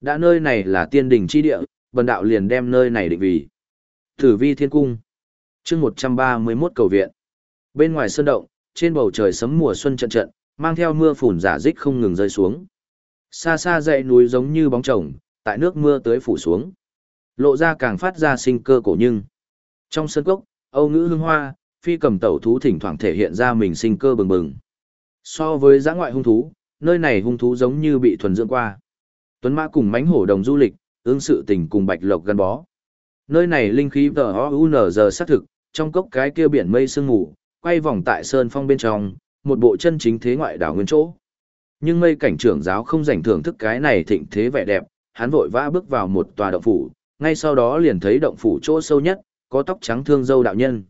Đã nơi này là tiên đình chi địa, bần đạo liền đem nơi này định vì. Thử vi thiên cung. chương 131 cầu viện. Bên ngoài sơn động, trên bầu trời sấm mùa xuân trận trận, mang theo mưa phùn giả dích không ngừng rơi xuống. Xa xa dãy núi giống như bóng chồng, tại nước mưa tới phủ xuống. Lộ ra càng phát ra sinh cơ cổ nhưng. Trong sân cốc, Âu ngữ hương hoa, phi cầm tẩu thú thỉnh thoảng thể hiện ra mình sinh cơ bừng bừng. So với giã ngoại hung thú, nơi này hung thú giống như bị thuần dưỡng qua. Tuấn Mã cùng mánh hổ đồng du lịch, ương sự tình cùng bạch lộc gắn bó. Nơi này linh khí tờ o giờ xác thực, trong cốc cái kia biển mây sương ngủ, quay vòng tại sơn phong bên trong, một bộ chân chính thế ngoại đảo nguyên chỗ. Nhưng mây cảnh trưởng giáo không rảnh thưởng thức cái này thịnh thế vẻ đẹp, hắn vội vã bước vào một tòa động phủ, ngay sau đó liền thấy động phủ chỗ sâu nhất, có tóc trắng thương dâu đạo nhân.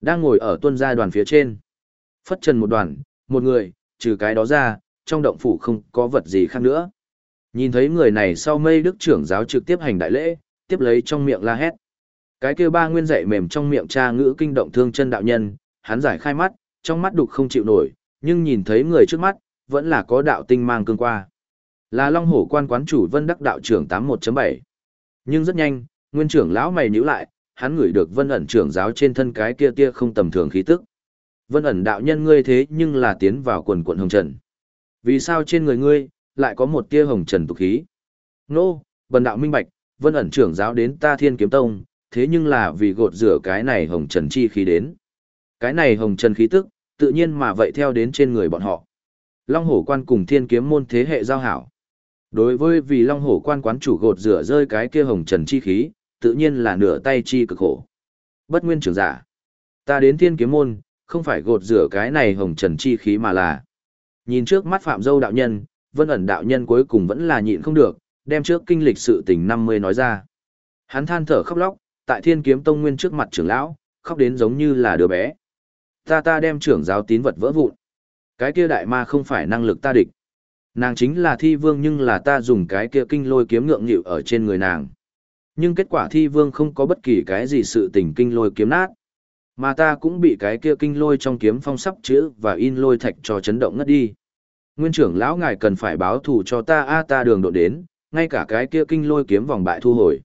Đang ngồi ở tuân gia đoàn phía trên. Phất trần một đoàn, một người, trừ cái đó ra, trong động phủ không có vật gì khác nữa. Nhìn thấy người này sau mây đức trưởng giáo trực tiếp hành đại lễ, tiếp lấy trong miệng la hét. Cái kia ba nguyên dạy mềm trong miệng cha ngữ kinh động thương chân đạo nhân, hắn giải khai mắt, trong mắt đục không chịu nổi, nhưng nhìn thấy người trước mắt, vẫn là có đạo tinh mang cương qua. Là Long Hổ quan quán chủ Vân Đắc đạo trưởng 81.7. Nhưng rất nhanh, nguyên trưởng lão mày nhíu lại, hắn ngửi được Vân ẩn trưởng giáo trên thân cái kia tia không tầm thường khí tức. Vân ẩn đạo nhân ngươi thế nhưng là tiến vào quần quận hồng trần. Vì sao trên người ngươi lại có một tia hồng trần tục khí? Nô, bần đạo minh bạch, Vân ẩn trưởng giáo đến ta Thiên Kiếm Tông, thế nhưng là vì gột rửa cái này hồng trần chi khí đến. Cái này hồng trần khí tức, tự nhiên mà vậy theo đến trên người bọn họ. Long hổ quan cùng thiên kiếm môn thế hệ giao hảo. Đối với vì long hổ quan quán chủ gột rửa rơi cái kia hồng trần chi khí, tự nhiên là nửa tay chi cực khổ. Bất nguyên trưởng giả. Ta đến thiên kiếm môn, không phải gột rửa cái này hồng trần chi khí mà là. Nhìn trước mắt phạm dâu đạo nhân, vân ẩn đạo nhân cuối cùng vẫn là nhịn không được, đem trước kinh lịch sự tình năm mươi nói ra. Hắn than thở khóc lóc, tại thiên kiếm tông nguyên trước mặt trưởng lão, khóc đến giống như là đứa bé. Ta ta đem trưởng giáo tín vật vỡ vụn. Cái kia đại ma không phải năng lực ta địch. Nàng chính là thi vương nhưng là ta dùng cái kia kinh lôi kiếm ngượng nghịu ở trên người nàng. Nhưng kết quả thi vương không có bất kỳ cái gì sự tình kinh lôi kiếm nát. Mà ta cũng bị cái kia kinh lôi trong kiếm phong sắp chữ và in lôi thạch cho chấn động ngất đi. Nguyên trưởng lão ngài cần phải báo thù cho ta a ta đường độ đến, ngay cả cái kia kinh lôi kiếm vòng bại thu hồi.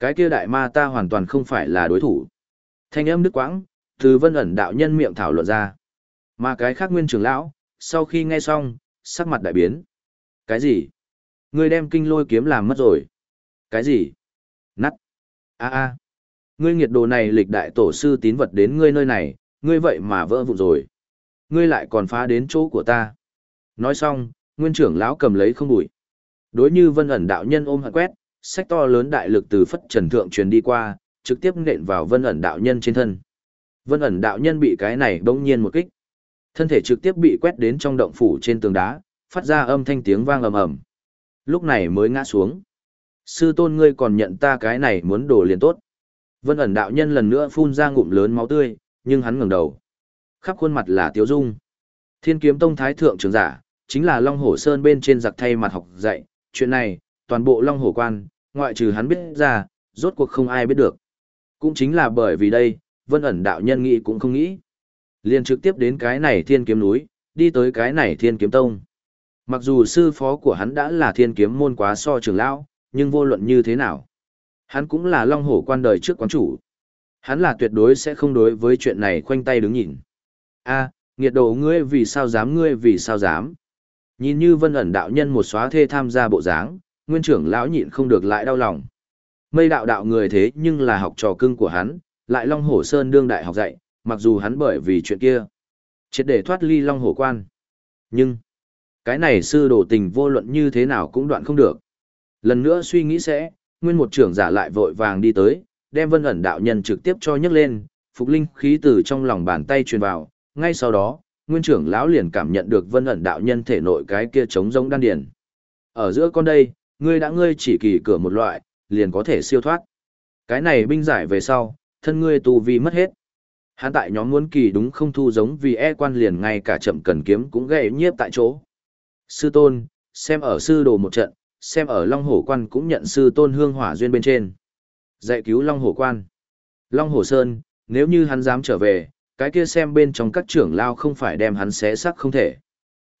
Cái kia đại ma ta hoàn toàn không phải là đối thủ. Thanh âm đức quãng, từ vân ẩn đạo nhân miệng thảo luận ra. Mà cái khác nguyên trưởng lão, sau khi nghe xong, sắc mặt đại biến. Cái gì? Ngươi đem kinh lôi kiếm làm mất rồi. Cái gì? Nắt. a a Ngươi nghiệt đồ này lịch đại tổ sư tín vật đến ngươi nơi này, ngươi vậy mà vỡ vụn rồi. Ngươi lại còn phá đến chỗ của ta. Nói xong, nguyên trưởng lão cầm lấy không bụi. Đối như vân ẩn đạo nhân ôm hận quét, sách to lớn đại lực từ phất trần thượng truyền đi qua, trực tiếp nện vào vân ẩn đạo nhân trên thân. Vân ẩn đạo nhân bị cái này bỗng nhiên một kích. Thân thể trực tiếp bị quét đến trong động phủ trên tường đá, phát ra âm thanh tiếng vang ầm ầm. Lúc này mới ngã xuống. Sư tôn ngươi còn nhận ta cái này muốn đổ liền tốt. Vân ẩn đạo nhân lần nữa phun ra ngụm lớn máu tươi, nhưng hắn ngẩng đầu. Khắp khuôn mặt là tiếu dung. Thiên kiếm tông thái thượng trưởng giả, chính là Long Hổ Sơn bên trên giặc thay mặt học dạy. Chuyện này, toàn bộ Long Hổ quan, ngoại trừ hắn biết ra, rốt cuộc không ai biết được. Cũng chính là bởi vì đây, vân ẩn đạo nhân nghĩ cũng không nghĩ. Liền trực tiếp đến cái này thiên kiếm núi, đi tới cái này thiên kiếm tông. Mặc dù sư phó của hắn đã là thiên kiếm môn quá so trường lão, nhưng vô luận như thế nào. Hắn cũng là long hổ quan đời trước quán chủ. Hắn là tuyệt đối sẽ không đối với chuyện này khoanh tay đứng nhìn. a nghiệt đồ ngươi vì sao dám ngươi vì sao dám. Nhìn như vân ẩn đạo nhân một xóa thê tham gia bộ dáng, nguyên trưởng lão nhịn không được lại đau lòng. Mây đạo đạo người thế nhưng là học trò cưng của hắn, lại Long Hổ Sơn đương đại học dạy, mặc dù hắn bởi vì chuyện kia, triệt để thoát ly Long Hổ quan. Nhưng, cái này sư đồ tình vô luận như thế nào cũng đoạn không được. Lần nữa suy nghĩ sẽ, nguyên một trưởng giả lại vội vàng đi tới, đem vân ẩn đạo nhân trực tiếp cho nhấc lên, phục linh khí từ trong lòng bàn tay truyền vào, ngay sau đó, nguyên trưởng lão liền cảm nhận được vân ẩn đạo nhân thể nội cái kia trống rỗng đan điền. Ở giữa con đây, ngươi đã ngươi chỉ kỳ cửa một loại, liền có thể siêu thoát. Cái này binh giải về sau, thân ngươi tu vi mất hết. Hắn tại nhóm muốn kỳ đúng không thu giống vì e quan liền ngay cả chậm cần kiếm cũng gãy nhiếp tại chỗ. Sư tôn, xem ở sư đồ một trận, xem ở Long Hổ quan cũng nhận sư tôn hương hỏa duyên bên trên. Dạy cứu Long Hổ quan. Long Hổ Sơn, nếu như hắn dám trở về, cái kia xem bên trong các trưởng lao không phải đem hắn xé xác không thể.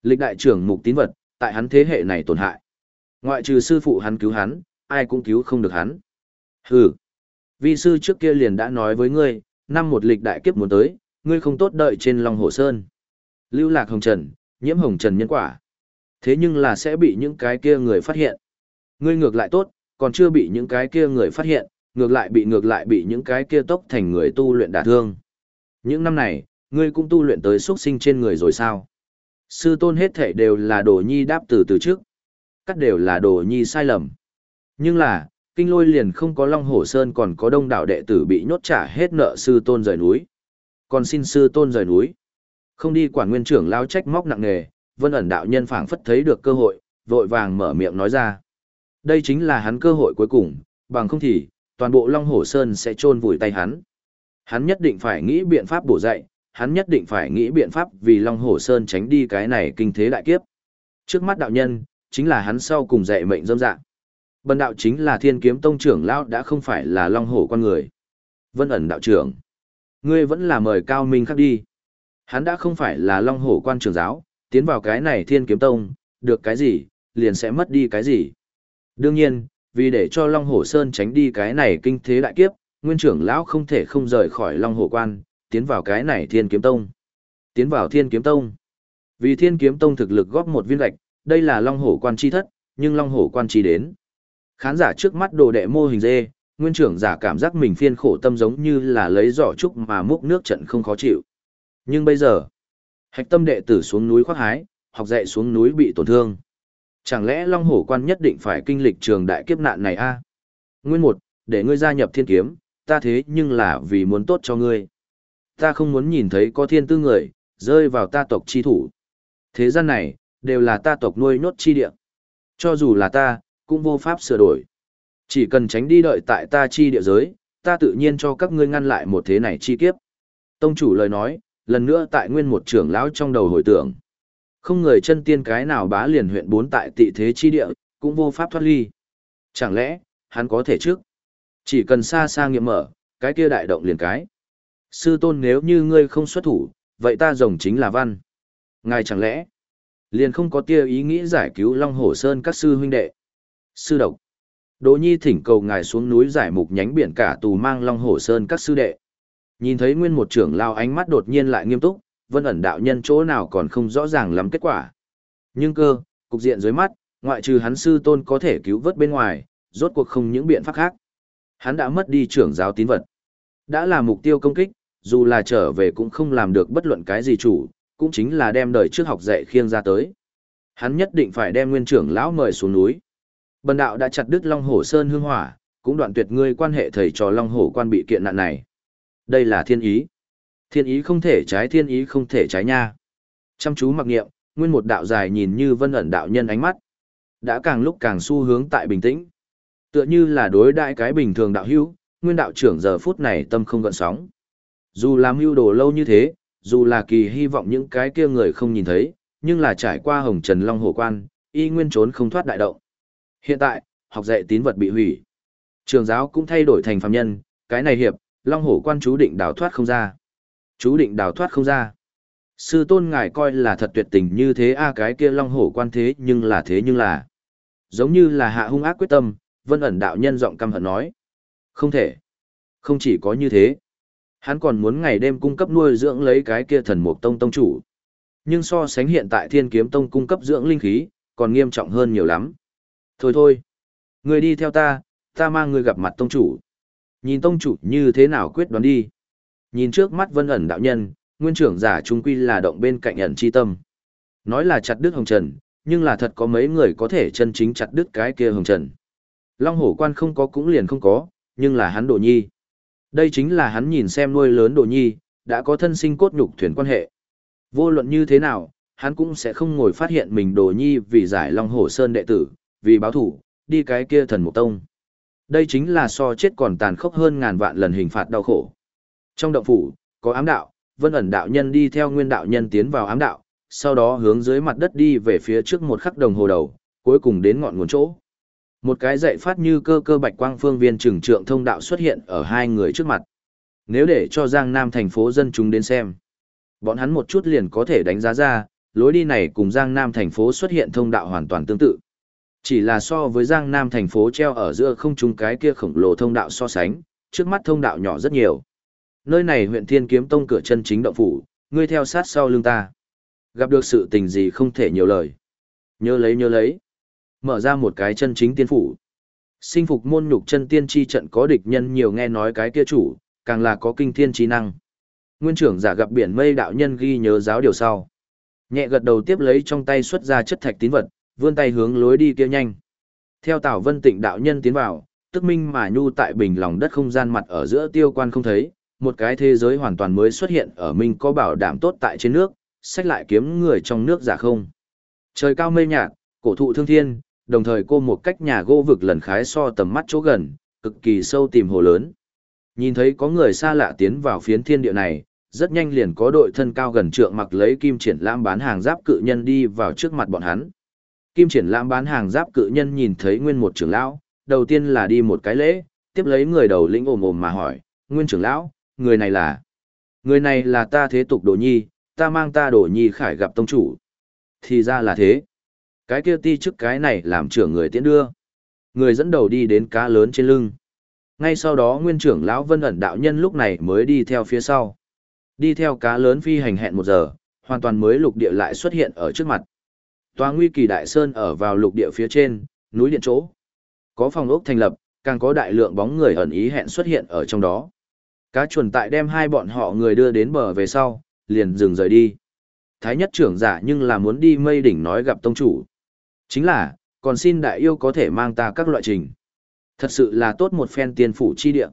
Lịch đại trưởng mục tín vật, tại hắn thế hệ này tổn hại. Ngoại trừ sư phụ hắn cứu hắn, ai cũng cứu không được hắn. Hừ. Vi sư trước kia liền đã nói với ngươi, năm một lịch đại kiếp muốn tới, ngươi không tốt đợi trên Long Hồ Sơn. Lưu lạc hồng trần, nhiễm hồng trần nhân quả. Thế nhưng là sẽ bị những cái kia người phát hiện. Ngươi ngược lại tốt, còn chưa bị những cái kia người phát hiện, ngược lại bị ngược lại bị những cái kia tốc thành người tu luyện đả thương. Những năm này, ngươi cũng tu luyện tới xuất sinh trên người rồi sao? Sư tôn hết thể đều là đồ nhi đáp từ từ trước. Cắt đều là đồ nhi sai lầm. Nhưng là, kinh lôi liền không có Long Hổ Sơn còn có đông đảo đệ tử bị nhốt trả hết nợ sư tôn rời núi. Còn xin sư tôn rời núi. Không đi quản nguyên trưởng lao trách móc nặng nề, vân ẩn đạo nhân phảng phất thấy được cơ hội, vội vàng mở miệng nói ra. Đây chính là hắn cơ hội cuối cùng, bằng không thì, toàn bộ Long Hổ Sơn sẽ chôn vùi tay hắn. Hắn nhất định phải nghĩ biện pháp bổ dạy. hắn nhất định phải nghĩ biện pháp vì Long Hổ Sơn tránh đi cái này kinh thế đại kiếp. Trước mắt đạo nhân, chính là hắn sau cùng dạy mệnh dâm dạng. Bần đạo chính là thiên kiếm tông trưởng lão đã không phải là Long Hổ con người. Vân ẩn đạo trưởng. Ngươi vẫn là mời cao minh khắc đi. Hắn đã không phải là Long Hổ quan trưởng giáo, tiến vào cái này thiên kiếm tông, được cái gì, liền sẽ mất đi cái gì. Đương nhiên, vì để cho Long Hổ Sơn tránh đi cái này kinh thế đại kiếp, nguyên trưởng lão không thể không rời khỏi Long Hổ quan, tiến vào cái này Thiên Kiếm Tông. Tiến vào Thiên Kiếm Tông. Vì Thiên Kiếm Tông thực lực góp một viên gạch, đây là Long Hổ quan chi thất, nhưng Long Hổ quan chi đến. Khán giả trước mắt đồ đệ mô hình dê, nguyên trưởng giả cảm giác mình phiên khổ tâm giống như là lấy giỏ trúc mà múc nước trận không khó chịu. Nhưng bây giờ, hạch tâm đệ tử xuống núi khoác hái, học dạy xuống núi bị tổn thương. Chẳng lẽ Long Hổ quan nhất định phải kinh lịch trường đại kiếp nạn này a? Nguyên một, để ngươi gia nhập thiên kiếm, ta thế nhưng là vì muốn tốt cho ngươi. Ta không muốn nhìn thấy có thiên tư người, rơi vào ta tộc chi thủ. Thế gian này, đều là ta tộc nuôi nốt chi địa. Cho dù là ta, cũng vô pháp sửa đổi. Chỉ cần tránh đi đợi tại ta chi địa giới, ta tự nhiên cho các ngươi ngăn lại một thế này chi kiếp. Tông chủ lời nói, lần nữa tại nguyên một trưởng lão trong đầu hồi tưởng. Không người chân tiên cái nào bá liền huyện bốn tại tị thế chi địa, cũng vô pháp thoát ly. Chẳng lẽ, hắn có thể trước? Chỉ cần xa xa nghiệm mở, cái kia đại động liền cái. Sư tôn nếu như ngươi không xuất thủ, vậy ta rồng chính là văn. Ngài chẳng lẽ, liền không có tia ý nghĩ giải cứu Long Hổ Sơn các sư huynh đệ. Sư độc. Đỗ Nhi thỉnh cầu ngài xuống núi giải mục nhánh biển cả tù mang Long Hổ Sơn các sư đệ. Nhìn thấy nguyên một trưởng lao ánh mắt đột nhiên lại nghiêm túc, vân ẩn đạo nhân chỗ nào còn không rõ ràng lắm kết quả. Nhưng cơ, cục diện dưới mắt, ngoại trừ hắn sư tôn có thể cứu vớt bên ngoài, rốt cuộc không những biện pháp khác. Hắn đã mất đi trưởng giáo tín vật. Đã là mục tiêu công kích, dù là trở về cũng không làm được bất luận cái gì chủ, cũng chính là đem đời trước học dạy khiêng ra tới. Hắn nhất định phải đem nguyên trưởng lão mời xuống núi. Bần đạo đã chặt đứt Long Hổ Sơn hương hỏa, cũng đoạn tuyệt ngươi quan hệ thầy trò Long Hổ quan bị kiện nạn này. Đây là thiên ý. Thiên ý không thể trái thiên ý không thể trái nha. Chăm chú mặc nghiệm, nguyên một đạo dài nhìn như vân ẩn đạo nhân ánh mắt. Đã càng lúc càng xu hướng tại bình tĩnh. Tựa như là đối đại cái bình thường đạo hữu, nguyên đạo trưởng giờ phút này tâm không gợn sóng. Dù làm mưu đồ lâu như thế, dù là kỳ hy vọng những cái kia người không nhìn thấy, nhưng là trải qua hồng trần long hồ quan, y nguyên trốn không thoát đại động. Hiện tại, học dạy tín vật bị hủy. Trường giáo cũng thay đổi thành phạm nhân, cái này hiệp, long hổ quan chú định đào thoát không ra. Chú định đào thoát không ra. Sư tôn ngài coi là thật tuyệt tình như thế a cái kia long hổ quan thế nhưng là thế nhưng là. Giống như là hạ hung ác quyết tâm, vân ẩn đạo nhân giọng căm hận nói. Không thể. Không chỉ có như thế. Hắn còn muốn ngày đêm cung cấp nuôi dưỡng lấy cái kia thần mục tông tông chủ. Nhưng so sánh hiện tại thiên kiếm tông cung cấp dưỡng linh khí, còn nghiêm trọng hơn nhiều lắm. Thôi thôi. Người đi theo ta, ta mang người gặp mặt tông chủ. Nhìn tông chủ như thế nào quyết đoán đi. Nhìn trước mắt vân ẩn đạo nhân, nguyên trưởng giả trung quy là động bên cạnh ẩn chi tâm. Nói là chặt đứt hồng trần, nhưng là thật có mấy người có thể chân chính chặt đứt cái kia hồng trần. Long hổ quan không có cũng liền không có, nhưng là hắn đồ nhi. Đây chính là hắn nhìn xem nuôi lớn đồ nhi, đã có thân sinh cốt nhục thuyền quan hệ. Vô luận như thế nào, hắn cũng sẽ không ngồi phát hiện mình đồ nhi vì giải Long hổ sơn đệ tử, vì báo thủ, đi cái kia thần mục tông. Đây chính là so chết còn tàn khốc hơn ngàn vạn lần hình phạt đau khổ. Trong động phủ, có ám đạo, vân ẩn đạo nhân đi theo nguyên đạo nhân tiến vào ám đạo, sau đó hướng dưới mặt đất đi về phía trước một khắc đồng hồ đầu, cuối cùng đến ngọn nguồn chỗ. Một cái dạy phát như cơ cơ bạch quang phương viên trừng trượng thông đạo xuất hiện ở hai người trước mặt. Nếu để cho Giang Nam thành phố dân chúng đến xem, bọn hắn một chút liền có thể đánh giá ra, lối đi này cùng Giang Nam thành phố xuất hiện thông đạo hoàn toàn tương tự. Chỉ là so với Giang Nam thành phố treo ở giữa không trung cái kia khổng lồ thông đạo so sánh, trước mắt thông đạo nhỏ rất nhiều. Nơi này huyện Thiên Kiếm Tông cửa chân chính động phủ, ngươi theo sát sau lưng ta. Gặp được sự tình gì không thể nhiều lời. Nhớ lấy nhớ lấy. Mở ra một cái chân chính tiên phủ. Sinh phục môn nhục chân tiên chi trận có địch nhân nhiều nghe nói cái kia chủ, càng là có kinh thiên trí năng. Nguyên trưởng giả gặp biển mây đạo nhân ghi nhớ giáo điều sau. Nhẹ gật đầu tiếp lấy trong tay xuất ra chất thạch tín vật, vươn tay hướng lối đi kia nhanh. Theo Tào Vân Tịnh đạo nhân tiến vào, tức minh mà nhu tại bình lòng đất không gian mặt ở giữa tiêu quan không thấy, một cái thế giới hoàn toàn mới xuất hiện ở mình có bảo đảm tốt tại trên nước, sách lại kiếm người trong nước giả không. Trời cao mây nhạt, cổ thụ thương thiên, đồng thời cô một cách nhà gỗ vực lần khái so tầm mắt chỗ gần, cực kỳ sâu tìm hồ lớn. Nhìn thấy có người xa lạ tiến vào phiến thiên địa này, rất nhanh liền có đội thân cao gần trượng mặc lấy kim triển lãm bán hàng giáp cự nhân đi vào trước mặt bọn hắn. Kim triển lãm bán hàng giáp cự nhân nhìn thấy nguyên một trưởng lão, đầu tiên là đi một cái lễ, tiếp lấy người đầu lĩnh ồm ồm mà hỏi, nguyên trưởng lão, người này là... Người này là ta thế tục đồ nhi, ta mang ta đồ nhi khải gặp tông chủ. Thì ra là thế. Cái kia ti chức cái này làm trưởng người tiễn đưa. Người dẫn đầu đi đến cá lớn trên lưng. Ngay sau đó nguyên trưởng lão vân ẩn đạo nhân lúc này mới đi theo phía sau. Đi theo cá lớn phi hành hẹn một giờ, hoàn toàn mới lục địa lại xuất hiện ở trước mặt. Tòa nguy kỳ đại sơn ở vào lục địa phía trên, núi điện chỗ. Có phòng ốc thành lập, càng có đại lượng bóng người ẩn ý hẹn xuất hiện ở trong đó. Cá chuẩn tại đem hai bọn họ người đưa đến bờ về sau, liền dừng rời đi. Thái nhất trưởng giả nhưng là muốn đi mây đỉnh nói gặp tông chủ. Chính là, còn xin đại yêu có thể mang ta các loại trình. Thật sự là tốt một phen tiên phủ chi địa.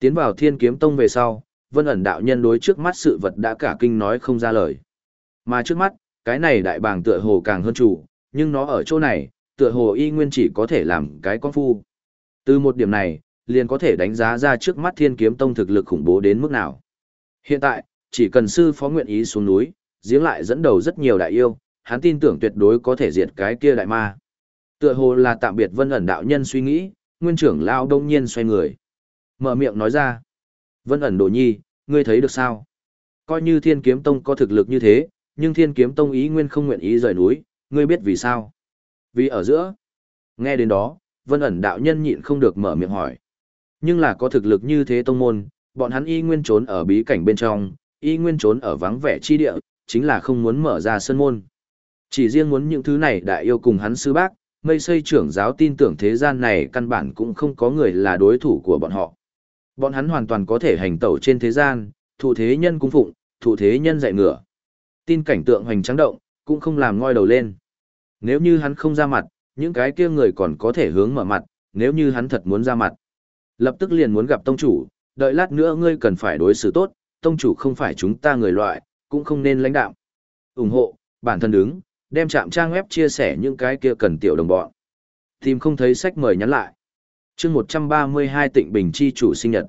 Tiến vào thiên kiếm tông về sau, vân ẩn đạo nhân đối trước mắt sự vật đã cả kinh nói không ra lời. Mà trước mắt, cái này đại bàng tựa hồ càng hơn chủ, nhưng nó ở chỗ này, tựa hồ y nguyên chỉ có thể làm cái con phu. Từ một điểm này, liền có thể đánh giá ra trước mắt thiên kiếm tông thực lực khủng bố đến mức nào. Hiện tại, chỉ cần sư phó nguyện ý xuống núi, giếng lại dẫn đầu rất nhiều đại yêu, hắn tin tưởng tuyệt đối có thể diệt cái kia đại ma. Tựa hồ là tạm biệt vân ẩn đạo nhân suy nghĩ, nguyên trưởng lao đông nhiên xoay người. Mở miệng nói ra. Vân ẩn đồ nhi, ngươi thấy được sao? Coi như thiên kiếm tông có thực lực như thế, nhưng thiên kiếm tông ý nguyên không nguyện ý rời núi, ngươi biết vì sao? Vì ở giữa. Nghe đến đó, vân ẩn đạo nhân nhịn không được mở miệng hỏi. Nhưng là có thực lực như thế tông môn, bọn hắn y nguyên trốn ở bí cảnh bên trong, y nguyên trốn ở vắng vẻ chi địa, chính là không muốn mở ra sân môn. Chỉ riêng muốn những thứ này đại yêu cùng hắn sư bác, mây xây trưởng giáo tin tưởng thế gian này căn bản cũng không có người là đối thủ của bọn họ. Bọn hắn hoàn toàn có thể hành tẩu trên thế gian, thụ thế nhân cung phụng, thụ thế nhân dạy ngựa. Tin cảnh tượng hoành tráng động, cũng không làm ngoi đầu lên. Nếu như hắn không ra mặt, những cái kia người còn có thể hướng mở mặt, nếu như hắn thật muốn ra mặt. Lập tức liền muốn gặp tông chủ, đợi lát nữa ngươi cần phải đối xử tốt, tông chủ không phải chúng ta người loại, cũng không nên lãnh đạo. ủng hộ, bản thân đứng, đem chạm trang web chia sẻ những cái kia cần tiểu đồng bọn. Tìm không thấy sách mời nhắn lại. chương 132 tịnh bình chi chủ sinh nhật.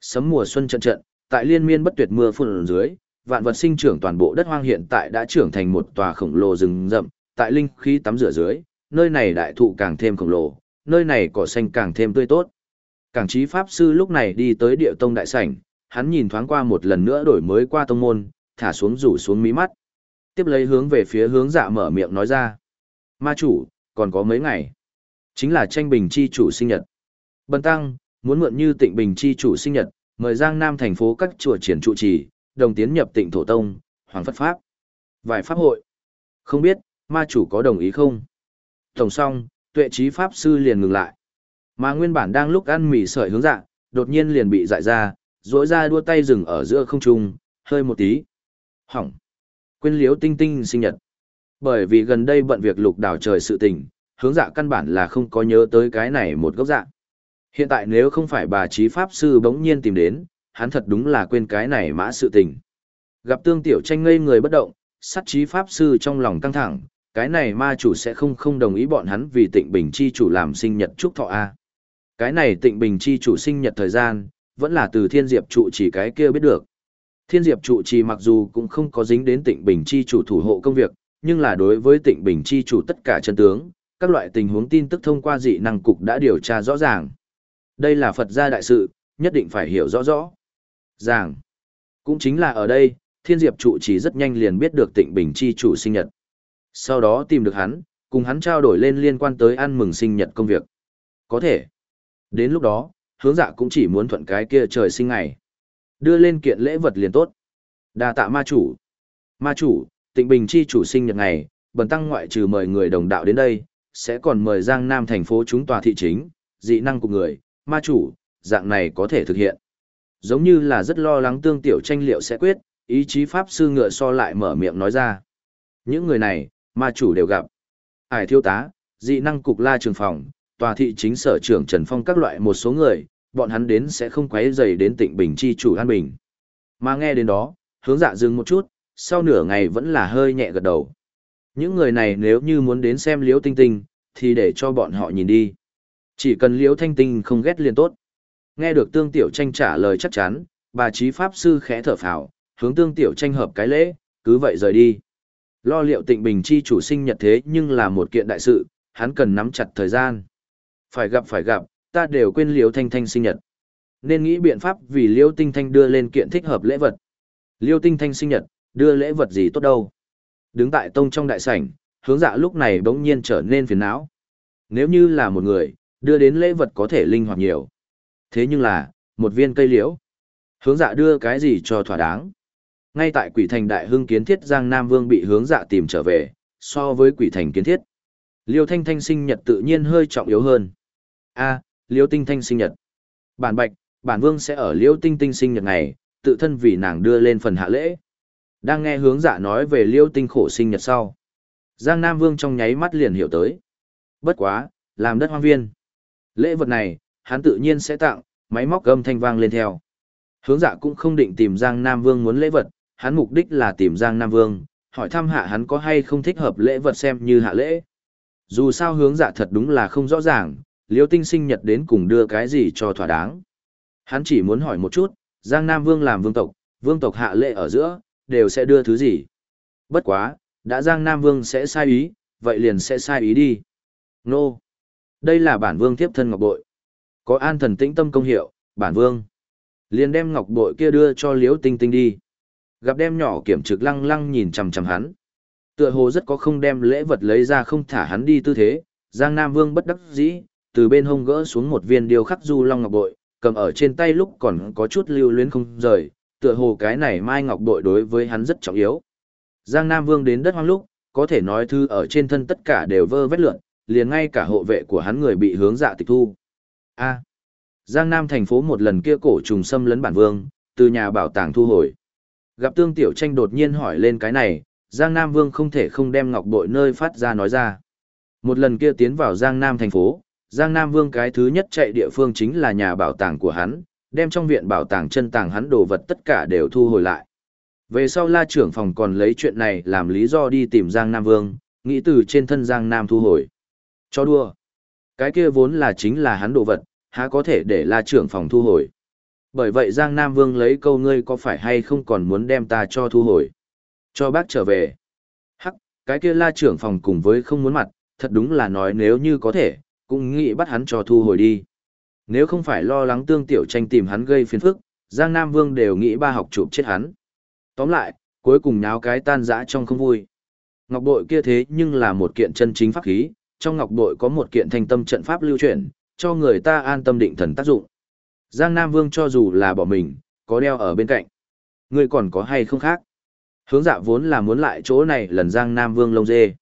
Sấm mùa xuân trận trận, tại liên miên bất tuyệt mưa phùn dưới, vạn vật sinh trưởng toàn bộ đất hoang hiện tại đã trưởng thành một tòa khổng lồ rừng rậm, tại linh khí tắm rửa dưới, nơi này đại thụ càng thêm khổng lồ, nơi này cỏ xanh càng thêm tươi tốt. Cảng trí pháp sư lúc này đi tới địa tông đại sảnh, hắn nhìn thoáng qua một lần nữa đổi mới qua tông môn, thả xuống rủ xuống mí mắt. Tiếp lấy hướng về phía hướng dạ mở miệng nói ra. Ma chủ, còn có mấy ngày. Chính là tranh bình chi chủ sinh nhật. Bần tăng, muốn mượn như tịnh bình chi chủ sinh nhật, mời Giang Nam thành phố các chùa triển trụ trì, đồng tiến nhập tịnh thổ tông, hoàng phất pháp. Vài pháp hội. Không biết, ma chủ có đồng ý không? Tổng song, tuệ trí pháp sư liền ngừng lại. Mà nguyên bản đang lúc ăn mì sợi hướng dạ, đột nhiên liền bị dại ra, rỗi ra đua tay rừng ở giữa không trung, hơi một tí. Hỏng. Quên liếu tinh tinh sinh nhật. Bởi vì gần đây bận việc lục đảo trời sự tình, hướng dạ căn bản là không có nhớ tới cái này một gốc dạ. Hiện tại nếu không phải bà trí pháp sư bỗng nhiên tìm đến, hắn thật đúng là quên cái này mã sự tình. Gặp tương tiểu tranh ngây người bất động, sát trí pháp sư trong lòng căng thẳng, cái này ma chủ sẽ không không đồng ý bọn hắn vì tịnh bình chi chủ làm sinh nhật chúc thọ A. Cái này tịnh bình chi chủ sinh nhật thời gian, vẫn là từ thiên diệp trụ chỉ cái kia biết được. Thiên diệp trụ trì mặc dù cũng không có dính đến tịnh bình chi chủ thủ hộ công việc, nhưng là đối với tịnh bình chi chủ tất cả chân tướng, các loại tình huống tin tức thông qua dị năng cục đã điều tra rõ ràng. Đây là Phật gia đại sự, nhất định phải hiểu rõ rõ. Ràng. Cũng chính là ở đây, thiên diệp trụ trì rất nhanh liền biết được tịnh bình chi chủ sinh nhật. Sau đó tìm được hắn, Cùng hắn trao đổi lên liên quan tới ăn mừng sinh nhật công việc. Có thể. Đến lúc đó, hướng dạ cũng chỉ muốn thuận cái kia trời sinh ngày. Đưa lên kiện lễ vật liền tốt. đa tạ ma chủ. Ma chủ, tịnh bình chi chủ sinh nhật ngày, bần tăng ngoại trừ mời người đồng đạo đến đây, sẽ còn mời Giang Nam thành phố chúng tòa thị chính, dị năng của người, ma chủ, dạng này có thể thực hiện. Giống như là rất lo lắng tương tiểu tranh liệu sẽ quyết, ý chí pháp sư ngựa so lại mở miệng nói ra. Những người này, ma chủ đều gặp. Hải thiêu tá, dị năng cục la trường phòng, tòa thị chính sở trưởng Trần Phong các loại một số người, bọn hắn đến sẽ không quấy rầy đến tịnh bình chi chủ an bình. Mà nghe đến đó, hướng dạ dừng một chút, sau nửa ngày vẫn là hơi nhẹ gật đầu. Những người này nếu như muốn đến xem liễu tinh tinh, thì để cho bọn họ nhìn đi. Chỉ cần liễu thanh tinh không ghét liền tốt. Nghe được tương tiểu tranh trả lời chắc chắn, bà trí pháp sư khẽ thở phào, hướng tương tiểu tranh hợp cái lễ, cứ vậy rời đi. Lo liệu tịnh bình chi chủ sinh nhật thế nhưng là một kiện đại sự, hắn cần nắm chặt thời gian. Phải gặp phải gặp, ta đều quên liễu thanh thanh sinh nhật. Nên nghĩ biện pháp vì liễu tinh thanh đưa lên kiện thích hợp lễ vật. Liễu tinh thanh sinh nhật, đưa lễ vật gì tốt đâu. Đứng tại tông trong đại sảnh, hướng dạ lúc này bỗng nhiên trở nên phiền não. Nếu như là một người, đưa đến lễ vật có thể linh hoạt nhiều. Thế nhưng là, một viên cây liễu. Hướng dạ đưa cái gì cho thỏa đáng. Ngay tại quỷ thành đại hưng kiến thiết Giang Nam Vương bị hướng dạ tìm trở về, so với quỷ thành kiến thiết. Liêu Thanh Thanh sinh nhật tự nhiên hơi trọng yếu hơn. A, Liêu Tinh Thanh sinh nhật. Bản Bạch, bản Vương sẽ ở Liêu Tinh Tinh sinh nhật ngày, tự thân vì nàng đưa lên phần hạ lễ. Đang nghe hướng dạ nói về Liêu Tinh khổ sinh nhật sau. Giang Nam Vương trong nháy mắt liền hiểu tới. Bất quá, làm đất hoang viên. Lễ vật này, hắn tự nhiên sẽ tặng, máy móc gầm thanh vang lên theo. Hướng dạ cũng không định tìm Giang Nam Vương muốn lễ vật, hắn mục đích là tìm Giang Nam Vương, hỏi thăm hạ hắn có hay không thích hợp lễ vật xem như hạ lễ. Dù sao hướng dạ thật đúng là không rõ ràng, liêu tinh sinh nhật đến cùng đưa cái gì cho thỏa đáng. Hắn chỉ muốn hỏi một chút, Giang Nam Vương làm vương tộc, vương tộc hạ lệ ở giữa, đều sẽ đưa thứ gì. Bất quá, đã Giang Nam Vương sẽ sai ý, vậy liền sẽ sai ý đi. Nô! Đây là bản vương tiếp thân ngọc bội. Có an thần tĩnh tâm công hiệu, bản vương. Liền đem ngọc bội kia đưa cho liễu tinh tinh đi. Gặp đem nhỏ kiểm trực lăng lăng nhìn chằm chằm hắn. Tựa hồ rất có không đem lễ vật lấy ra không thả hắn đi tư thế, Giang Nam Vương bất đắc dĩ, từ bên hông gỡ xuống một viên điêu khắc du long ngọc bội, cầm ở trên tay lúc còn có chút lưu luyến không rời, tựa hồ cái này mai ngọc bội đối với hắn rất trọng yếu. Giang Nam Vương đến đất hoang lúc, có thể nói thư ở trên thân tất cả đều vơ vét lượn, liền ngay cả hộ vệ của hắn người bị hướng dạ tịch thu. A. Giang Nam thành phố một lần kia cổ trùng xâm lấn bản vương, từ nhà bảo tàng thu hồi. Gặp Tương Tiểu Tranh đột nhiên hỏi lên cái này, Giang Nam Vương không thể không đem ngọc bội nơi phát ra nói ra. Một lần kia tiến vào Giang Nam thành phố, Giang Nam Vương cái thứ nhất chạy địa phương chính là nhà bảo tàng của hắn, đem trong viện bảo tàng chân tàng hắn đồ vật tất cả đều thu hồi lại. Về sau la trưởng phòng còn lấy chuyện này làm lý do đi tìm Giang Nam Vương, nghĩ từ trên thân Giang Nam thu hồi. Cho đua. Cái kia vốn là chính là hắn đồ vật, há có thể để la trưởng phòng thu hồi. Bởi vậy Giang Nam Vương lấy câu ngươi có phải hay không còn muốn đem ta cho thu hồi. Cho bác trở về. Hắc, cái kia la trưởng phòng cùng với không muốn mặt, thật đúng là nói nếu như có thể, cũng nghĩ bắt hắn cho thu hồi đi. Nếu không phải lo lắng tương tiểu tranh tìm hắn gây phiền phức, Giang Nam Vương đều nghĩ ba học chụp chết hắn. Tóm lại, cuối cùng nháo cái tan rã trong không vui. Ngọc bội kia thế nhưng là một kiện chân chính pháp khí, trong ngọc bội có một kiện thanh tâm trận pháp lưu chuyển, cho người ta an tâm định thần tác dụng. Giang Nam Vương cho dù là bỏ mình, có đeo ở bên cạnh. Người còn có hay không khác? Hướng dạ vốn là muốn lại chỗ này lần Giang Nam Vương lông dê.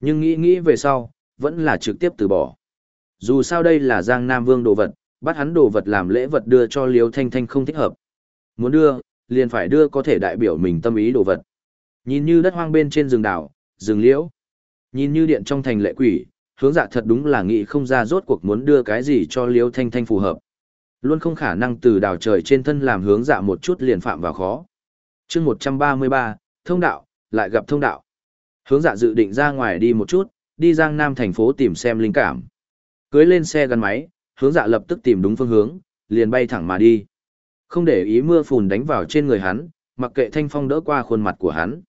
Nhưng nghĩ nghĩ về sau, vẫn là trực tiếp từ bỏ. Dù sao đây là Giang Nam Vương đồ vật, bắt hắn đồ vật làm lễ vật đưa cho Liêu Thanh Thanh không thích hợp. Muốn đưa, liền phải đưa có thể đại biểu mình tâm ý đồ vật. Nhìn như đất hoang bên trên rừng đảo, rừng liễu. Nhìn như điện trong thành lệ quỷ, hướng dạ thật đúng là nghĩ không ra rốt cuộc muốn đưa cái gì cho Liêu Thanh Thanh phù hợp. Luôn không khả năng từ đảo trời trên thân làm hướng dạ một chút liền phạm vào khó. chương 133, thông đạo, lại gặp thông đạo. Hướng dạ dự định ra ngoài đi một chút, đi Giang Nam thành phố tìm xem linh cảm. Cưới lên xe gắn máy, hướng dạ lập tức tìm đúng phương hướng, liền bay thẳng mà đi. Không để ý mưa phùn đánh vào trên người hắn, mặc kệ thanh phong đỡ qua khuôn mặt của hắn.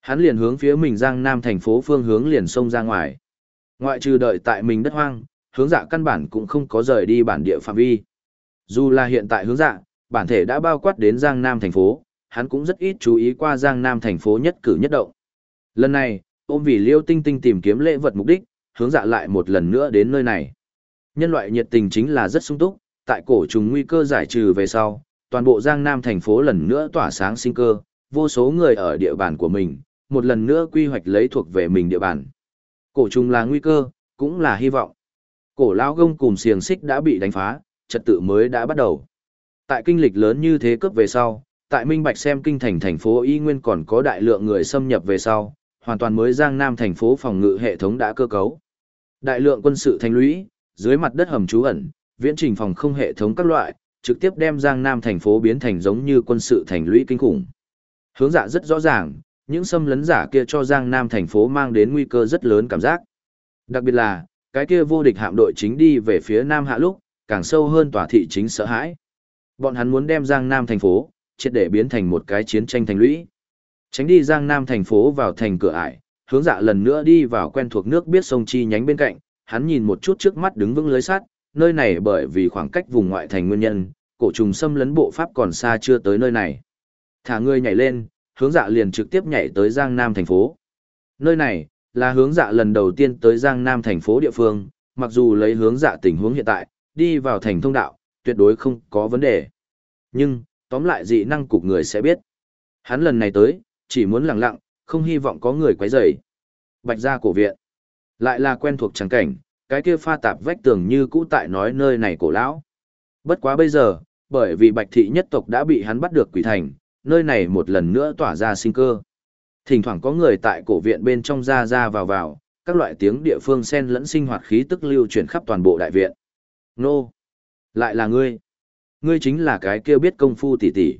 Hắn liền hướng phía mình Giang Nam thành phố phương hướng liền xông ra ngoài. Ngoại trừ đợi tại mình đất hoang, hướng dạ căn bản cũng không có rời đi bản địa phạm vi. Dù là hiện tại hướng dạ, bản thể đã bao quát đến Giang Nam thành phố, hắn cũng rất ít chú ý qua Giang Nam thành phố nhất cử nhất động. Lần này, Ôm vì liêu tinh tinh tìm kiếm lễ vật mục đích, hướng dạ lại một lần nữa đến nơi này. Nhân loại nhiệt tình chính là rất sung túc, tại cổ trùng nguy cơ giải trừ về sau, toàn bộ Giang Nam thành phố lần nữa tỏa sáng sinh cơ, vô số người ở địa bàn của mình, một lần nữa quy hoạch lấy thuộc về mình địa bàn. Cổ trùng là nguy cơ, cũng là hy vọng. Cổ lao gông cùng xiềng xích đã bị đánh phá, trật tự mới đã bắt đầu. Tại kinh lịch lớn như thế cướp về sau, tại Minh Bạch xem kinh thành thành phố y nguyên còn có đại lượng người xâm nhập về sau, hoàn toàn mới Giang Nam thành phố phòng ngự hệ thống đã cơ cấu. Đại lượng quân sự thành lũy, dưới mặt đất hầm trú ẩn, viễn trình phòng không hệ thống các loại, trực tiếp đem Giang Nam thành phố biến thành giống như quân sự thành lũy kinh khủng. Hướng dạ rất rõ ràng, những xâm lấn giả kia cho Giang Nam thành phố mang đến nguy cơ rất lớn cảm giác. Đặc biệt là, cái kia vô địch hạm đội chính đi về phía Nam hạ lúc, càng sâu hơn tòa thị chính sợ hãi. Bọn hắn muốn đem Giang Nam thành phố, triệt để biến thành một cái chiến tranh thành lũy. Tránh đi Giang Nam thành phố vào thành cửa ải, hướng dạ lần nữa đi vào quen thuộc nước biết sông chi nhánh bên cạnh, hắn nhìn một chút trước mắt đứng vững lưới sắt, nơi này bởi vì khoảng cách vùng ngoại thành nguyên nhân, cổ trùng xâm lấn bộ pháp còn xa chưa tới nơi này. Thả người nhảy lên, hướng dạ liền trực tiếp nhảy tới Giang Nam thành phố. Nơi này, là hướng dạ lần đầu tiên tới Giang Nam thành phố địa phương, mặc dù lấy hướng dạ tình huống hiện tại, đi vào thành thông đạo, tuyệt đối không có vấn đề. Nhưng, tóm lại dị năng cục người sẽ biết. Hắn lần này tới, chỉ muốn lặng lặng, không hy vọng có người quấy rầy. Bạch gia cổ viện. Lại là quen thuộc trắng cảnh, cái kia pha tạp vách tường như cũ tại nói nơi này cổ lão. Bất quá bây giờ, bởi vì bạch thị nhất tộc đã bị hắn bắt được quỷ thành, nơi này một lần nữa tỏa ra sinh cơ. Thỉnh thoảng có người tại cổ viện bên trong ra ra vào vào, các loại tiếng địa phương xen lẫn sinh hoạt khí tức lưu chuyển khắp toàn bộ đại viện. Nô! Lại là ngươi! Ngươi chính là cái kia biết công phu tỷ tỷ.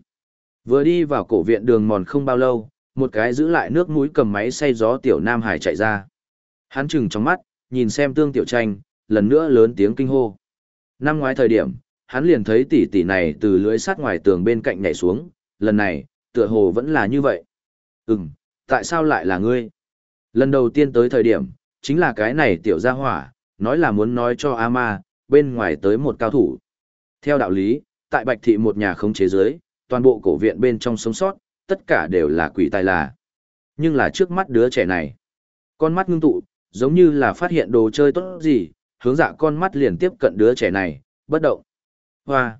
Vừa đi vào cổ viện đường mòn không bao lâu, một cái giữ lại nước mũi cầm máy xay gió tiểu Nam Hải chạy ra. Hắn chừng trong mắt, nhìn xem tương tiểu tranh, lần nữa lớn tiếng kinh hô. Năm ngoái thời điểm, hắn liền thấy tỷ tỷ này từ lưới sắt ngoài tường bên cạnh nhảy xuống, lần này, tựa hồ vẫn là như vậy. Ừm, tại sao lại là ngươi? Lần đầu tiên tới thời điểm, chính là cái này tiểu gia hỏa, nói là muốn nói cho Ama, bên ngoài tới một cao thủ. Theo đạo lý, tại Bạch Thị một nhà không chế giới, toàn bộ cổ viện bên trong sống sót, tất cả đều là quỷ tài là. Nhưng là trước mắt đứa trẻ này. Con mắt ngưng tụ, giống như là phát hiện đồ chơi tốt gì, hướng dạ con mắt liền tiếp cận đứa trẻ này, bất động. Hoa!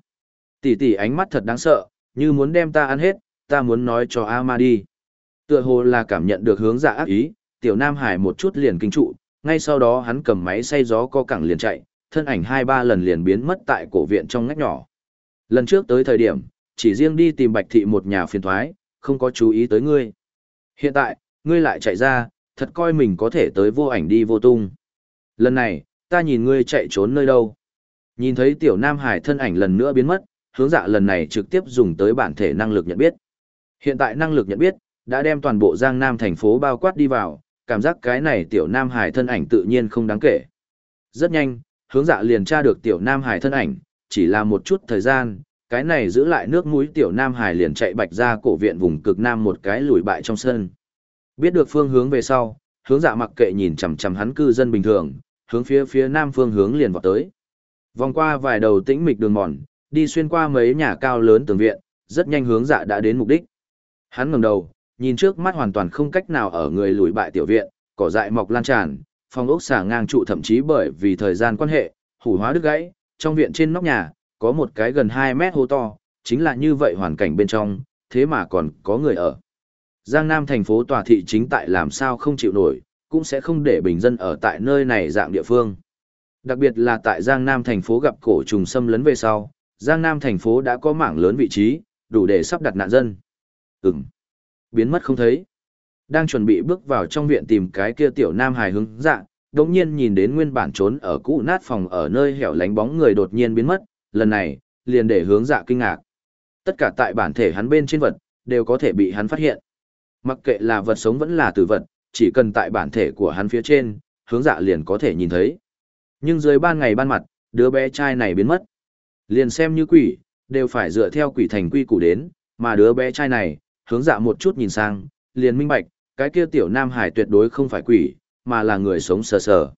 Tỷ tỷ ánh mắt thật đáng sợ, như muốn đem ta ăn hết, ta muốn nói cho Ama đi. Tựa hồ là cảm nhận được hướng dạ ác ý, tiểu Nam Hải một chút liền kinh trụ, ngay sau đó hắn cầm máy xay gió co cẳng liền chạy, thân ảnh hai ba lần liền biến mất tại cổ viện trong ngách nhỏ. Lần trước tới thời điểm, chỉ riêng đi tìm Bạch Thị một nhà phiền thoái, không có chú ý tới ngươi. Hiện tại, ngươi lại chạy ra, thật coi mình có thể tới vô ảnh đi vô tung. Lần này, ta nhìn ngươi chạy trốn nơi đâu. Nhìn thấy tiểu Nam Hải thân ảnh lần nữa biến mất, hướng dạ lần này trực tiếp dùng tới bản thể năng lực nhận biết. Hiện tại năng lực nhận biết, đã đem toàn bộ Giang Nam thành phố bao quát đi vào, cảm giác cái này tiểu Nam Hải thân ảnh tự nhiên không đáng kể. Rất nhanh, hướng dạ liền tra được tiểu Nam Hải thân ảnh, chỉ là một chút thời gian, cái này giữ lại nước mũi tiểu Nam Hải liền chạy bạch ra cổ viện vùng cực Nam một cái lùi bại trong sân. Biết được phương hướng về sau, hướng dạ mặc kệ nhìn chằm chằm hắn cư dân bình thường, hướng phía phía Nam phương hướng liền vọt tới. Vòng qua vài đầu tĩnh mịch đường mòn, đi xuyên qua mấy nhà cao lớn tường viện, rất nhanh hướng dạ đã đến mục đích. Hắn ngẩng đầu, nhìn trước mắt hoàn toàn không cách nào ở người lùi bại tiểu viện, cỏ dại mọc lan tràn, phong ốc xả ngang trụ thậm chí bởi vì thời gian quan hệ, hủ hóa đứt gãy, trong viện trên nóc nhà, có một cái gần 2 mét hố to, chính là như vậy hoàn cảnh bên trong, thế mà còn có người ở. Giang Nam thành phố tòa thị chính tại làm sao không chịu nổi, cũng sẽ không để bình dân ở tại nơi này dạng địa phương. Đặc biệt là tại Giang Nam thành phố gặp cổ trùng xâm lấn về sau, Giang Nam thành phố đã có mảng lớn vị trí, đủ để sắp đặt nạn dân. Ừm. Biến mất không thấy. Đang chuẩn bị bước vào trong viện tìm cái kia tiểu nam hài hứng dạng đột nhiên nhìn đến nguyên bản trốn ở cũ nát phòng ở nơi hẻo lánh bóng người đột nhiên biến mất, lần này, liền để hướng dạ kinh ngạc. Tất cả tại bản thể hắn bên trên vật, đều có thể bị hắn phát hiện. Mặc kệ là vật sống vẫn là tử vật, chỉ cần tại bản thể của hắn phía trên, hướng dạ liền có thể nhìn thấy. Nhưng dưới ban ngày ban mặt, đứa bé trai này biến mất. Liền xem như quỷ, đều phải dựa theo quỷ thành quy củ đến, mà đứa bé trai này, hướng dạ một chút nhìn sang, liền minh bạch, cái kia tiểu nam hải tuyệt đối không phải quỷ, mà là người sống sờ sờ.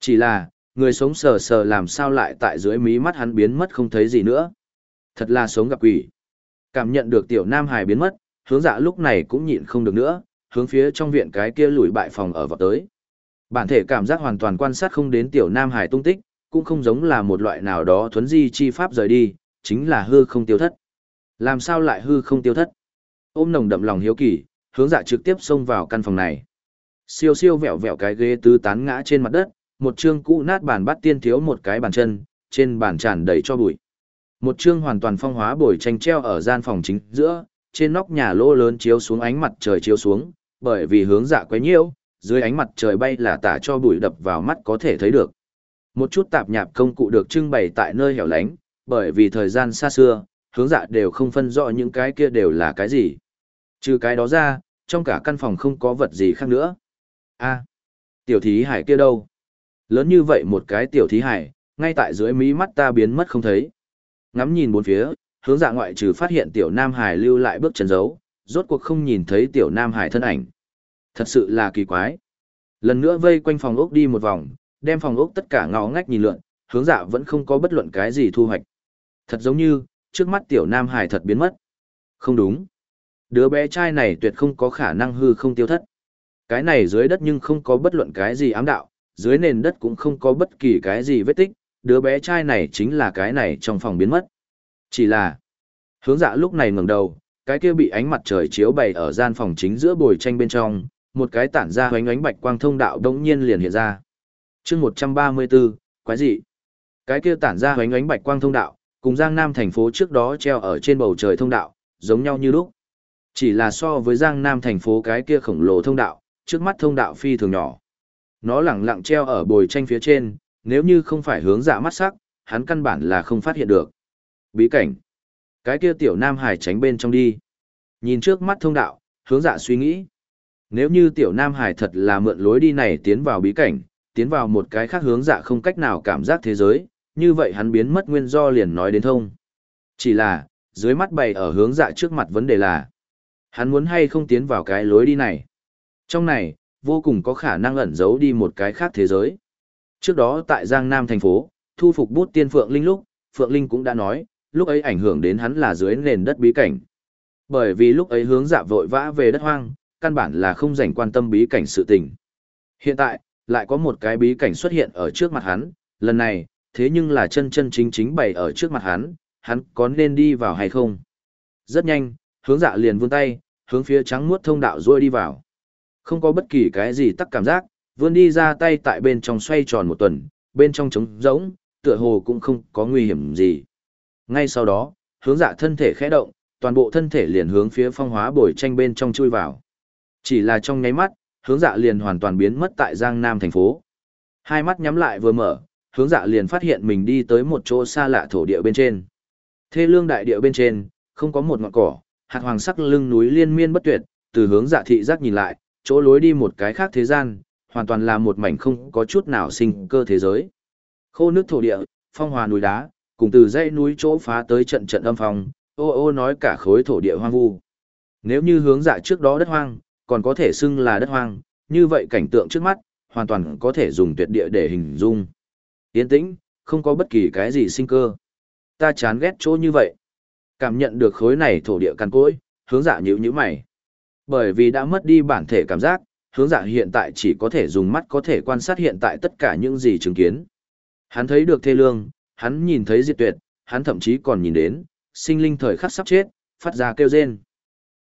Chỉ là, người sống sờ sờ làm sao lại tại dưới mí mắt hắn biến mất không thấy gì nữa. Thật là sống gặp quỷ. Cảm nhận được tiểu nam hải biến mất, hướng dạ lúc này cũng nhịn không được nữa, hướng phía trong viện cái kia lùi bại phòng ở vào tới. Bản thể cảm giác hoàn toàn quan sát không đến tiểu Nam Hải tung tích, cũng không giống là một loại nào đó thuấn di chi pháp rời đi, chính là hư không tiêu thất. Làm sao lại hư không tiêu thất? Ôm nồng đậm lòng hiếu kỳ, hướng dạ trực tiếp xông vào căn phòng này. Siêu siêu vẹo vẹo cái ghế tứ tán ngã trên mặt đất, một chương cũ nát bàn bắt tiên thiếu một cái bàn chân, trên bàn tràn đầy cho bụi. Một chương hoàn toàn phong hóa bồi tranh treo ở gian phòng chính giữa, trên nóc nhà lỗ lớn chiếu xuống ánh mặt trời chiếu xuống, bởi vì hướng dạ quấy nhiễu, dưới ánh mặt trời bay là tả cho bụi đập vào mắt có thể thấy được. Một chút tạp nhạp công cụ được trưng bày tại nơi hẻo lánh, bởi vì thời gian xa xưa, hướng dạ đều không phân rõ những cái kia đều là cái gì. Trừ cái đó ra, trong cả căn phòng không có vật gì khác nữa. a tiểu thí hải kia đâu? Lớn như vậy một cái tiểu thí hải, ngay tại dưới mí mắt ta biến mất không thấy. Ngắm nhìn bốn phía, hướng dạ ngoại trừ phát hiện tiểu Nam Hải lưu lại bước chân dấu, rốt cuộc không nhìn thấy tiểu Nam Hải thân ảnh. Thật sự là kỳ quái. Lần nữa vây quanh phòng ốc đi một vòng, đem phòng ốc tất cả ngõ ngách nhìn lượn, hướng dạ vẫn không có bất luận cái gì thu hoạch. Thật giống như, trước mắt tiểu Nam Hải thật biến mất. Không đúng. Đứa bé trai này tuyệt không có khả năng hư không tiêu thất. Cái này dưới đất nhưng không có bất luận cái gì ám đạo, dưới nền đất cũng không có bất kỳ cái gì vết tích, đứa bé trai này chính là cái này trong phòng biến mất. Chỉ là, hướng dạ lúc này ngẩng đầu, cái kia bị ánh mặt trời chiếu bày ở gian phòng chính giữa bồi tranh bên trong, một cái tản ra hoánh ánh bạch quang thông đạo đống nhiên liền hiện ra. chương 134, quái dị. Cái kia tản ra hoánh ánh bạch quang thông đạo, cùng Giang Nam thành phố trước đó treo ở trên bầu trời thông đạo, giống nhau như lúc. Chỉ là so với Giang Nam thành phố cái kia khổng lồ thông đạo, trước mắt thông đạo phi thường nhỏ. Nó lẳng lặng treo ở bồi tranh phía trên, nếu như không phải hướng dạ mắt sắc, hắn căn bản là không phát hiện được. Bí cảnh. Cái kia tiểu Nam Hải tránh bên trong đi. Nhìn trước mắt thông đạo, hướng dạ suy nghĩ. Nếu như tiểu Nam Hải thật là mượn lối đi này tiến vào bí cảnh, tiến vào một cái khác hướng dạ không cách nào cảm giác thế giới, như vậy hắn biến mất nguyên do liền nói đến thông. Chỉ là, dưới mắt bày ở hướng dạ trước mặt vấn đề là, hắn muốn hay không tiến vào cái lối đi này. Trong này, vô cùng có khả năng ẩn giấu đi một cái khác thế giới. Trước đó tại Giang Nam thành phố, thu phục bút tiên Phượng Linh lúc, Phượng Linh cũng đã nói, lúc ấy ảnh hưởng đến hắn là dưới nền đất bí cảnh. Bởi vì lúc ấy hướng dạ vội vã về đất hoang, căn bản là không dành quan tâm bí cảnh sự tình. Hiện tại, lại có một cái bí cảnh xuất hiện ở trước mặt hắn, lần này, thế nhưng là chân chân chính chính bày ở trước mặt hắn, hắn có nên đi vào hay không? Rất nhanh, hướng dạ liền vươn tay, hướng phía trắng muốt thông đạo ruôi đi vào. Không có bất kỳ cái gì tắc cảm giác, vươn đi ra tay tại bên trong xoay tròn một tuần, bên trong trống rỗng, tựa hồ cũng không có nguy hiểm gì. Ngay sau đó, hướng dạ thân thể khẽ động, toàn bộ thân thể liền hướng phía phong hóa bồi tranh bên trong chui vào. Chỉ là trong nháy mắt, hướng dạ liền hoàn toàn biến mất tại Giang Nam thành phố. Hai mắt nhắm lại vừa mở, hướng dạ liền phát hiện mình đi tới một chỗ xa lạ thổ địa bên trên. Thê lương đại địa bên trên, không có một ngọn cỏ, hạt hoàng sắc lưng núi liên miên bất tuyệt, từ hướng dạ thị giác nhìn lại, chỗ lối đi một cái khác thế gian, hoàn toàn là một mảnh không có chút nào sinh cơ thế giới. Khô nước thổ địa, phong hòa núi đá, cùng từ dãy núi chỗ phá tới trận trận âm phong, ô ô nói cả khối thổ địa hoang vu. Nếu như hướng dạ trước đó đất hoang, còn có thể xưng là đất hoang, như vậy cảnh tượng trước mắt, hoàn toàn có thể dùng tuyệt địa để hình dung. Yên tĩnh, không có bất kỳ cái gì sinh cơ. Ta chán ghét chỗ như vậy. Cảm nhận được khối này thổ địa căn cối, hướng dạ nhíu nhíu mày. Bởi vì đã mất đi bản thể cảm giác, hướng dạ hiện tại chỉ có thể dùng mắt có thể quan sát hiện tại tất cả những gì chứng kiến. Hắn thấy được thê lương, hắn nhìn thấy diệt tuyệt, hắn thậm chí còn nhìn đến, sinh linh thời khắc sắp chết, phát ra kêu rên.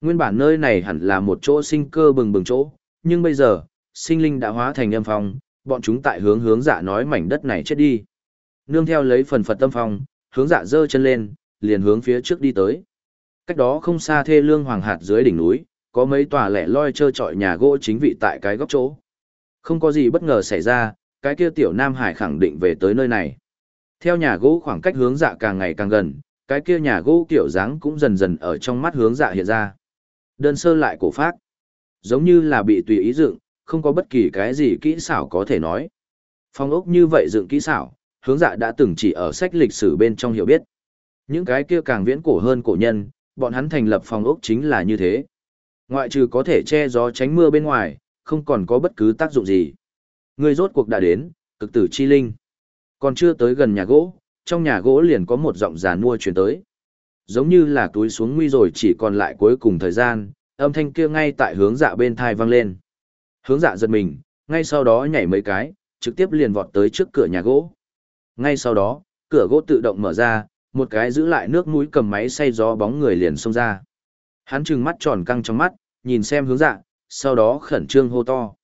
Nguyên bản nơi này hẳn là một chỗ sinh cơ bừng bừng chỗ, nhưng bây giờ, sinh linh đã hóa thành âm phong, bọn chúng tại hướng hướng dạ nói mảnh đất này chết đi. Nương theo lấy phần phật tâm phong, hướng dạ giơ chân lên, liền hướng phía trước đi tới. Cách đó không xa thê lương hoàng hạt dưới đỉnh núi, có mấy tòa lẻ loi trơ trọi nhà gỗ chính vị tại cái góc chỗ. Không có gì bất ngờ xảy ra, cái kia tiểu Nam Hải khẳng định về tới nơi này. Theo nhà gỗ khoảng cách hướng dạ càng ngày càng gần, cái kia nhà gỗ kiểu dáng cũng dần dần ở trong mắt hướng dạ hiện ra. Đơn sơ lại cổ phát, giống như là bị tùy ý dựng, không có bất kỳ cái gì kỹ xảo có thể nói. Phong ốc như vậy dựng kỹ xảo, hướng dạ đã từng chỉ ở sách lịch sử bên trong hiểu biết. Những cái kia càng viễn cổ hơn cổ nhân, bọn hắn thành lập phong ốc chính là như thế. Ngoại trừ có thể che gió tránh mưa bên ngoài, không còn có bất cứ tác dụng gì. Người rốt cuộc đã đến, cực tử chi linh. Còn chưa tới gần nhà gỗ, trong nhà gỗ liền có một giọng giàn mua truyền tới. Giống như là túi xuống nguy rồi chỉ còn lại cuối cùng thời gian, âm thanh kia ngay tại hướng dạ bên thai vang lên. Hướng dạ giật mình, ngay sau đó nhảy mấy cái, trực tiếp liền vọt tới trước cửa nhà gỗ. Ngay sau đó, cửa gỗ tự động mở ra, một cái giữ lại nước mũi cầm máy xay gió bóng người liền xông ra. Hắn trừng mắt tròn căng trong mắt, nhìn xem hướng dạ, sau đó khẩn trương hô to.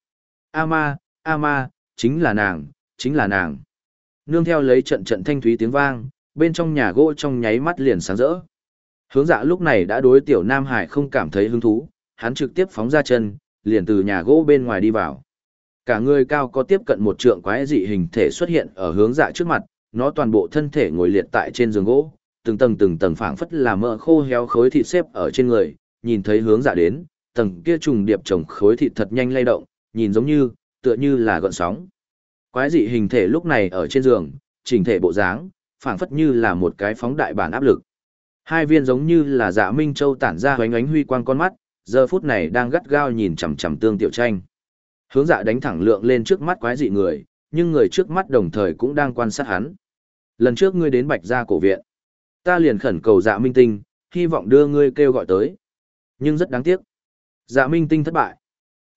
A ma, A ma, chính là nàng, chính là nàng. Nương theo lấy trận trận thanh thúy tiếng vang, bên trong nhà gỗ trong nháy mắt liền sáng rỡ. Hướng dạ lúc này đã đối tiểu Nam Hải không cảm thấy hứng thú, hắn trực tiếp phóng ra chân, liền từ nhà gỗ bên ngoài đi vào. Cả người cao có tiếp cận một trượng quái dị hình thể xuất hiện ở hướng dạ trước mặt, nó toàn bộ thân thể ngồi liệt tại trên giường gỗ, từng tầng từng tầng phảng phất là mỡ khô héo khối thịt xếp ở trên người, nhìn thấy hướng dạ đến, tầng kia trùng điệp chồng khối thịt thật nhanh lay động, nhìn giống như, tựa như là gợn sóng. Quái dị hình thể lúc này ở trên giường, chỉnh thể bộ dáng, phảng phất như là một cái phóng đại bản áp lực. Hai viên giống như là dạ minh châu tản ra hoánh ánh huy quang con mắt, giờ phút này đang gắt gao nhìn chằm chằm tương tiểu tranh. Hướng dạ đánh thẳng lượng lên trước mắt quái dị người, nhưng người trước mắt đồng thời cũng đang quan sát hắn. Lần trước ngươi đến bạch gia cổ viện, ta liền khẩn cầu dạ minh tinh, hy vọng đưa ngươi kêu gọi tới. Nhưng rất đáng tiếc. Dạ minh tinh thất bại.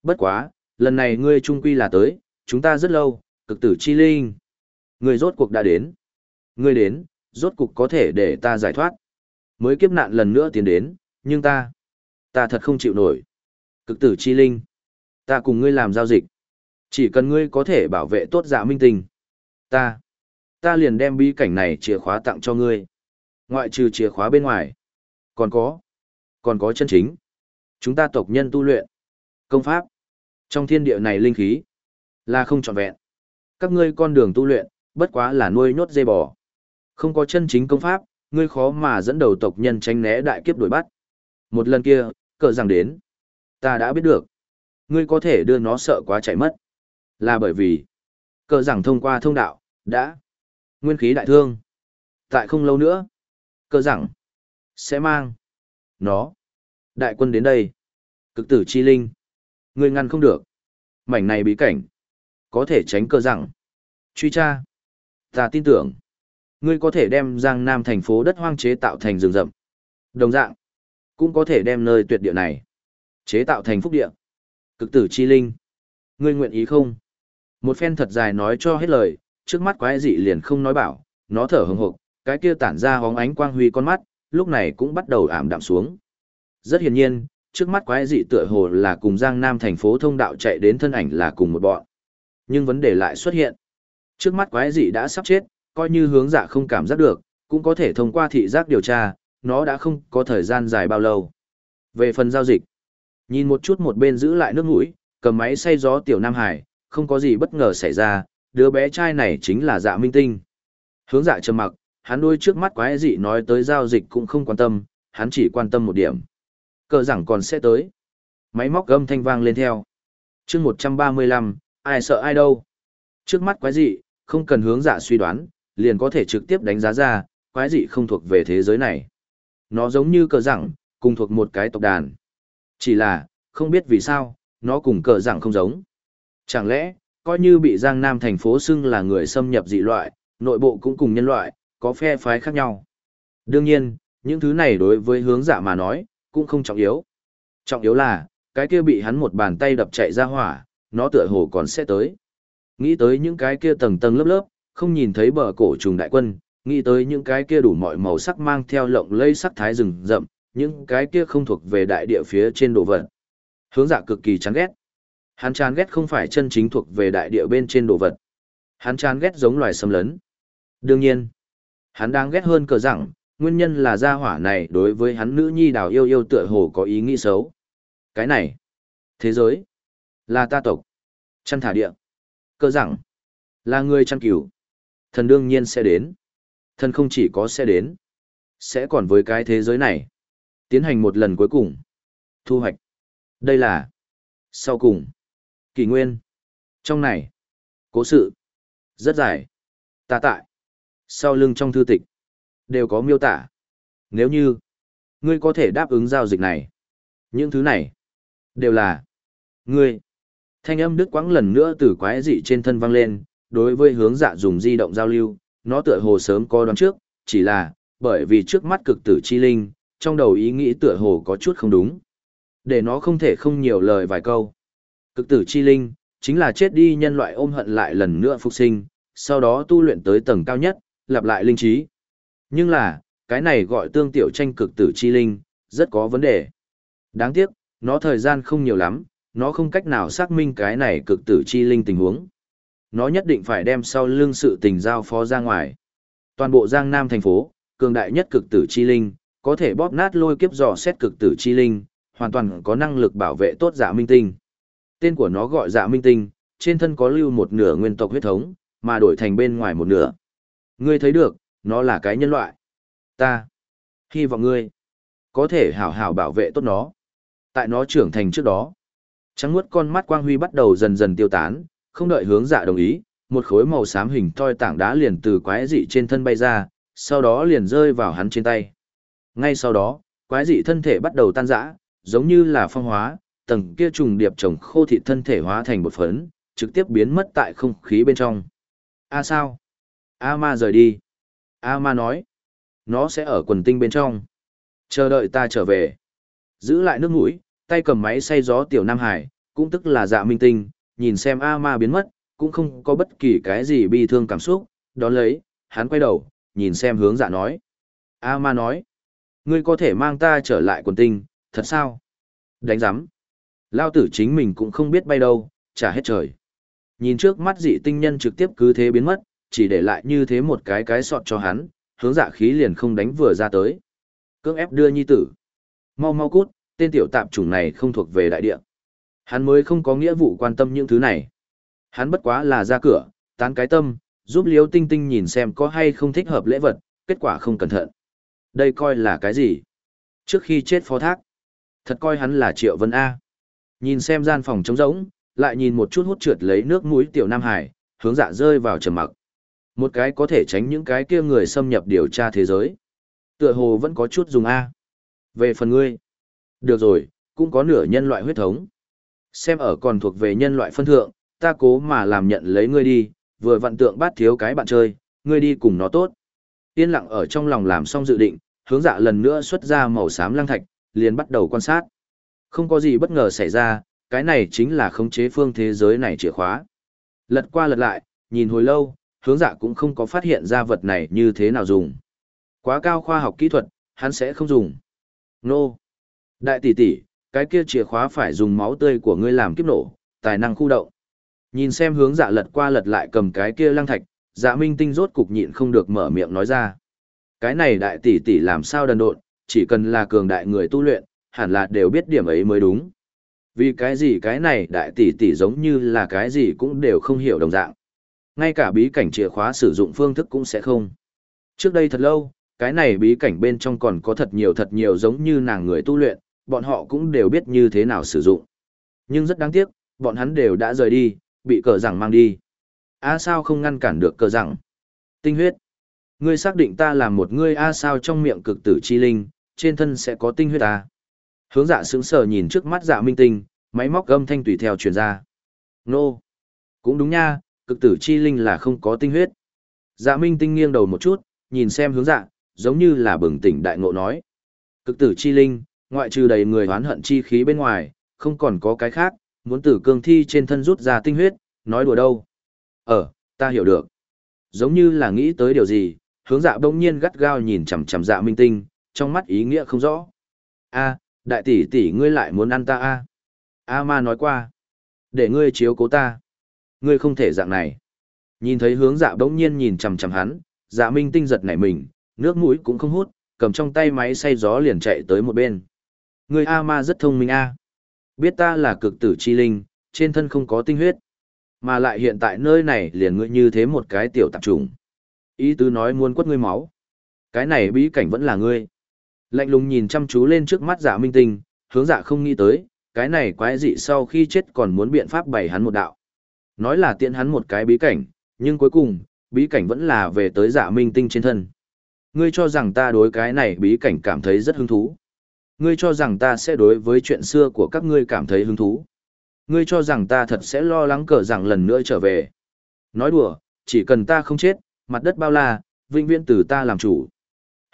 Bất quá, lần này ngươi trung quy là tới, chúng ta rất lâu, cực tử chi linh. Ngươi rốt cuộc đã đến. Ngươi đến, rốt cuộc có thể để ta giải thoát. Mới kiếp nạn lần nữa tiến đến, nhưng ta, ta thật không chịu nổi. Cực tử chi linh. Ta cùng ngươi làm giao dịch. Chỉ cần ngươi có thể bảo vệ tốt dạ minh tinh. Ta, ta liền đem bí cảnh này chìa khóa tặng cho ngươi. Ngoại trừ chìa khóa bên ngoài. Còn có, còn có chân chính. Chúng ta tộc nhân tu luyện. Công pháp. Trong thiên địa này linh khí. Là không trọn vẹn. Các ngươi con đường tu luyện, bất quá là nuôi nhốt dây bò. Không có chân chính công pháp, ngươi khó mà dẫn đầu tộc nhân tránh né đại kiếp đuổi bắt. Một lần kia, cờ rằng đến. Ta đã biết được. Ngươi có thể đưa nó sợ quá chạy mất. Là bởi vì, cờ rằng thông qua thông đạo, đã nguyên khí đại thương. Tại không lâu nữa, cờ rằng sẽ mang nó đại quân đến đây. Cực tử chi linh. Ngươi ngăn không được. Mảnh này bí cảnh. Có thể tránh cờ rằng. Truy tra. Ta tin tưởng. Ngươi có thể đem Giang Nam thành phố đất hoang chế tạo thành rừng rậm. Đồng dạng. Cũng có thể đem nơi tuyệt địa này. Chế tạo thành phúc địa. Cực tử chi linh. Ngươi nguyện ý không? Một phen thật dài nói cho hết lời, trước mắt quái dị liền không nói bảo, nó thở hừng hực, cái kia tản ra hóng ánh quang huy con mắt, lúc này cũng bắt đầu ảm đạm xuống. Rất hiển nhiên, trước mắt quái dị tựa hồ là cùng Giang Nam thành phố thông đạo chạy đến thân ảnh là cùng một bọn. Nhưng vấn đề lại xuất hiện. Trước mắt quái dị đã sắp chết, coi như hướng dạ không cảm giác được, cũng có thể thông qua thị giác điều tra, nó đã không có thời gian dài bao lâu. Về phần giao dịch, nhìn một chút một bên giữ lại nước mũi, cầm máy xay gió tiểu Nam Hải, không có gì bất ngờ xảy ra, đứa bé trai này chính là dạ minh tinh. Hướng dạ trầm mặc, hắn đôi trước mắt quái dị nói tới giao dịch cũng không quan tâm, hắn chỉ quan tâm một điểm. Cờ rằng còn sẽ tới. Máy móc gâm thanh vang lên theo. chương 135, ai sợ ai đâu. Trước mắt quái dị, không cần hướng dạ suy đoán, liền có thể trực tiếp đánh giá ra, quái dị không thuộc về thế giới này. Nó giống như cờ rằng, cùng thuộc một cái tộc đàn. Chỉ là, không biết vì sao, nó cùng cờ rằng không giống. Chẳng lẽ, coi như bị Giang Nam thành phố xưng là người xâm nhập dị loại, nội bộ cũng cùng nhân loại, có phe phái khác nhau. Đương nhiên, những thứ này đối với hướng giả mà nói, cũng không trọng yếu. Trọng yếu là, cái kia bị hắn một bàn tay đập chạy ra hỏa, nó tựa hồ còn sẽ tới. Nghĩ tới những cái kia tầng tầng lớp lớp, không nhìn thấy bờ cổ trùng đại quân, nghĩ tới những cái kia đủ mọi màu sắc mang theo lộng lây sắc thái rừng rậm, những cái kia không thuộc về đại địa phía trên đồ vật. Hướng dạ cực kỳ chán ghét. Hắn chán ghét không phải chân chính thuộc về đại địa bên trên đồ vật. Hắn chán ghét giống loài xâm lấn. Đương nhiên, hắn đang ghét hơn cờ rằng, nguyên nhân là gia hỏa này đối với hắn nữ nhi đào yêu yêu tựa hồ có ý nghĩ xấu. Cái này, thế giới, là ta tộc, chăn thả địa, cơ rằng, là người chăn cửu. Thần đương nhiên sẽ đến. Thần không chỉ có sẽ đến, sẽ còn với cái thế giới này. Tiến hành một lần cuối cùng. Thu hoạch. Đây là sau cùng. Kỷ nguyên. Trong này. Cố sự. Rất dài. Ta tại. Sau lưng trong thư tịch. Đều có miêu tả. Nếu như. Ngươi có thể đáp ứng giao dịch này. Những thứ này. Đều là. Ngươi. Thanh âm đứt quãng lần nữa từ quái dị trên thân vang lên. Đối với hướng dạ dùng di động giao lưu. Nó tựa hồ sớm có đoán trước. Chỉ là. Bởi vì trước mắt cực tử chi linh. Trong đầu ý nghĩ tựa hồ có chút không đúng. Để nó không thể không nhiều lời vài câu. Cực tử chi linh, chính là chết đi nhân loại ôm hận lại lần nữa phục sinh, sau đó tu luyện tới tầng cao nhất, lặp lại linh trí. Nhưng là, cái này gọi tương tiểu tranh cực tử chi linh, rất có vấn đề. Đáng tiếc, nó thời gian không nhiều lắm, nó không cách nào xác minh cái này cực tử chi linh tình huống. Nó nhất định phải đem sau lưng sự tình giao phó ra ngoài. Toàn bộ Giang Nam thành phố, cường đại nhất cực tử chi linh, có thể bóp nát lôi kiếp dò xét cực tử chi linh, hoàn toàn có năng lực bảo vệ tốt dạ minh tinh. Tên của nó gọi dạ minh tinh, trên thân có lưu một nửa nguyên tộc huyết thống, mà đổi thành bên ngoài một nửa. Ngươi thấy được, nó là cái nhân loại. Ta, hy vọng ngươi, có thể hảo hảo bảo vệ tốt nó. Tại nó trưởng thành trước đó, trắng muốt con mắt quang huy bắt đầu dần dần tiêu tán, không đợi hướng dạ đồng ý, một khối màu xám hình thoi tảng đá liền từ quái dị trên thân bay ra, sau đó liền rơi vào hắn trên tay. Ngay sau đó, quái dị thân thể bắt đầu tan rã, giống như là phong hóa, tầng kia trùng điệp trồng khô thịt thân thể hóa thành một phấn, trực tiếp biến mất tại không khí bên trong. A sao? A ma rời đi. A ma nói. Nó sẽ ở quần tinh bên trong. Chờ đợi ta trở về. Giữ lại nước mũi, tay cầm máy xay gió tiểu Nam Hải, cũng tức là dạ minh tinh, nhìn xem A ma biến mất, cũng không có bất kỳ cái gì bi thương cảm xúc, đón lấy, hắn quay đầu, nhìn xem hướng dạ nói. A ma nói, ngươi có thể mang ta trở lại quần tinh, thật sao? Đánh giám. Lao tử chính mình cũng không biết bay đâu, trả hết trời. Nhìn trước mắt dị tinh nhân trực tiếp cứ thế biến mất, chỉ để lại như thế một cái cái sọt cho hắn, hướng dạ khí liền không đánh vừa ra tới. Cưỡng ép đưa nhi tử. Mau mau cút, tên tiểu tạp chủng này không thuộc về đại địa. Hắn mới không có nghĩa vụ quan tâm những thứ này. Hắn bất quá là ra cửa, tán cái tâm, giúp Liêu Tinh Tinh nhìn xem có hay không thích hợp lễ vật, kết quả không cẩn thận. Đây coi là cái gì? Trước khi chết phó thác, thật coi hắn là Triệu Vân A. Nhìn xem gian phòng trống rỗng, lại nhìn một chút hút trượt lấy nước mũi tiểu Nam Hải, hướng dạ rơi vào trầm mặc. Một cái có thể tránh những cái kia người xâm nhập điều tra thế giới. Tựa hồ vẫn có chút dùng A. Về phần ngươi, được rồi, cũng có nửa nhân loại huyết thống. Xem ở còn thuộc về nhân loại phân thượng, ta cố mà làm nhận lấy ngươi đi, vừa vặn tượng bát thiếu cái bạn chơi, ngươi đi cùng nó tốt. Yên lặng ở trong lòng làm xong dự định, hướng dạ lần nữa xuất ra màu xám lăng thạch, liền bắt đầu quan sát. Không có gì bất ngờ xảy ra, cái này chính là khống chế phương thế giới này chìa khóa. Lật qua lật lại, nhìn hồi lâu, hướng dạ cũng không có phát hiện ra vật này như thế nào dùng. Quá cao khoa học kỹ thuật, hắn sẽ không dùng. Nô! Đại tỷ tỷ, cái kia chìa khóa phải dùng máu tươi của ngươi làm kiếp nổ, tài năng khu động. Nhìn xem hướng dạ lật qua lật lại cầm cái kia lăng thạch, dạ minh tinh rốt cục nhịn không được mở miệng nói ra. Cái này đại tỷ tỷ làm sao đần độn, chỉ cần là cường đại người tu luyện, hẳn là đều biết điểm ấy mới đúng. Vì cái gì cái này đại tỷ tỷ giống như là cái gì cũng đều không hiểu đồng dạng. Ngay cả bí cảnh chìa khóa sử dụng phương thức cũng sẽ không. Trước đây thật lâu, cái này bí cảnh bên trong còn có thật nhiều thật nhiều giống như nàng người tu luyện, bọn họ cũng đều biết như thế nào sử dụng. Nhưng rất đáng tiếc, bọn hắn đều đã rời đi, bị cờ rằng mang đi. A sao không ngăn cản được cờ rằng? Tinh huyết. Ngươi xác định ta là một ngươi A sao trong miệng cực tử chi linh, trên thân sẽ có tinh huyết à? Hướng dạ sững sờ nhìn trước mắt dạ minh tinh, máy móc âm thanh tùy theo truyền ra. Nô. Cũng đúng nha, cực tử chi linh là không có tinh huyết. Dạ minh tinh nghiêng đầu một chút, nhìn xem hướng dạ, giống như là bừng tỉnh đại ngộ nói. Cực tử chi linh, ngoại trừ đầy người hoán hận chi khí bên ngoài, không còn có cái khác, muốn tử cương thi trên thân rút ra tinh huyết, nói đùa đâu. Ờ, ta hiểu được. Giống như là nghĩ tới điều gì, hướng dạ bỗng nhiên gắt gao nhìn chằm chằm dạ minh tinh, trong mắt ý nghĩa không rõ. a đại tỷ tỷ ngươi lại muốn ăn ta a a ma nói qua. Để ngươi chiếu cố ta. Ngươi không thể dạng này. Nhìn thấy hướng dạ bỗng nhiên nhìn chằm chằm hắn, dạ minh tinh giật nảy mình, nước mũi cũng không hút, cầm trong tay máy xay gió liền chạy tới một bên. Ngươi a ma rất thông minh a Biết ta là cực tử chi linh, trên thân không có tinh huyết. Mà lại hiện tại nơi này liền ngươi như thế một cái tiểu tạp trùng. Ý tứ nói muốn quất ngươi máu. Cái này bí cảnh vẫn là ngươi. Lạnh lùng nhìn chăm chú lên trước mắt dạ minh tinh, hướng dạ không nghĩ tới, cái này quái dị sau khi chết còn muốn biện pháp bày hắn một đạo. Nói là tiện hắn một cái bí cảnh, nhưng cuối cùng, bí cảnh vẫn là về tới dạ minh tinh trên thân. Ngươi cho rằng ta đối cái này bí cảnh cảm thấy rất hứng thú. Ngươi cho rằng ta sẽ đối với chuyện xưa của các ngươi cảm thấy hứng thú. Ngươi cho rằng ta thật sẽ lo lắng cờ rằng lần nữa trở về. Nói đùa, chỉ cần ta không chết, mặt đất bao la, vĩnh viễn từ ta làm chủ.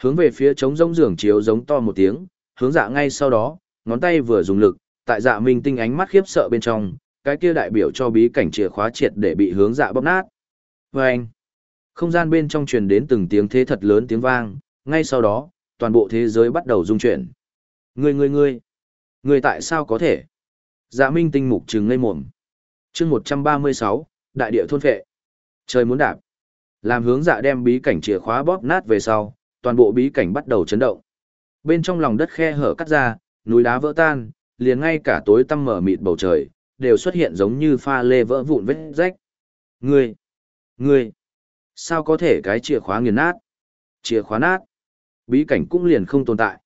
Hướng về phía trống rông giường chiếu giống to một tiếng, hướng dạ ngay sau đó, ngón tay vừa dùng lực, tại dạ minh tinh ánh mắt khiếp sợ bên trong, cái kia đại biểu cho bí cảnh chìa khóa triệt để bị hướng dạ bóp nát. Và anh, không gian bên trong truyền đến từng tiếng thế thật lớn tiếng vang, ngay sau đó, toàn bộ thế giới bắt đầu rung chuyển. Ngươi ngươi ngươi, ngươi tại sao có thể? Dạ minh tinh mục trừng ngây mồm. chương 136, đại địa thôn phệ. Trời muốn đạp. Làm hướng dạ đem bí cảnh chìa khóa bóp nát về sau, toàn bộ bí cảnh bắt đầu chấn động. Bên trong lòng đất khe hở cắt ra, núi đá vỡ tan, liền ngay cả tối tăm mở mịt bầu trời, đều xuất hiện giống như pha lê vỡ vụn vết rách. Ngươi! Ngươi! Sao có thể cái chìa khóa nghiền nát? Chìa khóa nát! Bí cảnh cũng liền không tồn tại.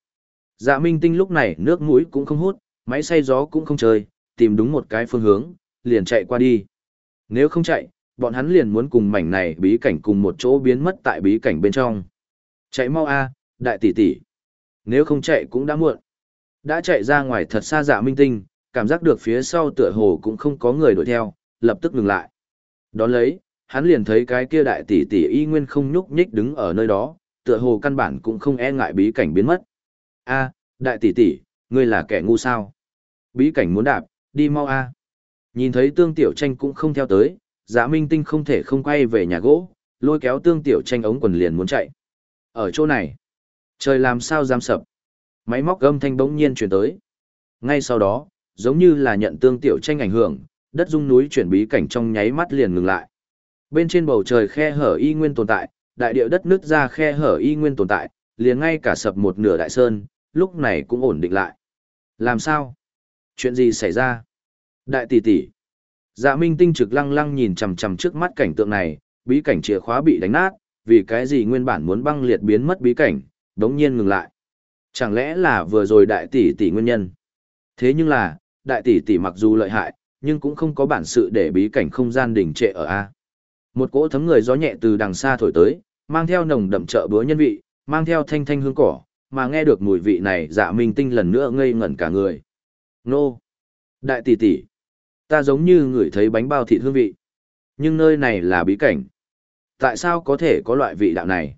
Dạ minh tinh lúc này nước mũi cũng không hút, máy xay gió cũng không chơi, tìm đúng một cái phương hướng, liền chạy qua đi. Nếu không chạy, bọn hắn liền muốn cùng mảnh này bí cảnh cùng một chỗ biến mất tại bí cảnh bên trong. Chạy mau a, đại tỷ tỷ. Nếu không chạy cũng đã muộn. Đã chạy ra ngoài thật xa dạ minh tinh, cảm giác được phía sau tựa hồ cũng không có người đuổi theo, lập tức ngừng lại. Đón lấy, hắn liền thấy cái kia đại tỷ tỷ y nguyên không nhúc nhích đứng ở nơi đó, tựa hồ căn bản cũng không e ngại bí cảnh biến mất. A, đại tỷ tỷ, ngươi là kẻ ngu sao? Bí cảnh muốn đạp, đi mau a. Nhìn thấy tương tiểu tranh cũng không theo tới, giả minh tinh không thể không quay về nhà gỗ, lôi kéo tương tiểu tranh ống quần liền muốn chạy. Ở chỗ này, trời làm sao dám sập. Máy móc gâm thanh bỗng nhiên chuyển tới. Ngay sau đó, giống như là nhận tương tiểu tranh ảnh hưởng, đất rung núi chuyển bí cảnh trong nháy mắt liền ngừng lại. Bên trên bầu trời khe hở y nguyên tồn tại, đại địa đất nứt ra khe hở y nguyên tồn tại, liền ngay cả sập một nửa đại sơn, lúc này cũng ổn định lại. Làm sao? Chuyện gì xảy ra? Đại tỷ tỷ. Dạ Minh Tinh trực lăng lăng nhìn chằm chằm trước mắt cảnh tượng này, bí cảnh chìa khóa bị đánh nát, vì cái gì nguyên bản muốn băng liệt biến mất bí cảnh, đống nhiên ngừng lại. Chẳng lẽ là vừa rồi đại tỷ tỷ nguyên nhân? Thế nhưng là, đại tỷ tỷ mặc dù lợi hại, nhưng cũng không có bản sự để bí cảnh không gian đỉnh trệ ở A. Một cỗ thấm người gió nhẹ từ đằng xa thổi tới, mang theo nồng đậm trợ búa nhân vị, mang theo thanh thanh hương cỏ, mà nghe được mùi vị này dạ minh tinh lần nữa ngây ngẩn cả người. Nô! Đại tỷ tỷ! Ta giống như ngửi thấy bánh bao thịt hương vị. Nhưng nơi này là bí cảnh. Tại sao có thể có loại vị đạo này?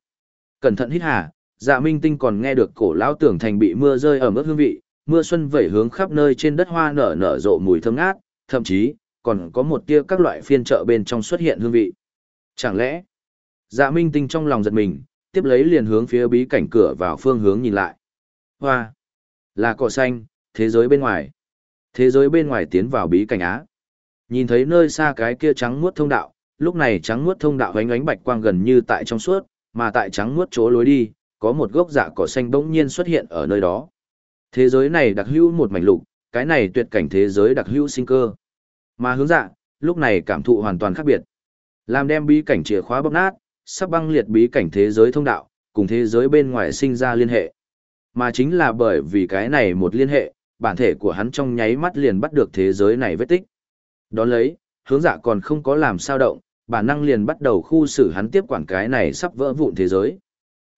Cẩn thận hít hà, dạ minh tinh còn nghe được cổ lão tưởng thành bị mưa rơi ở mức hương vị, mưa xuân vẩy hướng khắp nơi trên đất hoa nở nở rộ mùi thơm ngát, thậm chí, còn có một tia các loại phiên chợ bên trong xuất hiện hương vị. Chẳng lẽ, dạ minh tinh trong lòng giật mình, tiếp lấy liền hướng phía bí cảnh cửa vào phương hướng nhìn lại. Hoa, là cỏ xanh, thế giới bên ngoài. Thế giới bên ngoài tiến vào bí cảnh Á. Nhìn thấy nơi xa cái kia trắng muốt thông đạo, lúc này trắng muốt thông đạo ánh ánh bạch quang gần như tại trong suốt, mà tại trắng muốt chỗ lối đi, có một gốc dạ cỏ xanh bỗng nhiên xuất hiện ở nơi đó. Thế giới này đặc hữu một mảnh lục, cái này tuyệt cảnh thế giới đặc hữu sinh cơ. Mà hướng dạ, lúc này cảm thụ hoàn toàn khác biệt. Làm đem bí cảnh chìa khóa bóp nát, sắp băng liệt bí cảnh thế giới thông đạo, cùng thế giới bên ngoài sinh ra liên hệ. Mà chính là bởi vì cái này một liên hệ, bản thể của hắn trong nháy mắt liền bắt được thế giới này vết tích. Đón lấy, hướng dạ còn không có làm sao động, bản năng liền bắt đầu khu xử hắn tiếp quản cái này sắp vỡ vụn thế giới.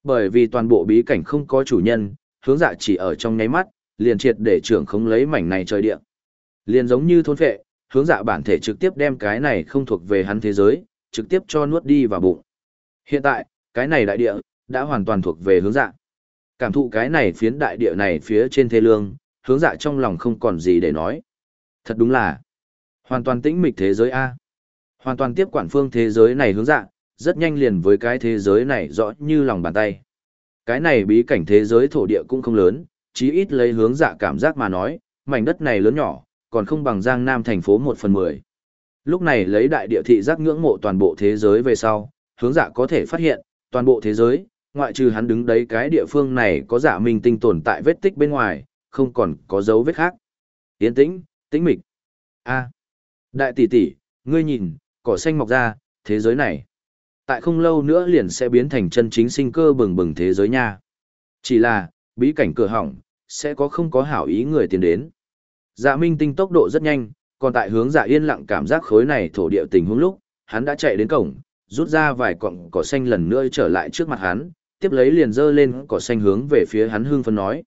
Bởi vì toàn bộ bí cảnh không có chủ nhân, hướng dạ chỉ ở trong nháy mắt, liền triệt để trưởng không lấy mảnh này trời địa. Liền giống như thôn phệ, hướng dạ bản thể trực tiếp đem cái này không thuộc về hắn thế giới, trực tiếp cho nuốt đi vào bụng. Hiện tại, cái này đại địa, đã hoàn toàn thuộc về hướng dạ. Cảm thụ cái này phiến đại địa này phía trên thế lương, hướng dạ trong lòng không còn gì để nói. Thật đúng là, hoàn toàn tĩnh mịch thế giới A. Hoàn toàn tiếp quản phương thế giới này hướng dạ, rất nhanh liền với cái thế giới này rõ như lòng bàn tay. Cái này bí cảnh thế giới thổ địa cũng không lớn, chí ít lấy hướng dạ cảm giác mà nói, mảnh đất này lớn nhỏ, còn không bằng Giang Nam thành phố một phần mười. Lúc này lấy đại địa thị giác ngưỡng mộ toàn bộ thế giới về sau, hướng dạ có thể phát hiện, toàn bộ thế giới, ngoại trừ hắn đứng đấy cái địa phương này có dạ minh tinh tồn tại vết tích bên ngoài, không còn có dấu vết khác. Yên tĩnh, tĩnh mịch. A. đại tỷ tỷ, ngươi nhìn, cỏ xanh mọc ra, thế giới này. Tại không lâu nữa liền sẽ biến thành chân chính sinh cơ bừng bừng thế giới nha. Chỉ là, bí cảnh cửa hỏng, sẽ có không có hảo ý người tiến đến. Dạ minh tinh tốc độ rất nhanh, còn tại hướng dạ yên lặng cảm giác khối này thổ địa tình huống lúc, hắn đã chạy đến cổng, rút ra vài cọng cỏ xanh lần nữa trở lại trước mặt hắn, tiếp lấy liền dơ lên cỏ xanh hướng về phía hắn hương phấn nói.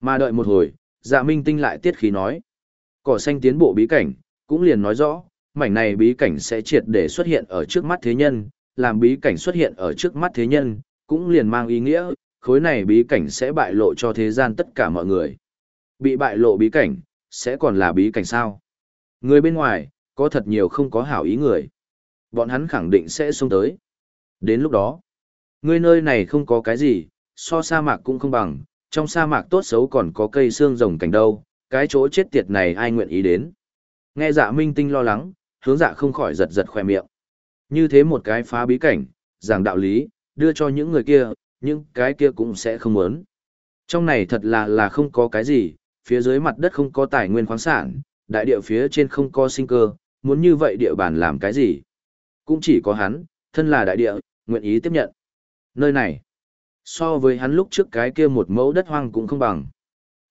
Mà đợi một hồi, dạ minh tinh lại tiết khí nói. Cỏ xanh tiến bộ bí cảnh, cũng liền nói rõ, mảnh này bí cảnh sẽ triệt để xuất hiện ở trước mắt thế nhân, làm bí cảnh xuất hiện ở trước mắt thế nhân, cũng liền mang ý nghĩa, khối này bí cảnh sẽ bại lộ cho thế gian tất cả mọi người. Bị bại lộ bí cảnh, sẽ còn là bí cảnh sao? Người bên ngoài, có thật nhiều không có hảo ý người. Bọn hắn khẳng định sẽ xuống tới. Đến lúc đó, người nơi này không có cái gì, so sa mạc cũng không bằng, trong sa mạc tốt xấu còn có cây xương rồng cảnh đâu, cái chỗ chết tiệt này ai nguyện ý đến. Nghe dạ minh tinh lo lắng, hướng dạ không khỏi giật giật khoe miệng. Như thế một cái phá bí cảnh, giảng đạo lý, đưa cho những người kia, những cái kia cũng sẽ không muốn. Trong này thật là là không có cái gì, phía dưới mặt đất không có tài nguyên khoáng sản, đại địa phía trên không có sinh cơ, muốn như vậy địa bàn làm cái gì. Cũng chỉ có hắn, thân là đại địa, nguyện ý tiếp nhận. Nơi này, so với hắn lúc trước cái kia một mẫu đất hoang cũng không bằng.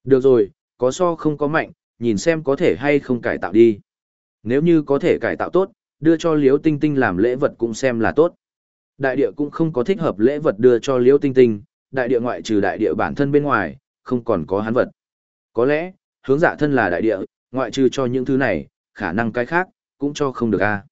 Được rồi, có so không có mạnh, nhìn xem có thể hay không cải tạo đi. Nếu như có thể cải tạo tốt, đưa cho Liễu Tinh Tinh làm lễ vật cũng xem là tốt. Đại địa cũng không có thích hợp lễ vật đưa cho Liễu Tinh Tinh, đại địa ngoại trừ đại địa bản thân bên ngoài, không còn có hắn vật. Có lẽ, hướng dạ thân là đại địa, ngoại trừ cho những thứ này, khả năng cái khác, cũng cho không được a.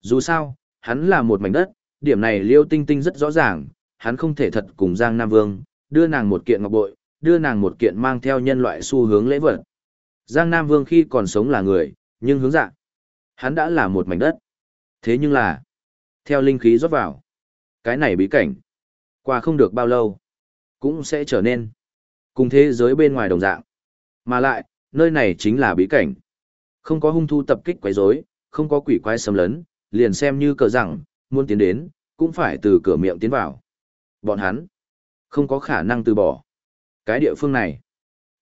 Dù sao, hắn là một mảnh đất, điểm này Liễu Tinh Tinh rất rõ ràng, hắn không thể thật cùng Giang Nam Vương, đưa nàng một kiện ngọc bội, đưa nàng một kiện mang theo nhân loại xu hướng lễ vật. Giang Nam Vương khi còn sống là người, nhưng hướng dạ. Hắn đã là một mảnh đất. Thế nhưng là, theo linh khí rót vào, cái này bí cảnh, qua không được bao lâu, cũng sẽ trở nên cùng thế giới bên ngoài đồng dạng. Mà lại, nơi này chính là bí cảnh. Không có hung thu tập kích quấy rối, không có quỷ quái xâm lấn, liền xem như cờ rằng, muốn tiến đến, cũng phải từ cửa miệng tiến vào. Bọn hắn, không có khả năng từ bỏ. Cái địa phương này,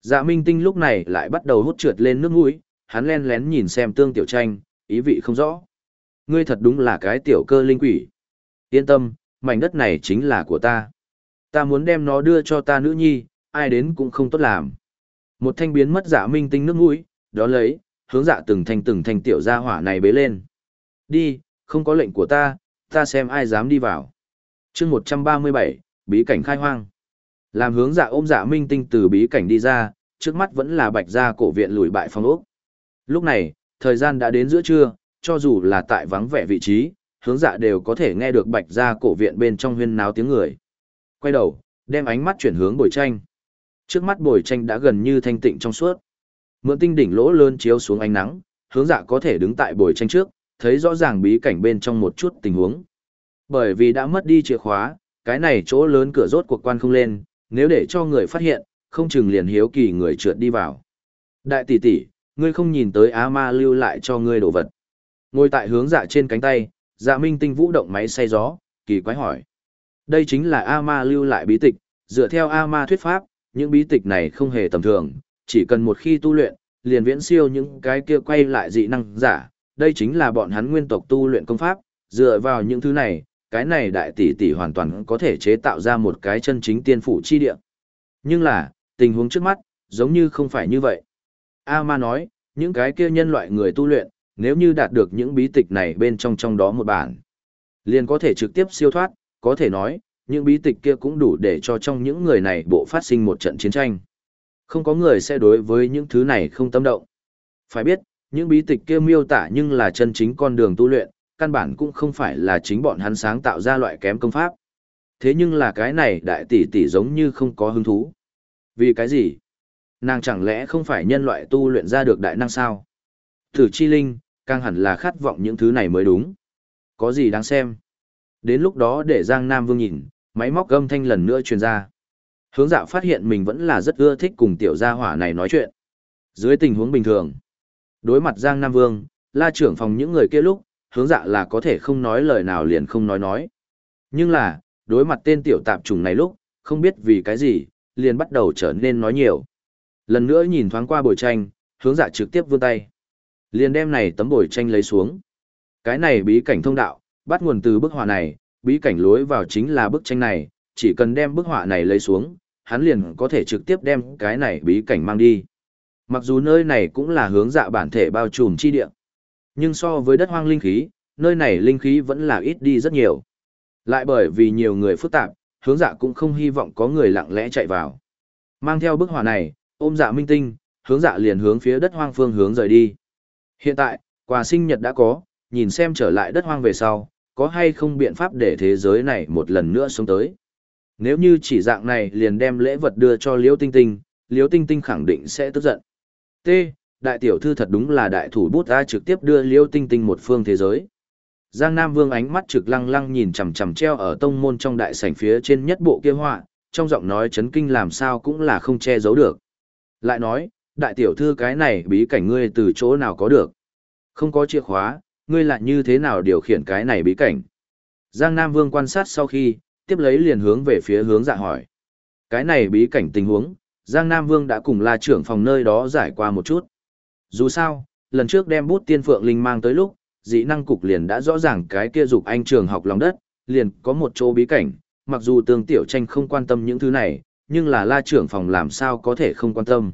dạ minh tinh lúc này lại bắt đầu hút trượt lên nước mũi, hắn len lén nhìn xem tương tiểu tranh, ý vị không rõ. Ngươi thật đúng là cái tiểu cơ linh quỷ. Yên tâm, mảnh đất này chính là của ta. Ta muốn đem nó đưa cho ta nữ nhi, ai đến cũng không tốt làm. Một thanh biến mất dạ minh tinh nước mũi, đó lấy, hướng dạ từng thanh từng thanh tiểu gia hỏa này bế lên. Đi, không có lệnh của ta, ta xem ai dám đi vào. chương 137, bí cảnh khai hoang. Làm hướng dạ ôm dạ minh tinh từ bí cảnh đi ra, trước mắt vẫn là bạch gia cổ viện lùi bại phong ốc. Lúc này, thời gian đã đến giữa trưa, cho dù là tại vắng vẻ vị trí, hướng dạ đều có thể nghe được bạch ra cổ viện bên trong huyên náo tiếng người. Quay đầu, đem ánh mắt chuyển hướng bồi tranh. Trước mắt bồi tranh đã gần như thanh tịnh trong suốt. Mượn tinh đỉnh lỗ lớn chiếu xuống ánh nắng, hướng dạ có thể đứng tại bồi tranh trước, thấy rõ ràng bí cảnh bên trong một chút tình huống. Bởi vì đã mất đi chìa khóa, cái này chỗ lớn cửa rốt cuộc quan không lên, nếu để cho người phát hiện, không chừng liền hiếu kỳ người trượt đi vào. Đại tỷ tỷ, ngươi không nhìn tới á ma lưu lại cho ngươi đồ vật. Ngồi tại hướng dạ trên cánh tay, dạ minh tinh vũ động máy xay gió, kỳ quái hỏi. Đây chính là A ma lưu lại bí tịch, dựa theo A ma thuyết pháp, những bí tịch này không hề tầm thường, chỉ cần một khi tu luyện, liền viễn siêu những cái kia quay lại dị năng giả, đây chính là bọn hắn nguyên tộc tu luyện công pháp, dựa vào những thứ này, cái này đại tỷ tỷ hoàn toàn có thể chế tạo ra một cái chân chính tiên phủ chi địa. Nhưng là, tình huống trước mắt, giống như không phải như vậy. A ma nói, những cái kia nhân loại người tu luyện, nếu như đạt được những bí tịch này bên trong trong đó một bản, liền có thể trực tiếp siêu thoát, có thể nói, những bí tịch kia cũng đủ để cho trong những người này bộ phát sinh một trận chiến tranh. Không có người sẽ đối với những thứ này không tâm động. Phải biết, những bí tịch kia miêu tả nhưng là chân chính con đường tu luyện, căn bản cũng không phải là chính bọn hắn sáng tạo ra loại kém công pháp. Thế nhưng là cái này đại tỷ tỷ giống như không có hứng thú. Vì cái gì? Nàng chẳng lẽ không phải nhân loại tu luyện ra được đại năng sao? Thử chi linh, càng hẳn là khát vọng những thứ này mới đúng. Có gì đáng xem? Đến lúc đó để Giang Nam Vương nhìn, máy móc gâm thanh lần nữa truyền ra. Hướng dạ phát hiện mình vẫn là rất ưa thích cùng tiểu gia hỏa này nói chuyện. Dưới tình huống bình thường, đối mặt Giang Nam Vương, la trưởng phòng những người kia lúc, hướng dạ là có thể không nói lời nào liền không nói nói. Nhưng là, đối mặt tên tiểu tạp trùng này lúc, không biết vì cái gì, liền bắt đầu trở nên nói nhiều. Lần nữa nhìn thoáng qua bồi tranh, hướng dạ trực tiếp vươn tay. Liền đem này tấm bồi tranh lấy xuống. Cái này bí cảnh thông đạo, bắt nguồn từ bức họa này, bí cảnh lối vào chính là bức tranh này, chỉ cần đem bức họa này lấy xuống, hắn liền có thể trực tiếp đem cái này bí cảnh mang đi. Mặc dù nơi này cũng là hướng dạ bản thể bao trùm chi địa, nhưng so với đất hoang linh khí, nơi này linh khí vẫn là ít đi rất nhiều. Lại bởi vì nhiều người phức tạp, hướng dạ cũng không hy vọng có người lặng lẽ chạy vào. Mang theo bức họa này, ôm dạ minh tinh, hướng dạ liền hướng phía đất hoang phương hướng rời đi. Hiện tại, quà sinh nhật đã có, nhìn xem trở lại đất hoang về sau, có hay không biện pháp để thế giới này một lần nữa sống tới. Nếu như chỉ dạng này liền đem lễ vật đưa cho Liễu Tinh Tinh, Liễu Tinh Tinh khẳng định sẽ tức giận. T. Đại tiểu thư thật đúng là đại thủ bút ra trực tiếp đưa Liễu Tinh Tinh một phương thế giới. Giang Nam Vương ánh mắt trực lăng lăng nhìn chằm chằm treo ở tông môn trong đại sảnh phía trên nhất bộ kia họa, trong giọng nói chấn kinh làm sao cũng là không che giấu được. Lại nói, đại tiểu thư cái này bí cảnh ngươi từ chỗ nào có được? Không có chìa khóa, ngươi lại như thế nào điều khiển cái này bí cảnh? Giang Nam Vương quan sát sau khi, tiếp lấy liền hướng về phía hướng dạ hỏi. Cái này bí cảnh tình huống, Giang Nam Vương đã cùng la trưởng phòng nơi đó giải qua một chút. Dù sao, lần trước đem bút tiên phượng linh mang tới lúc, dĩ năng cục liền đã rõ ràng cái kia dục anh trường học lòng đất, liền có một chỗ bí cảnh, mặc dù tương tiểu tranh không quan tâm những thứ này, nhưng là la trưởng phòng làm sao có thể không quan tâm.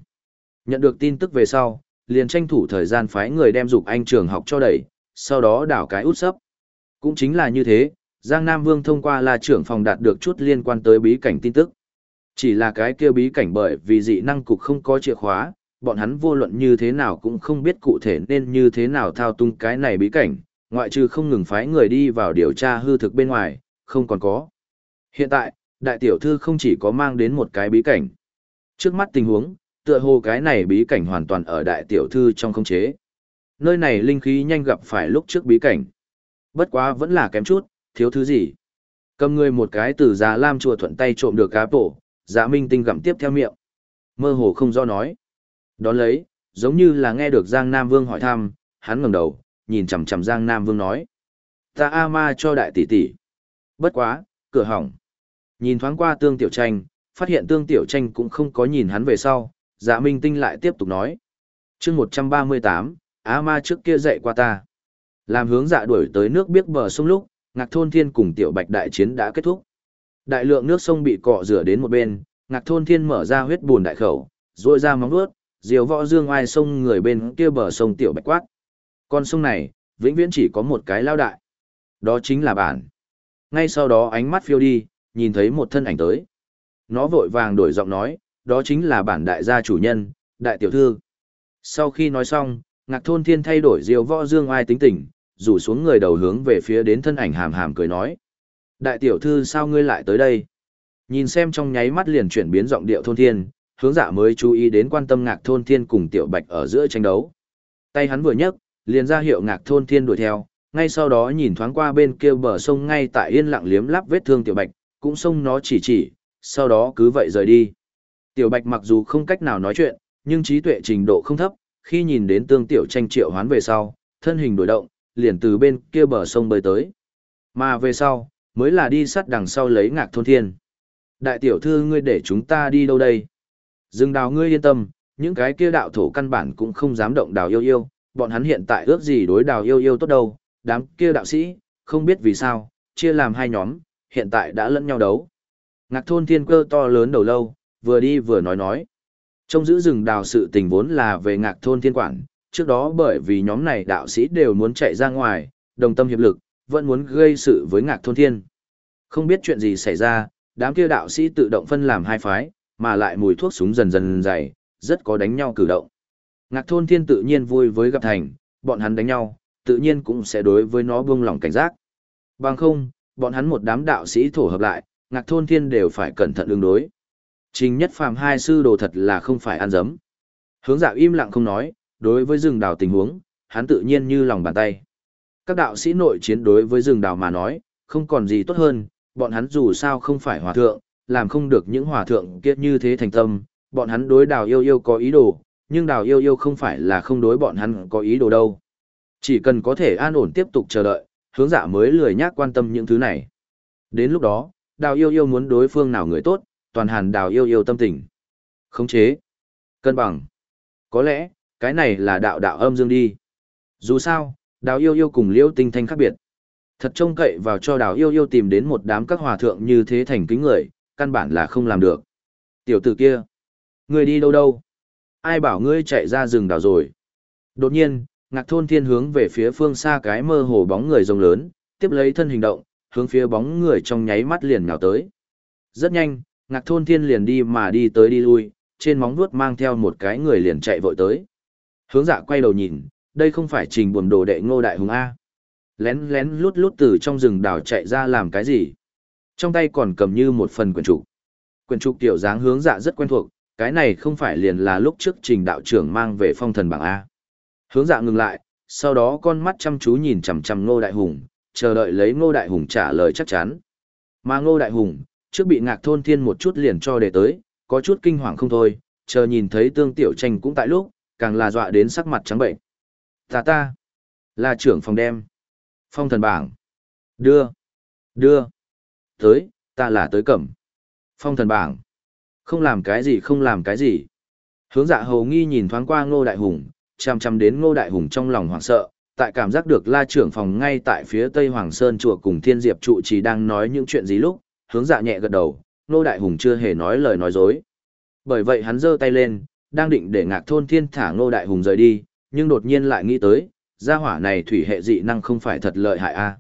Nhận được tin tức về sau, liền tranh thủ thời gian phái người đem dục anh trường học cho đẩy, sau đó đảo cái út sấp. Cũng chính là như thế, Giang Nam Vương thông qua la trưởng phòng đạt được chút liên quan tới bí cảnh tin tức. Chỉ là cái kia bí cảnh bởi vì dị năng cục không có chìa khóa, bọn hắn vô luận như thế nào cũng không biết cụ thể nên như thế nào thao tung cái này bí cảnh, ngoại trừ không ngừng phái người đi vào điều tra hư thực bên ngoài, không còn có. Hiện tại, đại tiểu thư không chỉ có mang đến một cái bí cảnh. Trước mắt tình huống, tựa hồ cái này bí cảnh hoàn toàn ở đại tiểu thư trong không chế. Nơi này linh khí nhanh gặp phải lúc trước bí cảnh. Bất quá vẫn là kém chút, thiếu thứ gì. Cầm người một cái từ giá lam chùa thuận tay trộm được cá bổ, dạ minh tinh gặm tiếp theo miệng. Mơ hồ không do nói. Đón lấy, giống như là nghe được Giang Nam Vương hỏi thăm, hắn ngẩng đầu, nhìn chằm chằm Giang Nam Vương nói. Ta A ma cho đại tỷ tỷ. Bất quá, cửa hỏng. Nhìn thoáng qua tương tiểu tranh, phát hiện tương tiểu tranh cũng không có nhìn hắn về sau, dạ minh tinh lại tiếp tục nói. chương 138, A ma trước kia dạy qua ta. Làm hướng dạ đuổi tới nước biếc bờ sông lúc, ngạc thôn thiên cùng tiểu bạch đại chiến đã kết thúc. Đại lượng nước sông bị cọ rửa đến một bên, ngạc thôn thiên mở ra huyết bùn đại khẩu, rôi ra móng vuốt, diều võ dương ai sông người bên kia bờ sông tiểu bạch quát. Con sông này, vĩnh viễn chỉ có một cái lao đại. Đó chính là bản. Ngay sau đó ánh mắt phiêu đi, nhìn thấy một thân ảnh tới. Nó vội vàng đổi giọng nói, đó chính là bản đại gia chủ nhân, đại tiểu thư. Sau khi nói xong, ngạc thôn thiên thay đổi diều võ dương ai tính tình, rủ xuống người đầu hướng về phía đến thân ảnh hàm hàm cười nói. Đại tiểu thư sao ngươi lại tới đây? Nhìn xem trong nháy mắt liền chuyển biến giọng điệu thôn thiên, hướng dạ mới chú ý đến quan tâm ngạc thôn thiên cùng tiểu bạch ở giữa tranh đấu. Tay hắn vừa nhấc, liền ra hiệu ngạc thôn thiên đuổi theo, ngay sau đó nhìn thoáng qua bên kia bờ sông ngay tại yên lặng liếm lắp vết thương tiểu bạch, cũng sông nó chỉ chỉ, sau đó cứ vậy rời đi. Tiểu bạch mặc dù không cách nào nói chuyện, nhưng trí tuệ trình độ không thấp, khi nhìn đến tương tiểu tranh triệu hoán về sau, thân hình đổi động, liền từ bên kia bờ sông bơi tới. Mà về sau, mới là đi sát đằng sau lấy ngạc thôn thiên. Đại tiểu thư ngươi để chúng ta đi đâu đây? Dương đào ngươi yên tâm, những cái kia đạo thổ căn bản cũng không dám động đào yêu yêu, bọn hắn hiện tại ước gì đối đào yêu yêu tốt đâu, đám kia đạo sĩ, không biết vì sao, chia làm hai nhóm, hiện tại đã lẫn nhau đấu. Ngạc thôn thiên cơ to lớn đầu lâu, vừa đi vừa nói nói. Trong giữ rừng đào sự tình vốn là về ngạc thôn thiên quản, trước đó bởi vì nhóm này đạo sĩ đều muốn chạy ra ngoài, đồng tâm hiệp lực, vẫn muốn gây sự với ngạc thôn thiên. Không biết chuyện gì xảy ra, đám kia đạo sĩ tự động phân làm hai phái, mà lại mùi thuốc súng dần dần dày, rất có đánh nhau cử động. Ngạc thôn thiên tự nhiên vui với gặp thành, bọn hắn đánh nhau, tự nhiên cũng sẽ đối với nó buông lòng cảnh giác. Bằng không, bọn hắn một đám đạo sĩ thổ hợp lại, ngạc thôn thiên đều phải cẩn thận ứng đối. Trình nhất phàm hai sư đồ thật là không phải ăn dấm. Hướng dạ im lặng không nói, đối với rừng đào tình huống, hắn tự nhiên như lòng bàn tay. Các đạo sĩ nội chiến đối với rừng đào mà nói, không còn gì tốt hơn, bọn hắn dù sao không phải hòa thượng, làm không được những hòa thượng kia như thế thành tâm, bọn hắn đối đào yêu yêu có ý đồ, nhưng đào yêu yêu không phải là không đối bọn hắn có ý đồ đâu. Chỉ cần có thể an ổn tiếp tục chờ đợi, hướng dạ mới lười nhác quan tâm những thứ này. Đến lúc đó, đào yêu yêu muốn đối phương nào người tốt, toàn hàn đào yêu yêu tâm tình. Khống chế. Cân bằng. Có lẽ, cái này là đạo đạo âm dương đi. Dù sao, đào yêu yêu cùng liễu tinh thanh khác biệt. Thật trông cậy vào cho đào yêu yêu tìm đến một đám các hòa thượng như thế thành kính người, căn bản là không làm được. Tiểu tử kia, người đi đâu đâu? Ai bảo ngươi chạy ra rừng đào rồi? Đột nhiên, ngạc thôn thiên hướng về phía phương xa cái mơ hồ bóng người rồng lớn, tiếp lấy thân hình động, hướng phía bóng người trong nháy mắt liền nhào tới. Rất nhanh, ngạc thôn thiên liền đi mà đi tới đi lui, trên móng vuốt mang theo một cái người liền chạy vội tới. Hướng dạ quay đầu nhìn, đây không phải trình buồn đồ đệ ngô đại hùng A. Lén lén lút lút từ trong rừng đào chạy ra làm cái gì? Trong tay còn cầm như một phần quyển trục. Quyển trục tiểu dáng hướng dạ rất quen thuộc, cái này không phải liền là lúc trước trình đạo trưởng mang về phong thần bảng A. Hướng dạ ngừng lại, sau đó con mắt chăm chú nhìn chằm chằm Ngô Đại Hùng, chờ đợi lấy Ngô Đại Hùng trả lời chắc chắn. Mà Ngô Đại Hùng, trước bị ngạc thôn thiên một chút liền cho để tới, có chút kinh hoàng không thôi, chờ nhìn thấy tương tiểu tranh cũng tại lúc, càng là dọa đến sắc mặt trắng bệnh. Ta ta, là trưởng phòng đem. Phong thần bảng. Đưa. Đưa. Tới, ta là tới cẩm. Phong thần bảng. Không làm cái gì không làm cái gì. Hướng dạ hầu nghi nhìn thoáng qua ngô đại hùng, chằm chằm đến ngô đại hùng trong lòng hoảng sợ, tại cảm giác được la trưởng phòng ngay tại phía tây Hoàng Sơn chùa cùng thiên diệp trụ chỉ đang nói những chuyện gì lúc, hướng dạ nhẹ gật đầu, ngô đại hùng chưa hề nói lời nói dối. Bởi vậy hắn giơ tay lên, đang định để ngạc thôn thiên thả ngô đại hùng rời đi, nhưng đột nhiên lại nghĩ tới, gia hỏa này thủy hệ dị năng không phải thật lợi hại a.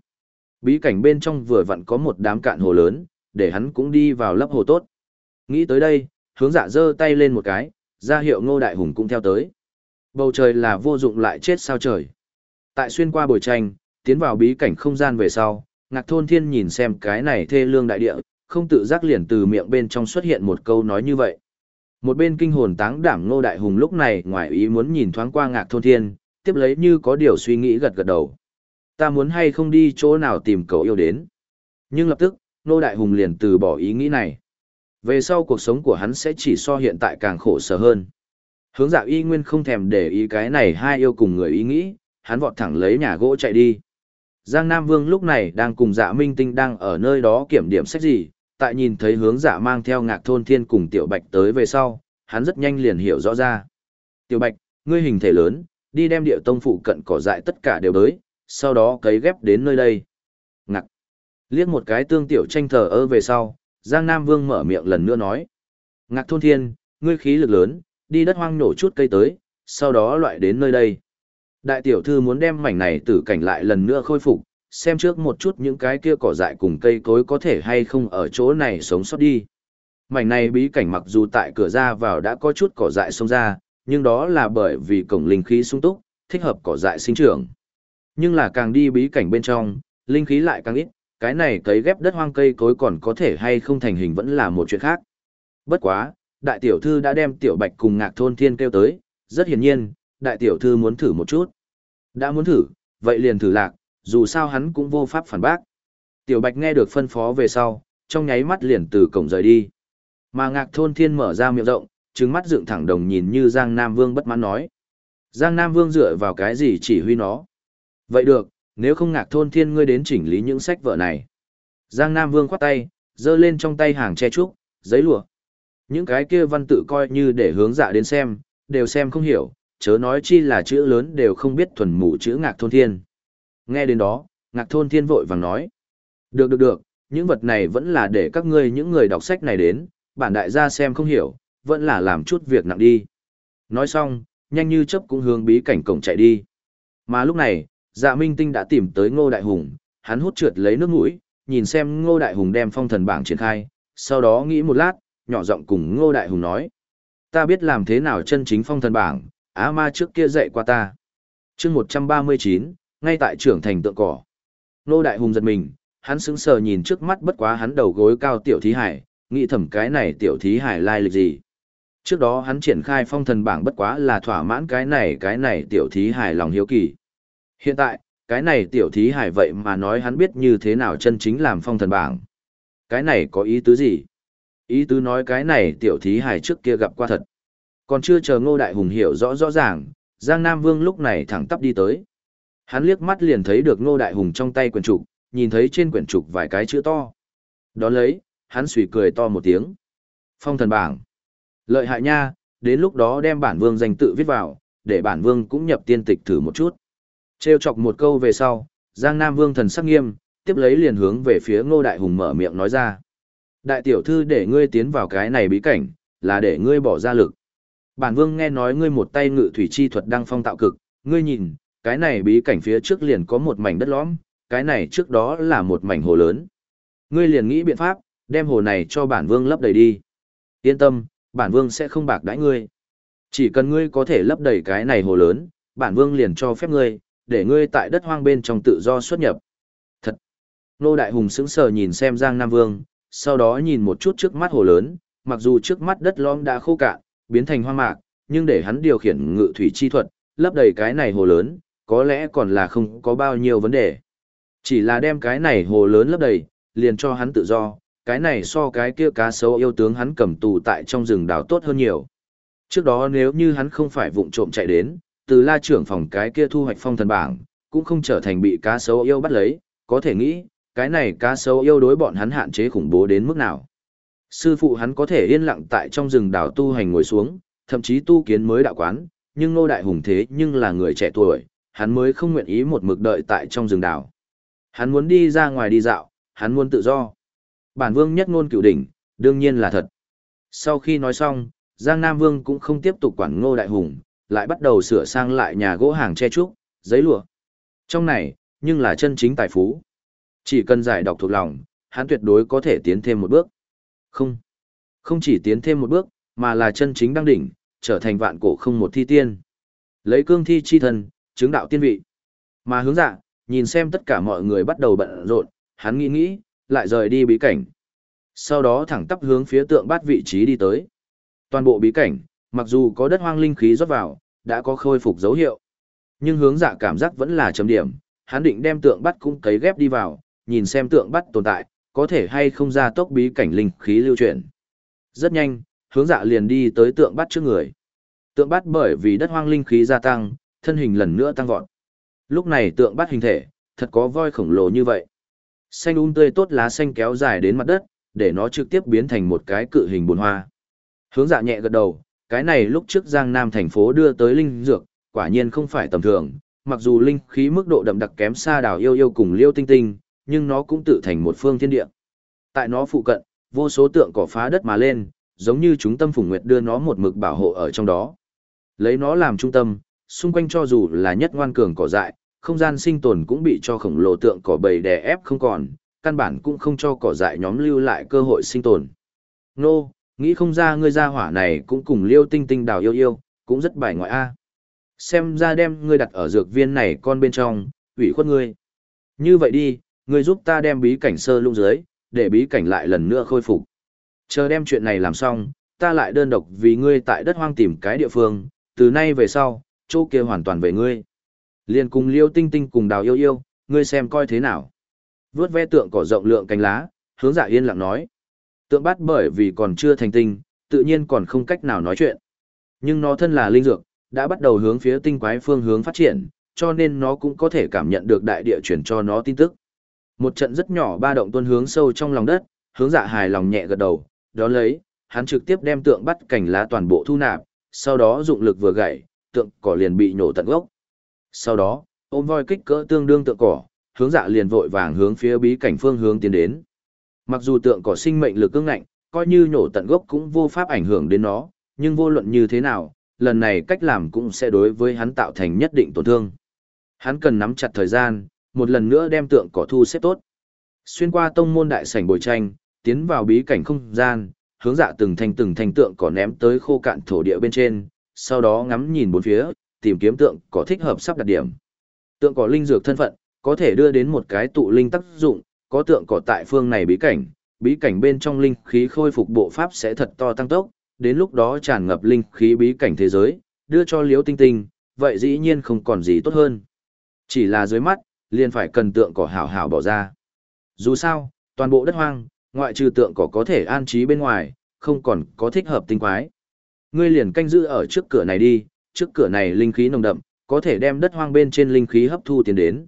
Bí cảnh bên trong vừa vặn có một đám cạn hồ lớn, để hắn cũng đi vào lấp hồ tốt. Nghĩ tới đây, hướng dạ giơ tay lên một cái, ra hiệu ngô đại hùng cũng theo tới. Bầu trời là vô dụng lại chết sao trời. Tại xuyên qua bồi tranh, tiến vào bí cảnh không gian về sau, ngạc thôn thiên nhìn xem cái này thê lương đại địa, không tự giác liền từ miệng bên trong xuất hiện một câu nói như vậy. Một bên kinh hồn táng đảm ngô đại hùng lúc này ngoài ý muốn nhìn thoáng qua ngạc thôn thiên, tiếp lấy như có điều suy nghĩ gật gật đầu. Ta muốn hay không đi chỗ nào tìm cậu yêu đến. Nhưng lập tức, ngô đại hùng liền từ bỏ ý nghĩ này. Về sau cuộc sống của hắn sẽ chỉ so hiện tại càng khổ sở hơn. Hướng dạ y nguyên không thèm để ý cái này hai yêu cùng người ý nghĩ, hắn vọt thẳng lấy nhà gỗ chạy đi. Giang Nam Vương lúc này đang cùng dạ minh tinh đang ở nơi đó kiểm điểm sách gì, tại nhìn thấy hướng dạ mang theo ngạc thôn thiên cùng tiểu bạch tới về sau, hắn rất nhanh liền hiểu rõ ra. Tiểu bạch, ngươi hình thể lớn, đi đem địa tông phụ cận cỏ dại tất cả đều tới, sau đó cấy ghép đến nơi đây. Ngạc. Liếc một cái tương tiểu tranh thờ ơ về sau, Giang Nam Vương mở miệng lần nữa nói. Ngạc thôn thiên, ngươi khí lực lớn, đi đất hoang nổ chút cây tới, sau đó loại đến nơi đây. Đại tiểu thư muốn đem mảnh này tử cảnh lại lần nữa khôi phục, xem trước một chút những cái kia cỏ dại cùng cây cối có thể hay không ở chỗ này sống sót đi. Mảnh này bí cảnh mặc dù tại cửa ra vào đã có chút cỏ dại xông ra, nhưng đó là bởi vì cổng linh khí sung túc, thích hợp cỏ dại sinh trưởng. Nhưng là càng đi bí cảnh bên trong, linh khí lại càng ít, cái này cấy ghép đất hoang cây cối còn có thể hay không thành hình vẫn là một chuyện khác. Bất quá, đại tiểu thư đã đem tiểu bạch cùng ngạc thôn thiên kêu tới, rất hiển nhiên, đại tiểu thư muốn thử một chút. Đã muốn thử, vậy liền thử lạc, dù sao hắn cũng vô pháp phản bác. Tiểu bạch nghe được phân phó về sau, trong nháy mắt liền từ cổng rời đi. Mà ngạc thôn thiên mở ra miệng rộng, trừng mắt dựng thẳng đồng nhìn như Giang Nam Vương bất mãn nói. Giang Nam Vương dựa vào cái gì chỉ huy nó? Vậy được, nếu không ngạc thôn thiên ngươi đến chỉnh lý những sách vở này. Giang Nam Vương khoát tay, giơ lên trong tay hàng che trúc, giấy lụa. Những cái kia văn tự coi như để hướng dạ đến xem, đều xem không hiểu, chớ nói chi là chữ lớn đều không biết thuần mù chữ ngạc thôn thiên. Nghe đến đó, ngạc thôn thiên vội vàng nói. Được được được, những vật này vẫn là để các ngươi những người đọc sách này đến, bản đại gia xem không hiểu, vẫn là làm chút việc nặng đi. Nói xong, nhanh như chớp cũng hướng bí cảnh cổng chạy đi. Mà lúc này, dạ minh tinh đã tìm tới ngô đại hùng, hắn hút trượt lấy nước mũi, nhìn xem ngô đại hùng đem phong thần bảng triển khai, sau đó nghĩ một lát, nhỏ giọng cùng ngô đại hùng nói. Ta biết làm thế nào chân chính phong thần bảng, á ma trước kia dạy qua ta. chương 139, ngay tại trưởng thành tượng cỏ. Ngô đại hùng giật mình, hắn sững sờ nhìn trước mắt bất quá hắn đầu gối cao tiểu thí hải, nghĩ thầm cái này tiểu thí hải lai lịch gì. Trước đó hắn triển khai phong thần bảng bất quá là thỏa mãn cái này cái này tiểu thí hải lòng hiếu kỳ. Hiện tại, cái này tiểu thí hải vậy mà nói hắn biết như thế nào chân chính làm phong thần bảng. Cái này có ý tứ gì? Ý tứ nói cái này tiểu thí hải trước kia gặp qua thật. Còn chưa chờ ngô đại hùng hiểu rõ rõ ràng, Giang Nam Vương lúc này thẳng tắp đi tới. Hắn liếc mắt liền thấy được ngô đại hùng trong tay quyển trục, nhìn thấy trên quyển trục vài cái chữ to. Đón lấy, hắn suy cười to một tiếng. Phong thần bảng. Lợi hại nha, đến lúc đó đem bản vương danh tự viết vào, để bản vương cũng nhập tiên tịch thử một chút. Trêu chọc một câu về sau, Giang Nam Vương thần sắc nghiêm, tiếp lấy liền hướng về phía Ngô Đại Hùng mở miệng nói ra. Đại tiểu thư để ngươi tiến vào cái này bí cảnh, là để ngươi bỏ ra lực. Bản vương nghe nói ngươi một tay ngự thủy chi thuật đăng phong tạo cực, ngươi nhìn, cái này bí cảnh phía trước liền có một mảnh đất lõm, cái này trước đó là một mảnh hồ lớn. Ngươi liền nghĩ biện pháp, đem hồ này cho bản vương lấp đầy đi. Yên tâm, bản vương sẽ không bạc đãi ngươi. Chỉ cần ngươi có thể lấp đầy cái này hồ lớn, bản vương liền cho phép ngươi, để ngươi tại đất hoang bên trong tự do xuất nhập. Thật! Nô Đại Hùng sững sờ nhìn xem Giang Nam Vương, sau đó nhìn một chút trước mắt hồ lớn, mặc dù trước mắt đất lõm đã khô cạn, biến thành hoang mạc, nhưng để hắn điều khiển ngự thủy chi thuật, lấp đầy cái này hồ lớn, có lẽ còn là không có bao nhiêu vấn đề. Chỉ là đem cái này hồ lớn lấp đầy, liền cho hắn tự do, cái này so cái kia cá sấu yêu tướng hắn cầm tù tại trong rừng đào tốt hơn nhiều. Trước đó nếu như hắn không phải vụng trộm chạy đến, từ la trưởng phòng cái kia thu hoạch phong thần bảng, cũng không trở thành bị cá sấu yêu bắt lấy, có thể nghĩ, cái này cá sấu yêu đối bọn hắn hạn chế khủng bố đến mức nào. Sư phụ hắn có thể yên lặng tại trong rừng đào tu hành ngồi xuống, thậm chí tu kiến mới đạo quán, nhưng nô đại hùng thế nhưng là người trẻ tuổi, hắn mới không nguyện ý một mực đợi tại trong rừng đào. Hắn muốn đi ra ngoài đi dạo, hắn muốn tự do. Bản vương nhất ngôn cửu đỉnh, đương nhiên là thật. Sau khi nói xong, Giang Nam Vương cũng không tiếp tục quản ngô đại hùng, lại bắt đầu sửa sang lại nhà gỗ hàng che trúc, giấy lụa. Trong này, nhưng là chân chính tài phú. Chỉ cần giải đọc thuộc lòng, hắn tuyệt đối có thể tiến thêm một bước. Không. Không chỉ tiến thêm một bước, mà là chân chính đăng đỉnh, trở thành vạn cổ không một thi tiên. Lấy cương thi chi thần, chứng đạo tiên vị. Mà hướng dạ, nhìn xem tất cả mọi người bắt đầu bận rộn, hắn nghĩ nghĩ, lại rời đi bí cảnh. Sau đó thẳng tắp hướng phía tượng bát vị trí đi tới. Toàn bộ bí cảnh, mặc dù có đất hoang linh khí rót vào, đã có khôi phục dấu hiệu. Nhưng hướng dạ cảm giác vẫn là chấm điểm, hắn định đem tượng bắt cũng cấy ghép đi vào, nhìn xem tượng bắt tồn tại, có thể hay không ra tốc bí cảnh linh khí lưu chuyển. Rất nhanh, hướng dạ liền đi tới tượng bắt trước người. Tượng bắt bởi vì đất hoang linh khí gia tăng, thân hình lần nữa tăng vọt. Lúc này tượng bắt hình thể, thật có voi khổng lồ như vậy. Xanh um tươi tốt lá xanh kéo dài đến mặt đất, để nó trực tiếp biến thành một cái cự hình bồn hoa. Hướng dạ nhẹ gật đầu, cái này lúc trước Giang Nam thành phố đưa tới linh dược, quả nhiên không phải tầm thường, mặc dù linh khí mức độ đậm đặc kém xa đảo yêu yêu cùng liêu tinh tinh, nhưng nó cũng tự thành một phương thiên địa. Tại nó phụ cận, vô số tượng cỏ phá đất mà lên, giống như chúng tâm phùng nguyệt đưa nó một mực bảo hộ ở trong đó. Lấy nó làm trung tâm, xung quanh cho dù là nhất ngoan cường cỏ dại, không gian sinh tồn cũng bị cho khổng lồ tượng cỏ bầy đè ép không còn, căn bản cũng không cho cỏ dại nhóm lưu lại cơ hội sinh tồn. Nô, nghĩ không ra ngươi gia hỏa này cũng cùng liêu tinh tinh đào yêu yêu, cũng rất bài ngoại a. Xem ra đem ngươi đặt ở dược viên này con bên trong, ủy khuất ngươi. Như vậy đi, ngươi giúp ta đem bí cảnh sơ lung dưới, để bí cảnh lại lần nữa khôi phục. Chờ đem chuyện này làm xong, ta lại đơn độc vì ngươi tại đất hoang tìm cái địa phương, từ nay về sau, chỗ kia hoàn toàn về ngươi. Liên cùng liêu tinh tinh cùng đào yêu yêu, ngươi xem coi thế nào. Vướt ve tượng cỏ rộng lượng cánh lá, hướng dạ yên lặng nói. Tượng bắt bởi vì còn chưa thành tinh, tự nhiên còn không cách nào nói chuyện. Nhưng nó thân là linh dược, đã bắt đầu hướng phía tinh quái phương hướng phát triển, cho nên nó cũng có thể cảm nhận được đại địa chuyển cho nó tin tức. Một trận rất nhỏ ba động tuân hướng sâu trong lòng đất, hướng dạ hài lòng nhẹ gật đầu, đó lấy, hắn trực tiếp đem tượng bắt cảnh lá toàn bộ thu nạp, sau đó dụng lực vừa gãy, tượng cỏ liền bị nổ tận gốc. Sau đó, ôm voi kích cỡ tương đương tượng cỏ, hướng dạ liền vội vàng hướng phía bí cảnh phương hướng tiến đến. Mặc dù tượng cỏ sinh mệnh lực cứng ngạnh, coi như nhổ tận gốc cũng vô pháp ảnh hưởng đến nó, nhưng vô luận như thế nào, lần này cách làm cũng sẽ đối với hắn tạo thành nhất định tổn thương. Hắn cần nắm chặt thời gian, một lần nữa đem tượng cỏ thu xếp tốt. Xuyên qua tông môn đại sảnh bồi tranh, tiến vào bí cảnh không gian, hướng dạ từng thành từng thành tượng cỏ ném tới khô cạn thổ địa bên trên, sau đó ngắm nhìn bốn phía, tìm kiếm tượng cỏ thích hợp sắp đặt điểm. Tượng cỏ linh dược thân phận, có thể đưa đến một cái tụ linh tác dụng, có tượng cỏ tại phương này bí cảnh, bí cảnh bên trong linh khí khôi phục bộ pháp sẽ thật to tăng tốc, đến lúc đó tràn ngập linh khí bí cảnh thế giới, đưa cho liễu tinh tinh, vậy dĩ nhiên không còn gì tốt hơn. Chỉ là dưới mắt, liền phải cần tượng cỏ hảo hảo bỏ ra. Dù sao, toàn bộ đất hoang, ngoại trừ tượng cỏ có thể an trí bên ngoài, không còn có thích hợp tinh quái. Ngươi liền canh giữ ở trước cửa này đi, trước cửa này linh khí nồng đậm, có thể đem đất hoang bên trên linh khí hấp thu tiến đến.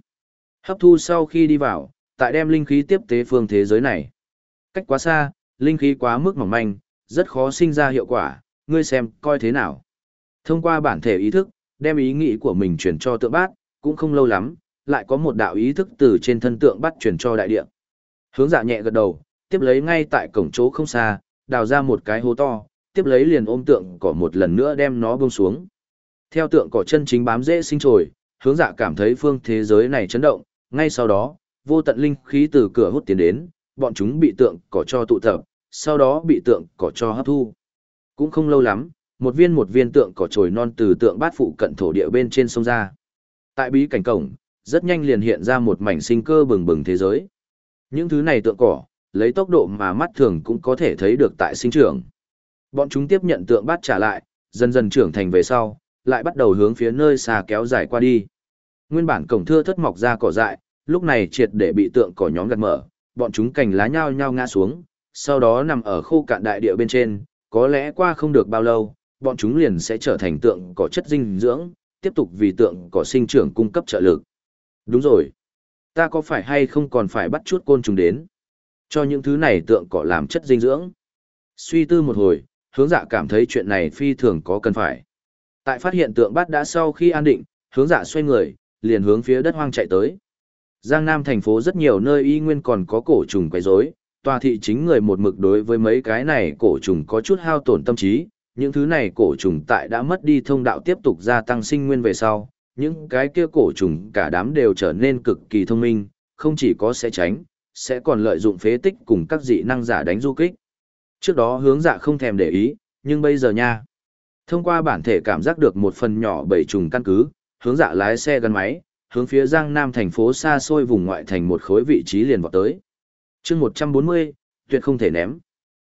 Hấp thu sau khi đi vào, tại đem linh khí tiếp tế phương thế giới này. Cách quá xa, linh khí quá mức mỏng manh, rất khó sinh ra hiệu quả, ngươi xem coi thế nào. Thông qua bản thể ý thức, đem ý nghĩ của mình truyền cho tượng bát, cũng không lâu lắm, lại có một đạo ý thức từ trên thân tượng bắt chuyển cho đại địa. Hướng dạ nhẹ gật đầu, tiếp lấy ngay tại cổng chỗ không xa, đào ra một cái hố to, tiếp lấy liền ôm tượng cỏ một lần nữa đem nó buông xuống. Theo tượng cỏ chân chính bám dễ sinh trồi, hướng dạ cảm thấy phương thế giới này chấn động, ngay sau đó, vô tận linh khí từ cửa hút tiến đến, bọn chúng bị tượng cỏ cho tụ tập, sau đó bị tượng cỏ cho hấp thu. Cũng không lâu lắm, một viên một viên tượng cỏ trồi non từ tượng bát phụ cận thổ địa bên trên sông ra. Tại bí cảnh cổng, rất nhanh liền hiện ra một mảnh sinh cơ bừng bừng thế giới. Những thứ này tượng cỏ, lấy tốc độ mà mắt thường cũng có thể thấy được tại sinh trưởng. Bọn chúng tiếp nhận tượng bát trả lại, dần dần trưởng thành về sau, lại bắt đầu hướng phía nơi xa kéo dài qua đi. Nguyên bản cổng thưa thất mọc ra cỏ dại, lúc này triệt để bị tượng cỏ nhóm gặt mở, bọn chúng cành lá nhao nhao ngã xuống, sau đó nằm ở khô cạn đại địa bên trên, có lẽ qua không được bao lâu, bọn chúng liền sẽ trở thành tượng cỏ chất dinh dưỡng, tiếp tục vì tượng cỏ sinh trưởng cung cấp trợ lực. Đúng rồi. Ta có phải hay không còn phải bắt chút côn trùng đến? Cho những thứ này tượng cỏ làm chất dinh dưỡng. Suy tư một hồi, hướng dạ cảm thấy chuyện này phi thường có cần phải. Tại phát hiện tượng bát đã sau khi an định, hướng dạ xoay người, liền hướng phía đất hoang chạy tới. Giang Nam thành phố rất nhiều nơi y nguyên còn có cổ trùng quấy rối, tòa thị chính người một mực đối với mấy cái này cổ trùng có chút hao tổn tâm trí, những thứ này cổ trùng tại đã mất đi thông đạo tiếp tục gia tăng sinh nguyên về sau, những cái kia cổ trùng cả đám đều trở nên cực kỳ thông minh, không chỉ có sẽ tránh, sẽ còn lợi dụng phế tích cùng các dị năng giả đánh du kích. Trước đó hướng dạ không thèm để ý, nhưng bây giờ nha. Thông qua bản thể cảm giác được một phần nhỏ bầy trùng căn cứ, hướng dạ lái xe gắn máy, hướng phía giang nam thành phố xa xôi vùng ngoại thành một khối vị trí liền vọt tới. chương 140, tuyệt không thể ném.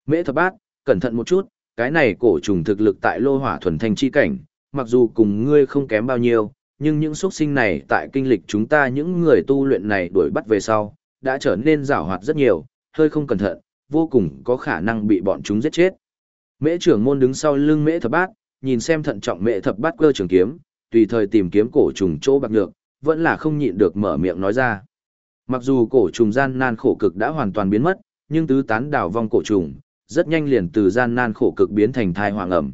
Mễ thập bát, cẩn thận một chút, cái này cổ trùng thực lực tại lô hỏa thuần thanh chi cảnh, mặc dù cùng ngươi không kém bao nhiêu, nhưng những xuất sinh này tại kinh lịch chúng ta những người tu luyện này đuổi bắt về sau, đã trở nên rào hoạt rất nhiều, hơi không cẩn thận, vô cùng có khả năng bị bọn chúng giết chết. Mễ trưởng môn đứng sau lưng mễ thập bát, nhìn xem thận trọng mễ thập bát cơ trường kiếm, tùy thời tìm kiếm cổ trùng chỗ bạc nhược, vẫn là không nhịn được mở miệng nói ra. Mặc dù cổ trùng gian nan khổ cực đã hoàn toàn biến mất, nhưng tứ tán đảo vong cổ trùng, rất nhanh liền từ gian nan khổ cực biến thành thai hoàng ẩm.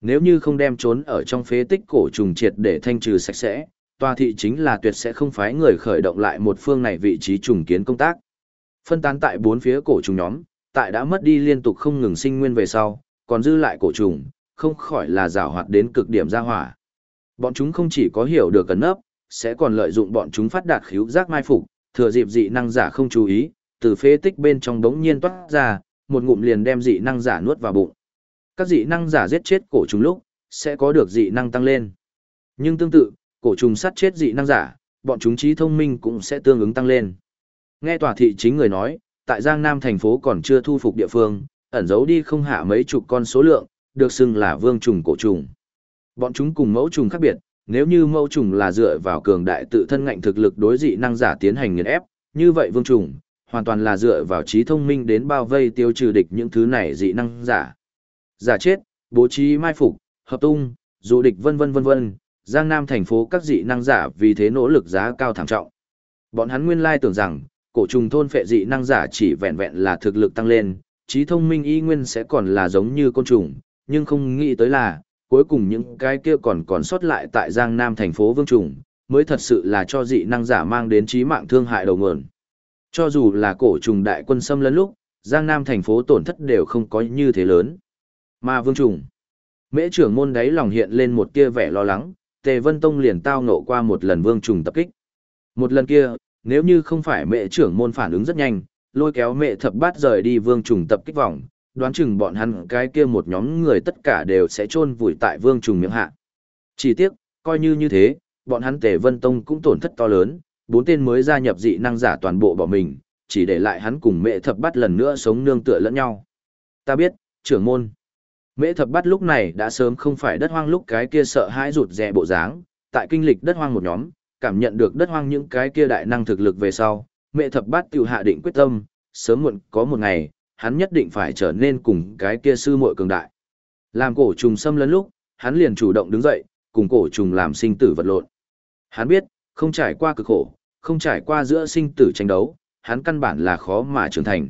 Nếu như không đem trốn ở trong phế tích cổ trùng triệt để thanh trừ sạch sẽ, tòa thị chính là tuyệt sẽ không phái người khởi động lại một phương này vị trí trùng kiến công tác. Phân tán tại bốn phía cổ trùng nhóm, tại đã mất đi liên tục không ngừng sinh nguyên về sau, còn dư lại cổ trùng, không khỏi là rào hoạt đến cực điểm ra hỏa. Bọn chúng không chỉ có hiểu được cẩn nấp, sẽ còn lợi dụng bọn chúng phát đạt khíu giác mai phục, thừa dịp dị năng giả không chú ý, từ phế tích bên trong đống nhiên toát ra, một ngụm liền đem dị năng giả nuốt vào bụng. Các dị năng giả giết chết cổ trùng lúc, sẽ có được dị năng tăng lên. Nhưng tương tự, cổ trùng sát chết dị năng giả, bọn chúng trí thông minh cũng sẽ tương ứng tăng lên. Nghe tòa thị chính người nói, tại Giang Nam thành phố còn chưa thu phục địa phương, ẩn giấu đi không hạ mấy chục con số lượng, được xưng là vương trùng cổ trùng. Bọn chúng cùng mẫu trùng khác biệt, nếu như mẫu trùng là dựa vào cường đại tự thân ngạnh thực lực đối dị năng giả tiến hành nghiền ép, như vậy vương trùng hoàn toàn là dựa vào trí thông minh đến bao vây tiêu trừ địch những thứ này dị năng giả. Giả chết, bố trí mai phục, hợp tung, dụ địch vân vân vân vân, Giang Nam thành phố các dị năng giả vì thế nỗ lực giá cao thảm trọng. Bọn hắn nguyên lai tưởng rằng, cổ trùng thôn phệ dị năng giả chỉ vẹn vẹn là thực lực tăng lên, trí thông minh y nguyên sẽ còn là giống như côn trùng, nhưng không nghĩ tới là, cuối cùng những cái kia còn còn sót lại tại Giang Nam thành phố Vương Trùng, mới thật sự là cho dị năng giả mang đến trí mạng thương hại đầu nguồn. Cho dù là cổ trùng đại quân xâm lấn lúc, Giang Nam thành phố tổn thất đều không có như thế lớn. Mà Vương Trùng, mễ trưởng môn đáy lòng hiện lên một tia vẻ lo lắng, Tề Vân Tông liền tao nộ qua một lần Vương Trùng tập kích. Một lần kia, nếu như không phải mẹ trưởng môn phản ứng rất nhanh, lôi kéo mẹ thập bát rời đi vương trùng tập kích vòng, đoán chừng bọn hắn cái kia một nhóm người tất cả đều sẽ chôn vùi tại vương trùng miệng hạ. Chỉ tiếc, coi như như thế, bọn hắn tề vân tông cũng tổn thất to lớn, bốn tên mới gia nhập dị năng giả toàn bộ bỏ mình, chỉ để lại hắn cùng mẹ thập bát lần nữa sống nương tựa lẫn nhau. Ta biết, trưởng môn. Mễ thập bát lúc này đã sớm không phải đất hoang lúc cái kia sợ hãi rụt rè bộ dáng, tại kinh lịch đất hoang một nhóm, cảm nhận được đất hoang những cái kia đại năng thực lực về sau, mẹ thập bát tiểu hạ định quyết tâm, sớm muộn có một ngày, hắn nhất định phải trở nên cùng cái kia sư muội cường đại. Làm cổ trùng xâm lấn lúc, hắn liền chủ động đứng dậy, cùng cổ trùng làm sinh tử vật lộn. Hắn biết, không trải qua cực khổ, không trải qua giữa sinh tử tranh đấu, hắn căn bản là khó mà trưởng thành.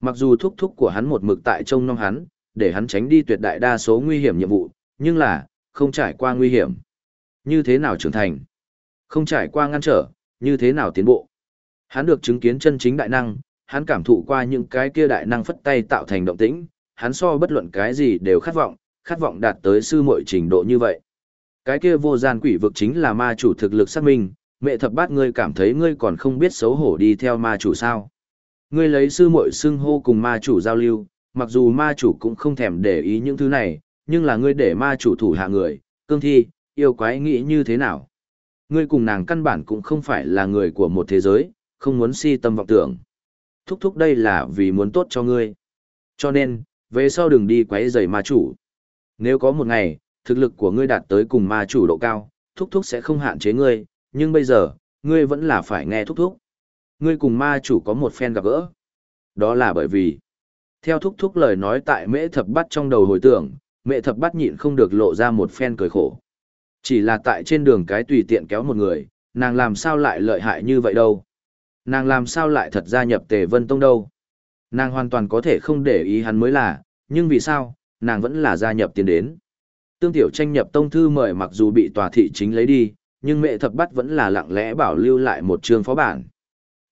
Mặc dù thúc thúc của hắn một mực tại trông nom hắn, để hắn tránh đi tuyệt đại đa số nguy hiểm nhiệm vụ, nhưng là, không trải qua nguy hiểm. Như thế nào trưởng thành? Không trải qua ngăn trở, như thế nào tiến bộ. Hắn được chứng kiến chân chính đại năng, hắn cảm thụ qua những cái kia đại năng phất tay tạo thành động tĩnh, hắn so bất luận cái gì đều khát vọng, khát vọng đạt tới sư muội trình độ như vậy. Cái kia vô gian quỷ vực chính là ma chủ thực lực xác minh, mẹ thập bát ngươi cảm thấy ngươi còn không biết xấu hổ đi theo ma chủ sao. Ngươi lấy sư muội xưng hô cùng ma chủ giao lưu, mặc dù ma chủ cũng không thèm để ý những thứ này, nhưng là ngươi để ma chủ thủ hạ người, cương thi, yêu quái nghĩ như thế nào. Ngươi cùng nàng căn bản cũng không phải là người của một thế giới, không muốn si tâm vọng tưởng. Thúc thúc đây là vì muốn tốt cho ngươi. Cho nên, Về sau đừng đi quấy rầy ma chủ. Nếu có một ngày, thực lực của ngươi đạt tới cùng ma chủ độ cao, thúc thúc sẽ không hạn chế ngươi, nhưng bây giờ, ngươi vẫn là phải nghe thúc thúc. Ngươi cùng ma chủ có một phen gặp gỡ. Đó là bởi vì, theo thúc thúc lời nói tại mễ thập bắt trong đầu hồi tưởng, mẹ thập bắt nhịn không được lộ ra một phen cười khổ. Chỉ là tại trên đường cái tùy tiện kéo một người, nàng làm sao lại lợi hại như vậy đâu. Nàng làm sao lại thật gia nhập tề vân tông đâu. Nàng hoàn toàn có thể không để ý hắn mới là, nhưng vì sao, nàng vẫn là gia nhập tiền đến. Tương tiểu tranh nhập tông thư mời mặc dù bị tòa thị chính lấy đi, nhưng mẹ thập bắt vẫn là lặng lẽ bảo lưu lại một trường phó bản.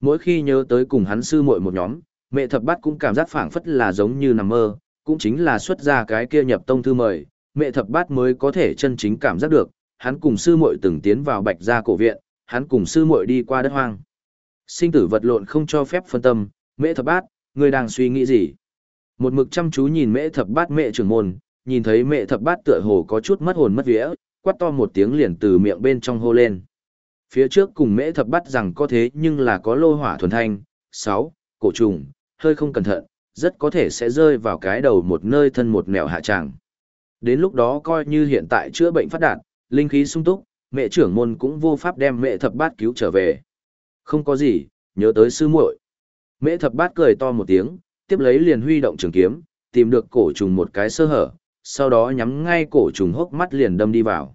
Mỗi khi nhớ tới cùng hắn sư muội một nhóm, mẹ thập bát cũng cảm giác phảng phất là giống như nằm mơ, cũng chính là xuất ra cái kia nhập tông thư mời, mẹ thập bát mới có thể chân chính cảm giác được, hắn cùng sư muội từng tiến vào bạch gia cổ viện, hắn cùng sư muội đi qua đất hoang. Sinh tử vật lộn không cho phép phân tâm, mẹ thập bát, ngươi đang suy nghĩ gì? Một mực chăm chú nhìn mẹ thập bát mẹ trưởng môn, nhìn thấy mẹ thập bát tựa hồ có chút mất hồn mất vía, quát to một tiếng liền từ miệng bên trong hô lên. Phía trước cùng mẹ thập bát rằng có thế nhưng là có lô hỏa thuần thanh, sáu, cổ trùng, hơi không cẩn thận, rất có thể sẽ rơi vào cái đầu một nơi thân một mèo hạ tràng. Đến lúc đó coi như hiện tại chữa bệnh phát đạt, linh khí sung túc, mẹ trưởng môn cũng vô pháp đem mẹ thập bát cứu trở về. Không có gì, nhớ tới sư muội. Mẹ thập bát cười to một tiếng, tiếp lấy liền huy động trường kiếm, tìm được cổ trùng một cái sơ hở, sau đó nhắm ngay cổ trùng hốc mắt liền đâm đi vào.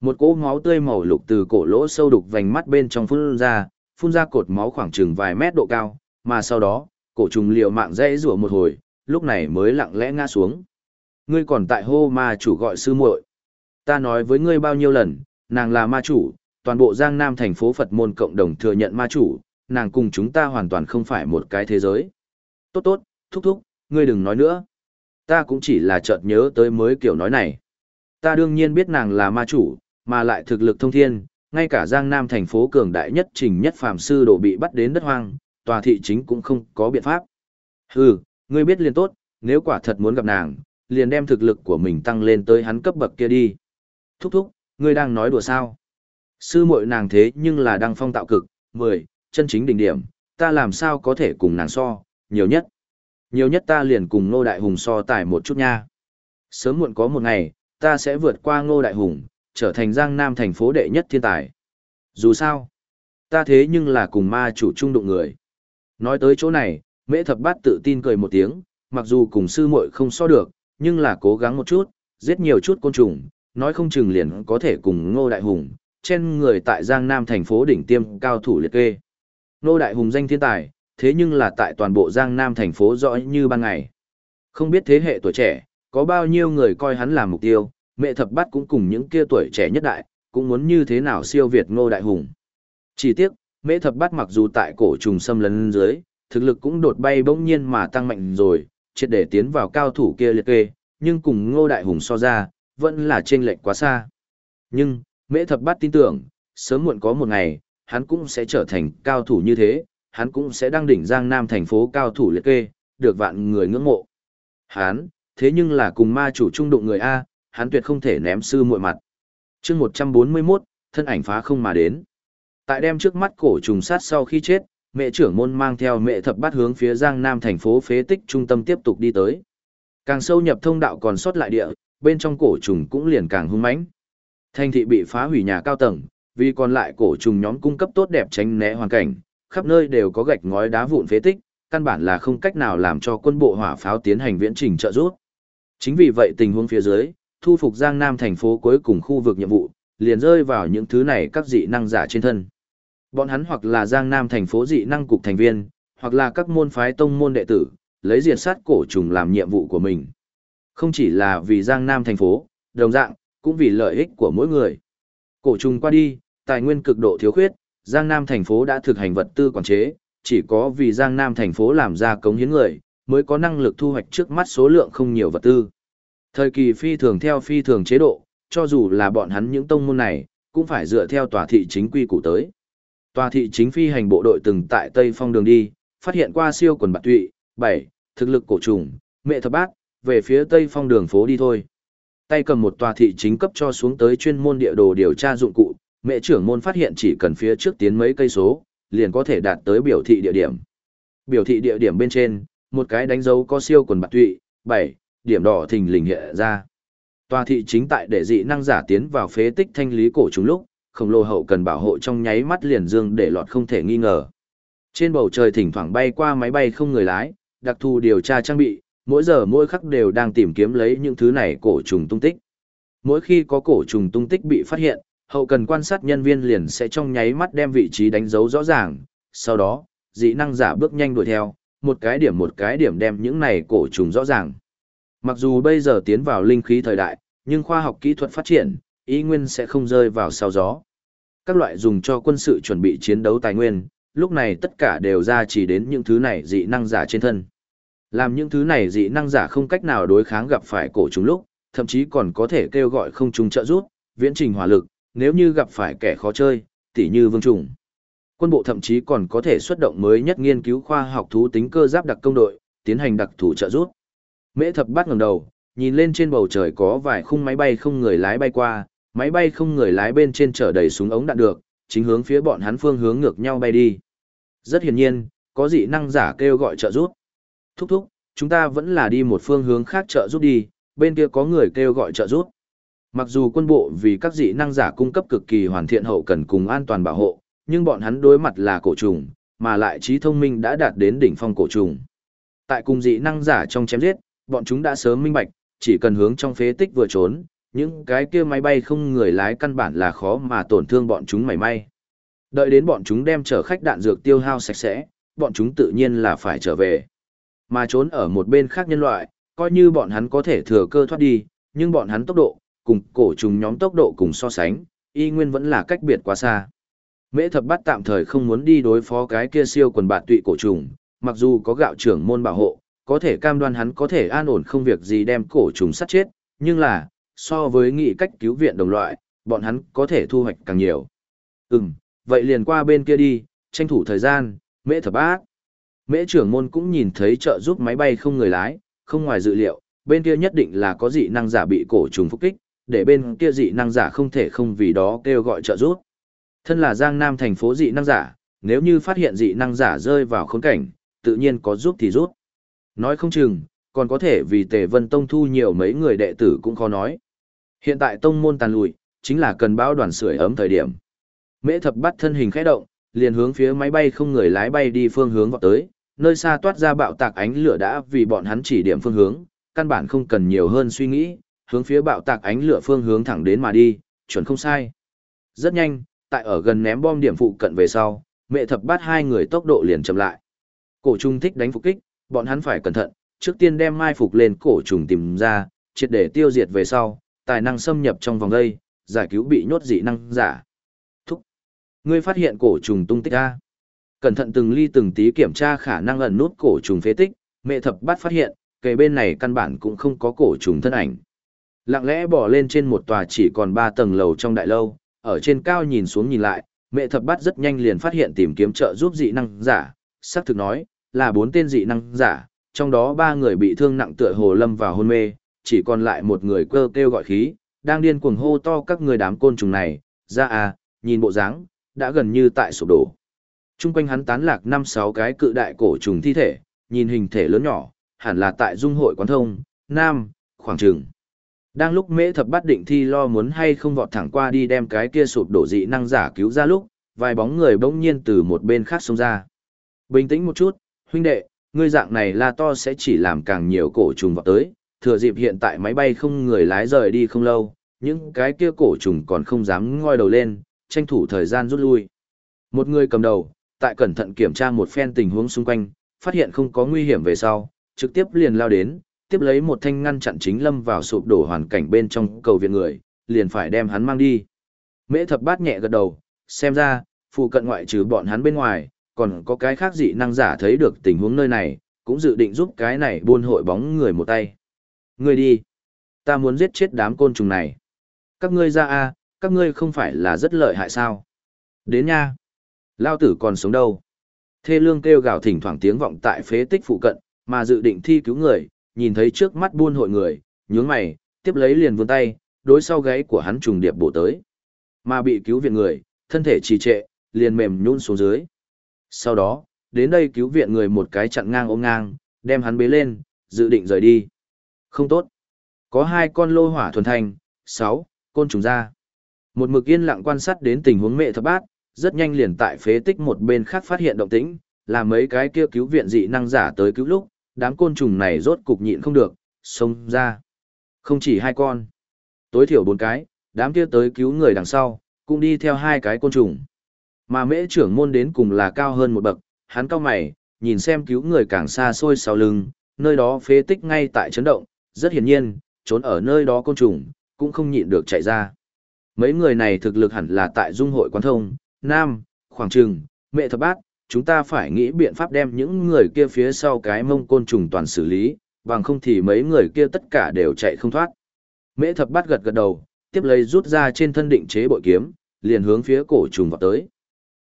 Một cỗ máu tươi màu lục từ cổ lỗ sâu đục vành mắt bên trong phun ra, phun ra cột máu khoảng chừng vài mét độ cao, mà sau đó, cổ trùng liều mạng dễ rủa một hồi, lúc này mới lặng lẽ ngã xuống. Ngươi còn tại hô ma chủ gọi sư muội. Ta nói với ngươi bao nhiêu lần, nàng là ma chủ, toàn bộ Giang Nam thành phố Phật môn cộng đồng thừa nhận ma chủ, nàng cùng chúng ta hoàn toàn không phải một cái thế giới. Tốt tốt, thúc thúc, ngươi đừng nói nữa. Ta cũng chỉ là chợt nhớ tới mới kiểu nói này. Ta đương nhiên biết nàng là ma chủ, mà lại thực lực thông thiên, ngay cả Giang Nam thành phố cường đại nhất trình nhất phàm sư đổ bị bắt đến đất hoang, tòa thị chính cũng không có biện pháp. Hừ, ngươi biết liền tốt, nếu quả thật muốn gặp nàng, liền đem thực lực của mình tăng lên tới hắn cấp bậc kia đi. Thúc thúc, ngươi đang nói đùa sao? Sư muội nàng thế nhưng là đang phong tạo cực, 10, chân chính đỉnh điểm, ta làm sao có thể cùng nàng so, nhiều nhất. Nhiều nhất ta liền cùng Ngô Đại Hùng so tài một chút nha. Sớm muộn có một ngày, ta sẽ vượt qua Ngô Đại Hùng, trở thành Giang Nam thành phố đệ nhất thiên tài. Dù sao, ta thế nhưng là cùng ma chủ trung đụng người. Nói tới chỗ này, mễ thập bát tự tin cười một tiếng, mặc dù cùng sư muội không so được, nhưng là cố gắng một chút, giết nhiều chút côn trùng, nói không chừng liền có thể cùng ngô đại hùng, trên người tại Giang Nam thành phố đỉnh tiêm cao thủ liệt kê. Ngô đại hùng danh thiên tài, thế nhưng là tại toàn bộ Giang Nam thành phố rõ như ban ngày. Không biết thế hệ tuổi trẻ, có bao nhiêu người coi hắn là mục tiêu, mẹ thập bát cũng cùng những kia tuổi trẻ nhất đại, cũng muốn như thế nào siêu việt ngô đại hùng. Chỉ tiếc, mễ thập bát mặc dù tại cổ trùng xâm lấn dưới, thực lực cũng đột bay bỗng nhiên mà tăng mạnh rồi, triệt để tiến vào cao thủ kia liệt kê, nhưng cùng ngô đại hùng so ra, vẫn là trên lệch quá xa. Nhưng, mễ thập bát tin tưởng, sớm muộn có một ngày, hắn cũng sẽ trở thành cao thủ như thế, hắn cũng sẽ đăng đỉnh Giang Nam thành phố cao thủ liệt kê, được vạn người ngưỡng mộ. Hắn, thế nhưng là cùng ma chủ trung đụng người A, hắn tuyệt không thể ném sư muội mặt. chương 141, thân ảnh phá không mà đến. Tại đem trước mắt cổ trùng sát sau khi chết, mẹ trưởng môn mang theo mẹ thập bát hướng phía Giang Nam thành phố phế tích trung tâm tiếp tục đi tới. Càng sâu nhập thông đạo còn sót lại địa, bên trong cổ trùng cũng liền càng hung mãnh. Thành thị bị phá hủy nhà cao tầng, vì còn lại cổ trùng nhóm cung cấp tốt đẹp tránh né hoàn cảnh, khắp nơi đều có gạch ngói đá vụn phế tích, căn bản là không cách nào làm cho quân bộ hỏa pháo tiến hành viễn trình trợ giúp. Chính vì vậy tình huống phía dưới, thu phục Giang Nam thành phố cuối cùng khu vực nhiệm vụ, liền rơi vào những thứ này các dị năng giả trên thân. Bọn hắn hoặc là Giang Nam thành phố dị năng cục thành viên, hoặc là các môn phái tông môn đệ tử, lấy diệt sát cổ trùng làm nhiệm vụ của mình. Không chỉ là vì Giang Nam thành phố, đồng dạng, cũng vì lợi ích của mỗi người. Cổ trùng qua đi, tài nguyên cực độ thiếu khuyết, Giang Nam thành phố đã thực hành vật tư quản chế, chỉ có vì Giang Nam thành phố làm ra cống hiến người, mới có năng lực thu hoạch trước mắt số lượng không nhiều vật tư. Thời kỳ phi thường theo phi thường chế độ, cho dù là bọn hắn những tông môn này, cũng phải dựa theo tòa thị chính quy củ tới. Tòa thị chính phi hành bộ đội từng tại Tây Phong đường đi, phát hiện qua siêu quần bạc tụy, bảy thực lực cổ trùng, mẹ thập bát, về phía Tây Phong đường phố đi thôi. Tay cầm một tòa thị chính cấp cho xuống tới chuyên môn địa đồ điều tra dụng cụ, mẹ trưởng môn phát hiện chỉ cần phía trước tiến mấy cây số, liền có thể đạt tới biểu thị địa điểm. Biểu thị địa điểm bên trên, một cái đánh dấu có siêu quần bạc tụy, bảy điểm đỏ thình lình hiện ra. Tòa thị chính tại để dị năng giả tiến vào phế tích thanh lý cổ trùng lúc, khổng lồ hậu cần bảo hộ trong nháy mắt liền dương để lọt không thể nghi ngờ. Trên bầu trời thỉnh thoảng bay qua máy bay không người lái, đặc thù điều tra trang bị, mỗi giờ mỗi khắc đều đang tìm kiếm lấy những thứ này cổ trùng tung tích. Mỗi khi có cổ trùng tung tích bị phát hiện, hậu cần quan sát nhân viên liền sẽ trong nháy mắt đem vị trí đánh dấu rõ ràng, sau đó, dị năng giả bước nhanh đuổi theo, một cái điểm một cái điểm đem những này cổ trùng rõ ràng. Mặc dù bây giờ tiến vào linh khí thời đại, nhưng khoa học kỹ thuật phát triển, ý nguyên sẽ không rơi vào sau gió. Các loại dùng cho quân sự chuẩn bị chiến đấu tài nguyên, lúc này tất cả đều ra chỉ đến những thứ này dị năng giả trên thân. Làm những thứ này dị năng giả không cách nào đối kháng gặp phải cổ chúng lúc, thậm chí còn có thể kêu gọi không trùng trợ giúp, viễn trình hỏa lực, nếu như gặp phải kẻ khó chơi, tỉ như vương trùng. Quân bộ thậm chí còn có thể xuất động mới nhất nghiên cứu khoa học thú tính cơ giáp đặc công đội, tiến hành đặc thủ trợ giúp. Mễ thập bát ngẩng đầu, nhìn lên trên bầu trời có vài khung máy bay không người lái bay qua, máy bay không người lái bên trên chở đầy súng ống đạn được, chính hướng phía bọn hắn phương hướng ngược nhau bay đi. Rất hiển nhiên, có dị năng giả kêu gọi trợ giúp. Thúc thúc, chúng ta vẫn là đi một phương hướng khác trợ giúp đi, bên kia có người kêu gọi trợ giúp. Mặc dù quân bộ vì các dị năng giả cung cấp cực kỳ hoàn thiện hậu cần cùng an toàn bảo hộ, nhưng bọn hắn đối mặt là cổ trùng, mà lại trí thông minh đã đạt đến đỉnh phong cổ trùng. Tại cùng dị năng giả trong chém giết, bọn chúng đã sớm minh bạch, chỉ cần hướng trong phế tích vừa trốn, những cái kia máy bay không người lái căn bản là khó mà tổn thương bọn chúng mảy may. Đợi đến bọn chúng đem chở khách đạn dược tiêu hao sạch sẽ, bọn chúng tự nhiên là phải trở về. Mà trốn ở một bên khác nhân loại, coi như bọn hắn có thể thừa cơ thoát đi, nhưng bọn hắn tốc độ, cùng cổ trùng nhóm tốc độ cùng so sánh, y nguyên vẫn là cách biệt quá xa. Mễ thập bắt tạm thời không muốn đi đối phó cái kia siêu quần bạt tụy cổ trùng, mặc dù có gạo trưởng môn bảo hộ, có thể cam đoan hắn có thể an ổn không việc gì đem cổ trùng sát chết, nhưng là, so với nghị cách cứu viện đồng loại, bọn hắn có thể thu hoạch càng nhiều. Ừm, vậy liền qua bên kia đi, tranh thủ thời gian, mễ thập bác, Mễ trưởng môn cũng nhìn thấy trợ giúp máy bay không người lái, không ngoài dự liệu, bên kia nhất định là có dị năng giả bị cổ trùng phục kích, để bên kia dị năng giả không thể không vì đó kêu gọi trợ giúp. Thân là Giang Nam thành phố dị năng giả, nếu như phát hiện dị năng giả rơi vào khốn cảnh, tự nhiên có giúp thì rút. Nói không chừng, còn có thể vì Tề Vân Tông thu nhiều mấy người đệ tử cũng khó nói. Hiện tại tông môn tàn lùi, chính là cần báo đoàn sưởi ấm thời điểm. Mễ thập bắt thân hình khẽ động, liền hướng phía máy bay không người lái bay đi phương hướng vọt tới, nơi xa toát ra bạo tạc ánh lửa đã vì bọn hắn chỉ điểm phương hướng, căn bản không cần nhiều hơn suy nghĩ, hướng phía bạo tạc ánh lửa phương hướng thẳng đến mà đi, chuẩn không sai. Rất nhanh, tại ở gần ném bom điểm phụ cận về sau, mẹ thập bát hai người tốc độ liền chậm lại. Cổ trùng thích đánh phục kích, bọn hắn phải cẩn thận, trước tiên đem mai phục lên cổ trùng tìm ra, triệt để tiêu diệt về sau, tài năng xâm nhập trong vòng đây, giải cứu bị nhốt dị năng giả. Thúc. Ngươi phát hiện cổ trùng tung tích a? Cẩn thận từng ly từng tí kiểm tra khả năng ẩn nút cổ trùng phế tích, mẹ thập bát phát hiện, kề bên này căn bản cũng không có cổ trùng thân ảnh. Lặng lẽ bỏ lên trên một tòa chỉ còn ba tầng lầu trong đại lâu, ở trên cao nhìn xuống nhìn lại, mẹ thập bát rất nhanh liền phát hiện tìm kiếm trợ giúp dị năng giả, xác thực nói, là bốn tên dị năng giả, trong đó ba người bị thương nặng tựa hồ lâm vào hôn mê, chỉ còn lại một người cơ kêu gọi khí, đang điên cuồng hô to các người đám côn trùng này, ra à, nhìn bộ dáng, đã gần như tại sụp đổ. Trung quanh hắn tán lạc năm sáu cái cự đại cổ trùng thi thể, nhìn hình thể lớn nhỏ, hẳn là tại dung hội quán thông, nam, khoảng trường. Đang lúc mễ thập bắt định thi lo muốn hay không vọt thẳng qua đi đem cái kia sụp đổ dị năng giả cứu ra lúc, vài bóng người bỗng nhiên từ một bên khác xông ra. Bình tĩnh một chút, huynh đệ, ngươi dạng này là to sẽ chỉ làm càng nhiều cổ trùng vọt tới, thừa dịp hiện tại máy bay không người lái rời đi không lâu, những cái kia cổ trùng còn không dám ngoi đầu lên, tranh thủ thời gian rút lui. Một người cầm đầu, tại cẩn thận kiểm tra một phen tình huống xung quanh, phát hiện không có nguy hiểm về sau, trực tiếp liền lao đến, tiếp lấy một thanh ngăn chặn chính lâm vào sụp đổ hoàn cảnh bên trong cầu viện người, liền phải đem hắn mang đi. Mễ thập bát nhẹ gật đầu, xem ra, phụ cận ngoại trừ bọn hắn bên ngoài, còn có cái khác dị năng giả thấy được tình huống nơi này, cũng dự định giúp cái này buôn hội bóng người một tay. Ngươi đi. Ta muốn giết chết đám côn trùng này. Các ngươi ra a, các ngươi không phải là rất lợi hại sao? Đến nha. Lao tử còn sống đâu? Thê lương kêu gào thỉnh thoảng tiếng vọng tại phế tích phụ cận, mà dự định thi cứu người, nhìn thấy trước mắt buôn hội người, nhướng mày, tiếp lấy liền vươn tay, đối sau gáy của hắn trùng điệp bổ tới. Mà bị cứu viện người, thân thể trì trệ, liền mềm nhún xuống dưới. Sau đó, đến đây cứu viện người một cái chặn ngang ôm ngang, đem hắn bế lên, dự định rời đi. Không tốt. Có hai con lô hỏa thuần thành, sáu, côn trùng ra. Một mực yên lặng quan sát đến tình huống mẹ thập bát, rất nhanh liền tại phế tích một bên khác phát hiện động tĩnh, là mấy cái kia cứu viện dị năng giả tới cứu lúc, đám côn trùng này rốt cục nhịn không được, xông ra. Không chỉ hai con, tối thiểu bốn cái, đám kia tới cứu người đằng sau, cũng đi theo hai cái côn trùng. Mà mễ trưởng môn đến cùng là cao hơn một bậc, hắn cao mày, nhìn xem cứu người càng xa xôi sau lưng, nơi đó phế tích ngay tại chấn động, rất hiển nhiên, trốn ở nơi đó côn trùng, cũng không nhịn được chạy ra. Mấy người này thực lực hẳn là tại dung hội quán thông, nam, khoảng trừng, mẹ thập bát, chúng ta phải nghĩ biện pháp đem những người kia phía sau cái mông côn trùng toàn xử lý, bằng không thì mấy người kia tất cả đều chạy không thoát. Mễ thập bát gật gật đầu, tiếp lấy rút ra trên thân định chế bội kiếm, liền hướng phía cổ trùng vào tới.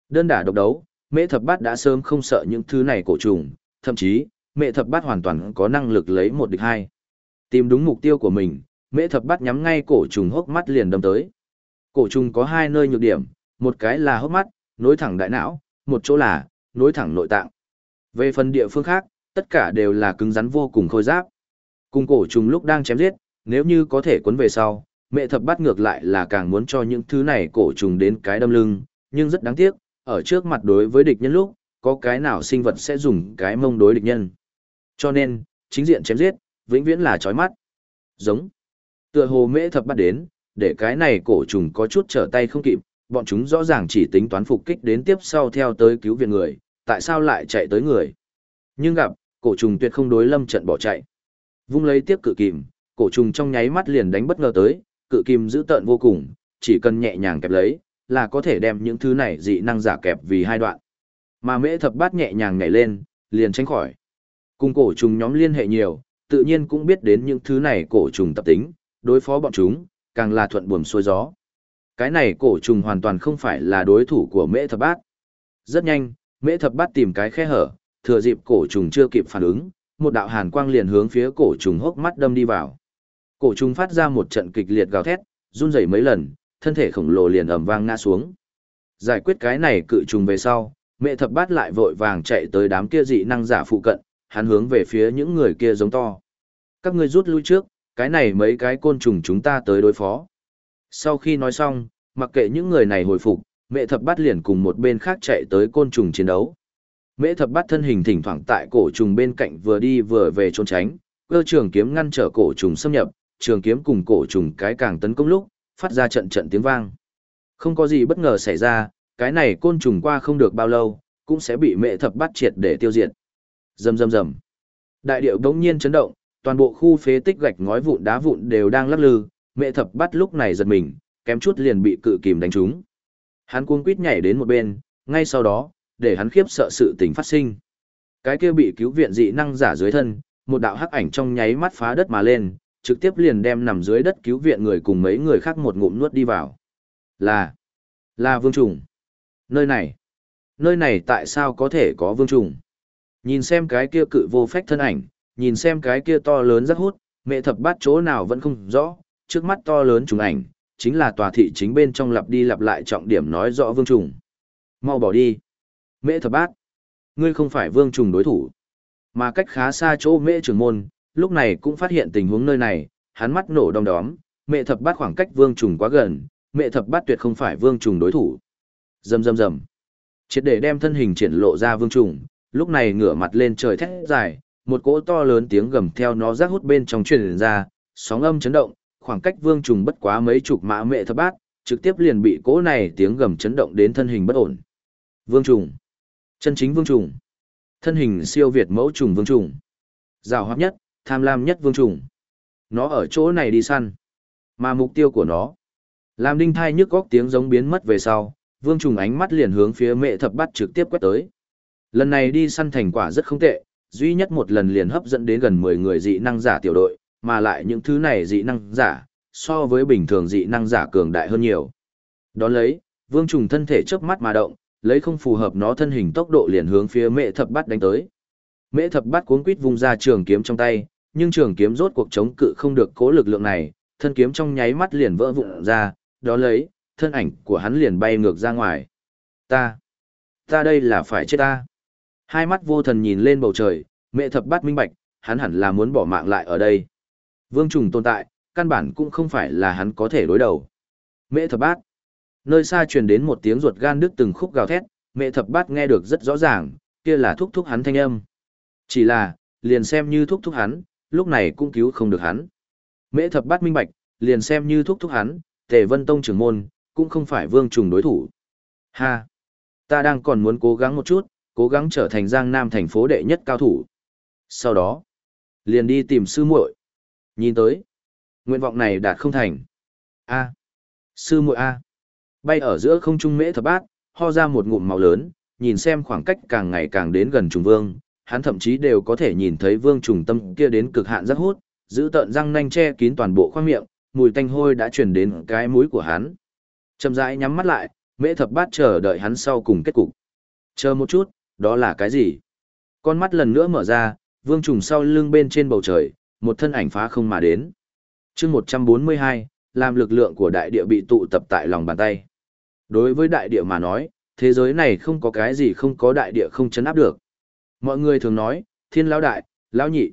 Đơn đả độc đấu, mễ thập bát đã sớm không sợ những thứ này cổ trùng, thậm chí, mẹ thập bát hoàn toàn có năng lực lấy một địch hai. Tìm đúng mục tiêu của mình, mễ thập bắt nhắm ngay cổ trùng hốc mắt liền đâm tới. Cổ trùng có hai nơi nhược điểm, một cái là hốc mắt, nối thẳng đại não, một chỗ là nối thẳng nội tạng. Về phần địa phương khác, tất cả đều là cứng rắn vô cùng khôi giáp. Cùng cổ trùng lúc đang chém giết, nếu như có thể cuốn về sau, mẹ thập bắt ngược lại là càng muốn cho những thứ này cổ trùng đến cái đâm lưng, nhưng rất đáng tiếc, ở trước mặt đối với địch nhân lúc, có cái nào sinh vật sẽ dùng cái mông đối địch nhân. Cho nên, chính diện chém giết, vĩnh viễn là chói mắt. Giống. Tựa hồ mễ thập bắt đến, để cái này cổ trùng có chút trở tay không kịp, bọn chúng rõ ràng chỉ tính toán phục kích đến tiếp sau theo tới cứu viện người, tại sao lại chạy tới người. Nhưng gặp, cổ trùng tuyệt không đối lâm trận bỏ chạy. Vung lấy tiếp cự kìm, cổ trùng trong nháy mắt liền đánh bất ngờ tới, cự kìm giữ tợn vô cùng, chỉ cần nhẹ nhàng kẹp lấy, là có thể đem những thứ này dị năng giả kẹp vì hai đoạn. Mà mễ thập bát nhẹ nhàng nhảy lên, liền tránh khỏi. Cùng cổ trùng nhóm liên hệ nhiều, tự nhiên cũng biết đến những thứ này cổ trùng tập tính, đối phó bọn chúng, càng là thuận buồm xuôi gió. Cái này cổ trùng hoàn toàn không phải là đối thủ của mễ thập bát. Rất nhanh, mễ thập bát tìm cái khe hở, thừa dịp cổ trùng chưa kịp phản ứng, một đạo hàn quang liền hướng phía cổ trùng hốc mắt đâm đi vào. Cổ trùng phát ra một trận kịch liệt gào thét, run rẩy mấy lần, thân thể khổng lồ liền ầm vang ngã xuống. Giải quyết cái này cự trùng về sau, mẹ thập bát lại vội vàng chạy tới đám kia dị năng giả phụ cận, hắn hướng về phía những người kia giống to. Các ngươi rút lui trước, cái này mấy cái côn trùng chúng ta tới đối phó. Sau khi nói xong, mặc kệ những người này hồi phục, mẹ thập bát liền cùng một bên khác chạy tới côn trùng chiến đấu. Mẹ thập bát thân hình thỉnh thoảng tại cổ trùng bên cạnh vừa đi vừa về trốn tránh, cơ trường kiếm ngăn trở cổ trùng xâm nhập, trường kiếm cùng cổ trùng cái càng tấn công lúc, phát ra trận trận tiếng vang. Không có gì bất ngờ xảy ra, cái này côn trùng qua không được bao lâu, cũng sẽ bị mẹ thập bát triệt để tiêu diệt. Rầm rầm rầm. Đại điệu đống nhiên chấn động, toàn bộ khu phế tích gạch ngói vụn đá vụn đều đang lắc lư, mẹ thập bắt lúc này giật mình, kém chút liền bị cự kìm đánh trúng. Hắn cuống quýt nhảy đến một bên, ngay sau đó, để hắn khiếp sợ sự tình phát sinh. Cái kia bị cứu viện dị năng giả dưới thân, một đạo hắc ảnh trong nháy mắt phá đất mà lên, trực tiếp liền đem nằm dưới đất cứu viện người cùng mấy người khác một ngụm nuốt đi vào. Là, là vương trùng. Nơi này, nơi này tại sao có thể có vương trùng? Nhìn xem cái kia cự vô phách thân ảnh, nhìn xem cái kia to lớn rất hút, mẹ thập bát chỗ nào vẫn không rõ, trước mắt to lớn trùng ảnh, chính là tòa thị chính bên trong lặp đi lặp lại trọng điểm nói rõ vương trùng. Mau bỏ đi. Mẹ thập bát, ngươi không phải vương trùng đối thủ. Mà cách khá xa chỗ mẹ trưởng môn, lúc này cũng phát hiện tình huống nơi này, hắn mắt nổ đom đóm, mẹ thập bát khoảng cách vương trùng quá gần, mẹ thập bát tuyệt không phải vương trùng đối thủ. dầm dầm dầm, Triệt để đem thân hình triển lộ ra vương trùng, lúc này ngửa mặt lên trời thét dài, một cỗ to lớn tiếng gầm theo nó rác hút bên trong truyền ra, sóng âm chấn động, khoảng cách vương trùng bất quá mấy chục mã mẹ thập bát, trực tiếp liền bị cỗ này tiếng gầm chấn động đến thân hình bất ổn. Vương trùng. Chân chính vương trùng. Thân hình siêu việt mẫu trùng vương trùng. Giàu hoạt nhất, tham lam nhất vương trùng. Nó ở chỗ này đi săn. Mà mục tiêu của nó. Làm đinh thai nhức góc tiếng giống biến mất về sau, vương trùng ánh mắt liền hướng phía mẹ thập bát trực tiếp quét tới. Lần này đi săn thành quả rất không tệ, duy nhất một lần liền hấp dẫn đến gần 10 người dị năng giả tiểu đội, mà lại những thứ này dị năng giả, so với bình thường dị năng giả cường đại hơn nhiều. Đón lấy, vương trùng thân thể chớp mắt mà động, lấy không phù hợp nó thân hình tốc độ liền hướng phía mẹ thập bát đánh tới. Mẹ thập bát cuốn quít vung ra trường kiếm trong tay, nhưng trường kiếm rốt cuộc chống cự không được cố lực lượng này, thân kiếm trong nháy mắt liền vỡ vụn ra, đó lấy, thân ảnh của hắn liền bay ngược ra ngoài. Ta, ta đây là phải chết ta. Hai mắt vô thần nhìn lên bầu trời, mẹ thập bát minh bạch, hắn hẳn là muốn bỏ mạng lại ở đây. Vương trùng tồn tại, căn bản cũng không phải là hắn có thể đối đầu. Mẹ thập bát. Nơi xa truyền đến một tiếng ruột gan đứt từng khúc gào thét, mẹ thập bát nghe được rất rõ ràng, kia là thúc thúc hắn thanh âm. Chỉ là, liền xem như thúc thúc hắn, lúc này cũng cứu không được hắn. Mẹ thập bát minh bạch, liền xem như thúc thúc hắn, tề vân tông trưởng môn, cũng không phải vương trùng đối thủ. Ha! Ta đang còn muốn cố gắng một chút, cố gắng trở thành giang nam thành phố đệ nhất cao thủ. Sau đó, liền đi tìm sư muội. Nhìn tới, nguyện vọng này đạt không thành. A. Sư muội A. Bay ở giữa không trung mễ thập bát, ho ra một ngụm màu lớn, nhìn xem khoảng cách càng ngày càng đến gần trùng vương, hắn thậm chí đều có thể nhìn thấy vương trùng tâm kia đến cực hạn rất hút, giữ tợn răng nanh che kín toàn bộ khoang miệng, mùi tanh hôi đã truyền đến cái mũi của hắn. Chậm rãi nhắm mắt lại, mễ thập bát chờ đợi hắn sau cùng kết cục. Chờ một chút, đó là cái gì? Con mắt lần nữa mở ra, vương trùng sau lưng bên trên bầu trời, một thân ảnh phá không mà đến. chương 142, làm lực lượng của đại địa bị tụ tập tại lòng bàn tay. Đối với đại địa mà nói, thế giới này không có cái gì không có đại địa không chấn áp được. Mọi người thường nói, thiên lão đại, lão nhị.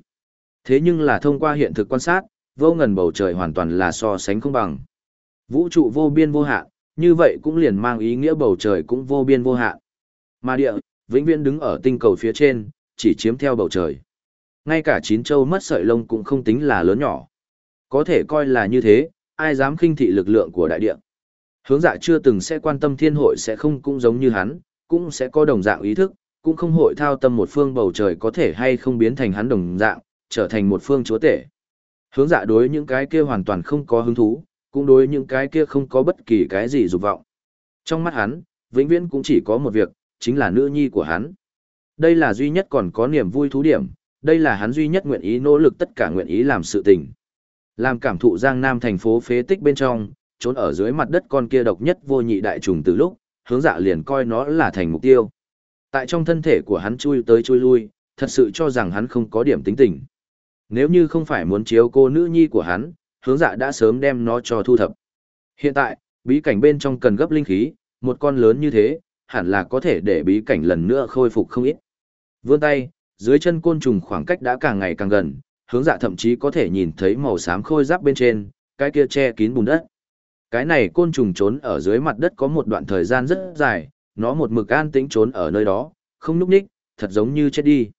Thế nhưng là thông qua hiện thực quan sát, vô ngần bầu trời hoàn toàn là so sánh không bằng. Vũ trụ vô biên vô hạn, như vậy cũng liền mang ý nghĩa bầu trời cũng vô biên vô hạn. Mà địa, vĩnh viễn đứng ở tinh cầu phía trên, chỉ chiếm theo bầu trời. Ngay cả chín châu mất sợi lông cũng không tính là lớn nhỏ. Có thể coi là như thế, ai dám khinh thị lực lượng của đại địa. Hướng dạ chưa từng sẽ quan tâm thiên hội sẽ không cũng giống như hắn, cũng sẽ có đồng dạng ý thức, cũng không hội thao tâm một phương bầu trời có thể hay không biến thành hắn đồng dạng, trở thành một phương chúa tể. Hướng dạ đối những cái kia hoàn toàn không có hứng thú, cũng đối những cái kia không có bất kỳ cái gì dục vọng. Trong mắt hắn, vĩnh viễn cũng chỉ có một việc, chính là nữ nhi của hắn. Đây là duy nhất còn có niềm vui thú điểm, đây là hắn duy nhất nguyện ý nỗ lực tất cả nguyện ý làm sự tình. Làm cảm thụ Giang Nam thành phố phế tích bên trong, trốn ở dưới mặt đất con kia độc nhất vô nhị đại trùng từ lúc, hướng dạ liền coi nó là thành mục tiêu. Tại trong thân thể của hắn chui tới chui lui, thật sự cho rằng hắn không có điểm tính tình. Nếu như không phải muốn chiếu cô nữ nhi của hắn, hướng dạ đã sớm đem nó cho thu thập. Hiện tại, bí cảnh bên trong cần gấp linh khí, một con lớn như thế, hẳn là có thể để bí cảnh lần nữa khôi phục không ít. Vươn tay, dưới chân côn trùng khoảng cách đã càng ngày càng gần, hướng dạ thậm chí có thể nhìn thấy màu xám khôi giáp bên trên, cái kia che kín bùn đất. Cái này côn trùng trốn ở dưới mặt đất có một đoạn thời gian rất dài, nó một mực an tĩnh trốn ở nơi đó, không núp ních, thật giống như chết đi.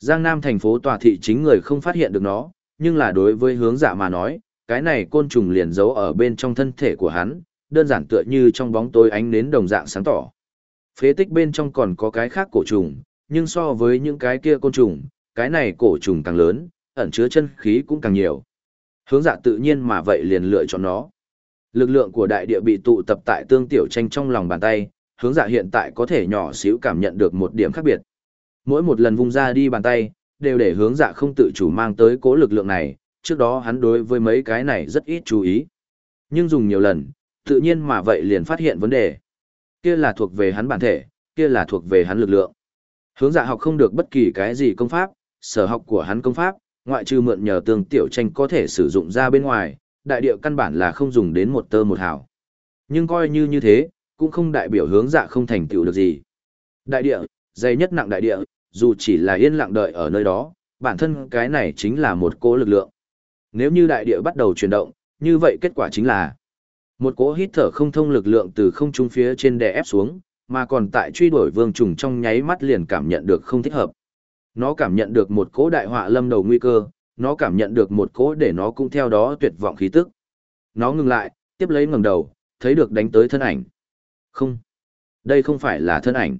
Giang Nam thành phố tòa thị chính người không phát hiện được nó, nhưng là đối với hướng dạ mà nói, cái này côn trùng liền giấu ở bên trong thân thể của hắn, đơn giản tựa như trong bóng tối ánh nến đồng dạng sáng tỏ. Phế tích bên trong còn có cái khác cổ trùng, nhưng so với những cái kia côn trùng, cái này cổ trùng càng lớn, ẩn chứa chân khí cũng càng nhiều. Hướng dạ tự nhiên mà vậy liền lựa chọn nó. Lực lượng của đại địa bị tụ tập tại tương tiểu tranh trong lòng bàn tay, hướng dạ hiện tại có thể nhỏ xíu cảm nhận được một điểm khác biệt. Mỗi một lần vung ra đi bàn tay, đều để hướng dạ không tự chủ mang tới cố lực lượng này, trước đó hắn đối với mấy cái này rất ít chú ý. Nhưng dùng nhiều lần, tự nhiên mà vậy liền phát hiện vấn đề. Kia là thuộc về hắn bản thể, kia là thuộc về hắn lực lượng. Hướng dạ học không được bất kỳ cái gì công pháp, sở học của hắn công pháp, ngoại trừ mượn nhờ tương tiểu tranh có thể sử dụng ra bên ngoài, đại địa căn bản là không dùng đến một tơ một hào. Nhưng coi như như thế, cũng không đại biểu hướng dạ không thành tựu được gì. Đại địa, dày nhất nặng đại địa, dù chỉ là yên lặng đợi ở nơi đó, bản thân cái này chính là một cỗ lực lượng. Nếu như đại địa bắt đầu chuyển động, như vậy kết quả chính là một cỗ hít thở không thông lực lượng từ không trung phía trên đè ép xuống, mà còn tại truy đuổi vương trùng trong nháy mắt liền cảm nhận được không thích hợp. Nó cảm nhận được một cỗ đại họa lâm đầu nguy cơ, nó cảm nhận được một cỗ để nó cũng theo đó tuyệt vọng khí tức. Nó ngừng lại, tiếp lấy ngẩng đầu, thấy được đánh tới thân ảnh. Không, đây không phải là thân ảnh.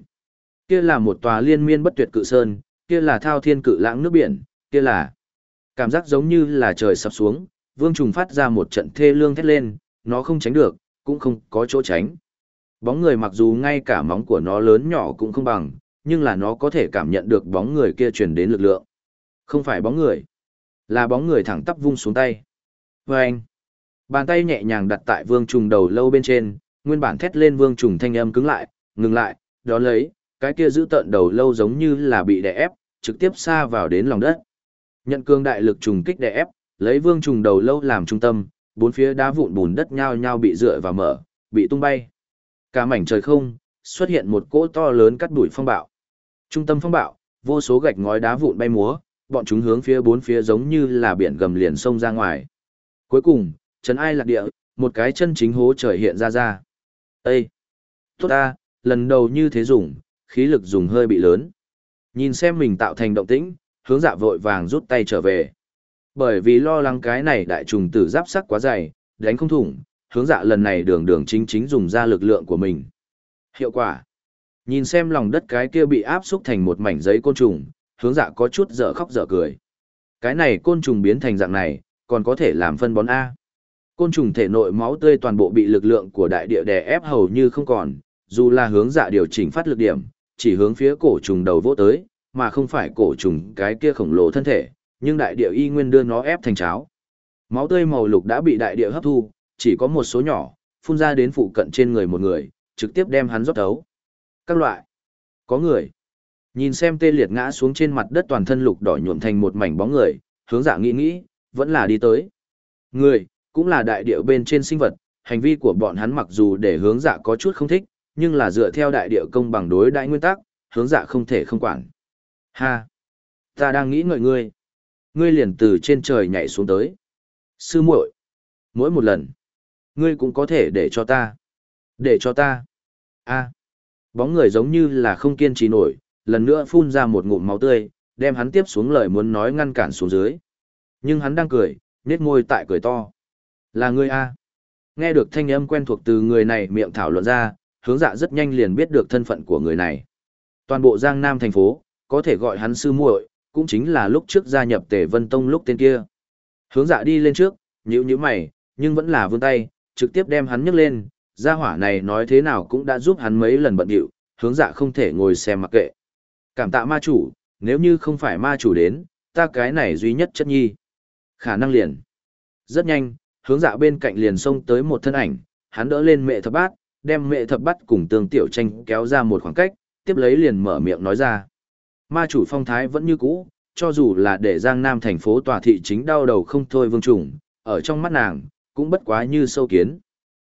Kia là một tòa liên miên bất tuyệt cự sơn, kia là thao thiên cự lãng nước biển, kia là cảm giác giống như là trời sập xuống, vương trùng phát ra một trận thê lương thét lên, nó không tránh được, cũng không có chỗ tránh. Bóng người mặc dù ngay cả móng của nó lớn nhỏ cũng không bằng, nhưng là nó có thể cảm nhận được bóng người kia truyền đến lực lượng. Không phải bóng người, là bóng người thẳng tắp vung xuống tay. Và anh, bàn tay nhẹ nhàng đặt tại vương trùng đầu lâu bên trên, nguyên bản thét lên vương trùng thanh âm cứng lại, ngừng lại, đó lấy, cái kia giữ tận đầu lâu giống như là bị đè ép, trực tiếp xa vào đến lòng đất. Nhận cương đại lực trùng kích đè ép, lấy vương trùng đầu lâu làm trung tâm, bốn phía đá vụn bùn đất nhao nhao bị dựa và mở, bị tung bay. Cả mảnh trời không, xuất hiện một cỗ to lớn cắt đuổi phong bạo. Trung tâm phong bạo, vô số gạch ngói đá vụn bay múa, bọn chúng hướng phía bốn phía giống như là biển gầm liền sông ra ngoài. Cuối cùng, trấn ai lạc địa, một cái chân chính hố trời hiện ra ra. Ê! Tốt ta, lần đầu như thế dùng, khí lực dùng hơi bị lớn. Nhìn xem mình tạo thành động tĩnh, hướng dạ vội vàng rút tay trở về. Bởi vì lo lắng cái này đại trùng tử giáp sắc quá dày, đánh không thủng, hướng dạ lần này đường đường chính chính dùng ra lực lượng của mình. Hiệu quả. Nhìn xem lòng đất cái kia bị áp xúc thành một mảnh giấy côn trùng, hướng dạ có chút dở khóc dở cười. Cái này côn trùng biến thành dạng này, còn có thể làm phân bón A. Côn trùng thể nội máu tươi toàn bộ bị lực lượng của đại địa đè ép hầu như không còn, dù là hướng dạ điều chỉnh phát lực điểm, chỉ hướng phía cổ trùng đầu vỗ tới, mà không phải cổ trùng cái kia khổng lồ thân thể, nhưng đại địa y nguyên đưa nó ép thành cháo. Máu tươi màu lục đã bị đại địa hấp thu, chỉ có một số nhỏ, phun ra đến phụ cận trên người một người, trực tiếp đem hắn rót thấu. Các loại. Có người. Nhìn xem tê liệt ngã xuống trên mặt đất toàn thân lục đỏ nhuộm thành một mảnh bóng người, hướng dạ nghĩ nghĩ, vẫn là đi tới. Người, cũng là đại địa bên trên sinh vật, hành vi của bọn hắn mặc dù để hướng dạ có chút không thích, nhưng là dựa theo đại địa công bằng đối đại nguyên tắc, hướng dạ không thể không quản. Ha! Ta đang nghĩ ngợi ngươi. Ngươi liền từ trên trời nhảy xuống tới. Sư muội, mỗi một lần, ngươi cũng có thể để cho ta. Để cho ta. A. Bóng người giống như là không kiên trì nổi, lần nữa phun ra một ngụm máu tươi, đem hắn tiếp xuống lời muốn nói ngăn cản xuống dưới. Nhưng hắn đang cười, nét môi tại cười to. Là ngươi A. Nghe được thanh âm quen thuộc từ người này miệng thảo luận ra, hướng dạ rất nhanh liền biết được thân phận của người này. Toàn bộ Giang Nam thành phố, có thể gọi hắn sư muội, cũng chính là lúc trước gia nhập Tề Vân Tông lúc tên kia. Hướng dạ đi lên trước, nhíu nhíu mày, nhưng vẫn là vươn tay, trực tiếp đem hắn nhấc lên, gia hỏa này nói thế nào cũng đã giúp hắn mấy lần bận điệu, hướng dạ không thể ngồi xem mặc kệ. Cảm tạ ma chủ, nếu như không phải ma chủ đến, ta cái này duy nhất chất nhi. Khả năng liền. Rất nhanh, hướng dạ bên cạnh liền xông tới một thân ảnh, hắn đỡ lên mẹ thập bát, đem mẹ thập bát cùng tương tiểu tranh kéo ra một khoảng cách, tiếp lấy liền mở miệng nói ra. Ma chủ phong thái vẫn như cũ, cho dù là để Giang Nam thành phố tòa thị chính đau đầu không thôi vương trùng, ở trong mắt nàng, cũng bất quá như sâu kiến.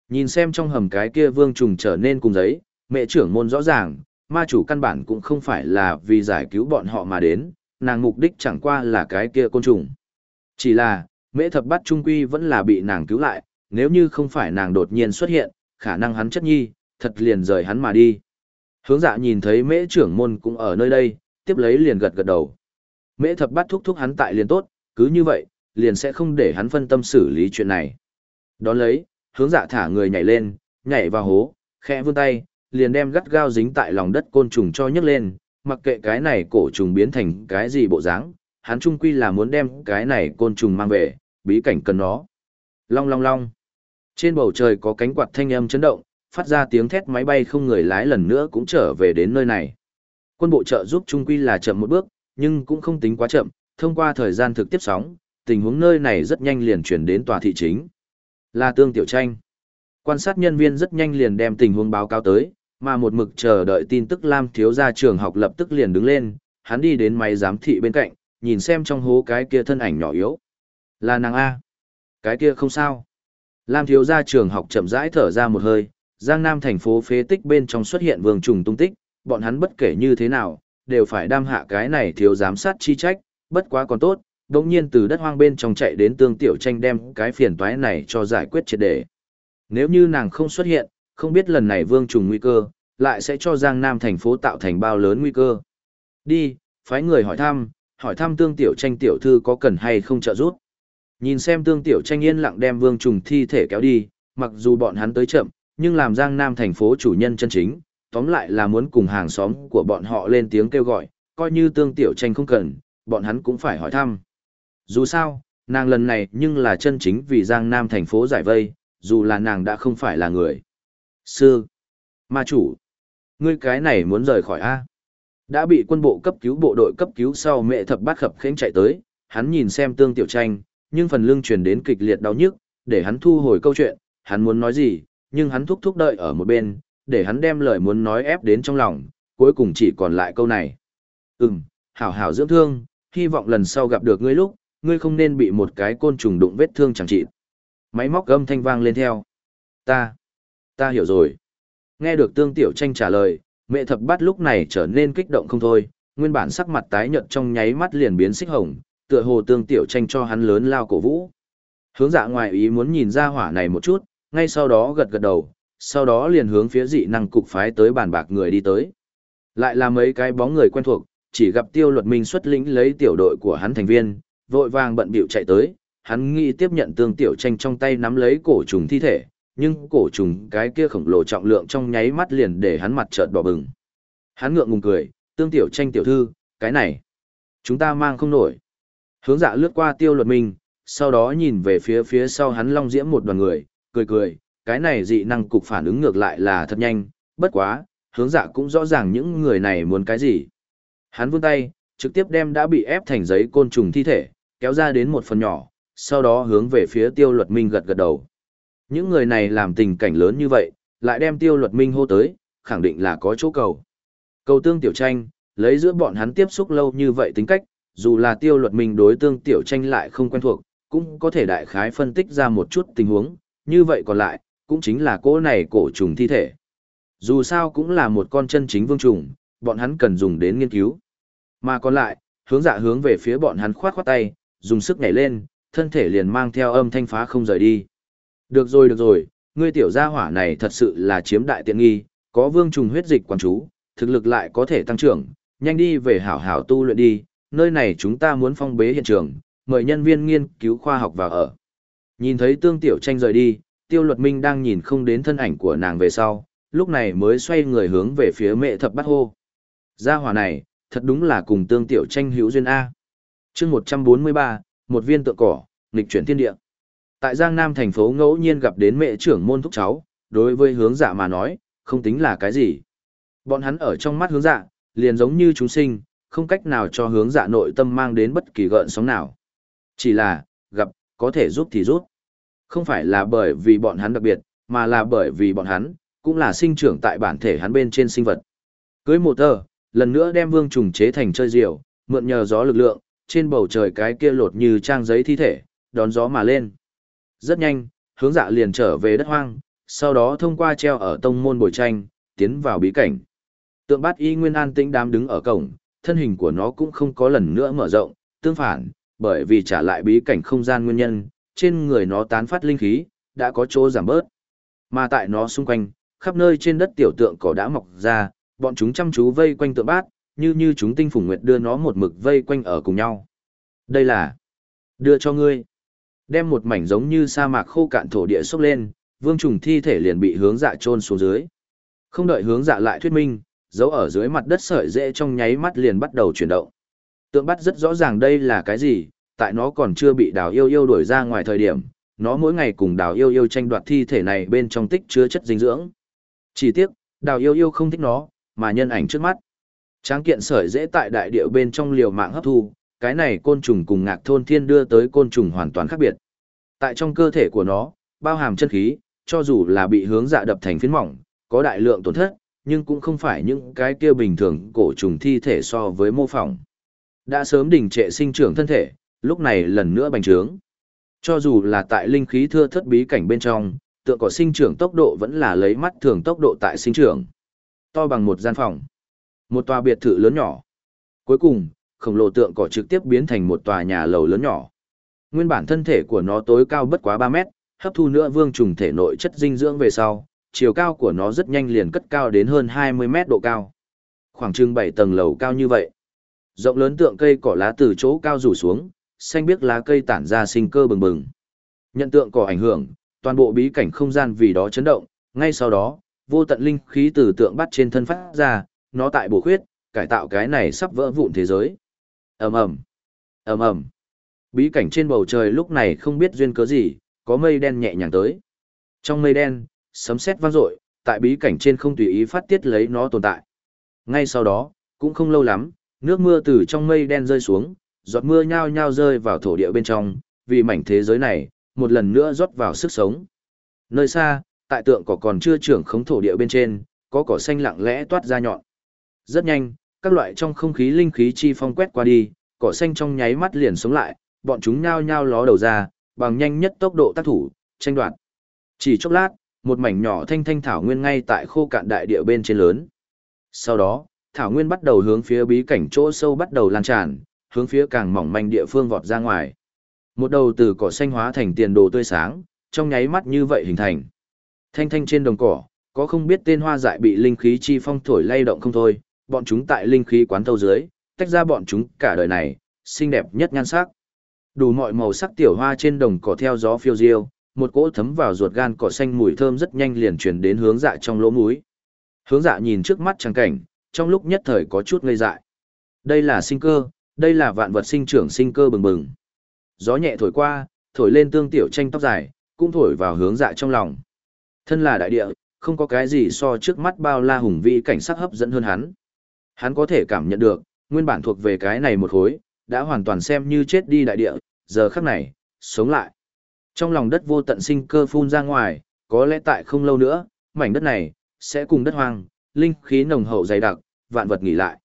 Nhìn xem trong hầm cái kia vương trùng trở nên cùng giấy, mẹ trưởng môn rõ ràng, ma chủ căn bản cũng không phải là vì giải cứu bọn họ mà đến, nàng mục đích chẳng qua là cái kia côn trùng. Chỉ là, mẹ thập bắt trung quy vẫn là bị nàng cứu lại, nếu như không phải nàng đột nhiên xuất hiện, khả năng hắn chất nhi, thật liền rời hắn mà đi. Hướng dạ nhìn thấy mễ trưởng môn cũng ở nơi đây, tiếp lấy liền gật gật đầu. Mễ thập bắt thúc thúc hắn tại liền tốt, cứ như vậy, liền sẽ không để hắn phân tâm xử lý chuyện này. Đón lấy, hướng dạ thả người nhảy lên, nhảy vào hố, khẽ vươn tay, liền đem gắt gao dính tại lòng đất côn trùng cho nhấc lên, mặc kệ cái này cổ trùng biến thành cái gì bộ dáng, hắn trung quy là muốn đem cái này côn trùng mang về, bí cảnh cần nó. Long long long. Trên bầu trời có cánh quạt thanh âm chấn động, phát ra tiếng thét máy bay không người lái lần nữa cũng trở về đến nơi này. Quân bộ trợ giúp trung quy là chậm một bước, nhưng cũng không tính quá chậm, thông qua thời gian thực tiếp sóng, tình huống nơi này rất nhanh liền chuyển đến tòa thị chính. Là tương tiểu tranh. Quan sát nhân viên rất nhanh liền đem tình huống báo cáo tới, mà một mực chờ đợi tin tức Lam thiếu gia trường học lập tức liền đứng lên, hắn đi đến máy giám thị bên cạnh, nhìn xem trong hố cái kia thân ảnh nhỏ yếu. Là nàng A. Cái kia không sao. Lam thiếu gia trường học chậm rãi thở ra một hơi, Giang Nam thành phố phế tích bên trong xuất hiện vương trùng tung tích, bọn hắn bất kể như thế nào, đều phải đam hạ cái này thiếu giám sát chi trách, bất quá còn tốt, đồng nhiên từ đất hoang bên trong chạy đến tương tiểu tranh đem cái phiền toái này cho giải quyết triệt đề. Nếu như nàng không xuất hiện, không biết lần này vương trùng nguy cơ, lại sẽ cho Giang Nam thành phố tạo thành bao lớn nguy cơ. Đi, phái người hỏi thăm, hỏi thăm tương tiểu tranh tiểu thư có cần hay không trợ giúp. Nhìn xem tương tiểu tranh yên lặng đem vương trùng thi thể kéo đi, mặc dù bọn hắn tới chậm, nhưng làm Giang Nam thành phố chủ nhân chân chính, tóm lại là muốn cùng hàng xóm của bọn họ lên tiếng kêu gọi, coi như tương tiểu tranh không cần, bọn hắn cũng phải hỏi thăm. Dù sao, nàng lần này nhưng là chân chính vì Giang Nam thành phố giải vây, dù là nàng đã không phải là người. Sư, ma chủ, ngươi cái này muốn rời khỏi A. Đã bị quân bộ cấp cứu bộ đội cấp cứu sau mẹ thập bát khập khẽnh chạy tới, hắn nhìn xem tương tiểu tranh, nhưng phần lưng truyền đến kịch liệt đau nhức, để hắn thu hồi câu chuyện, hắn muốn nói gì, nhưng hắn thúc thúc đợi ở một bên, để hắn đem lời muốn nói ép đến trong lòng, cuối cùng chỉ còn lại câu này. Ừm, hảo hảo dưỡng thương, hy vọng lần sau gặp được ngươi lúc, ngươi không nên bị một cái côn trùng đụng vết thương chẳng trị. Máy móc âm thanh vang lên theo. Ta, ta hiểu rồi. Nghe được tương tiểu tranh trả lời, mẹ thập bát lúc này trở nên kích động không thôi, nguyên bản sắc mặt tái nhợt trong nháy mắt liền biến xích hồng, tựa hồ tương tiểu tranh cho hắn lớn lao cổ vũ. Hướng dạ ngoài ý muốn nhìn ra hỏa này một chút, ngay sau đó gật gật đầu, sau đó liền hướng phía dị năng cục phái tới bàn bạc người đi tới. Lại là mấy cái bóng người quen thuộc, chỉ gặp tiêu luật minh xuất lĩnh lấy tiểu đội của hắn thành viên, vội vàng bận bịu chạy tới, hắn nghĩ tiếp nhận tương tiểu tranh trong tay nắm lấy cổ trùng thi thể, nhưng cổ trùng cái kia khổng lồ trọng lượng trong nháy mắt liền để hắn mặt trợn đỏ bừng. Hắn ngượng ngùng cười, tương tiểu tranh tiểu thư, cái này, chúng ta mang không nổi. Hướng dạ lướt qua tiêu luật minh, sau đó nhìn về phía phía sau hắn long diễm một đoàn người, cười cười, cái này dị năng cục phản ứng ngược lại là thật nhanh, bất quá, hướng dạ cũng rõ ràng những người này muốn cái gì. Hắn vươn tay, trực tiếp đem đã bị ép thành giấy côn trùng thi thể, kéo ra đến một phần nhỏ, sau đó hướng về phía tiêu luật minh gật gật đầu. Những người này làm tình cảnh lớn như vậy, lại đem tiêu luật minh hô tới, khẳng định là có chỗ cầu. Cầu tương tiểu tranh, lấy giữa bọn hắn tiếp xúc lâu như vậy tính cách, dù là tiêu luật minh đối tương tiểu tranh lại không quen thuộc, cũng có thể đại khái phân tích ra một chút tình huống, như vậy còn lại, cũng chính là cỗ này cổ trùng thi thể. Dù sao cũng là một con chân chính vương trùng, bọn hắn cần dùng đến nghiên cứu. Mà còn lại, hướng dạ hướng về phía bọn hắn khoát khoát tay, dùng sức nhảy lên, thân thể liền mang theo âm thanh phá không rời đi. Được rồi được rồi, ngươi tiểu gia hỏa này thật sự là chiếm đại tiện nghi, có vương trùng huyết dịch quản chú, thực lực lại có thể tăng trưởng, nhanh đi về hảo hảo tu luyện đi, nơi này chúng ta muốn phong bế hiện trường, mời nhân viên nghiên cứu khoa học vào ở. Nhìn thấy tương tiểu tranh rời đi, tiêu luật minh đang nhìn không đến thân ảnh của nàng về sau, lúc này mới xoay người hướng về phía mẹ thập bắt hô. Gia hỏa này, thật đúng là cùng tương tiểu tranh hữu duyên A. chương 143, một viên tượng cỏ, nghịch chuyển thiên địa. Tại Giang Nam thành phố ngẫu nhiên gặp đến mẹ trưởng môn thúc cháu, đối với hướng dạ mà nói, không tính là cái gì. Bọn hắn ở trong mắt hướng dạ, liền giống như chúng sinh, không cách nào cho hướng dạ nội tâm mang đến bất kỳ gợn sóng nào. Chỉ là, gặp, có thể giúp thì giúp. Không phải là bởi vì bọn hắn đặc biệt, mà là bởi vì bọn hắn, cũng là sinh trưởng tại bản thể hắn bên trên sinh vật. Cưới một tờ, lần nữa đem vương trùng chế thành chơi diều, mượn nhờ gió lực lượng, trên bầu trời cái kia lột như trang giấy thi thể, đón gió mà lên. Rất nhanh, hướng dạ liền trở về đất hoang, sau đó thông qua treo ở tông môn bồi tranh, tiến vào bí cảnh. Tượng bát y nguyên an tĩnh đám đứng ở cổng, thân hình của nó cũng không có lần nữa mở rộng, tương phản, bởi vì trả lại bí cảnh không gian nguyên nhân, trên người nó tán phát linh khí, đã có chỗ giảm bớt. Mà tại nó xung quanh, khắp nơi trên đất tiểu tượng cỏ đã mọc ra, bọn chúng chăm chú vây quanh tượng bát, như như chúng tinh phùng nguyệt đưa nó một mực vây quanh ở cùng nhau. Đây là đưa cho ngươi. Đem một mảnh giống như sa mạc khô cạn thổ địa xốc lên, vương trùng thi thể liền bị hướng dạ chôn xuống dưới. Không đợi hướng dạ lại thuyết minh, dấu ở dưới mặt đất sợi dễ trong nháy mắt liền bắt đầu chuyển động. Tượng bắt rất rõ ràng đây là cái gì, tại nó còn chưa bị đào yêu yêu đuổi ra ngoài thời điểm, nó mỗi ngày cùng đào yêu yêu tranh đoạt thi thể này bên trong tích chứa chất dinh dưỡng. Chỉ tiếc, đào yêu yêu không thích nó, mà nhân ảnh trước mắt. Tráng kiện sợi dễ tại đại điệu bên trong liều mạng hấp thu, cái này côn trùng cùng ngạc thôn thiên đưa tới côn trùng hoàn toàn khác biệt. Tại trong cơ thể của nó, bao hàm chân khí, cho dù là bị hướng dạ đập thành phiến mỏng, có đại lượng tổn thất, nhưng cũng không phải những cái kia bình thường cổ trùng thi thể so với mô phỏng. Đã sớm đình trệ sinh trưởng thân thể, lúc này lần nữa bành trướng. Cho dù là tại linh khí thưa thất bí cảnh bên trong, tượng cỏ sinh trưởng tốc độ vẫn là lấy mắt thường tốc độ tại sinh trưởng. To bằng một gian phòng. Một tòa biệt thự lớn nhỏ. Cuối cùng, khổng lồ tượng cỏ trực tiếp biến thành một tòa nhà lầu lớn nhỏ. Nguyên bản thân thể của nó tối cao bất quá 3 mét, hấp thu nữa vương trùng thể nội chất dinh dưỡng về sau, chiều cao của nó rất nhanh liền cất cao đến hơn 20 mét độ cao. Khoảng chừng 7 tầng lầu cao như vậy. Rộng lớn tượng cây cỏ lá từ chỗ cao rủ xuống, xanh biếc lá cây tản ra sinh cơ bừng bừng. Nhận tượng cỏ ảnh hưởng, toàn bộ bí cảnh không gian vì đó chấn động, ngay sau đó, vô tận linh khí từ tượng bắt trên thân phát ra, nó tại bổ khuyết, cải tạo cái này sắp vỡ vụn thế giới. Ầm ầm. Ầm ầm. Bí cảnh trên bầu trời lúc này không biết duyên cớ gì, có mây đen nhẹ nhàng tới. Trong mây đen, sấm sét vang dội, tại bí cảnh trên không tùy ý phát tiết lấy nó tồn tại. Ngay sau đó, cũng không lâu lắm, nước mưa từ trong mây đen rơi xuống, giọt mưa nhao nhao rơi vào thổ địa bên trong, vì mảnh thế giới này, một lần nữa rót vào sức sống. Nơi xa, tại tượng cỏ còn chưa trưởng khống thổ địa bên trên, có cỏ xanh lặng lẽ toát ra nhọn. Rất nhanh, các loại trong không khí linh khí chi phong quét qua đi, cỏ xanh trong nháy mắt liền sống lại, bọn chúng nhao nhao ló đầu ra, bằng nhanh nhất tốc độ tác thủ, tranh đoạt. Chỉ chốc lát, một mảnh nhỏ thanh thanh thảo nguyên ngay tại khô cạn đại địa bên trên lớn. Sau đó, thảo nguyên bắt đầu hướng phía bí cảnh chỗ sâu bắt đầu lan tràn, hướng phía càng mỏng manh địa phương vọt ra ngoài. Một đầu từ cỏ xanh hóa thành tiền đồ tươi sáng, trong nháy mắt như vậy hình thành. Thanh thanh trên đồng cỏ, có không biết tên hoa dại bị linh khí chi phong thổi lay động không thôi, bọn chúng tại linh khí quán thâu dưới, tách ra bọn chúng cả đời này, xinh đẹp nhất nhan sắc. Đủ mọi màu sắc tiểu hoa trên đồng cỏ theo gió phiêu diêu, một cỗ thấm vào ruột gan cỏ xanh mùi thơm rất nhanh liền truyền đến hướng dạ trong lỗ mũi. Hướng dạ nhìn trước mắt trắng cảnh, trong lúc nhất thời có chút ngây dại. Đây là sinh cơ, đây là vạn vật sinh trưởng sinh cơ bừng bừng. Gió nhẹ thổi qua, thổi lên tương tiểu tranh tóc dài, cũng thổi vào hướng dạ trong lòng. Thân là đại địa, không có cái gì so trước mắt bao la hùng vĩ cảnh sắc hấp dẫn hơn hắn. Hắn có thể cảm nhận được, nguyên bản thuộc về cái này một khối, đã hoàn toàn xem như chết đi đại địa, giờ khắc này, sống lại. Trong lòng đất vô tận sinh cơ phun ra ngoài, có lẽ tại không lâu nữa, mảnh đất này, sẽ cùng đất hoang, linh khí nồng hậu dày đặc, vạn vật nghỉ lại.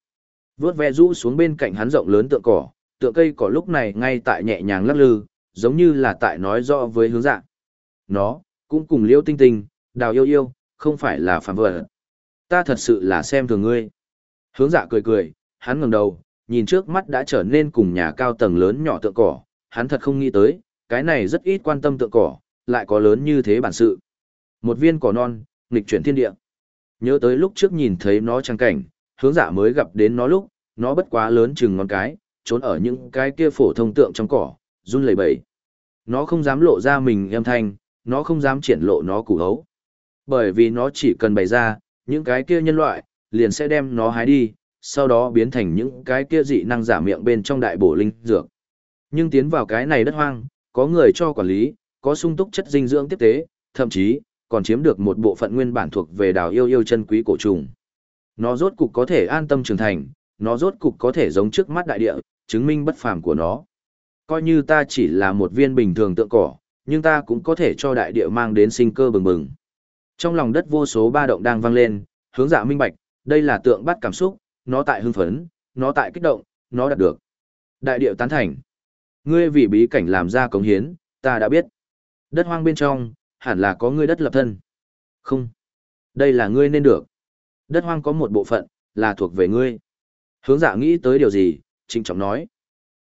Vướt ve rũ xuống bên cạnh hắn rộng lớn tượng cỏ, tượng cây cỏ lúc này ngay tại nhẹ nhàng lắc lư, giống như là tại nói rõ với hướng dạng. Nó, cũng cùng liêu tinh tinh, đào yêu yêu, không phải là phàm vật. Ta thật sự là xem thường ngươi. Hướng dạ cười cười, hắn ngẩng đầu, nhìn trước mắt đã trở nên cùng nhà cao tầng lớn nhỏ tượng cỏ, hắn thật không nghĩ tới, cái này rất ít quan tâm tượng cỏ, lại có lớn như thế bản sự. Một viên cỏ non, nghịch chuyển thiên địa. Nhớ tới lúc trước nhìn thấy nó trang cảnh, hướng dạ mới gặp đến nó lúc, nó bất quá lớn chừng ngón cái, trốn ở những cái kia phổ thông tượng trong cỏ, run lẩy bẩy. Nó không dám lộ ra mình âm thanh, nó không dám triển lộ nó củ hấu. Bởi vì nó chỉ cần bày ra, những cái kia nhân loại, liền sẽ đem nó hái đi, sau đó biến thành những cái kia dị năng giả miệng bên trong đại bổ linh dược. Nhưng tiến vào cái này đất hoang, có người cho quản lý, có sung túc chất dinh dưỡng tiếp tế, thậm chí còn chiếm được một bộ phận nguyên bản thuộc về đào yêu yêu chân quý cổ trùng. Nó rốt cục có thể an tâm trưởng thành, nó rốt cục có thể giống trước mắt đại địa, chứng minh bất phàm của nó. Coi như ta chỉ là một viên bình thường tượng cỏ, nhưng ta cũng có thể cho đại địa mang đến sinh cơ bừng bừng. Trong lòng đất vô số ba động đang vang lên, hướng dạ minh bạch, đây là tượng bắt cảm xúc, nó tại hưng phấn, nó tại kích động, nó đạt được. Đại địa tán thành. Ngươi vì bí cảnh làm ra cống hiến, ta đã biết. Đất hoang bên trong, hẳn là có ngươi đất lập thân. Không. Đây là ngươi nên được. Đất hoang có một bộ phận, là thuộc về ngươi. Hướng dạ nghĩ tới điều gì, trịnh trọng nói.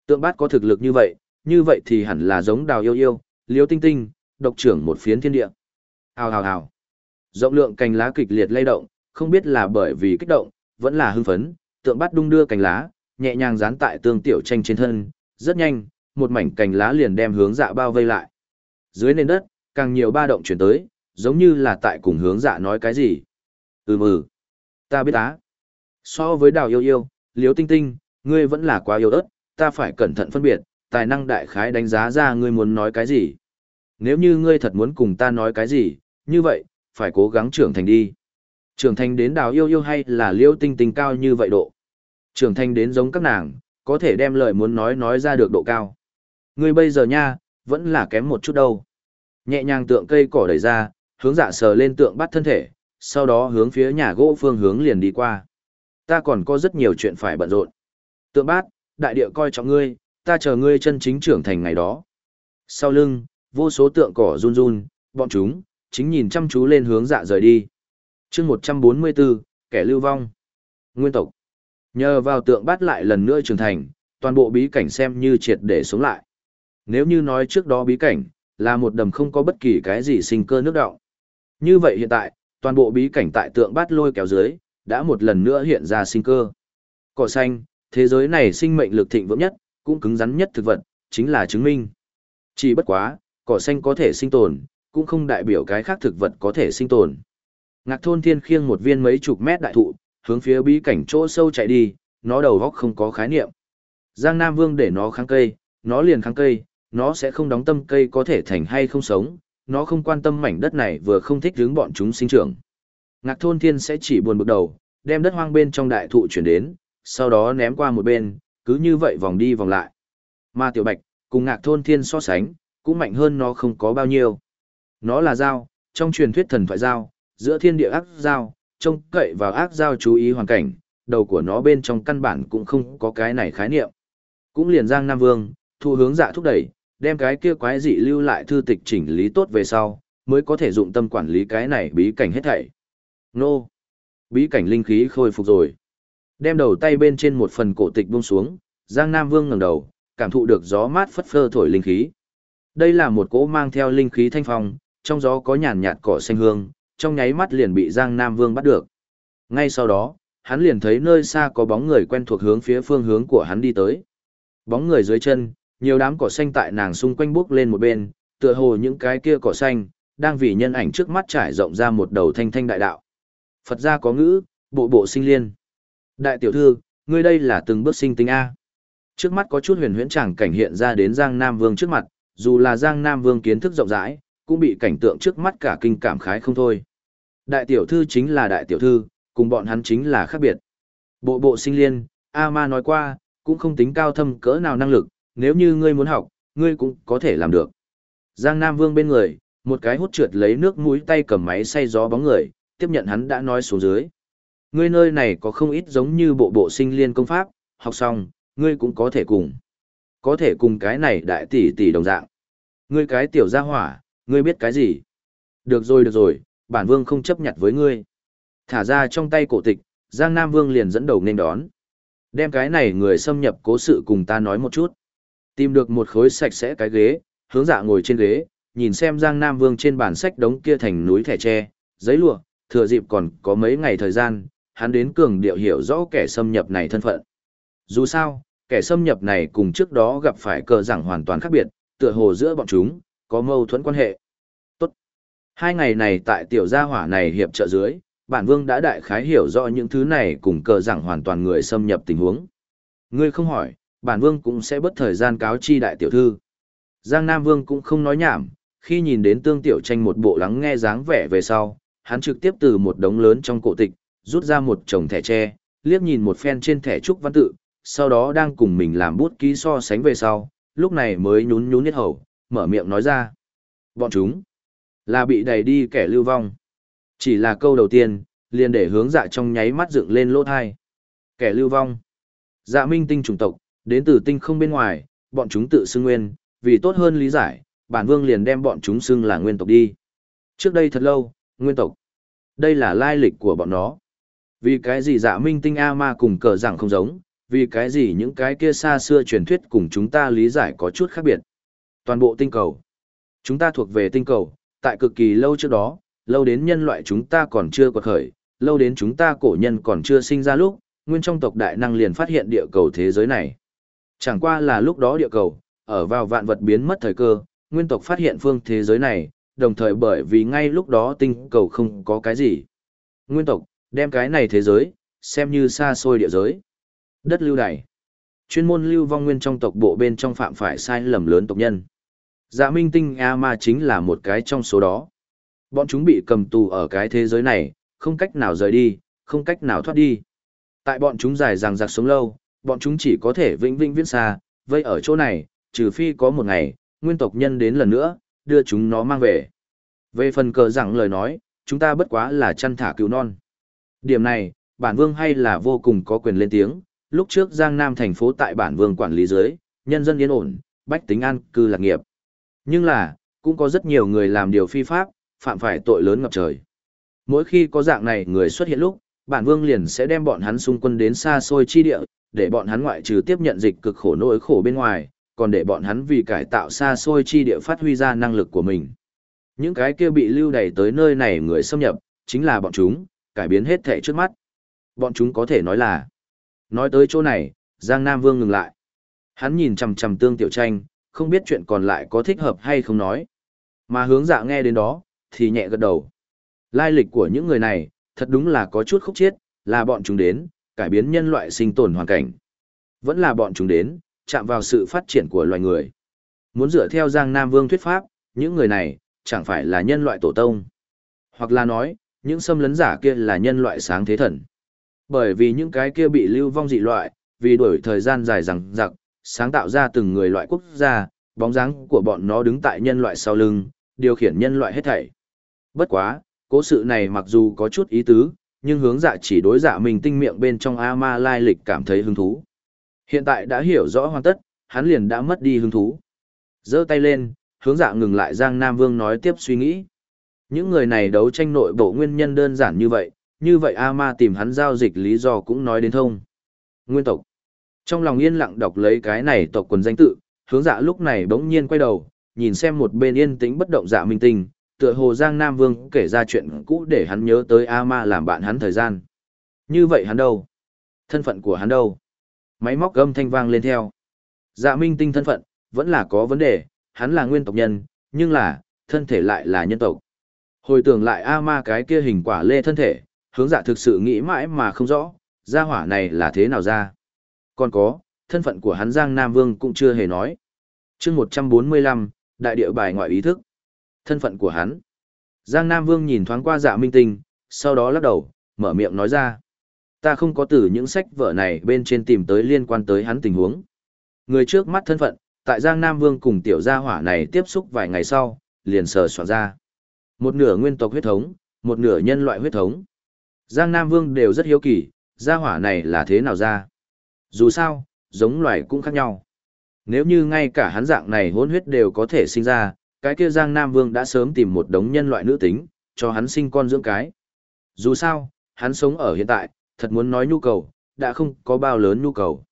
Tượng bát có thực lực như vậy, như vậy thì hẳn là giống đào yêu yêu, liếu tinh tinh, độc trưởng một phiến thiên địa. Hào hào hào. Rộng lượng cành lá kịch liệt lay động, không biết là bởi vì kích động, vẫn là hưng phấn, tượng bát đung đưa cành lá, nhẹ nhàng dán tại tương tiểu tranh trên thân, rất nhanh, một mảnh cành lá liền đem hướng dạ bao vây lại. Dưới nền đất, càng nhiều ba động chuyển tới, giống như là tại cùng hướng dạ nói cái gì. Ừ mừ, ta biết á. So với đào yêu yêu, liếu tinh tinh, ngươi vẫn là quá yêu ớt, ta phải cẩn thận phân biệt, tài năng đại khái đánh giá ra ngươi muốn nói cái gì. Nếu như ngươi thật muốn cùng ta nói cái gì, như vậy, phải cố gắng trưởng thành đi. Trưởng thành đến đào yêu yêu hay là liêu tinh tinh cao như vậy độ. Trưởng thành đến giống các nàng, có thể đem lời muốn nói nói ra được độ cao. Ngươi bây giờ nha, vẫn là kém một chút đâu. Nhẹ nhàng tượng cây cỏ đẩy ra, hướng dạ sờ lên tượng bắt thân thể, sau đó hướng phía nhà gỗ phương hướng liền đi qua. Ta còn có rất nhiều chuyện phải bận rộn. Tượng bát, đại địa coi trọng ngươi, ta chờ ngươi chân chính trưởng thành ngày đó. Sau lưng, vô số tượng cỏ run run, bọn chúng, chính nhìn chăm chú lên hướng dạ rời đi. chương 144, kẻ lưu vong. Nguyên tộc. Nhờ vào tượng bát lại lần nữa trưởng thành, toàn bộ bí cảnh xem như triệt để sống lại. Nếu như nói trước đó bí cảnh, là một đầm không có bất kỳ cái gì sinh cơ nước động. Như vậy hiện tại, toàn bộ bí cảnh tại tượng bát lôi kéo dưới, đã một lần nữa hiện ra sinh cơ. Cỏ xanh, thế giới này sinh mệnh lực thịnh vượng nhất, cũng cứng rắn nhất thực vật, chính là chứng minh. Chỉ bất quá, cỏ xanh có thể sinh tồn, cũng không đại biểu cái khác thực vật có thể sinh tồn. Ngạc thôn thiên khiêng một viên mấy chục mét đại thụ, hướng phía bí cảnh chỗ sâu chạy đi, nó đầu góc không có khái niệm. Giang Nam Vương để nó kháng cây, nó liền kháng cây, nó sẽ không đóng tâm cây có thể thành hay không sống, nó không quan tâm mảnh đất này vừa không thích hướng bọn chúng sinh trưởng. Ngạc thôn thiên sẽ chỉ buồn bực đầu, đem đất hoang bên trong đại thụ chuyển đến, sau đó ném qua một bên, cứ như vậy vòng đi vòng lại. Mà tiểu bạch, cùng ngạc thôn thiên so sánh, cũng mạnh hơn nó không có bao nhiêu. Nó là dao, trong truyền thuyết thần thoại dao, giữa thiên địa ác dao, trông cậy vào ác dao chú ý hoàn cảnh, đầu của nó bên trong căn bản cũng không có cái này khái niệm. Cũng liền Giang Nam Vương, thu hướng dạ thúc đẩy, đem cái kia quái dị lưu lại thư tịch chỉnh lý tốt về sau, mới có thể dụng tâm quản lý cái này bí cảnh hết thảy. Nô! Bí cảnh linh khí khôi phục rồi. Đem đầu tay bên trên một phần cổ tịch buông xuống, Giang Nam Vương ngẩng đầu, cảm thụ được gió mát phất phơ thổi linh khí. Đây là một cỗ mang theo linh khí thanh phong, trong gió có nhàn nhạt cỏ xanh hương, trong nháy mắt liền bị Giang Nam Vương bắt được. Ngay sau đó, hắn liền thấy nơi xa có bóng người quen thuộc hướng phía phương hướng của hắn đi tới. Bóng người dưới chân, nhiều đám cỏ xanh tại nàng xung quanh bước lên một bên, tựa hồ những cái kia cỏ xanh, đang vì nhân ảnh trước mắt trải rộng ra một đầu thanh thanh đại đạo. Phật gia có ngữ, bộ bộ sinh liên. Đại tiểu thư, ngươi đây là từng bước sinh tính A. Trước mắt có chút huyền huyễn chẳng cảnh hiện ra đến Giang Nam Vương trước mặt, dù là Giang Nam Vương kiến thức rộng rãi, cũng bị cảnh tượng trước mắt cả kinh cảm khái không thôi. Đại tiểu thư chính là đại tiểu thư, cùng bọn hắn chính là khác biệt. Bộ bộ sinh liên, A Ma nói qua, cũng không tính cao thâm cỡ nào năng lực, nếu như ngươi muốn học, ngươi cũng có thể làm được. Giang Nam Vương bên người, một cái hút trượt lấy nước mũi tay cầm máy xay gió bóng người, tiếp nhận hắn đã nói xuống dưới. Ngươi nơi này có không ít giống như bộ bộ sinh liên công pháp, học xong, ngươi cũng có thể cùng. Có thể cùng cái này đại tỷ tỷ đồng dạng. Ngươi cái tiểu gia hỏa, ngươi biết cái gì? Được rồi được rồi, bản vương không chấp nhận với ngươi. Thả ra trong tay cổ tịch, Giang Nam Vương liền dẫn đầu nên đón. Đem cái này người xâm nhập cố sự cùng ta nói một chút. Tìm được một khối sạch sẽ cái ghế, hướng dạ ngồi trên ghế, nhìn xem Giang Nam Vương trên bản sách đống kia thành núi thẻ tre, giấy lụa, thừa dịp còn có mấy ngày thời gian, hắn đến cường điệu hiểu rõ kẻ xâm nhập này thân phận. Dù sao, kẻ xâm nhập này cùng trước đó gặp phải cờ giảng hoàn toàn khác biệt, tựa hồ giữa bọn chúng, có mâu thuẫn quan hệ. Tốt. Hai ngày này tại tiểu gia hỏa này hiệp trợ dưới, bản vương đã đại khái hiểu rõ những thứ này cùng cờ giảng hoàn toàn người xâm nhập tình huống. Ngươi không hỏi, bản vương cũng sẽ bất thời gian cáo chi đại tiểu thư. Giang Nam Vương cũng không nói nhảm, khi nhìn đến tương tiểu tranh một bộ lắng nghe dáng vẻ về sau, hắn trực tiếp từ một đống lớn trong cổ tịch, rút ra một chồng thẻ tre, liếc nhìn một phen trên thẻ trúc văn tự, sau đó đang cùng mình làm bút ký so sánh về sau, lúc này mới nhún nhún nhất hầu, mở miệng nói ra. Bọn chúng, là bị đẩy đi kẻ lưu vong. Chỉ là câu đầu tiên, liền để hướng dạ trong nháy mắt dựng lên lỗ thai. Kẻ lưu vong. Dạ minh tinh chủng tộc, đến từ tinh không bên ngoài, bọn chúng tự xưng nguyên, vì tốt hơn lý giải, bản vương liền đem bọn chúng xưng là nguyên tộc đi. Trước đây thật lâu, nguyên tộc. Đây là lai lịch của bọn nó. Vì cái gì dạ minh tinh A ma cùng cờ rằng không giống, vì cái gì những cái kia xa xưa truyền thuyết cùng chúng ta lý giải có chút khác biệt. Toàn bộ tinh cầu. Chúng ta thuộc về tinh cầu, tại cực kỳ lâu trước đó, lâu đến nhân loại chúng ta còn chưa quật khởi, lâu đến chúng ta cổ nhân còn chưa sinh ra lúc, nguyên trong tộc đại năng liền phát hiện địa cầu thế giới này. Chẳng qua là lúc đó địa cầu, ở vào vạn vật biến mất thời cơ, nguyên tộc phát hiện phương thế giới này, đồng thời bởi vì ngay lúc đó tinh cầu không có cái gì. Nguyên tộc, đem cái này thế giới, xem như xa xôi địa giới. Đất lưu đày. Chuyên môn lưu vong nguyên trong tộc bộ bên trong phạm phải sai lầm lớn tộc nhân. Dạ minh tinh A ma chính là một cái trong số đó. Bọn chúng bị cầm tù ở cái thế giới này, không cách nào rời đi, không cách nào thoát đi. Tại bọn chúng dài dằng dặc sống lâu, bọn chúng chỉ có thể vĩnh vĩnh viễn xa, vây ở chỗ này, trừ phi có một ngày, nguyên tộc nhân đến lần nữa, đưa chúng nó mang về. Về phần cờ rằng lời nói, chúng ta bất quá là chăn thả cứu non. Điểm này, bản vương hay là vô cùng có quyền lên tiếng, lúc trước Giang Nam thành phố tại bản vương quản lý dưới, nhân dân yên ổn, bách tính an cư lạc nghiệp. Nhưng là, cũng có rất nhiều người làm điều phi pháp, phạm phải tội lớn ngập trời. Mỗi khi có dạng này người xuất hiện lúc, bản vương liền sẽ đem bọn hắn xung quân đến xa xôi chi địa, để bọn hắn ngoại trừ tiếp nhận dịch cực khổ nỗi khổ bên ngoài, còn để bọn hắn vì cải tạo xa xôi chi địa phát huy ra năng lực của mình. Những cái kia bị lưu đày tới nơi này người xâm nhập, chính là bọn chúng, cải biến hết thể trước mắt. Bọn chúng có thể nói là. Nói tới chỗ này, Giang Nam Vương ngừng lại. Hắn nhìn chằm chằm tương tiểu tranh, không biết chuyện còn lại có thích hợp hay không nói. Mà hướng dạ nghe đến đó, thì nhẹ gật đầu. Lai lịch của những người này, thật đúng là có chút khúc chiết, là bọn chúng đến, cải biến nhân loại sinh tồn hoàn cảnh. Vẫn là bọn chúng đến, chạm vào sự phát triển của loài người. Muốn dựa theo Giang Nam Vương thuyết pháp, những người này, chẳng phải là nhân loại tổ tông. Hoặc là nói, những xâm lấn giả kia là nhân loại sáng thế thần. Bởi vì những cái kia bị lưu vong dị loại, vì đổi thời gian dài rằng giặc, sáng tạo ra từng người loại quốc gia, bóng dáng của bọn nó đứng tại nhân loại sau lưng, điều khiển nhân loại hết thảy. Bất quá, cố sự này mặc dù có chút ý tứ, nhưng hướng dạ chỉ đối dạ mình tinh miệng bên trong A-ma lai lịch cảm thấy hứng thú. Hiện tại đã hiểu rõ hoàn tất, hắn liền đã mất đi hứng thú. giơ tay lên, hướng dạ ngừng lại Giang Nam Vương nói tiếp suy nghĩ. Những người này đấu tranh nội bộ nguyên nhân đơn giản như vậy, như vậy A Ma tìm hắn giao dịch lý do cũng nói đến thông. Nguyên tộc. Trong lòng yên lặng đọc lấy cái này tộc quần danh tự, hướng dạ lúc này bỗng nhiên quay đầu, nhìn xem một bên yên tĩnh bất động dạ minh tinh, tựa hồ Giang Nam Vương kể ra chuyện cũ để hắn nhớ tới A Ma làm bạn hắn thời gian. Như vậy hắn đâu? Thân phận của hắn đâu? Máy móc gâm thanh vang lên theo. Dạ minh tinh thân phận, vẫn là có vấn đề, hắn là nguyên tộc nhân, nhưng là, thân thể lại là nhân tộc. Hồi tưởng lại A Ma cái kia hình quả lê thân thể, hướng dạ thực sự nghĩ mãi mà không rõ, gia hỏa này là thế nào ra. Còn có, thân phận của hắn Giang Nam Vương cũng chưa hề nói. chương 145, đại địa bài ngoại ý thức. Thân phận của hắn. Giang Nam Vương nhìn thoáng qua dạ minh tinh, sau đó lắc đầu, mở miệng nói ra. Ta không có từ những sách vở này bên trên tìm tới liên quan tới hắn tình huống. Người trước mắt thân phận, tại Giang Nam Vương cùng tiểu gia hỏa này tiếp xúc vài ngày sau, liền sờ soạn ra. Một nửa nguyên tộc huyết thống, một nửa nhân loại huyết thống. Giang Nam Vương đều rất hiếu kỳ, gia hỏa này là thế nào ra. Dù sao, giống loài cũng khác nhau. Nếu như ngay cả hắn dạng này hỗn huyết đều có thể sinh ra, cái kia Giang Nam Vương đã sớm tìm một đống nhân loại nữ tính, cho hắn sinh con dưỡng cái. Dù sao, hắn sống ở hiện tại, thật muốn nói nhu cầu, đã không có bao lớn nhu cầu.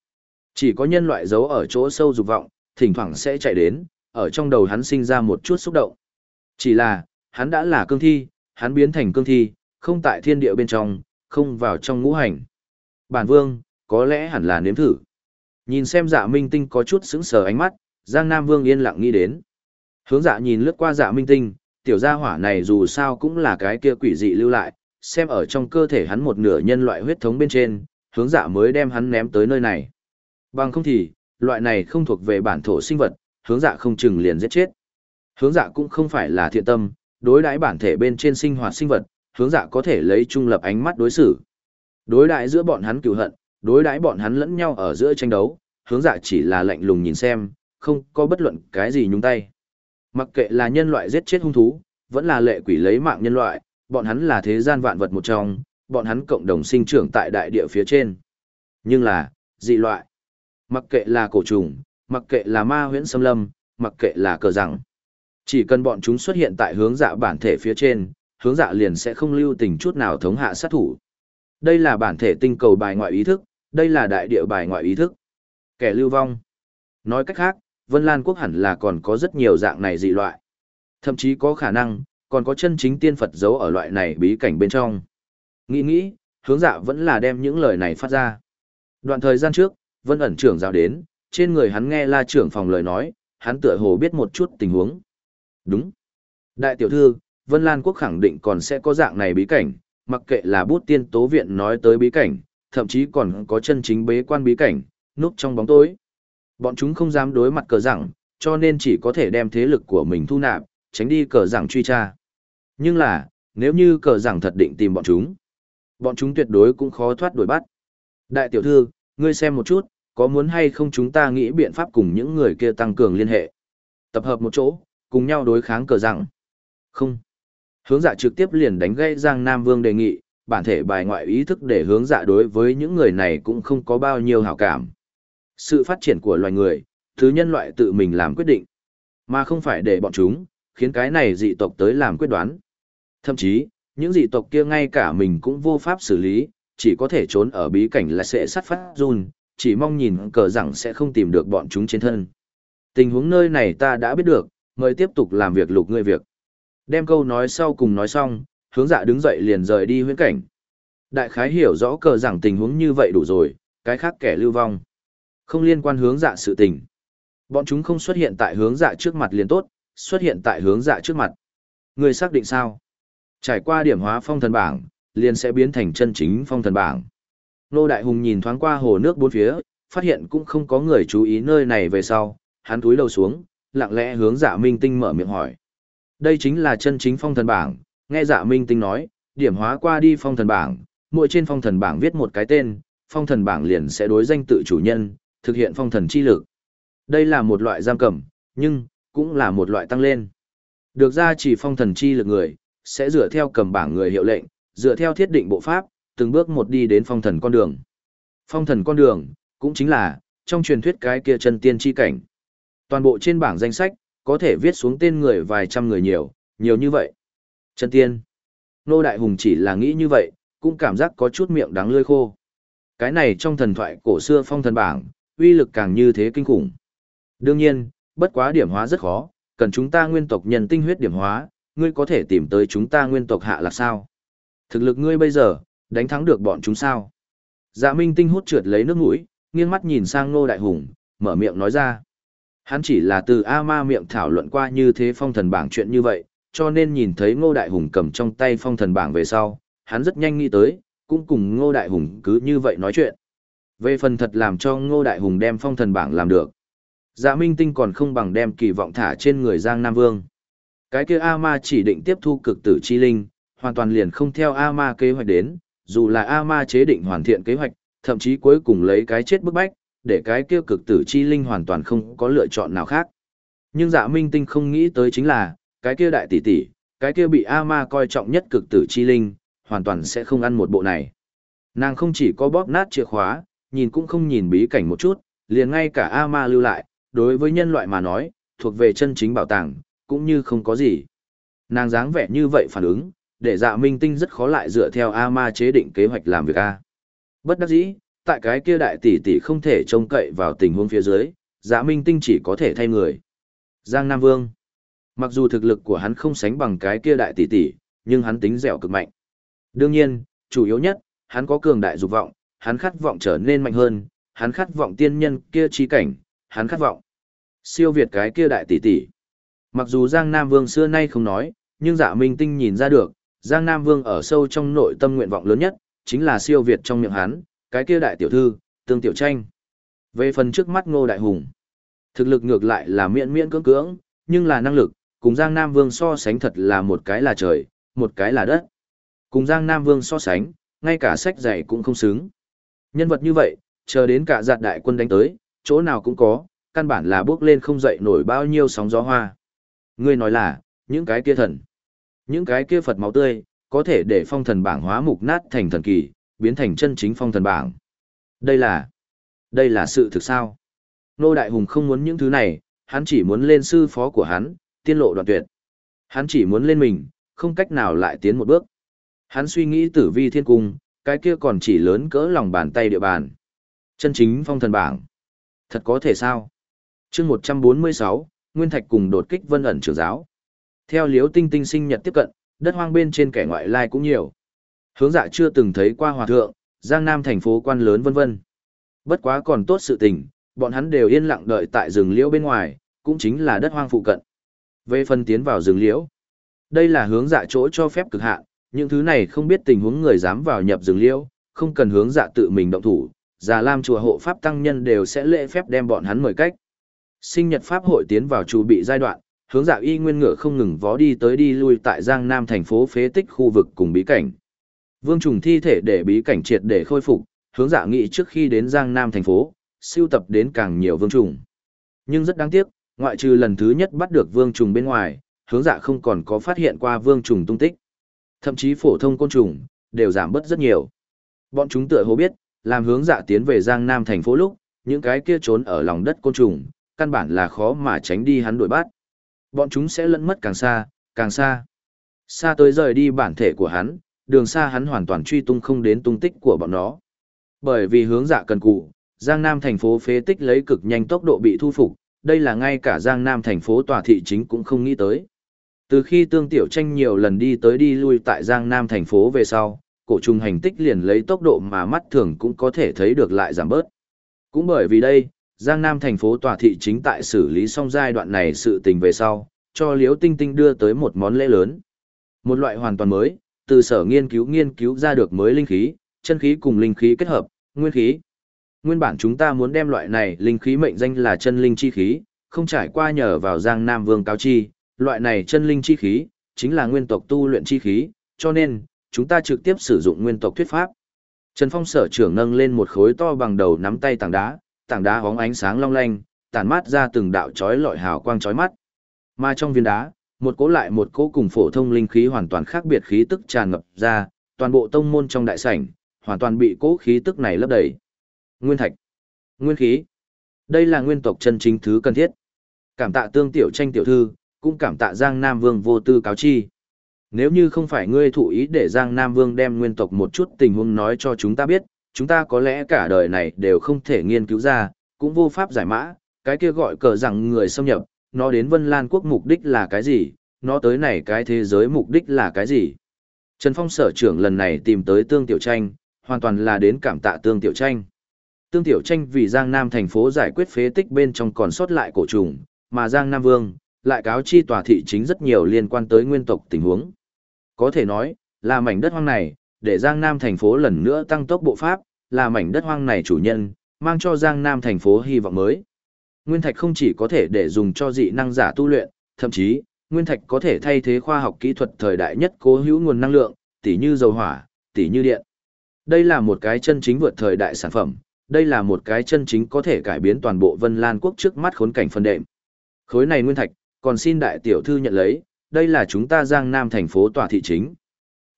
Chỉ có nhân loại giấu ở chỗ sâu dục vọng, thỉnh thoảng sẽ chạy đến, ở trong đầu hắn sinh ra một chút xúc động. Chỉ là, hắn đã là cương thi, hắn biến thành cương thi, không tại thiên địa bên trong, không vào trong ngũ hành. Bản vương, có lẽ hẳn là nếm thử. Nhìn xem dạ minh tinh có chút sững sờ ánh mắt, Giang Nam Vương yên lặng nghĩ đến. Hướng dạ nhìn lướt qua dạ minh tinh, tiểu gia hỏa này dù sao cũng là cái kia quỷ dị lưu lại, xem ở trong cơ thể hắn một nửa nhân loại huyết thống bên trên, hướng dạ mới đem hắn ném tới nơi này. Bằng không thì, loại này không thuộc về bản thổ sinh vật, hướng dạ không chừng liền giết chết. Hướng dạ cũng không phải là thiện tâm, đối đãi bản thể bên trên sinh hoạt sinh vật, hướng dạ có thể lấy trung lập ánh mắt đối xử. Đối đãi giữa bọn hắn cựu hận, đối đãi bọn hắn lẫn nhau ở giữa tranh đấu, hướng dạ chỉ là lạnh lùng nhìn xem, không có bất luận cái gì nhúng tay. Mặc kệ là nhân loại giết chết hung thú, vẫn là lệ quỷ lấy mạng nhân loại, bọn hắn là thế gian vạn vật một trong, bọn hắn cộng đồng sinh trưởng tại đại địa phía trên. Nhưng là, dị loại. Mặc kệ là cổ trùng, mặc kệ là ma huyễn xâm lâm, mặc kệ là cờ rằng. Chỉ cần bọn chúng xuất hiện tại hướng dạ bản thể phía trên, hướng dạ liền sẽ không lưu tình chút nào thống hạ sát thủ. Đây là bản thể tinh cầu bài ngoại ý thức, đây là đại địa bài ngoại ý thức. Kẻ lưu vong. Nói cách khác, Vân Lan quốc hẳn là còn có rất nhiều dạng này dị loại. Thậm chí có khả năng, còn có chân chính tiên Phật giấu ở loại này bí cảnh bên trong. Nghĩ nghĩ, hướng dạ vẫn là đem những lời này phát ra. Đoạn thời gian trước, Vân ẩn trưởng giáo đến, trên người hắn nghe la trưởng phòng lời nói, hắn tựa hồ biết một chút tình huống. Đúng. Đại tiểu thư, Vân Lan quốc khẳng định còn sẽ có dạng này bí cảnh, mặc kệ là bút tiên tố viện nói tới bí cảnh, thậm chí còn có chân chính bế quan bí cảnh, núp trong bóng tối. Bọn chúng không dám đối mặt cờ rằng, cho nên chỉ có thể đem thế lực của mình thu nạp, tránh đi cờ rằng truy tra. Nhưng là, nếu như cờ rằng thật định tìm bọn chúng, bọn chúng tuyệt đối cũng khó thoát đuổi bắt. Đại tiểu thư, ngươi xem một chút, có muốn hay không chúng ta nghĩ biện pháp cùng những người kia tăng cường liên hệ. Tập hợp một chỗ, cùng nhau đối kháng cờ rằng. Không. Hướng dạ trực tiếp liền đánh gây Giang Nam Vương đề nghị, bản thể bài ngoại ý thức để hướng dạ đối với những người này cũng không có bao nhiêu hảo cảm. Sự phát triển của loài người, thứ nhân loại tự mình làm quyết định, mà không phải để bọn chúng, khiến cái này dị tộc tới làm quyết đoán. Thậm chí, những dị tộc kia ngay cả mình cũng vô pháp xử lý, chỉ có thể trốn ở bí cảnh là sẽ sát phát run, chỉ mong nhìn cờ rằng sẽ không tìm được bọn chúng trên thân. Tình huống nơi này ta đã biết được, mời tiếp tục làm việc lục ngươi việc. Đem câu nói sau cùng nói xong, hướng dạ đứng dậy liền rời đi huyễn cảnh. Đại khái hiểu rõ cờ rằng tình huống như vậy đủ rồi, cái khác kẻ lưu vong. Không liên quan hướng dạ sự tình. Bọn chúng không xuất hiện tại hướng dạ trước mặt liền tốt, xuất hiện tại hướng dạ trước mặt. Người xác định sao? Trải qua điểm hóa phong thần bảng, liền sẽ biến thành chân chính phong thần bảng. Nô Đại Hùng nhìn thoáng qua hồ nước bốn phía, phát hiện cũng không có người chú ý nơi này về sau, hắn túi đầu xuống, lặng lẽ hướng dạ minh tinh mở miệng hỏi. Đây chính là chân chính phong thần bảng, nghe dạ minh tinh nói, điểm hóa qua đi phong thần bảng, mỗi trên phong thần bảng viết một cái tên, phong thần bảng liền sẽ đối danh tự chủ nhân, thực hiện phong thần chi lực. Đây là một loại giam cầm, nhưng, cũng là một loại tăng lên. Được ra chỉ phong thần chi lực người, sẽ dựa theo cầm bảng người hiệu lệnh, dựa theo thiết định bộ pháp, từng bước một đi đến phong thần con đường. Phong thần con đường, cũng chính là, trong truyền thuyết cái kia chân tiên chi cảnh. Toàn bộ trên bảng danh sách, có thể viết xuống tên người vài trăm người nhiều, nhiều như vậy. Chân tiên. Nô Đại Hùng chỉ là nghĩ như vậy, cũng cảm giác có chút miệng đắng lưỡi khô. Cái này trong thần thoại cổ xưa phong thần bảng, uy lực càng như thế kinh khủng. Đương nhiên, bất quá điểm hóa rất khó, cần chúng ta nguyên tộc nhân tinh huyết điểm hóa, ngươi có thể tìm tới chúng ta nguyên tộc hạ là sao? Thực lực ngươi bây giờ, đánh thắng được bọn chúng sao? Dạ Minh Tinh hút trượt lấy nước mũi, nghiêng mắt nhìn sang Ngô Đại Hùng, mở miệng nói ra. Hắn chỉ là từ A Ma miệng thảo luận qua như thế phong thần bảng chuyện như vậy, cho nên nhìn thấy Ngô Đại Hùng cầm trong tay phong thần bảng về sau, hắn rất nhanh nghĩ tới, cũng cùng Ngô Đại Hùng cứ như vậy nói chuyện. Về phần thật làm cho Ngô Đại Hùng đem phong thần bảng làm được. Dạ Minh Tinh còn không bằng đem kỳ vọng thả trên người Giang Nam Vương. Cái kia A Ma chỉ định tiếp thu cực tử chi linh, hoàn toàn liền không theo A Ma kế hoạch đến, dù là A Ma chế định hoàn thiện kế hoạch, thậm chí cuối cùng lấy cái chết bức bách, để cái kia cực tử chi linh hoàn toàn không có lựa chọn nào khác. Nhưng dạ minh tinh không nghĩ tới chính là, cái kia đại tỷ tỷ, cái kia bị A Ma coi trọng nhất cực tử chi linh, hoàn toàn sẽ không ăn một bộ này. Nàng không chỉ có bóp nát chìa khóa, nhìn cũng không nhìn bí cảnh một chút, liền ngay cả A Ma lưu lại, đối với nhân loại mà nói, thuộc về chân chính bảo tàng, cũng như không có gì. Nàng dáng vẻ như vậy phản ứng, để dạ minh tinh rất khó lại dựa theo A ma chế định kế hoạch làm việc A. Bất đắc dĩ, tại cái kia đại tỷ tỷ không thể trông cậy vào tình huống phía dưới, dạ minh tinh chỉ có thể thay người. Giang Nam Vương. Mặc dù thực lực của hắn không sánh bằng cái kia đại tỷ tỷ, nhưng hắn tính dẻo cực mạnh. Đương nhiên, chủ yếu nhất, hắn có cường đại dục vọng, hắn khát vọng trở nên mạnh hơn, hắn khát vọng tiên nhân kia trí cảnh, hắn khát vọng siêu việt cái kia đại tỷ tỷ. Mặc dù Giang Nam Vương xưa nay không nói, nhưng dạ minh tinh nhìn ra được, Giang Nam Vương ở sâu trong nội tâm nguyện vọng lớn nhất, chính là siêu việt trong miệng hắn, cái kia đại tiểu thư, tương tiểu tranh. Về phần trước mắt Ngô Đại Hùng, thực lực ngược lại là miễn miễn cưỡng cưỡng, nhưng là năng lực, cùng Giang Nam Vương so sánh thật là một cái là trời, một cái là đất. Cùng Giang Nam Vương so sánh, ngay cả sách dạy cũng không xứng. Nhân vật như vậy, chờ đến cả giạt đại quân đánh tới, chỗ nào cũng có, căn bản là bước lên không dậy nổi bao nhiêu sóng gió hoa. Ngươi nói là, những cái kia thần, những cái kia Phật máu tươi, có thể để phong thần bảng hóa mục nát thành thần kỳ, biến thành chân chính phong thần bảng. Đây là, đây là sự thực sao? Nô Đại Hùng không muốn những thứ này, hắn chỉ muốn lên sư phó của hắn, tiên lộ đoạn tuyệt. Hắn chỉ muốn lên mình, không cách nào lại tiến một bước. Hắn suy nghĩ tử vi thiên cung, cái kia còn chỉ lớn cỡ lòng bàn tay địa bàn. Chân chính phong thần bảng. Thật có thể sao? chương 146, Nguyên Thạch cùng đột kích vân ẩn trưởng giáo. Theo liếu tinh tinh sinh nhật tiếp cận, đất hoang bên trên kẻ ngoại lai cũng nhiều. Hướng dạ chưa từng thấy qua hòa thượng, giang nam thành phố quan lớn vân vân. Bất quá còn tốt sự tình, bọn hắn đều yên lặng đợi tại rừng liễu bên ngoài, cũng chính là đất hoang phụ cận. Về phần tiến vào rừng liễu, đây là hướng dạ chỗ cho phép cực hạn, những thứ này không biết tình huống người dám vào nhập rừng liễu, không cần hướng dạ tự mình động thủ, già lam chùa hộ pháp tăng nhân đều sẽ lễ phép đem bọn hắn mời cách. Sinh nhật pháp hội tiến vào chu bị giai đoạn, hướng dạ y nguyên ngựa không ngừng vó đi tới đi lui tại Giang Nam thành phố phế tích khu vực cùng bí cảnh. Vương trùng thi thể để bí cảnh triệt để khôi phục, hướng dạ nghĩ trước khi đến Giang Nam thành phố, siêu tập đến càng nhiều vương trùng. Nhưng rất đáng tiếc, ngoại trừ lần thứ nhất bắt được vương trùng bên ngoài, hướng dạ không còn có phát hiện qua vương trùng tung tích. Thậm chí phổ thông côn trùng, đều giảm bớt rất nhiều. Bọn chúng tựa hồ biết, làm hướng dạ tiến về Giang Nam thành phố lúc, những cái kia trốn ở lòng đất côn trùng, căn bản là khó mà tránh đi hắn đuổi bắt. Bọn chúng sẽ lẫn mất càng xa, càng xa. Xa tới rời đi bản thể của hắn, đường xa hắn hoàn toàn truy tung không đến tung tích của bọn nó. Bởi vì hướng dạ cần cụ, Giang Nam thành phố phế tích lấy cực nhanh tốc độ bị thu phục, đây là ngay cả Giang Nam thành phố tòa thị chính cũng không nghĩ tới. Từ khi Tương Tiểu Tranh nhiều lần đi tới đi lui tại Giang Nam thành phố về sau, cổ trùng hành tích liền lấy tốc độ mà mắt thường cũng có thể thấy được lại giảm bớt. Cũng bởi vì đây, Giang Nam thành phố tòa thị chính tại xử lý xong giai đoạn này sự tình về sau, cho Liễu Tinh Tinh đưa tới một món lễ lớn. Một loại hoàn toàn mới, từ sở nghiên cứu nghiên cứu ra được mới linh khí, chân khí cùng linh khí kết hợp, nguyên khí. Nguyên bản chúng ta muốn đem loại này linh khí mệnh danh là chân linh chi khí, không trải qua nhờ vào Giang Nam Vương cáo chi, loại này chân linh chi khí, chính là nguyên tộc tu luyện chi khí, cho nên, chúng ta trực tiếp sử dụng nguyên tộc thuyết pháp. Trần Phong sở trưởng nâng lên một khối to bằng đầu nắm tay tảng đá, tảng đá hóng ánh sáng long lanh, tản mát ra từng đạo chói lọi hào quang chói mắt. Mà trong viên đá, một cỗ lại một cỗ cùng phổ thông linh khí hoàn toàn khác biệt khí tức tràn ngập ra, toàn bộ tông môn trong đại sảnh, hoàn toàn bị cỗ khí tức này lấp đầy. Nguyên thạch, nguyên khí. Đây là nguyên tộc chân chính thứ cần thiết. Cảm tạ tương tiểu tranh tiểu thư, cũng cảm tạ Giang Nam Vương vô tư cáo chi. Nếu như không phải ngươi thụ ý để Giang Nam Vương đem nguyên tộc một chút tình huống nói cho chúng ta biết, chúng ta có lẽ cả đời này đều không thể nghiên cứu ra, cũng vô pháp giải mã, cái kia gọi cờ rằng người xâm nhập, nó đến Vân Lan quốc mục đích là cái gì, nó tới này cái thế giới mục đích là cái gì. Trần Phong sở trưởng lần này tìm tới Tương Tiểu Tranh, hoàn toàn là đến cảm tạ Tương Tiểu Tranh. Tương Tiểu Tranh vì Giang Nam thành phố giải quyết phế tích bên trong còn sót lại cổ trùng, mà Giang Nam Vương lại cáo chi tòa thị chính rất nhiều liên quan tới nguyên tộc tình huống. Có thể nói, là mảnh đất hoang này, để Giang Nam thành phố lần nữa tăng tốc bộ pháp, là mảnh đất hoang này chủ nhân, mang cho Giang Nam thành phố hy vọng mới. Nguyên thạch không chỉ có thể để dùng cho dị năng giả tu luyện, thậm chí, nguyên thạch có thể thay thế khoa học kỹ thuật thời đại nhất cố hữu nguồn năng lượng, tỉ như dầu hỏa, tỉ như điện. Đây là một cái chân chính vượt thời đại sản phẩm, đây là một cái chân chính có thể cải biến toàn bộ Vân Lan quốc trước mắt khốn cảnh phân đệm. Khối này nguyên thạch, còn xin đại tiểu thư nhận lấy, đây là chúng ta Giang Nam thành phố tòa thị chính.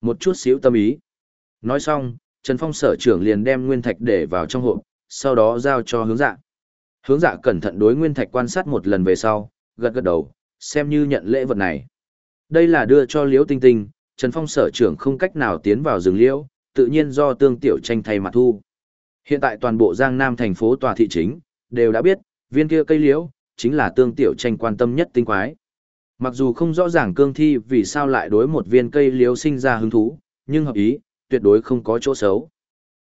Một chút xíu tâm ý. Nói xong, Trần Phong sở trưởng liền đem nguyên thạch để vào trong hộp, sau đó giao cho hướng dạ. Hướng dạ cẩn thận đối nguyên thạch quan sát một lần về sau, gật gật đầu, xem như nhận lễ vật này. Đây là đưa cho Liễu Tinh Tinh, Trần Phong sở trưởng không cách nào tiến vào rừng liễu, tự nhiên do tương tiểu tranh thay mặt thu. Hiện tại toàn bộ Giang Nam thành phố tòa thị chính, đều đã biết, viên kia cây liễu, chính là tương tiểu tranh quan tâm nhất tinh quái. Mặc dù không rõ ràng cương thi vì sao lại đối một viên cây liễu sinh ra hứng thú, nhưng hợp ý, tuyệt đối không có chỗ xấu.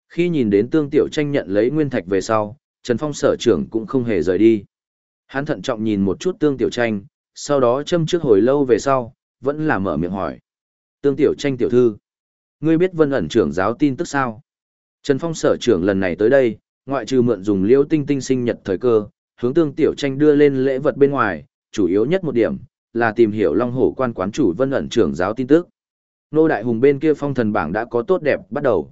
Khi nhìn đến tương tiểu tranh nhận lấy nguyên thạch về sau, Trần Phong sở trưởng cũng không hề rời đi. Hắn thận trọng nhìn một chút tương tiểu tranh, sau đó châm trước hồi lâu về sau, vẫn là mở miệng hỏi. Tương tiểu tranh tiểu thư, ngươi biết vân ẩn trưởng giáo tin tức sao? Trần Phong sở trưởng lần này tới đây, ngoại trừ mượn dùng liễu tinh tinh sinh nhật thời cơ, hướng tương tiểu tranh đưa lên lễ vật bên ngoài, chủ yếu nhất một điểm, là tìm hiểu long hổ quan quán chủ vân ẩn trưởng giáo tin tức. Nô Đại Hùng bên kia phong thần bảng đã có tốt đẹp bắt đầu.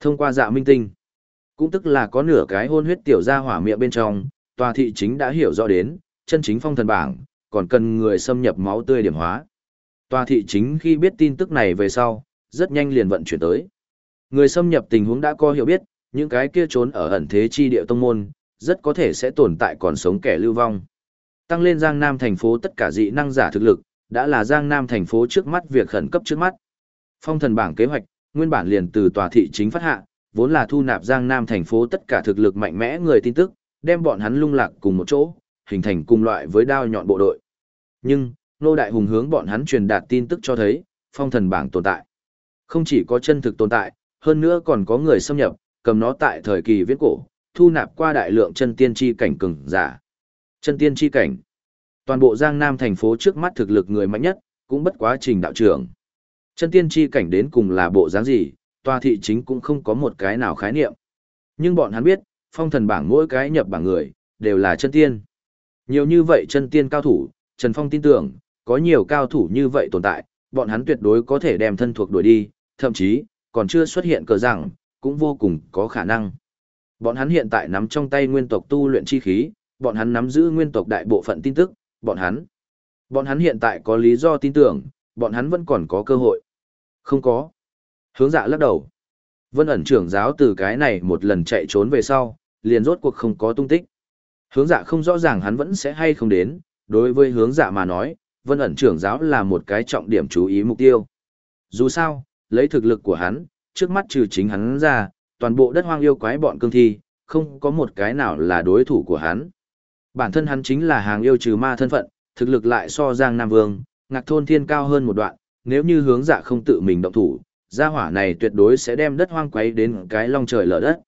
Thông qua dạ minh tinh, cũng tức là có nửa cái hôn huyết tiểu ra hỏa miệng bên trong, tòa thị chính đã hiểu rõ đến, chân chính phong thần bảng, còn cần người xâm nhập máu tươi điểm hóa. Tòa thị chính khi biết tin tức này về sau, rất nhanh liền vận chuyển tới. Người xâm nhập tình huống đã có hiểu biết, những cái kia trốn ở ẩn thế chi địa tông môn, rất có thể sẽ tồn tại còn sống kẻ lưu vong. Tăng lên Giang Nam thành phố tất cả dị năng giả thực lực, đã là Giang Nam thành phố trước mắt việc khẩn cấp trước mắt. Phong thần bảng kế hoạch, nguyên bản liền từ tòa thị chính phát hạ, vốn là thu nạp Giang Nam thành phố tất cả thực lực mạnh mẽ người tin tức, đem bọn hắn lung lạc cùng một chỗ, hình thành cùng loại với đao nhọn bộ đội. Nhưng, Nô Đại Hùng hướng bọn hắn truyền đạt tin tức cho thấy, phong thần bảng tồn tại. Không chỉ có chân thực tồn tại, hơn nữa còn có người xâm nhập, cầm nó tại thời kỳ viễn cổ, thu nạp qua đại lượng chân tiên chi cảnh cường giả. Chân tiên chi cảnh. Toàn bộ Giang Nam thành phố trước mắt thực lực người mạnh nhất, cũng bất quá trình đạo trưởng. Chân tiên chi cảnh đến cùng là bộ dáng gì, tòa thị chính cũng không có một cái nào khái niệm. Nhưng bọn hắn biết, phong thần bảng mỗi cái nhập bảng người, đều là chân tiên. Nhiều như vậy chân tiên cao thủ, Trần Phong tin tưởng, có nhiều cao thủ như vậy tồn tại, bọn hắn tuyệt đối có thể đem thân thuộc đuổi đi, thậm chí, còn chưa xuất hiện cờ rằng, cũng vô cùng có khả năng. Bọn hắn hiện tại nắm trong tay nguyên tộc tu luyện chi khí, bọn hắn nắm giữ nguyên tộc đại bộ phận tin tức, bọn hắn. Bọn hắn hiện tại có lý do tin tưởng, bọn hắn vẫn còn có cơ hội. Không có. Hướng dạ lắc đầu. Vân ẩn trưởng giáo từ cái này một lần chạy trốn về sau, liền rốt cuộc không có tung tích. Hướng dạ không rõ ràng hắn vẫn sẽ hay không đến, đối với hướng dạ mà nói, vân ẩn trưởng giáo là một cái trọng điểm chú ý mục tiêu. Dù sao, lấy thực lực của hắn, trước mắt trừ chính hắn ra, toàn bộ đất hoang yêu quái bọn cương thi, không có một cái nào là đối thủ của hắn. Bản thân hắn chính là hàng yêu trừ ma thân phận, thực lực lại so Giang Nam Vương, ngạc thôn thiên cao hơn một đoạn, nếu như hướng dạ không tự mình động thủ, gia hỏa này tuyệt đối sẽ đem đất hoang quấy đến cái long trời lở đất.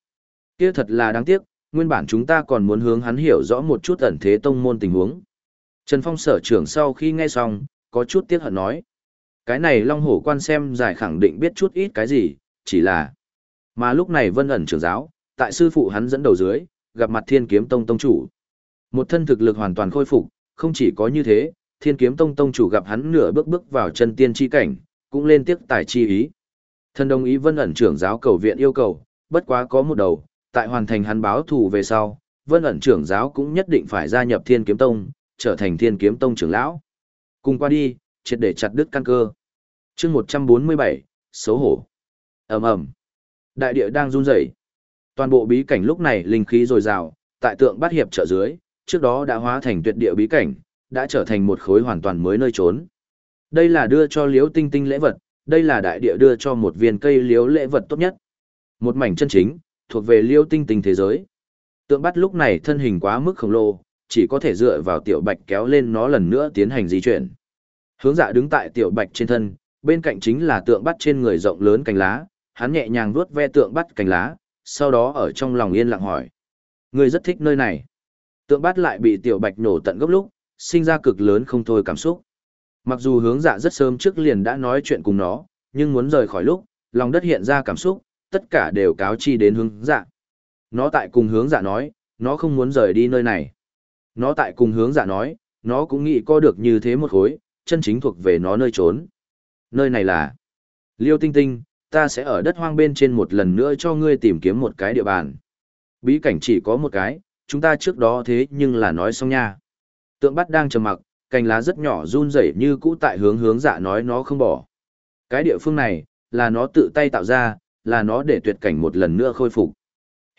Kia thật là đáng tiếc, nguyên bản chúng ta còn muốn hướng hắn hiểu rõ một chút ẩn thế tông môn tình huống. Trần Phong sở trưởng sau khi nghe xong, có chút tiếc hận nói. Cái này long hổ quan xem giải khẳng định biết chút ít cái gì, chỉ là... Mà lúc này vân ẩn trưởng giáo, tại sư phụ hắn dẫn đầu dưới, gặp mặt thiên kiếm tông tông chủ. Một thân thực lực hoàn toàn khôi phục, không chỉ có như thế, thiên kiếm tông tông chủ gặp hắn nửa bước bước vào chân tiên chi cảnh, cũng lên tiếc tài chi ý. Thân đồng ý vân ẩn trưởng giáo cầu viện yêu cầu, bất quá có một đầu, tại hoàn thành hắn báo thù về sau, vân ẩn trưởng giáo cũng nhất định phải gia nhập thiên kiếm tông, trở thành thiên kiếm tông trưởng lão. Cùng qua đi, triệt để chặt đứt căn cơ. chương 147, xấu hổ. ầm ầm Đại địa đang run rẩy Toàn bộ bí cảnh lúc này linh khí dồi dào, tại tượng bát hiệp trợ dưới, trước đó đã hóa thành tuyệt địa bí cảnh, đã trở thành một khối hoàn toàn mới nơi trốn. Đây là đưa cho liễu tinh tinh lễ vật, đây là đại địa đưa cho một viên cây liễu lễ vật tốt nhất. Một mảnh chân chính, thuộc về liễu tinh tinh thế giới. Tượng bắt lúc này thân hình quá mức khổng lồ, chỉ có thể dựa vào tiểu bạch kéo lên nó lần nữa tiến hành di chuyển. Hướng dạ đứng tại tiểu bạch trên thân, bên cạnh chính là tượng bắt trên người rộng lớn cánh lá, hắn nhẹ nhàng vuốt ve tượng bắt cành lá, sau đó ở trong lòng yên lặng hỏi. Người rất thích nơi này. Tượng bắt lại bị tiểu bạch nổ tận gốc lúc, sinh ra cực lớn không thôi cảm xúc. Mặc dù hướng dạ rất sớm trước liền đã nói chuyện cùng nó, nhưng muốn rời khỏi lúc, lòng đất hiện ra cảm xúc, tất cả đều cáo chi đến hướng dạ. Nó tại cùng hướng dạ nói, nó không muốn rời đi nơi này. Nó tại cùng hướng dạ nói, nó cũng nghĩ co được như thế một khối, chân chính thuộc về nó nơi trốn. Nơi này là Liêu Tinh Tinh, ta sẽ ở đất hoang bên trên một lần nữa cho ngươi tìm kiếm một cái địa bàn. Bí cảnh chỉ có một cái, chúng ta trước đó thế nhưng là nói xong nha. Tượng bắt đang trầm mặc, cành lá rất nhỏ run rẩy như cũ tại hướng hướng dạ nói nó không bỏ. Cái địa phương này, là nó tự tay tạo ra, là nó để tuyệt cảnh một lần nữa khôi phục.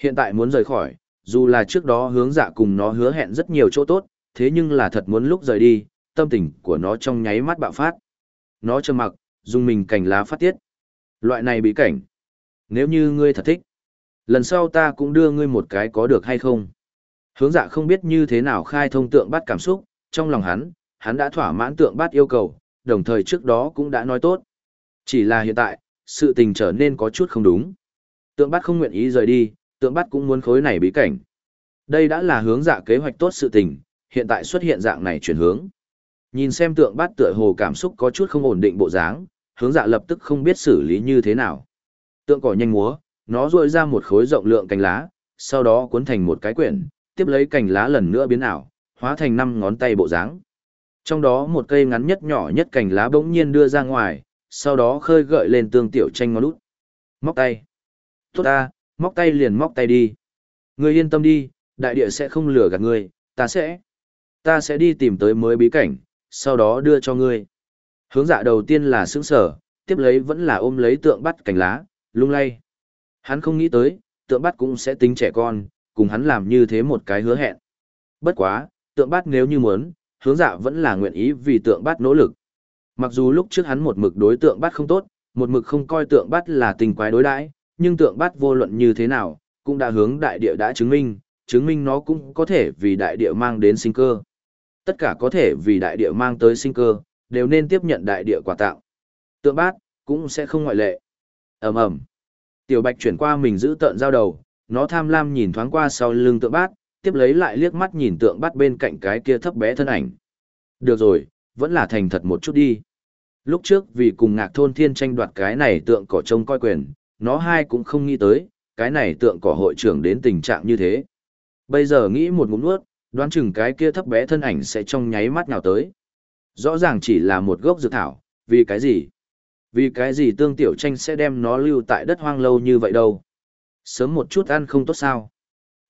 Hiện tại muốn rời khỏi, dù là trước đó hướng dạ cùng nó hứa hẹn rất nhiều chỗ tốt, thế nhưng là thật muốn lúc rời đi, tâm tình của nó trong nháy mắt bạo phát. Nó trầm mặc, dùng mình cành lá phát tiết. Loại này bí cảnh. Nếu như ngươi thật thích, lần sau ta cũng đưa ngươi một cái có được hay không. Hướng dạ không biết như thế nào khai thông tượng bắt cảm xúc, trong lòng hắn, hắn đã thỏa mãn tượng bắt yêu cầu, đồng thời trước đó cũng đã nói tốt. Chỉ là hiện tại, sự tình trở nên có chút không đúng. Tượng bắt không nguyện ý rời đi, tượng bắt cũng muốn khối này bí cảnh. Đây đã là hướng dạ kế hoạch tốt sự tình, hiện tại xuất hiện dạng này chuyển hướng. Nhìn xem tượng bắt tựa hồ cảm xúc có chút không ổn định bộ dáng, hướng dạ lập tức không biết xử lý như thế nào. Tượng cỏ nhanh múa, nó rôi ra một khối rộng lượng cành lá, sau đó cuốn thành một cái quyển, tiếp lấy cành lá lần nữa biến ảo, hóa thành năm ngón tay bộ dáng. Trong đó một cây ngắn nhất nhỏ nhất cành lá bỗng nhiên đưa ra ngoài, sau đó khơi gợi lên tương tiểu tranh ngón út. Móc tay. Tốt ta, móc tay liền móc tay đi. Ngươi yên tâm đi, đại địa sẽ không lừa gạt ngươi, ta sẽ. Ta sẽ đi tìm tới mới bí cảnh, sau đó đưa cho ngươi. Hướng dạ đầu tiên là sững sở, tiếp lấy vẫn là ôm lấy tượng bắt cành lá, lung lay. Hắn không nghĩ tới, tượng bắt cũng sẽ tính trẻ con, cùng hắn làm như thế một cái hứa hẹn. Bất quá, tượng bắt nếu như muốn, hướng dạ vẫn là nguyện ý vì tượng bắt nỗ lực. Mặc dù lúc trước hắn một mực đối tượng bắt không tốt, một mực không coi tượng bắt là tình quái đối đãi, nhưng tượng bắt vô luận như thế nào, cũng đã hướng đại địa đã chứng minh, chứng minh nó cũng có thể vì đại địa mang đến sinh cơ. Tất cả có thể vì đại địa mang tới sinh cơ, đều nên tiếp nhận đại địa quà tạo. Tượng bát, cũng sẽ không ngoại lệ. ầm ầm Tiểu bạch chuyển qua mình giữ tợn giao đầu, nó tham lam nhìn thoáng qua sau lưng tượng bát, tiếp lấy lại liếc mắt nhìn tượng bát bên cạnh cái kia thấp bé thân ảnh. Được rồi, vẫn là thành thật một chút đi. Lúc trước vì cùng ngạc thôn thiên tranh đoạt cái này tượng cỏ trông coi quyền, nó hai cũng không nghĩ tới, cái này tượng cỏ hội trưởng đến tình trạng như thế. Bây giờ nghĩ một ngụm nuốt, đoán chừng cái kia thấp bé thân ảnh sẽ trong nháy mắt nào tới. Rõ ràng chỉ là một gốc dược thảo, vì cái gì? Vì cái gì tương tiểu tranh sẽ đem nó lưu tại đất hoang lâu như vậy đâu? Sớm một chút ăn không tốt sao?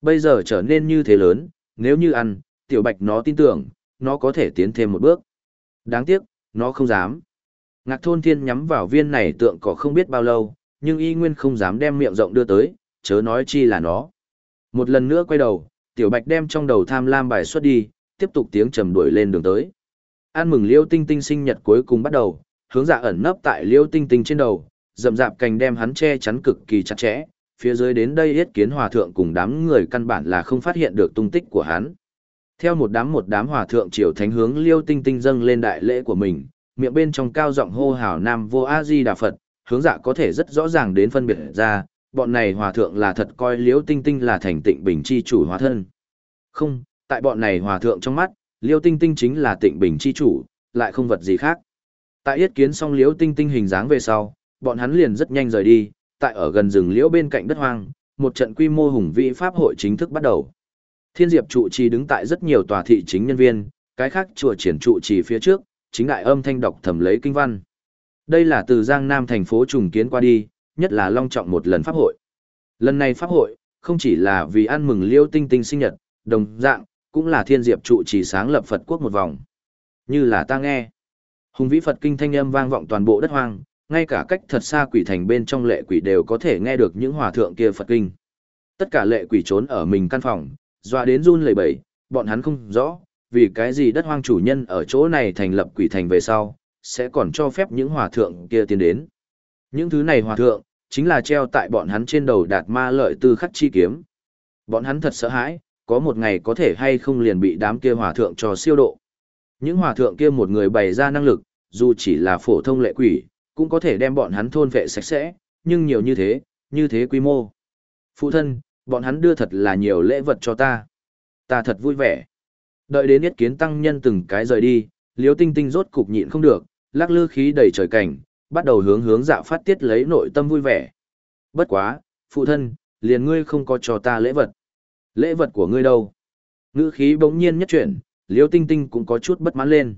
Bây giờ trở nên như thế lớn, nếu như ăn, tiểu bạch nó tin tưởng, nó có thể tiến thêm một bước. Đáng tiếc, nó không dám. Ngạc thôn thiên nhắm vào viên này tượng cỏ không biết bao lâu, nhưng y nguyên không dám đem miệng rộng đưa tới, chớ nói chi là nó. Một lần nữa quay đầu, tiểu bạch đem trong đầu tham lam bài xuất đi, tiếp tục tiếng trầm đuổi lên đường tới. An mừng liêu tinh tinh sinh nhật cuối cùng bắt đầu, hướng dạ ẩn nấp tại liêu tinh tinh trên đầu, rậm rạp cành đem hắn che chắn cực kỳ chặt chẽ, phía dưới đến đây yết kiến hòa thượng cùng đám người căn bản là không phát hiện được tung tích của hắn. Theo một đám một đám hòa thượng triều thánh hướng liêu tinh tinh dâng lên đại lễ của mình, miệng bên trong cao giọng hô hào nam vô a di đà phật hướng dạ có thể rất rõ ràng đến phân biệt ra bọn này hòa thượng là thật coi liêu tinh tinh là thành tịnh bình chi chủ hóa thân không tại bọn này hòa thượng trong mắt liêu tinh tinh chính là tịnh bình chi chủ lại không vật gì khác tại yết kiến xong liêu tinh tinh hình dáng về sau bọn hắn liền rất nhanh rời đi tại ở gần rừng liễu bên cạnh đất hoang một trận quy mô hùng vĩ pháp hội chính thức bắt đầu thiên diệp trụ trì đứng tại rất nhiều tòa thị chính nhân viên cái khác chùa triển trụ trì phía trước chính đại âm thanh đọc thầm lấy kinh văn. Đây là từ Giang Nam thành phố trùng kiến qua đi, nhất là long trọng một lần pháp hội. Lần này pháp hội, không chỉ là vì ăn mừng liêu tinh tinh sinh nhật, đồng dạng, cũng là thiên diệp trụ chỉ sáng lập Phật quốc một vòng. Như là ta nghe. Hùng vĩ Phật kinh thanh âm vang vọng toàn bộ đất hoang, ngay cả cách thật xa quỷ thành bên trong lệ quỷ đều có thể nghe được những hòa thượng kia Phật kinh. Tất cả lệ quỷ trốn ở mình căn phòng, dọa đến run lẩy bẩy, bọn hắn không rõ, vì cái gì đất hoang chủ nhân ở chỗ này thành lập quỷ thành về sau, sẽ còn cho phép những hòa thượng kia tiến đến. Những thứ này hòa thượng, chính là treo tại bọn hắn trên đầu đạt ma lợi tư khắc chi kiếm. Bọn hắn thật sợ hãi, có một ngày có thể hay không liền bị đám kia hòa thượng cho siêu độ. Những hòa thượng kia một người bày ra năng lực, dù chỉ là phổ thông lệ quỷ, cũng có thể đem bọn hắn thôn vệ sạch sẽ, nhưng nhiều như thế, như thế quy mô. Phụ thân, bọn hắn đưa thật là nhiều lễ vật cho ta. Ta thật vui vẻ. Đợi đến yết kiến tăng nhân từng cái rời đi, liếu tinh tinh rốt cục nhịn không được, lắc lư khí đầy trời cảnh, bắt đầu hướng hướng dạ phát tiết lấy nội tâm vui vẻ. Bất quá, phụ thân, liền ngươi không có cho ta lễ vật. Lễ vật của ngươi đâu? Ngữ khí bỗng nhiên nhất chuyển, liêu tinh tinh cũng có chút bất mãn lên.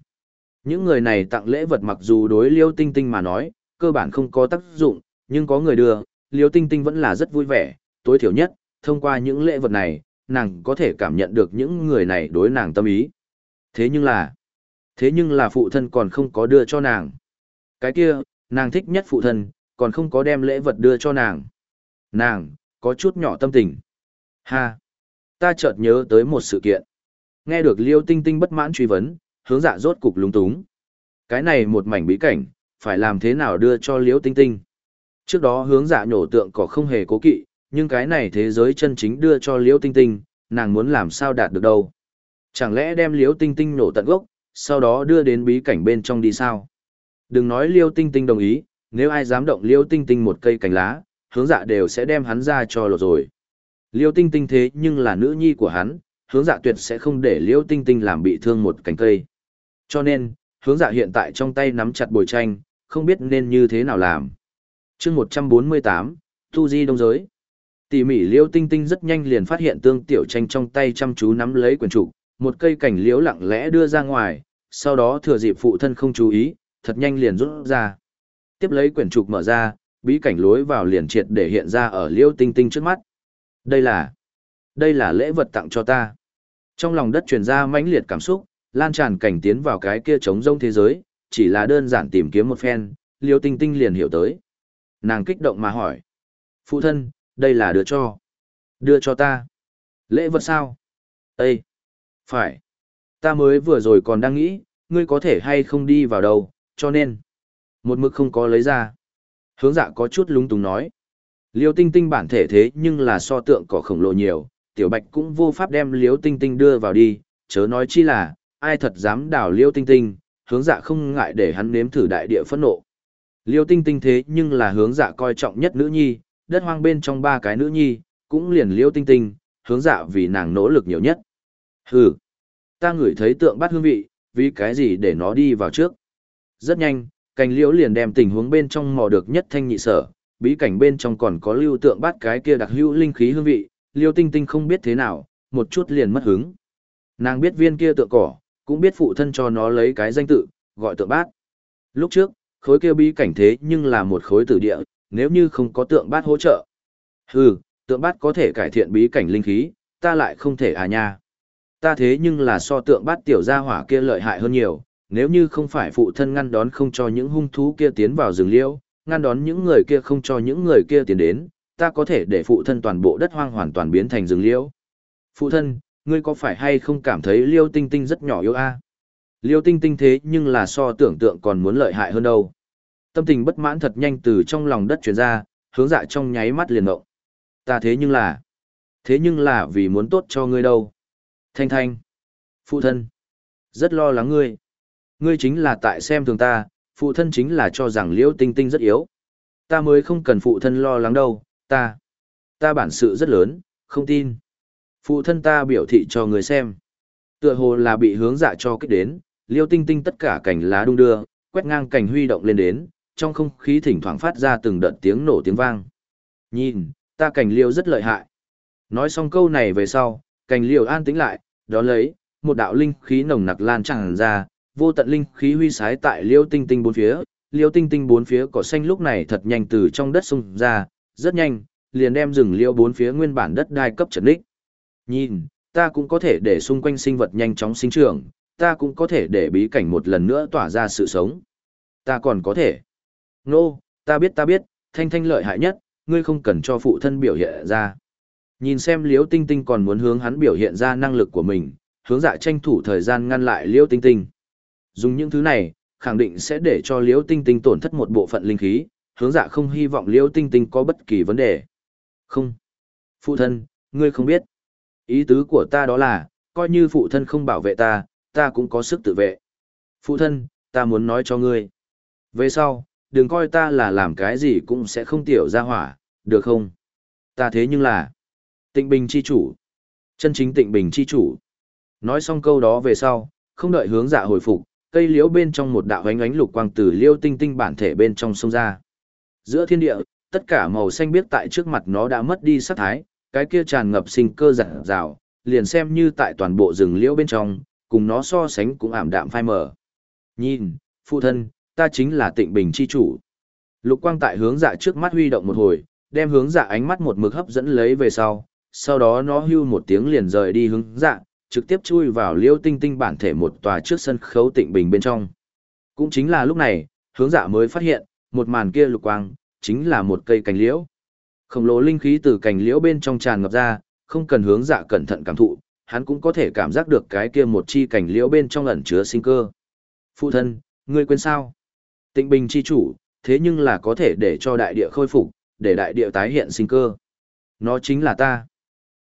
Những người này tặng lễ vật mặc dù đối liêu tinh tinh mà nói, cơ bản không có tác dụng, nhưng có người đưa, liêu tinh tinh vẫn là rất vui vẻ, tối thiểu nhất, thông qua những lễ vật này, nàng có thể cảm nhận được những người này đối nàng tâm ý. Thế nhưng là, thế nhưng là phụ thân còn không có đưa cho nàng. Cái kia, nàng thích nhất phụ thân, còn không có đem lễ vật đưa cho nàng. Nàng, có chút nhỏ tâm tình. Ha! Ta chợt nhớ tới một sự kiện. Nghe được Liêu Tinh Tinh bất mãn truy vấn, hướng dạ rốt cục lúng túng. Cái này một mảnh bí cảnh, phải làm thế nào đưa cho Liêu Tinh Tinh. Trước đó hướng dạ nhổ tượng có không hề cố kỵ, nhưng cái này thế giới chân chính đưa cho Liêu Tinh Tinh, nàng muốn làm sao đạt được đâu. Chẳng lẽ đem Liêu Tinh Tinh nổ tận gốc, sau đó đưa đến bí cảnh bên trong đi sao? Đừng nói Liêu Tinh Tinh đồng ý, nếu ai dám động Liêu Tinh Tinh một cây cành lá, hướng dạ đều sẽ đem hắn ra cho lột rồi. Liêu Tinh Tinh thế nhưng là nữ nhi của hắn, hướng dạ tuyệt sẽ không để Liêu Tinh Tinh làm bị thương một cành cây. Cho nên, hướng dạ hiện tại trong tay nắm chặt bồi tranh, không biết nên như thế nào làm. chương 148, Tu Di Đông Giới. Tỉ mỉ Liêu Tinh Tinh rất nhanh liền phát hiện tương tiểu tranh trong tay chăm chú nắm lấy quyển trục, một cây cảnh liễu lặng lẽ đưa ra ngoài, sau đó thừa dịp phụ thân không chú ý, thật nhanh liền rút ra. Tiếp lấy quyển trục mở ra, bí cảnh lối vào liền triệt để hiện ra ở Liêu Tinh Tinh trước mắt. Đây là, đây là lễ vật tặng cho ta. Trong lòng đất truyền ra mãnh liệt cảm xúc, lan tràn cảnh tiến vào cái kia trống rông thế giới, chỉ là đơn giản tìm kiếm một phen, Liêu Tinh Tinh liền hiểu tới. Nàng kích động mà hỏi. Phụ thân, đây là đưa cho. Đưa cho ta. Lễ vật sao? Ê! Phải. Ta mới vừa rồi còn đang nghĩ, ngươi có thể hay không đi vào đâu, cho nên. Một mực không có lấy ra. Hướng dạ có chút lúng túng nói. Liêu tinh tinh bản thể thế nhưng là so tượng cỏ khổng lồ nhiều, tiểu bạch cũng vô pháp đem liêu tinh tinh đưa vào đi, chớ nói chi là, ai thật dám đào liêu tinh tinh, hướng dạ không ngại để hắn nếm thử đại địa phẫn nộ. Liêu tinh tinh thế nhưng là hướng dạ coi trọng nhất nữ nhi, đất hoang bên trong ba cái nữ nhi, cũng liền liêu tinh tinh, hướng dạ vì nàng nỗ lực nhiều nhất. Hừ, ta ngửi thấy tượng bắt hương vị, vì cái gì để nó đi vào trước. Rất nhanh, cành liễu liền đem tình huống bên trong mò được nhất thanh nhị sở, bí cảnh bên trong còn có lưu tượng bát cái kia đặc hữu linh khí hương vị, liêu tinh tinh không biết thế nào, một chút liền mất hứng. Nàng biết viên kia tượng cỏ, cũng biết phụ thân cho nó lấy cái danh tự, gọi tượng bát. Lúc trước, khối kia bí cảnh thế nhưng là một khối tử địa, nếu như không có tượng bát hỗ trợ. Hừ, tượng bát có thể cải thiện bí cảnh linh khí, ta lại không thể à nha. Ta thế nhưng là so tượng bát tiểu gia hỏa kia lợi hại hơn nhiều, nếu như không phải phụ thân ngăn đón không cho những hung thú kia tiến vào rừng liễu, ngăn đón những người kia không cho những người kia tiến đến, ta có thể để phụ thân toàn bộ đất hoang hoàn toàn biến thành rừng liễu. Phụ thân, ngươi có phải hay không cảm thấy liêu tinh tinh rất nhỏ yếu a? Liêu tinh tinh thế nhưng là so tưởng tượng còn muốn lợi hại hơn đâu. Tâm tình bất mãn thật nhanh từ trong lòng đất truyền ra, hướng dạ trong nháy mắt liền ngộng. Ta thế nhưng là, thế nhưng là vì muốn tốt cho ngươi đâu. Thanh thanh, phụ thân, rất lo lắng ngươi. Ngươi chính là tại xem thường ta, phụ thân chính là cho rằng liễu tinh tinh rất yếu. Ta mới không cần phụ thân lo lắng đâu, ta, ta bản sự rất lớn, không tin. Phụ thân ta biểu thị cho người xem. Tựa hồ là bị hướng dạ cho kích đến, liêu tinh tinh tất cả cảnh lá đung đưa, quét ngang cảnh huy động lên đến, trong không khí thỉnh thoảng phát ra từng đợt tiếng nổ tiếng vang. Nhìn, ta cảnh liêu rất lợi hại. Nói xong câu này về sau, cảnh liêu an tĩnh lại, đó lấy, một đạo linh khí nồng nặc lan tràn ra, vô tận linh khí huy sái tại liêu tinh tinh bốn phía, liêu tinh tinh bốn phía cỏ xanh lúc này thật nhanh từ trong đất xung ra, rất nhanh, liền đem rừng liêu bốn phía nguyên bản đất đai cấp trần đích. Nhìn, ta cũng có thể để xung quanh sinh vật nhanh chóng sinh trưởng, ta cũng có thể để bí cảnh một lần nữa tỏa ra sự sống. Ta còn có thể. Nô, no, ta biết ta biết, thanh thanh lợi hại nhất, ngươi không cần cho phụ thân biểu hiện ra. Nhìn xem liêu tinh tinh còn muốn hướng hắn biểu hiện ra năng lực của mình, hướng dạ tranh thủ thời gian ngăn lại liêu tinh tinh. Dùng những thứ này, khẳng định sẽ để cho liễu tinh tinh tổn thất một bộ phận linh khí, hướng dạ không hy vọng liễu tinh tinh có bất kỳ vấn đề. Không. Phụ thân, ngươi không biết. Ý tứ của ta đó là, coi như phụ thân không bảo vệ ta, ta cũng có sức tự vệ. Phụ thân, ta muốn nói cho ngươi. Về sau, đừng coi ta là làm cái gì cũng sẽ không tiểu ra hỏa, được không? Ta thế nhưng là tịnh bình chi chủ. Chân chính tịnh bình chi chủ. Nói xong câu đó về sau, không đợi hướng dạ hồi phục, cây liễu bên trong một đạo ánh ánh lục quang từ liêu tinh tinh bản thể bên trong sông ra. Giữa thiên địa, tất cả màu xanh biếc tại trước mặt nó đã mất đi sắc thái, cái kia tràn ngập sinh cơ giả rào, liền xem như tại toàn bộ rừng liễu bên trong, cùng nó so sánh cũng ảm đạm phai mờ. Nhìn, phụ thân, ta chính là tịnh bình chi chủ. Lục quang tại hướng dạ trước mắt huy động một hồi, đem hướng dạ ánh mắt một mực hấp dẫn lấy về sau, sau đó nó hưu một tiếng liền rời đi hướng dạ, trực tiếp chui vào liêu tinh tinh bản thể một tòa trước sân khấu tịnh bình bên trong. Cũng chính là lúc này, hướng dạ mới phát hiện, một màn kia lục quang, chính là một cây cành liễu. Khổng lồ linh khí từ cành liễu bên trong tràn ngập ra, không cần hướng dạ cẩn thận cảm thụ, hắn cũng có thể cảm giác được cái kia một chi cành liễu bên trong ẩn chứa sinh cơ. Phụ thân, ngươi quên sao? Tịnh bình chi chủ, thế nhưng là có thể để cho đại địa khôi phục, để đại địa tái hiện sinh cơ. Nó chính là ta.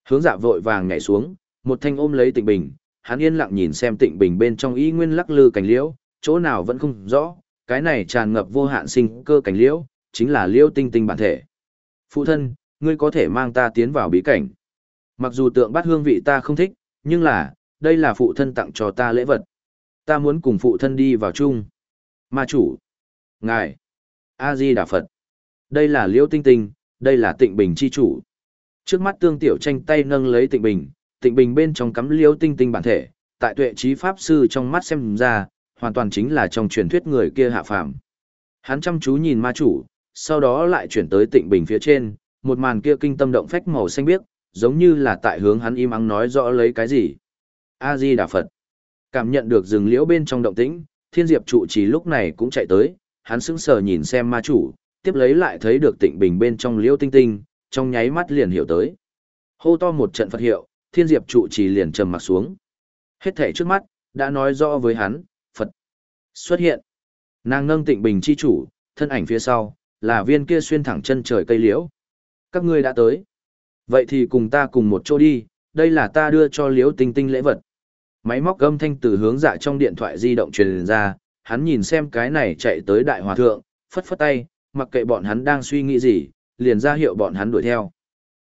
Hướng dạ vội vàng nhảy xuống, một thanh ôm lấy tịnh bình, hắn yên lặng nhìn xem tịnh bình bên trong y nguyên lắc lư cành liễu, chỗ nào vẫn không rõ, cái này tràn ngập vô hạn sinh cơ cành liễu, chính là liễu tinh tinh bản thể. Phụ thân, ngươi có thể mang ta tiến vào bí cảnh. Mặc dù tượng bát hương vị ta không thích, nhưng là, đây là phụ thân tặng cho ta lễ vật. Ta muốn cùng phụ thân đi vào chung. Ma chủ. Ngài. A-di Đà Phật. Đây là liễu tinh tinh, đây là tịnh bình chi chủ. Trước mắt tương tiểu tranh tay nâng lấy tịnh bình, tịnh bình bên trong cắm liễu tinh tinh bản thể, tại tuệ trí pháp sư trong mắt xem ra, hoàn toàn chính là trong truyền thuyết người kia hạ phàm. Hắn chăm chú nhìn ma chủ, sau đó lại chuyển tới tịnh bình phía trên, một màn kia kinh tâm động phách màu xanh biếc, giống như là tại hướng hắn im ắng nói rõ lấy cái gì. A-di Đà Phật. Cảm nhận được rừng liễu bên trong động tĩnh, thiên diệp trụ trì lúc này cũng chạy tới, hắn sững sờ nhìn xem ma chủ, tiếp lấy lại thấy được tịnh bình bên trong liễu tinh tinh, trong nháy mắt liền hiểu tới. Hô to một trận Phật hiệu, thiên diệp trụ trì liền trầm mặt xuống. Hết thể trước mắt, đã nói rõ với hắn, Phật xuất hiện. Nàng nâng tịnh bình chi chủ, thân ảnh phía sau, là viên kia xuyên thẳng chân trời cây liễu. Các ngươi đã tới. Vậy thì cùng ta cùng một chỗ đi, đây là ta đưa cho liễu tinh tinh lễ vật. Máy móc gâm thanh từ hướng dạ trong điện thoại di động truyền ra, hắn nhìn xem cái này chạy tới đại hòa thượng, phất phất tay, mặc kệ bọn hắn đang suy nghĩ gì, liền ra hiệu bọn hắn đuổi theo.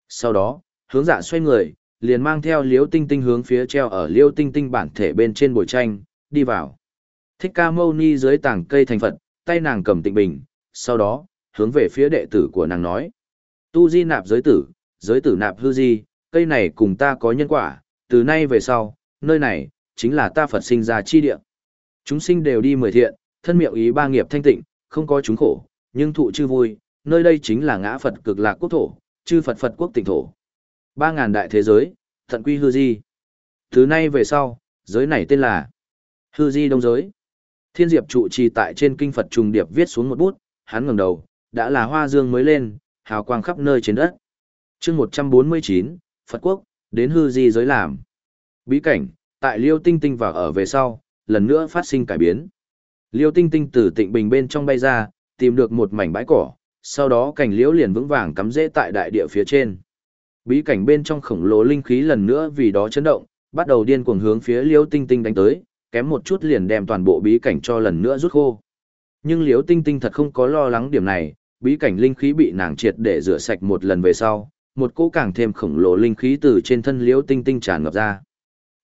Sau đó, hướng dạ xoay người, liền mang theo liễu tinh tinh hướng phía treo ở liễu tinh tinh bản thể bên trên bồi tranh, đi vào. Thích ca mâu ni dưới tảng cây thành Phật, tay nàng cầm tịnh bình, sau đó, hướng về phía đệ tử của nàng nói. Tu di nạp giới tử, giới tử nạp hư di, cây này cùng ta có nhân quả, từ nay về sau, nơi này, chính là ta Phật sinh ra chi địa. Chúng sinh đều đi mười thiện, thân miệng ý ba nghiệp thanh tịnh, không có chúng khổ, nhưng thụ chư vui, nơi đây chính là ngã Phật cực lạc quốc thổ, chư Phật Phật quốc tỉnh thổ. Ba ngàn đại thế giới, thận quy hư di. thứ nay về sau, giới này tên là hư di đông giới. Thiên diệp trụ trì tại trên kinh Phật trùng điệp viết xuống một bút, hắn ngẩng đầu, đã là hoa dương mới lên, hào quang khắp nơi trên đất. chương 149, Phật quốc, đến hư di giới làm. Bí cảnh, tại liêu tinh tinh vào ở về sau, lần nữa phát sinh cải biến. Liêu tinh tinh từ tịnh bình bên trong bay ra, tìm được một mảnh bãi cỏ, sau đó cành liễu liền vững vàng cắm rễ tại đại địa phía trên. Bí cảnh bên trong khổng lồ linh khí lần nữa vì đó chấn động, bắt đầu điên cuồng hướng phía liêu tinh tinh đánh tới, kém một chút liền đem toàn bộ bí cảnh cho lần nữa rút khô. Nhưng liêu tinh tinh thật không có lo lắng điểm này, bí cảnh linh khí bị nàng triệt để rửa sạch một lần về sau, một cỗ càng thêm khổng lồ linh khí từ trên thân liêu tinh tinh tràn ngập ra.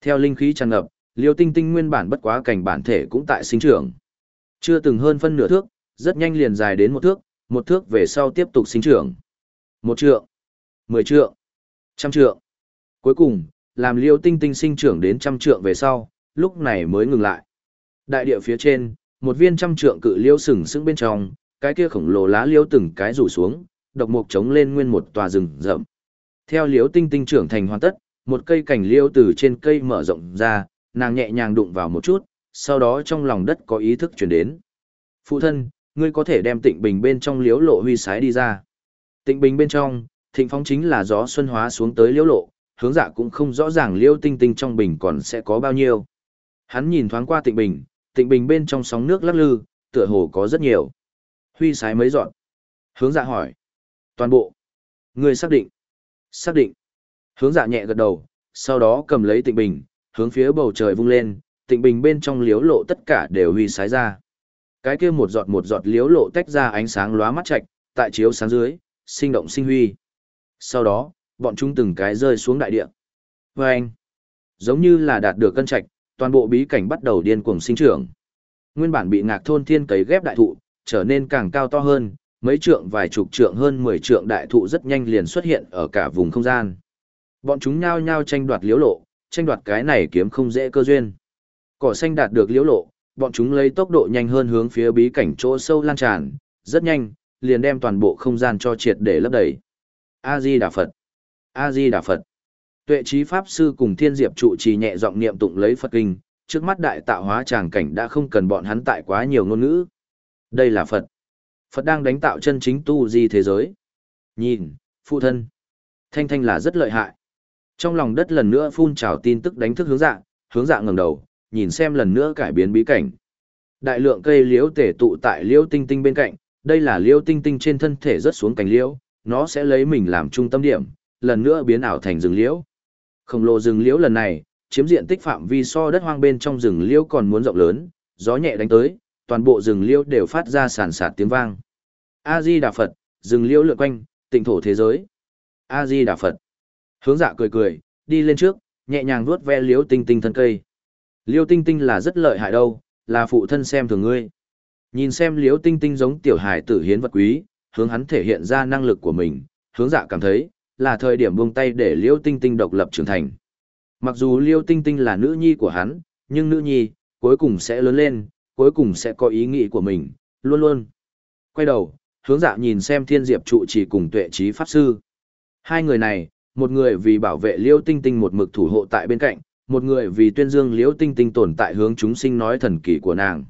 Theo linh khí tràn ngập, liêu tinh tinh nguyên bản bất quá cảnh bản thể cũng tại sinh trưởng. Chưa từng hơn phân nửa thước, rất nhanh liền dài đến một thước, một thước về sau tiếp tục sinh trưởng. Một trượng, mười trượng, trăm trượng. Cuối cùng, làm liêu tinh tinh sinh trưởng đến trăm trượng về sau, lúc này mới ngừng lại. Đại địa phía trên, một viên trăm trượng cự liêu sừng sững bên trong, cái kia khổng lồ lá liêu từng cái rủ xuống, độc mục chống lên nguyên một tòa rừng rậm. Theo liêu tinh tinh trưởng thành hoàn tất, một cây cành liêu từ trên cây mở rộng ra, nàng nhẹ nhàng đụng vào một chút, sau đó trong lòng đất có ý thức chuyển đến. Phụ thân, ngươi có thể đem tịnh bình bên trong liếu lộ huy sái đi ra. Tịnh bình bên trong, thịnh phóng chính là gió xuân hóa xuống tới liễu lộ, hướng dạ cũng không rõ ràng liêu tinh tinh trong bình còn sẽ có bao nhiêu. Hắn nhìn thoáng qua tịnh bình, tịnh bình bên trong sóng nước lắc lư, tựa hồ có rất nhiều. Huy sái mấy dọn. Hướng dạ hỏi. Toàn bộ. Người xác định. Xác định. Hướng dạ nhẹ gật đầu, sau đó cầm lấy tịnh bình, hướng phía bầu trời vung lên, tịnh bình bên trong liếu lộ tất cả đều huy sái ra. Cái kia một giọt một giọt liếu lộ tách ra ánh sáng lóa mắt chạch, tại chiếu sáng dưới, sinh động sinh huy. Sau đó, bọn chúng từng cái rơi xuống đại địa. Và anh, giống như là đạt được cân trạch, toàn bộ bí cảnh bắt đầu điên cuồng sinh trưởng. Nguyên bản bị ngạc thôn thiên cấy ghép đại thụ, trở nên càng cao to hơn, mấy trượng vài chục trượng hơn 10 trượng đại thụ rất nhanh liền xuất hiện ở cả vùng không gian. Bọn chúng nhao nhao tranh đoạt liếu lộ, tranh đoạt cái này kiếm không dễ cơ duyên. Cỏ xanh đạt được liếu lộ, bọn chúng lấy tốc độ nhanh hơn hướng phía bí cảnh chỗ sâu lan tràn, rất nhanh, liền đem toàn bộ không gian cho triệt để lấp đầy. A Di Đà Phật. A Di Đà Phật. Tuệ trí pháp sư cùng Thiên Diệp trụ trì nhẹ giọng niệm tụng lấy Phật kinh, trước mắt đại tạo hóa tràng cảnh đã không cần bọn hắn tại quá nhiều ngôn ngữ. Đây là Phật. Phật đang đánh tạo chân chính tu di thế giới. Nhìn, phụ thân. Thanh Thanh là rất lợi hại. Trong lòng đất lần nữa phun trào tin tức đánh thức hướng dạng, hướng dạng ngẩng đầu, nhìn xem lần nữa cải biến bí cảnh. Đại lượng cây liễu tể tụ tại liễu tinh tinh bên cạnh, đây là liễu tinh tinh trên thân thể rớt xuống cành liễu, nó sẽ lấy mình làm trung tâm điểm, lần nữa biến ảo thành rừng liễu. Khổng lồ rừng liễu lần này, chiếm diện tích phạm vi so đất hoang bên trong rừng liễu còn muốn rộng lớn, gió nhẹ đánh tới, toàn bộ rừng liễu đều phát ra sàn sạt tiếng vang. A Di Đà Phật, rừng liễu lượn quanh, tịnh thổ thế giới. A Di Đà Phật. Hướng dạ cười cười, đi lên trước, nhẹ nhàng vuốt ve liễu tinh tinh thân cây. Liễu tinh tinh là rất lợi hại đâu, là phụ thân xem thường ngươi. Nhìn xem liễu tinh tinh giống tiểu hải tử hiến vật quý, hướng hắn thể hiện ra năng lực của mình, hướng dạ cảm thấy, là thời điểm buông tay để liêu tinh tinh độc lập trưởng thành. Mặc dù liêu tinh tinh là nữ nhi của hắn, nhưng nữ nhi, cuối cùng sẽ lớn lên, cuối cùng sẽ có ý nghĩ của mình, luôn luôn. Quay đầu, hướng dạ nhìn xem thiên diệp trụ chỉ cùng tuệ trí pháp sư. Hai người này, một người vì bảo vệ liêu tinh tinh một mực thủ hộ tại bên cạnh, một người vì tuyên dương liêu tinh tinh tồn tại hướng chúng sinh nói thần kỳ của nàng.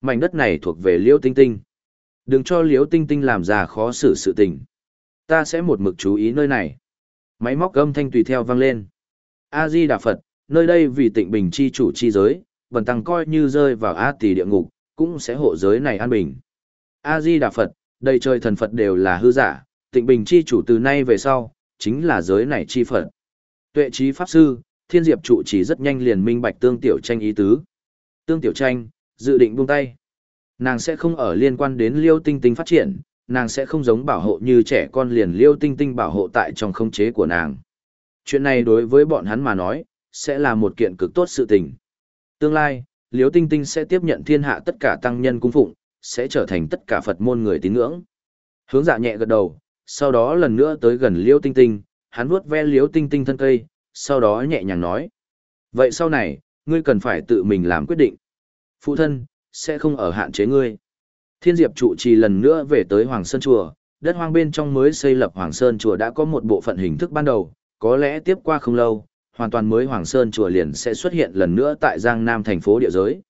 Mảnh đất này thuộc về liêu tinh tinh. Đừng cho liễu tinh tinh làm già khó xử sự tình. Ta sẽ một mực chú ý nơi này. Máy móc âm thanh tùy theo vang lên. A-di Đà Phật, nơi đây vì tịnh bình chi chủ chi giới, bần tăng coi như rơi vào A tỷ địa ngục, cũng sẽ hộ giới này an bình. A-di Đà Phật, đầy trời thần Phật đều là hư giả, tịnh bình chi chủ từ nay về sau, chính là giới này chi Phật. Tuệ trí Pháp Sư, Thiên Diệp trụ chỉ rất nhanh liền minh bạch tương tiểu tranh ý tứ. Tương tiểu tranh, dự định buông tay. Nàng sẽ không ở liên quan đến liêu tinh tinh phát triển, nàng sẽ không giống bảo hộ như trẻ con liền liêu tinh tinh bảo hộ tại trong không chế của nàng. Chuyện này đối với bọn hắn mà nói, sẽ là một kiện cực tốt sự tình. Tương lai, liêu tinh tinh sẽ tiếp nhận thiên hạ tất cả tăng nhân cung phụng, sẽ trở thành tất cả Phật môn người tín ngưỡng. Hướng dạ nhẹ gật đầu, sau đó lần nữa tới gần liêu tinh tinh, hắn vuốt ve liêu tinh tinh thân cây, sau đó nhẹ nhàng nói. Vậy sau này, ngươi cần phải tự mình làm quyết định. Phụ thân, sẽ không ở hạn chế ngươi. Thiên Diệp trụ trì lần nữa về tới Hoàng Sơn Chùa, đất hoang bên trong mới xây lập Hoàng Sơn Chùa đã có một bộ phận hình thức ban đầu, có lẽ tiếp qua không lâu, hoàn toàn mới Hoàng Sơn Chùa liền sẽ xuất hiện lần nữa tại Giang Nam thành phố địa giới.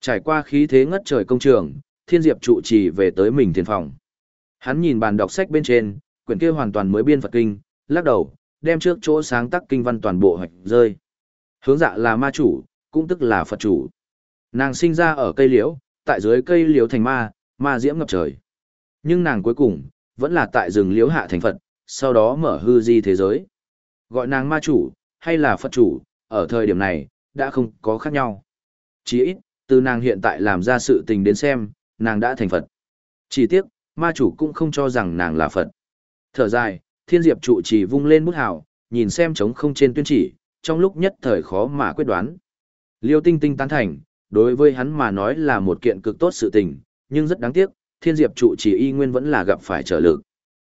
Trải qua khí thế ngất trời công trường, Thiên Diệp trụ trì về tới mình thiên phòng. Hắn nhìn bàn đọc sách bên trên, quyển kia hoàn toàn mới biên Phật kinh, lắc đầu, đem trước chỗ sáng tác kinh văn toàn bộ hoạch rơi. Hướng dạ là ma chủ, cũng tức là Phật chủ. Nàng sinh ra ở cây liễu, tại dưới cây liễu thành ma, ma diễm ngập trời. Nhưng nàng cuối cùng, vẫn là tại rừng liễu hạ thành Phật, sau đó mở hư di thế giới. Gọi nàng ma chủ, hay là Phật chủ, ở thời điểm này, đã không có khác nhau. Chỉ ít, từ nàng hiện tại làm ra sự tình đến xem, nàng đã thành Phật. Chỉ tiếc, ma chủ cũng không cho rằng nàng là Phật. Thở dài, thiên diệp trụ chỉ vung lên bút hào, nhìn xem trống không trên tuyên chỉ, trong lúc nhất thời khó mà quyết đoán. Liêu tinh tinh tán thành, đối với hắn mà nói là một kiện cực tốt sự tình, nhưng rất đáng tiếc, thiên diệp trụ chỉ y nguyên vẫn là gặp phải trở lực.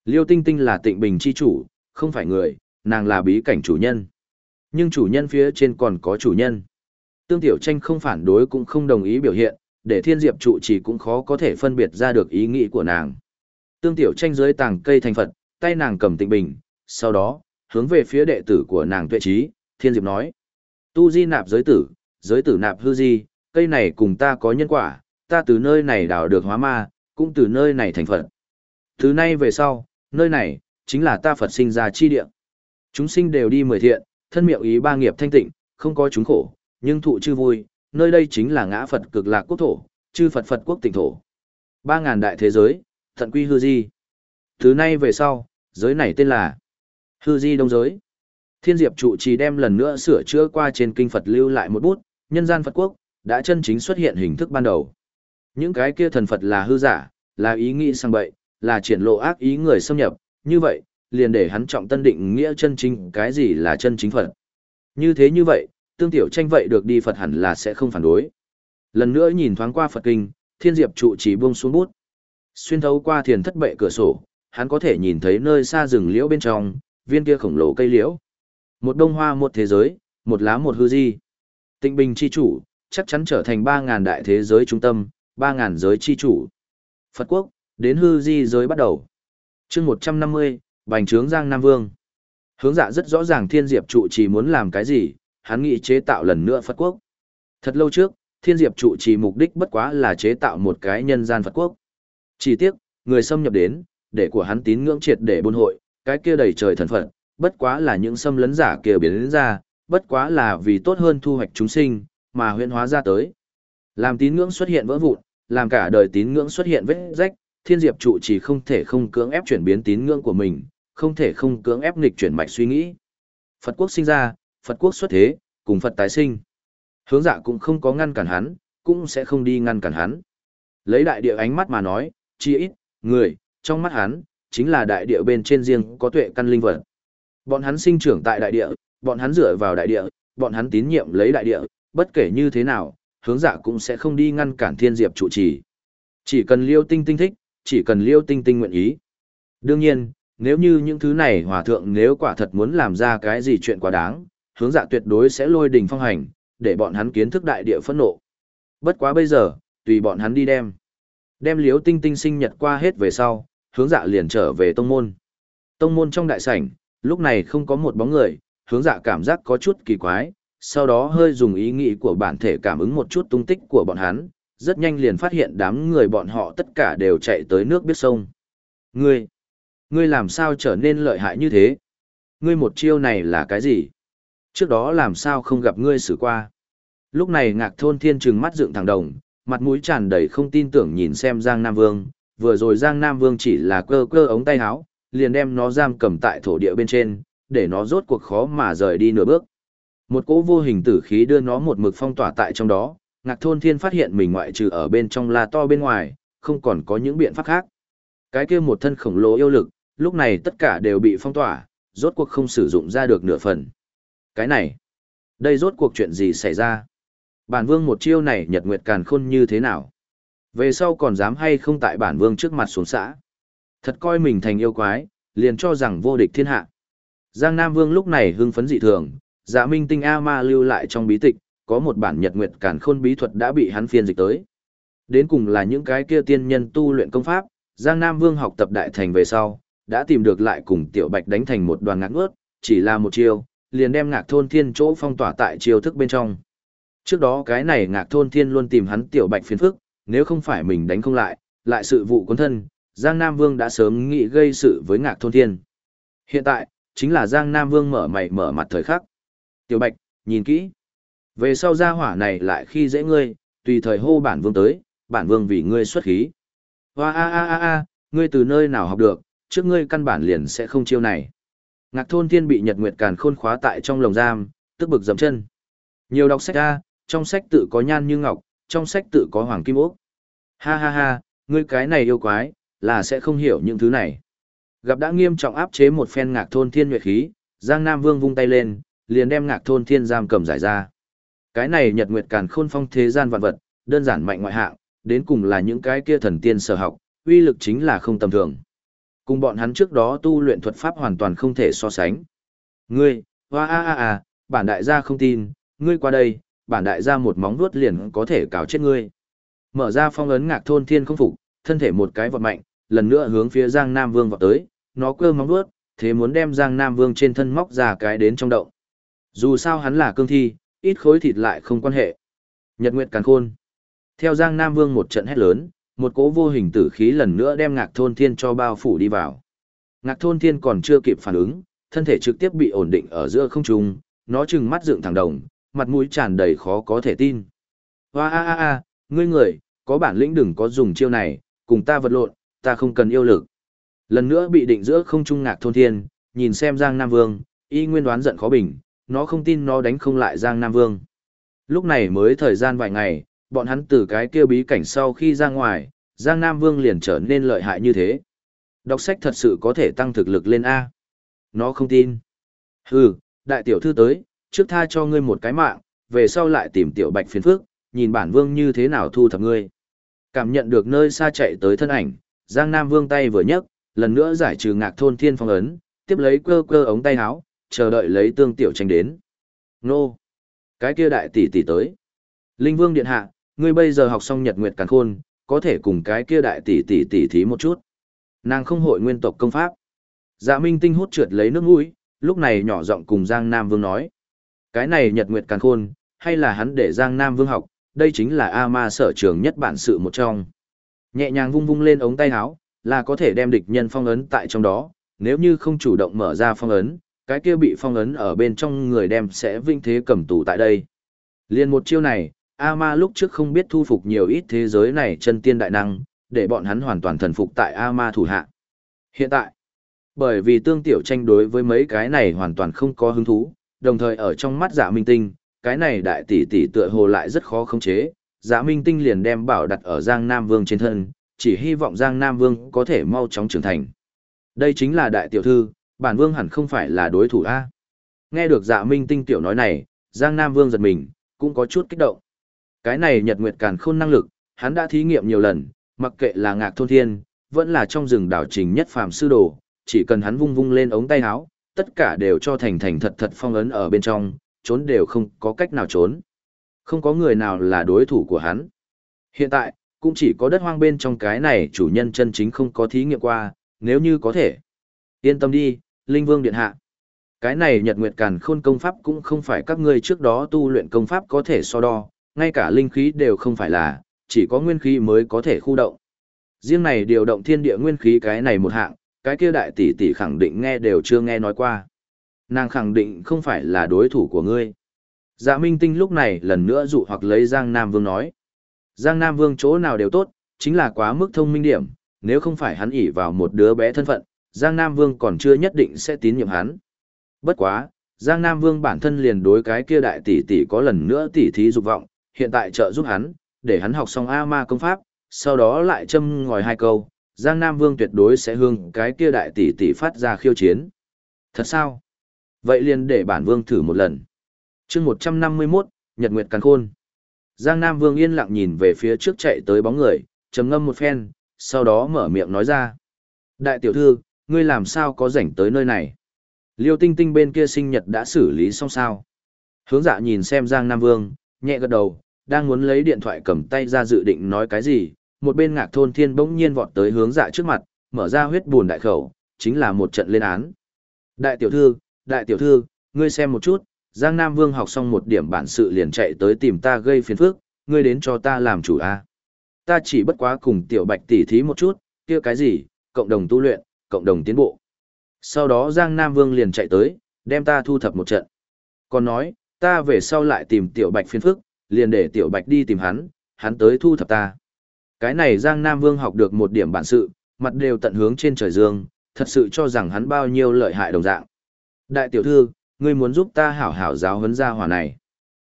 Liêu tinh tinh là tịnh bình chi chủ, không phải người, nàng là bí cảnh chủ nhân. Nhưng chủ nhân phía trên còn có chủ nhân. Tương tiểu tranh không phản đối cũng không đồng ý biểu hiện, để thiên diệp trụ chỉ cũng khó có thể phân biệt ra được ý nghĩ của nàng. Tương tiểu tranh dưới tàng cây thành Phật, tay nàng cầm tịnh bình, sau đó, hướng về phía đệ tử của nàng tuệ trí, thiên diệp nói. Tu di nạp giới tử, giới tử nạp hư di, cây này cùng ta có nhân quả, ta từ nơi này đào được hóa ma, cũng từ nơi này thành Phật. Từ nay về sau, nơi này, chính là ta Phật sinh ra chi địa. Chúng sinh đều đi mười thiện, thân miệng ý ba nghiệp thanh tịnh, không có chúng khổ, nhưng thụ chư vui, nơi đây chính là ngã Phật cực lạc quốc thổ, chư Phật Phật quốc tỉnh thổ. Ba ngàn đại thế giới, thận quy hư di. Thứ nay về sau, giới này tên là hư di đông giới. Thiên Diệp trụ trì đem lần nữa sửa chữa qua trên kinh Phật lưu lại một bút, nhân gian Phật quốc, đã chân chính xuất hiện hình thức ban đầu. Những cái kia thần Phật là hư giả, là ý nghĩ sang bậy, là triển lộ ác ý người xâm nhập, như vậy, liền để hắn trọng tân định nghĩa chân chính cái gì là chân chính Phật. Như thế như vậy, tương tiểu tranh vậy được đi Phật hẳn là sẽ không phản đối. Lần nữa nhìn thoáng qua Phật kinh, Thiên Diệp trụ chỉ buông xuống bút. Xuyên thấu qua thiền thất bệ cửa sổ, hắn có thể nhìn thấy nơi xa rừng liễu bên trong, viên kia khổng lồ cây liễu. Một đông hoa một thế giới, một lá một hư di. Tịnh bình chi chủ, chắc chắn trở thành 3.000 đại thế giới trung tâm, 3.000 giới chi chủ. Phật quốc, đến hư di giới bắt đầu. chương 150, Bành trướng Giang Nam Vương. Hướng dạ rất rõ ràng Thiên Diệp trụ chỉ muốn làm cái gì, hắn nghĩ chế tạo lần nữa Phật quốc. Thật lâu trước, Thiên Diệp trụ chỉ mục đích bất quá là chế tạo một cái nhân gian Phật quốc. Chỉ tiếc, người xâm nhập đến, để của hắn tín ngưỡng triệt để buôn hội, cái kia đầy trời thần Phật, bất quá là những xâm lấn giả kia biến đến ra, bất quá là vì tốt hơn thu hoạch chúng sinh, mà huyễn hóa ra tới. Làm tín ngưỡng xuất hiện vỡ vụn, làm cả đời tín ngưỡng xuất hiện vết rách, thiên diệp trụ chỉ không thể không cưỡng ép chuyển biến tín ngưỡng của mình, không thể không cưỡng ép nghịch chuyển mạch suy nghĩ. Phật quốc sinh ra, Phật quốc xuất thế, cùng Phật tái sinh. Hướng dạ cũng không có ngăn cản hắn, cũng sẽ không đi ngăn cản hắn. Lấy đại địa ánh mắt mà nói, chi ít, người, trong mắt hắn, chính là đại địa bên trên riêng có tuệ căn linh vật. Bọn hắn sinh trưởng tại đại địa, bọn hắn dựa vào đại địa, bọn hắn tín nhiệm lấy đại địa, bất kể như thế nào, hướng dạ cũng sẽ không đi ngăn cản thiên diệp trụ trì. Chỉ cần liêu tinh tinh thích, chỉ cần liêu tinh tinh nguyện ý. Đương nhiên, nếu như những thứ này hòa thượng nếu quả thật muốn làm ra cái gì chuyện quá đáng, hướng dạ tuyệt đối sẽ lôi đình phong hành, để bọn hắn kiến thức đại địa phẫn nộ. Bất quá bây giờ, tùy bọn hắn đi đem. Đem liêu tinh tinh sinh nhật qua hết về sau, hướng dạ liền trở về tông môn. Tông môn trong đại sảnh, lúc này không có một bóng người, hướng dạ cảm giác có chút kỳ quái, sau đó hơi dùng ý nghĩ của bản thể cảm ứng một chút tung tích của bọn hắn, rất nhanh liền phát hiện đám người bọn họ tất cả đều chạy tới nước biết sông. Ngươi, ngươi làm sao trở nên lợi hại như thế? Ngươi một chiêu này là cái gì? Trước đó làm sao không gặp ngươi xử qua? Lúc này ngạc thôn thiên trừng mắt dựng thẳng đồng, mặt mũi tràn đầy không tin tưởng nhìn xem Giang Nam Vương, vừa rồi Giang Nam Vương chỉ là cơ cơ ống tay áo, liền đem nó giam cầm tại thổ địa bên trên, để nó rốt cuộc khó mà rời đi nửa bước. Một cỗ vô hình tử khí đưa nó một mực phong tỏa tại trong đó, ngạc thôn thiên phát hiện mình ngoại trừ ở bên trong là to bên ngoài, không còn có những biện pháp khác. Cái kia một thân khổng lồ yêu lực, lúc này tất cả đều bị phong tỏa, rốt cuộc không sử dụng ra được nửa phần. Cái này, đây rốt cuộc chuyện gì xảy ra? Bản vương một chiêu này nhật nguyệt càn khôn như thế nào? Về sau còn dám hay không tại bản vương trước mặt xuống xã? Thật coi mình thành yêu quái, liền cho rằng vô địch thiên hạ. Giang Nam Vương lúc này hưng phấn dị thường, dạ minh tinh A Ma lưu lại trong bí tịch, có một bản nhật nguyệt càn khôn bí thuật đã bị hắn phiên dịch tới. Đến cùng là những cái kia tiên nhân tu luyện công pháp, Giang Nam Vương học tập đại thành về sau, đã tìm được lại cùng Tiểu Bạch đánh thành một đoàn ngạc ướt, chỉ là một chiêu, liền đem ngạc thôn thiên chỗ phong tỏa tại chiêu thức bên trong. Trước đó cái này ngạc thôn thiên luôn tìm hắn Tiểu Bạch phiền phức, nếu không phải mình đánh không lại, lại sự vụ quân thân, Giang Nam Vương đã sớm nghĩ gây sự với ngạc thôn thiên. Hiện tại, chính là Giang Nam Vương mở mày mở mặt thời khắc. Tiểu Bạch, nhìn kỹ. Về sau gia hỏa này lại khi dễ ngươi, tùy thời hô bản vương tới, bản vương vì ngươi xuất khí. Hoa a a a a, ngươi từ nơi nào học được, trước ngươi căn bản liền sẽ không chiêu này. Ngạc thôn thiên bị Nhật Nguyệt Càn khôn khóa tại trong lồng giam, tức bực dầm chân. Nhiều đọc sách a, trong sách tự có nhan như ngọc, trong sách tự có hoàng kim ốc. Ha ha ha, ngươi cái này yêu quái, là sẽ không hiểu những thứ này. Gặp đã nghiêm trọng áp chế một phen ngạc thôn thiên nguyệt khí, Giang Nam Vương vung tay lên, liền đem ngạc thôn thiên giam cầm giải ra. Cái này nhật nguyệt càn khôn phong thế gian vạn vật, đơn giản mạnh ngoại hạng, đến cùng là những cái kia thần tiên sở học, uy lực chính là không tầm thường. Cùng bọn hắn trước đó tu luyện thuật pháp hoàn toàn không thể so sánh. Ngươi, hoa a a a, bản đại gia không tin, ngươi qua đây, bản đại gia một móng vuốt liền có thể cào chết ngươi. Mở ra phong ấn ngạc thôn thiên không phục, thân thể một cái vọt mạnh, lần nữa hướng phía Giang Nam Vương vọt tới, nó cơ móng vuốt, thế muốn đem Giang Nam Vương trên thân móc ra cái đến trong động. Dù sao hắn là cương thi, ít khối thịt lại không quan hệ. Nhật Nguyệt Càn Khôn. Theo Giang Nam Vương một trận hét lớn, một cỗ vô hình tử khí lần nữa đem Ngạc Thôn Thiên cho bao phủ đi vào. Ngạc Thôn Thiên còn chưa kịp phản ứng, thân thể trực tiếp bị ổn định ở giữa không trung, nó trừng mắt dựng thẳng đồng, mặt mũi tràn đầy khó có thể tin. Hoa a a a, ngươi người, có bản lĩnh đừng có dùng chiêu này, cùng ta vật lộn, ta không cần yêu lực. Lần nữa bị định giữa không trung ngạc thôn thiên, nhìn xem Giang Nam Vương, y nguyên đoán giận khó bình, nó không tin nó đánh không lại Giang Nam Vương. Lúc này mới thời gian vài ngày, bọn hắn từ cái kia bí cảnh sau khi ra ngoài, Giang Nam Vương liền trở nên lợi hại như thế. Đọc sách thật sự có thể tăng thực lực lên A. Nó không tin. Hừ, đại tiểu thư tới, trước tha cho ngươi một cái mạng, về sau lại tìm tiểu bạch phiền phước, nhìn bản vương như thế nào thu thập ngươi. Cảm nhận được nơi xa chạy tới thân ảnh, Giang Nam Vương tay vừa nhấc, lần nữa giải trừ ngạc thôn thiên phong ấn, tiếp lấy cơ cơ ống tay áo, chờ đợi lấy tương tiểu tranh đến. Nô! Cái kia đại tỷ tỷ tới. Linh Vương Điện Hạ, ngươi bây giờ học xong nhật nguyệt càn khôn, có thể cùng cái kia đại tỷ tỷ tỷ thí một chút. Nàng không hội nguyên tộc công pháp. Dạ Minh Tinh hút trượt lấy nước mũi, lúc này nhỏ giọng cùng Giang Nam Vương nói. Cái này nhật nguyệt càn khôn, hay là hắn để Giang Nam Vương học, đây chính là A ma sở trường nhất bản sự một trong. Nhẹ nhàng vung vung lên ống tay áo, là có thể đem địch nhân phong ấn tại trong đó, nếu như không chủ động mở ra phong ấn, cái kia bị phong ấn ở bên trong người đem sẽ vinh thế cầm tù tại đây. Liên một chiêu này, A ma lúc trước không biết thu phục nhiều ít thế giới này chân tiên đại năng, để bọn hắn hoàn toàn thần phục tại A ma thủ hạ. Hiện tại, bởi vì tương tiểu tranh đối với mấy cái này hoàn toàn không có hứng thú, đồng thời ở trong mắt giả minh tinh, cái này đại tỷ tỷ tựa hồ lại rất khó khống chế, giả minh tinh liền đem bảo đặt ở Giang Nam Vương trên thân, chỉ hy vọng Giang Nam Vương có thể mau chóng trưởng thành. Đây chính là đại tiểu thư, bản vương hẳn không phải là đối thủ A. Nghe được dạ minh tinh tiểu nói này, Giang Nam Vương giật mình, cũng có chút kích động. Cái này nhật nguyệt càn khôn năng lực, hắn đã thí nghiệm nhiều lần, mặc kệ là ngạc thôn thiên, vẫn là trong rừng đảo trình nhất phàm sư đồ, chỉ cần hắn vung vung lên ống tay áo, tất cả đều cho thành thành thật thật phong ấn ở bên trong, trốn đều không có cách nào trốn. Không có người nào là đối thủ của hắn. Hiện tại, cũng chỉ có đất hoang bên trong cái này chủ nhân chân chính không có thí nghiệm qua, nếu như có thể. Yên tâm đi, Linh Vương Điện Hạ. Cái này Nhật Nguyệt Càn Khôn công pháp cũng không phải các ngươi trước đó tu luyện công pháp có thể so đo, ngay cả linh khí đều không phải là, chỉ có nguyên khí mới có thể khu động. Riêng này điều động thiên địa nguyên khí cái này một hạng, cái kia đại tỷ tỷ khẳng định nghe đều chưa nghe nói qua. Nàng khẳng định không phải là đối thủ của ngươi. Dạ Minh Tinh lúc này lần nữa dụ hoặc lấy Giang Nam Vương nói. Giang Nam Vương chỗ nào đều tốt, chính là quá mức thông minh điểm, nếu không phải hắn ỷ vào một đứa bé thân phận, Giang Nam Vương còn chưa nhất định sẽ tín nhiệm hắn. Bất quá, Giang Nam Vương bản thân liền đối cái kia đại tỷ tỷ có lần nữa tỷ thí dục vọng, hiện tại trợ giúp hắn, để hắn học xong A Ma công pháp, sau đó lại châm ngòi hai câu, Giang Nam Vương tuyệt đối sẽ hương cái kia đại tỷ tỷ phát ra khiêu chiến. Thật sao? Vậy liền để bản vương thử một lần. chương 151, Nhật Nguyệt Càn Khôn. Giang Nam Vương yên lặng nhìn về phía trước chạy tới bóng người, trầm ngâm một phen, sau đó mở miệng nói ra. Đại tiểu thư, ngươi làm sao có rảnh tới nơi này? Liêu tinh tinh bên kia sinh nhật đã xử lý xong sao? Hướng dạ nhìn xem Giang Nam Vương, nhẹ gật đầu, đang muốn lấy điện thoại cầm tay ra dự định nói cái gì, một bên ngạc thôn thiên bỗng nhiên vọt tới hướng dạ trước mặt, mở ra huyết buồn đại khẩu, chính là một trận lên án. Đại tiểu thư, đại tiểu thư, ngươi xem một chút, Giang Nam Vương học xong một điểm bản sự liền chạy tới tìm ta gây phiền phức, ngươi đến cho ta làm chủ a. Ta chỉ bất quá cùng tiểu bạch tỉ thí một chút, kia cái gì, cộng đồng tu luyện, cộng đồng tiến bộ. Sau đó Giang Nam Vương liền chạy tới, đem ta thu thập một trận. Còn nói, ta về sau lại tìm tiểu bạch Phiên phức, liền để tiểu bạch đi tìm hắn, hắn tới thu thập ta. Cái này Giang Nam Vương học được một điểm bản sự, mặt đều tận hướng trên trời dương, thật sự cho rằng hắn bao nhiêu lợi hại đồng dạng. Đại tiểu thư, ngươi muốn giúp ta hảo hảo giáo huấn gia hỏa này.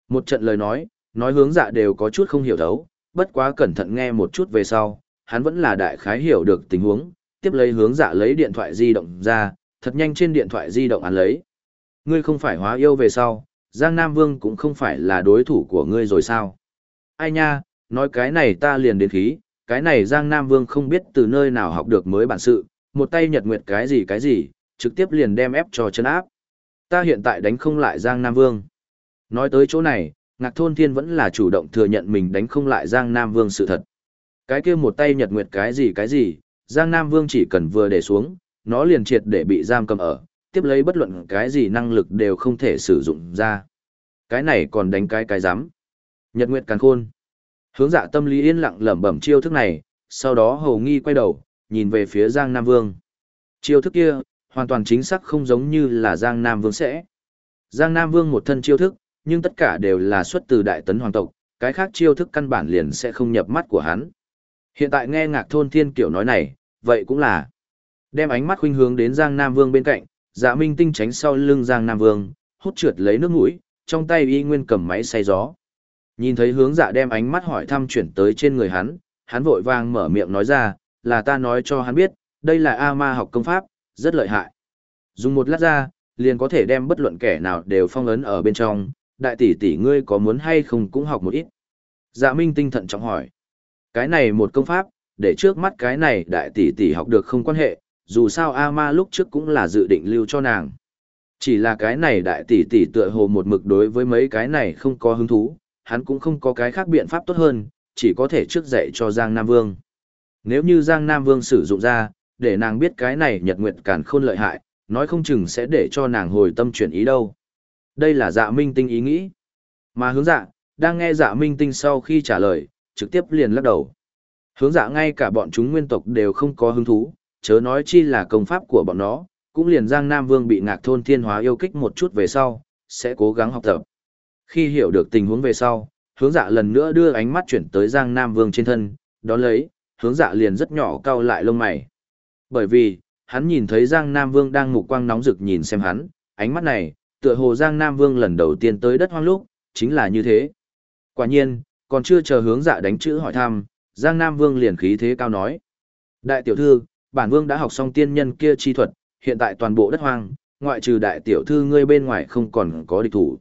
Một trận lời nói, nói hướng dạ đều có chút không hiểu thấu, bất quá cẩn thận nghe một chút về sau, hắn vẫn là đại khái hiểu được tình huống, tiếp lấy hướng dạ lấy điện thoại di động ra, thật nhanh trên điện thoại di động ăn lấy. Ngươi không phải hóa yêu về sau, Giang Nam Vương cũng không phải là đối thủ của ngươi rồi sao? Ai nha, nói cái này ta liền đến khí, cái này Giang Nam Vương không biết từ nơi nào học được mới bản sự, một tay nhật nguyệt cái gì cái gì, trực tiếp liền đem ép cho chân áp. Ta hiện tại đánh không lại Giang Nam Vương. Nói tới chỗ này, Ngạc Thôn Thiên vẫn là chủ động thừa nhận mình đánh không lại Giang Nam Vương sự thật. Cái kia một tay nhật nguyệt cái gì cái gì, Giang Nam Vương chỉ cần vừa để xuống, nó liền triệt để bị giam cầm ở, tiếp lấy bất luận cái gì năng lực đều không thể sử dụng ra. Cái này còn đánh cái cái giám. Nhật Nguyệt Càn Khôn. Hướng dạ tâm lý yên lặng lẩm bẩm chiêu thức này, sau đó hầu nghi quay đầu, nhìn về phía Giang Nam Vương. Chiêu thức kia, hoàn toàn chính xác không giống như là Giang Nam Vương sẽ. Giang Nam Vương một thân chiêu thức, nhưng tất cả đều là xuất từ Đại Tấn Hoàng tộc, cái khác chiêu thức căn bản liền sẽ không nhập mắt của hắn. Hiện tại nghe ngạc thôn thiên kiểu nói này, vậy cũng là đem ánh mắt khuynh hướng đến Giang Nam Vương bên cạnh, dạ minh tinh tránh sau lưng Giang Nam Vương, hút trượt lấy nước mũi, trong tay y nguyên cầm máy xay gió. Nhìn thấy hướng dạ đem ánh mắt hỏi thăm chuyển tới trên người hắn, hắn vội vàng mở miệng nói ra, là ta nói cho hắn biết, đây là A ma học công pháp, rất lợi hại. Dùng một lát ra, liền có thể đem bất luận kẻ nào đều phong ấn ở bên trong, đại tỷ tỷ ngươi có muốn hay không cũng học một ít. Dạ Minh tinh thận trọng hỏi. Cái này một công pháp, để trước mắt cái này đại tỷ tỷ học được không quan hệ, dù sao A ma lúc trước cũng là dự định lưu cho nàng. Chỉ là cái này đại tỷ tỷ tựa hồ một mực đối với mấy cái này không có hứng thú, hắn cũng không có cái khác biện pháp tốt hơn, chỉ có thể trước dạy cho Giang Nam Vương. Nếu như Giang Nam Vương sử dụng ra, để nàng biết cái này nhật nguyệt càn khôn lợi hại, nói không chừng sẽ để cho nàng hồi tâm chuyển ý đâu. Đây là dạ minh tinh ý nghĩ. Mà hướng dạ, đang nghe dạ minh tinh sau khi trả lời, trực tiếp liền lắc đầu. Hướng dạ ngay cả bọn chúng nguyên tộc đều không có hứng thú, chớ nói chi là công pháp của bọn nó, cũng liền Giang Nam Vương bị ngạc thôn thiên hóa yêu kích một chút về sau, sẽ cố gắng học tập. Khi hiểu được tình huống về sau, hướng dạ lần nữa đưa ánh mắt chuyển tới Giang Nam Vương trên thân, đó lấy, hướng dạ liền rất nhỏ cau lại lông mày. Bởi vì, hắn nhìn thấy Giang Nam Vương đang mục quang nóng rực nhìn xem hắn, ánh mắt này, tựa hồ Giang Nam Vương lần đầu tiên tới đất hoang lúc, chính là như thế. Quả nhiên, còn chưa chờ hướng dạ đánh chữ hỏi thăm, Giang Nam Vương liền khí thế cao nói. Đại tiểu thư, bản vương đã học xong tiên nhân kia chi thuật, hiện tại toàn bộ đất hoang, ngoại trừ đại tiểu thư ngươi bên ngoài không còn có địch thủ.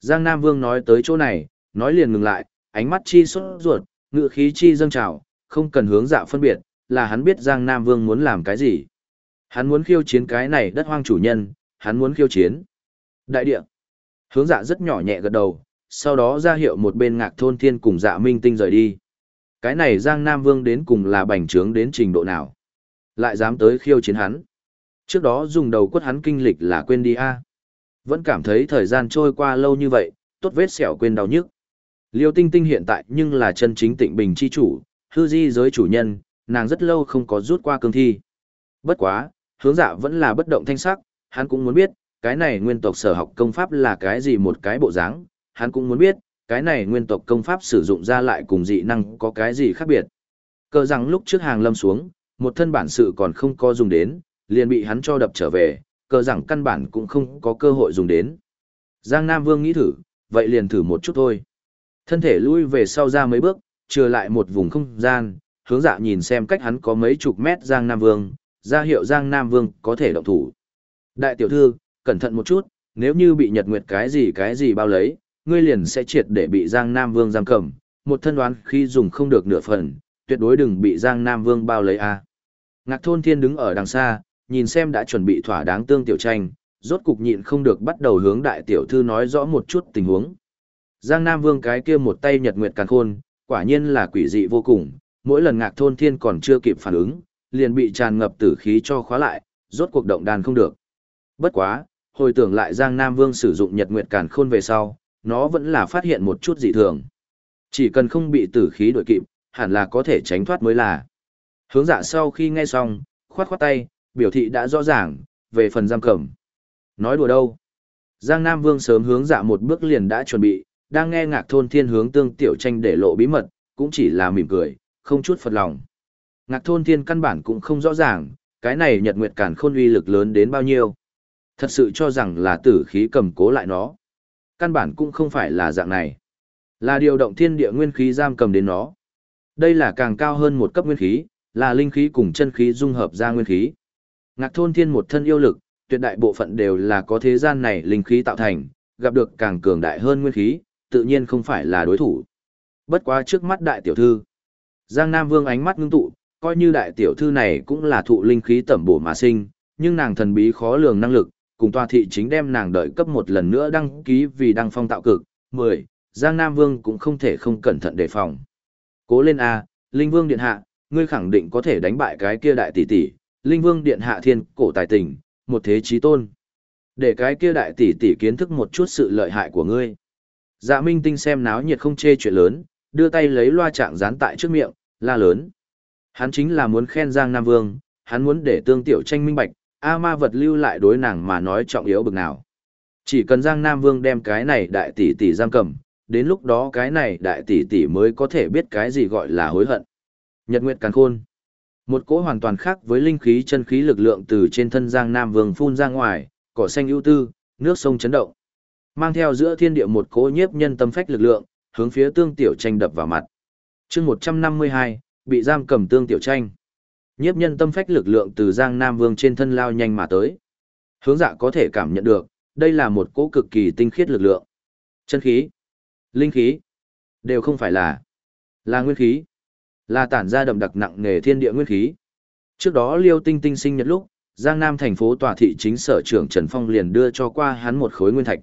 Giang Nam Vương nói tới chỗ này, nói liền ngừng lại, ánh mắt chi sốt ruột, ngự khí chi dâng trào, không cần hướng dạ phân biệt, là hắn biết Giang Nam Vương muốn làm cái gì. Hắn muốn khiêu chiến cái này đất hoang chủ nhân, hắn muốn khiêu chiến. Đại địa. Hướng dạ rất nhỏ nhẹ gật đầu, sau đó ra hiệu một bên ngạc thôn thiên cùng dạ minh tinh rời đi. Cái này Giang Nam Vương đến cùng là bành trướng đến trình độ nào? Lại dám tới khiêu chiến hắn. Trước đó dùng đầu quất hắn kinh lịch là quên đi a Vẫn cảm thấy thời gian trôi qua lâu như vậy, tốt vết sẹo quên đau nhức. Liêu Tinh Tinh hiện tại nhưng là chân chính tịnh bình chi chủ, hư di giới chủ nhân, nàng rất lâu không có rút qua cương thi. Bất quá, hướng dạ vẫn là bất động thanh sắc, hắn cũng muốn biết, cái này nguyên tộc sở học công pháp là cái gì một cái bộ dáng, hắn cũng muốn biết, cái này nguyên tộc công pháp sử dụng ra lại cùng dị năng có cái gì khác biệt. Cờ rằng lúc trước hàng lâm xuống, một thân bản sự còn không có dùng đến, liền bị hắn cho đập trở về, cờ rằng căn bản cũng không có cơ hội dùng đến. Giang Nam Vương nghĩ thử, vậy liền thử một chút thôi. Thân thể lui về sau ra mấy bước, trừ lại một vùng không gian, hướng dạ nhìn xem cách hắn có mấy chục mét Giang Nam Vương, ra hiệu Giang Nam Vương có thể động thủ. Đại tiểu thư, cẩn thận một chút, nếu như bị Nhật Nguyệt cái gì cái gì bao lấy, ngươi liền sẽ triệt để bị Giang Nam Vương giam cầm, một thân đoán khi dùng không được nửa phần, tuyệt đối đừng bị Giang Nam Vương bao lấy a. À. Ngạc Thôn Thiên đứng ở đằng xa, nhìn xem đã chuẩn bị thỏa đáng tương tiểu tranh, rốt cục nhịn không được bắt đầu hướng đại tiểu thư nói rõ một chút tình huống. Giang Nam Vương cái kia một tay Nhật Nguyệt càn khôn, quả nhiên là quỷ dị vô cùng, mỗi lần Ngạc Thôn Thiên còn chưa kịp phản ứng, liền bị tràn ngập tử khí cho khóa lại, rốt cuộc động đàn không được. Bất quá, hồi tưởng lại Giang Nam Vương sử dụng Nhật Nguyệt Càn Khôn về sau, nó vẫn là phát hiện một chút dị thường. Chỉ cần không bị tử khí đuổi kịp, hẳn là có thể tránh thoát mới là. Hướng dạ sau khi nghe xong, khoát khoát tay, biểu thị đã rõ ràng, về phần giam cầm. Nói đùa đâu? Giang Nam Vương sớm hướng dạ một bước liền đã chuẩn bị, đang nghe ngạc thôn thiên hướng tương tiểu tranh để lộ bí mật, cũng chỉ là mỉm cười, không chút phật lòng. Ngạc thôn thiên căn bản cũng không rõ ràng, cái này nhật nguyệt cản khôn uy lực lớn đến bao nhiêu. Thật sự cho rằng là tử khí cầm cố lại nó. Căn bản cũng không phải là dạng này. Là điều động thiên địa nguyên khí giam cầm đến nó. Đây là càng cao hơn một cấp nguyên khí, là linh khí cùng chân khí dung hợp ra nguyên khí. Ngạc thôn thiên một thân yêu lực, tuyệt đại bộ phận đều là có thế gian này linh khí tạo thành, gặp được càng cường đại hơn nguyên khí, tự nhiên không phải là đối thủ. Bất quá trước mắt đại tiểu thư. Giang Nam Vương ánh mắt ngưng tụ, coi như đại tiểu thư này cũng là thụ linh khí tẩm bổ mà sinh, nhưng nàng thần bí khó lường năng lực, cùng tòa thị chính đem nàng đợi cấp một lần nữa đăng ký vì đăng phong tạo cực. 10. Giang Nam Vương cũng không thể không cẩn thận đề phòng. Cố lên A, Linh Vương Điện Hạ, ngươi khẳng định có thể đánh bại cái kia đại tỷ tỷ, Linh Vương Điện Hạ thiên cổ tài tình, một thế chí tôn. Để cái kia đại tỷ tỷ kiến thức một chút sự lợi hại của ngươi. Dạ Minh Tinh xem náo nhiệt không chê chuyện lớn, đưa tay lấy loa trạng dán tại trước miệng, la lớn. Hắn chính là muốn khen Giang Nam Vương, hắn muốn để tương tiểu tranh minh bạch, A ma vật lưu lại đối nàng mà nói trọng yếu bực nào. Chỉ cần Giang Nam Vương đem cái này đại tỷ tỷ giam cầm, đến lúc đó cái này đại tỷ tỷ mới có thể biết cái gì gọi là hối hận. Nhật Nguyệt Càn Khôn Một cỗ hoàn toàn khác với linh khí chân khí lực lượng từ trên thân Giang Nam Vương phun ra ngoài, cỏ xanh ưu tư, nước sông chấn động. Mang theo giữa thiên địa một cỗ nhiếp nhân tâm phách lực lượng, hướng phía tương tiểu tranh đập vào mặt. chương 152, bị giam cầm tương tiểu tranh. Nhiếp nhân tâm phách lực lượng từ Giang Nam Vương trên thân lao nhanh mà tới. Hướng dạ có thể cảm nhận được, đây là một cỗ cực kỳ tinh khiết lực lượng. Chân khí, linh khí, đều không phải là, là nguyên khí, là tản ra đậm đặc nặng nề thiên địa nguyên khí. Trước đó Liêu Tinh Tinh sinh nhật lúc, Giang Nam thành phố tòa thị chính sở trưởng Trần Phong liền đưa cho qua hắn một khối nguyên thạch.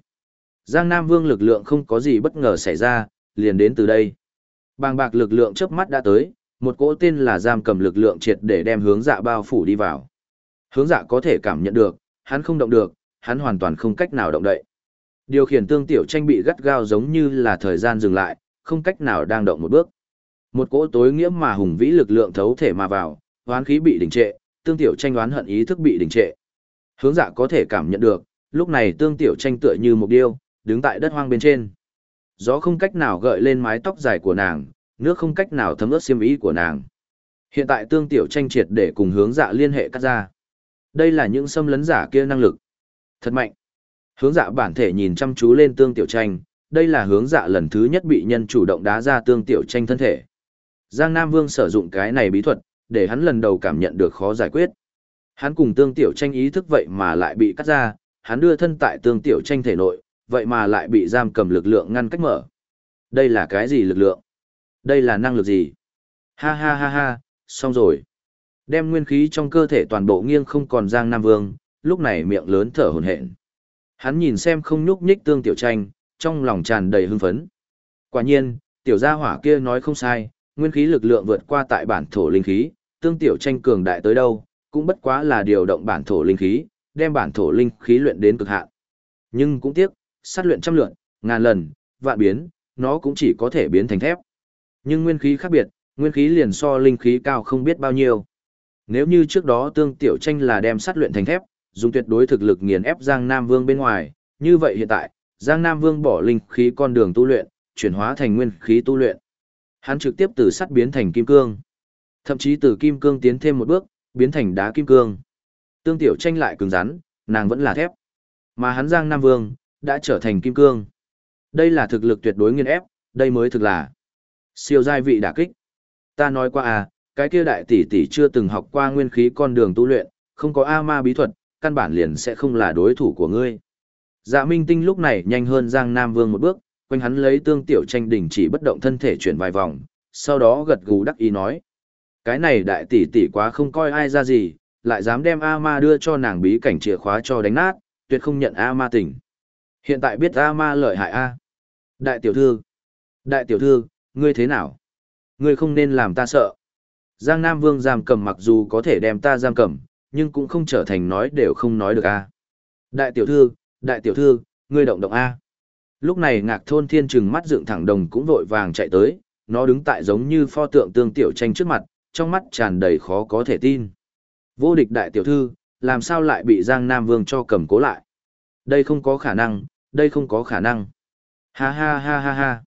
Giang Nam Vương lực lượng không có gì bất ngờ xảy ra, liền đến từ đây. Bàng bạc lực lượng chớp mắt đã tới, một cỗ tên là giam cầm lực lượng triệt để đem hướng dạ bao phủ đi vào. Hướng dạ có thể cảm nhận được, hắn không động được, hắn hoàn toàn không cách nào động đậy. Điều khiển tương tiểu tranh bị gắt gao giống như là thời gian dừng lại, không cách nào đang động một bước. Một cỗ tối nghĩa mà hùng vĩ lực lượng thấu thể mà vào, oán khí bị đình trệ, tương tiểu tranh đoán hận ý thức bị đình trệ. Hướng dạ có thể cảm nhận được, lúc này tương tiểu tranh tựa như một điêu, đứng tại đất hoang bên trên. Gió không cách nào gợi lên mái tóc dài của nàng, nước không cách nào thấm ướt xiêm ý của nàng. Hiện tại tương tiểu tranh triệt để cùng hướng dạ liên hệ cắt ra. Đây là những xâm lấn giả kia năng lực. Thật mạnh. Hướng dạ bản thể nhìn chăm chú lên tương tiểu tranh, đây là hướng dạ lần thứ nhất bị nhân chủ động đá ra tương tiểu tranh thân thể. Giang Nam Vương sử dụng cái này bí thuật, để hắn lần đầu cảm nhận được khó giải quyết. Hắn cùng tương tiểu tranh ý thức vậy mà lại bị cắt ra, hắn đưa thân tại tương tiểu tranh thể nội, vậy mà lại bị giam cầm lực lượng ngăn cách mở. Đây là cái gì lực lượng? Đây là năng lực gì? Ha ha ha ha, xong rồi. Đem nguyên khí trong cơ thể toàn bộ nghiêng không còn Giang Nam Vương, lúc này miệng lớn thở hổn hển. Hắn nhìn xem không nhúc nhích tương tiểu tranh, trong lòng tràn đầy hưng phấn. Quả nhiên, tiểu gia hỏa kia nói không sai, nguyên khí lực lượng vượt qua tại bản thổ linh khí, tương tiểu tranh cường đại tới đâu, cũng bất quá là điều động bản thổ linh khí, đem bản thổ linh khí luyện đến cực hạn. Nhưng cũng tiếc, sát luyện trăm lượn, ngàn lần, vạn biến, nó cũng chỉ có thể biến thành thép. Nhưng nguyên khí khác biệt, nguyên khí liền so linh khí cao không biết bao nhiêu. Nếu như trước đó tương tiểu tranh là đem sát luyện thành thép, dùng tuyệt đối thực lực nghiền ép Giang Nam Vương bên ngoài, như vậy hiện tại, Giang Nam Vương bỏ linh khí con đường tu luyện, chuyển hóa thành nguyên khí tu luyện. Hắn trực tiếp từ sắt biến thành kim cương. Thậm chí từ kim cương tiến thêm một bước, biến thành đá kim cương. Tương tiểu tranh lại cứng rắn, nàng vẫn là thép. Mà hắn Giang Nam Vương, đã trở thành kim cương. Đây là thực lực tuyệt đối nghiền ép, đây mới thực là siêu giai vị đả kích. Ta nói qua à, cái kia đại tỷ tỷ chưa từng học qua nguyên khí con đường tu luyện, không có A ma bí thuật, căn bản liền sẽ không là đối thủ của ngươi. Dạ Minh Tinh lúc này nhanh hơn Giang Nam Vương một bước, quanh hắn lấy tương tiểu tranh đỉnh chỉ bất động thân thể chuyển vài vòng, sau đó gật gù đắc ý nói. Cái này đại tỷ tỷ quá không coi ai ra gì, lại dám đem A ma đưa cho nàng bí cảnh chìa khóa cho đánh nát, tuyệt không nhận A ma tỉnh. Hiện tại biết A ma lợi hại A. Đại tiểu thư. Đại tiểu thư, ngươi thế nào? Ngươi không nên làm ta sợ. Giang Nam Vương giam cầm mặc dù có thể đem ta giam cầm, nhưng cũng không trở thành nói đều không nói được A. Đại tiểu thư, đại tiểu thư, ngươi động động A. Lúc này ngạc thôn thiên trừng mắt dựng thẳng đồng cũng vội vàng chạy tới, nó đứng tại giống như pho tượng tương tiểu tranh trước mặt, trong mắt tràn đầy khó có thể tin. Vô địch đại tiểu thư, làm sao lại bị Giang Nam Vương cho cầm cố lại? Đây không có khả năng, đây không có khả năng. Ha ha ha ha ha.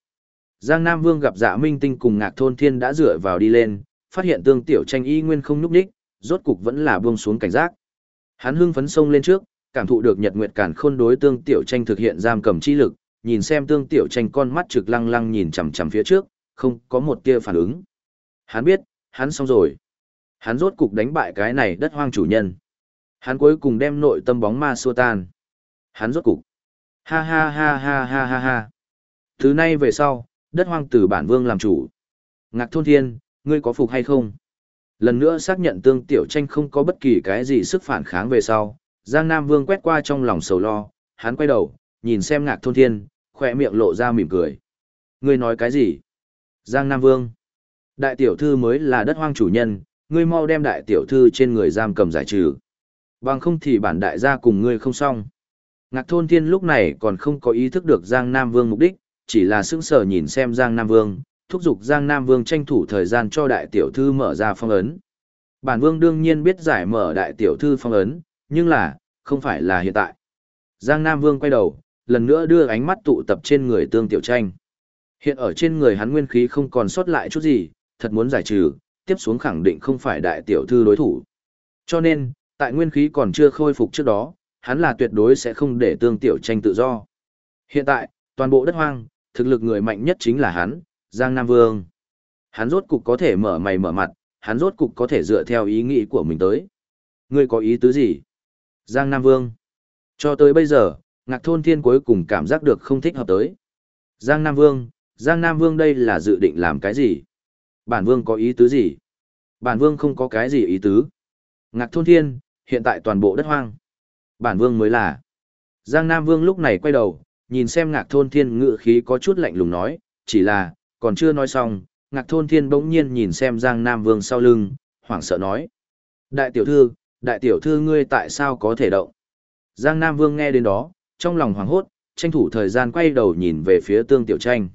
Giang Nam Vương gặp dạ minh tinh cùng ngạc thôn thiên đã dựa vào đi lên, phát hiện tương tiểu tranh y nguyên không núp đích, rốt cục vẫn là buông xuống cảnh giác. Hắn hưng phấn sông lên trước, cảm thụ được nhật nguyệt cản khôn đối tương tiểu tranh thực hiện giam cầm chi lực, nhìn xem tương tiểu tranh con mắt trực lăng lăng nhìn chằm chằm phía trước, không có một tia phản ứng. Hắn biết, hắn xong rồi. Hắn rốt cục đánh bại cái này đất hoang chủ nhân. Hắn cuối cùng đem nội tâm bóng ma xua tan. Hắn rốt cục. Ha ha ha ha ha ha ha. Thứ nay về sau, đất hoang từ bản vương làm chủ. Ngạc thôn thiên, ngươi có phục hay không? Lần nữa xác nhận tương tiểu tranh không có bất kỳ cái gì sức phản kháng về sau, Giang Nam Vương quét qua trong lòng sầu lo, hắn quay đầu, nhìn xem ngạc thôn thiên, khỏe miệng lộ ra mỉm cười. Ngươi nói cái gì? Giang Nam Vương. Đại tiểu thư mới là đất hoang chủ nhân, ngươi mau đem đại tiểu thư trên người giam cầm giải trừ. Bằng không thì bản đại gia cùng ngươi không xong. Ngạc thôn thiên lúc này còn không có ý thức được Giang Nam Vương mục đích, chỉ là sững sờ nhìn xem Giang Nam Vương, thúc giục Giang Nam Vương tranh thủ thời gian cho đại tiểu thư mở ra phong ấn. Bản Vương đương nhiên biết giải mở đại tiểu thư phong ấn, nhưng là, không phải là hiện tại. Giang Nam Vương quay đầu, lần nữa đưa ánh mắt tụ tập trên người tương tiểu tranh. Hiện ở trên người hắn nguyên khí không còn sót lại chút gì, thật muốn giải trừ, tiếp xuống khẳng định không phải đại tiểu thư đối thủ. Cho nên, tại nguyên khí còn chưa khôi phục trước đó, hắn là tuyệt đối sẽ không để tương tiểu tranh tự do. Hiện tại, toàn bộ đất hoang, thực lực người mạnh nhất chính là hắn, Giang Nam Vương. Hắn rốt cục có thể mở mày mở mặt, hắn rốt cục có thể dựa theo ý nghĩ của mình tới. Ngươi có ý tứ gì? Giang Nam Vương. Cho tới bây giờ, ngạc thôn thiên cuối cùng cảm giác được không thích hợp tới. Giang Nam Vương, Giang Nam Vương đây là dự định làm cái gì? Bản Vương có ý tứ gì? Bản Vương không có cái gì ý tứ. Ngạc thôn thiên, hiện tại toàn bộ đất hoang. Bản Vương mới là. Giang Nam Vương lúc này quay đầu, nhìn xem ngạc thôn thiên ngự khí có chút lạnh lùng nói, chỉ là, còn chưa nói xong, ngạc thôn thiên bỗng nhiên nhìn xem Giang Nam Vương sau lưng, hoảng sợ nói. Đại tiểu thư, đại tiểu thư ngươi tại sao có thể động? Giang Nam Vương nghe đến đó, trong lòng hoảng hốt, tranh thủ thời gian quay đầu nhìn về phía tương tiểu tranh.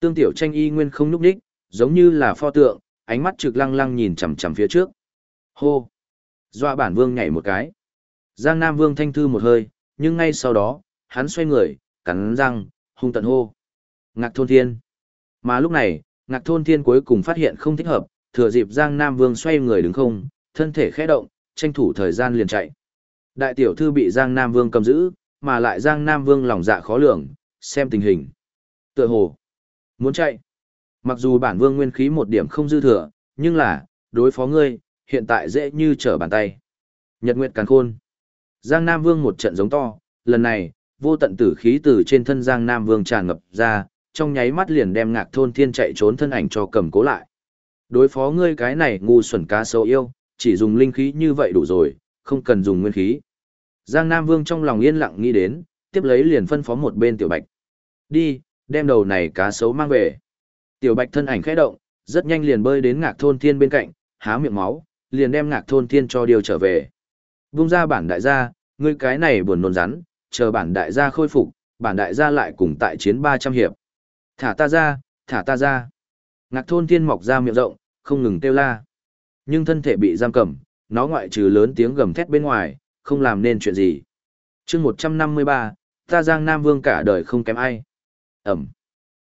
Tương tiểu tranh y nguyên không nhúc đích, giống như là pho tượng, ánh mắt trực lăng lăng nhìn chằm chằm phía trước. Hô! Doa bản vương nhảy một cái. Giang Nam Vương thanh thư một hơi, nhưng ngay sau đó, hắn xoay người, cắn răng, hung tận hô. Ngạc thôn thiên. Mà lúc này, ngạc thôn thiên cuối cùng phát hiện không thích hợp, thừa dịp Giang Nam Vương xoay người đứng không, thân thể khẽ động, tranh thủ thời gian liền chạy. Đại tiểu thư bị Giang Nam Vương cầm giữ, mà lại Giang Nam Vương lòng dạ khó lường, xem tình hình. Tựa hồ, muốn chạy. Mặc dù bản vương nguyên khí một điểm không dư thừa, nhưng là, đối phó ngươi, hiện tại dễ như trở bàn tay. Nhật Nguyệt Càn Khôn. Giang Nam Vương một trận giống to, lần này, vô tận tử khí từ trên thân Giang Nam Vương tràn ngập ra, trong nháy mắt liền đem ngạc thôn thiên chạy trốn thân ảnh cho cầm cố lại. Đối phó ngươi cái này ngu xuẩn cá sấu yêu, chỉ dùng linh khí như vậy đủ rồi, không cần dùng nguyên khí. Giang Nam Vương trong lòng yên lặng nghĩ đến, tiếp lấy liền phân phó một bên tiểu bạch. Đi, đem đầu này cá sấu mang về. Tiểu bạch thân ảnh khẽ động, rất nhanh liền bơi đến ngạc thôn thiên bên cạnh, há miệng máu, liền đem ngạc thôn thiên cho điều trở về. Vung ra bản đại gia, ngươi cái này buồn nôn rắn, chờ bản đại gia khôi phục, bản đại gia lại cùng tại chiến 300 hiệp. Thả ta ra, thả ta ra. Ngạc thôn thiên mọc ra miệng rộng, không ngừng kêu la. Nhưng thân thể bị giam cầm, nó ngoại trừ lớn tiếng gầm thét bên ngoài, không làm nên chuyện gì. chương 153, ta Giang Nam Vương cả đời không kém ai. Ẩm.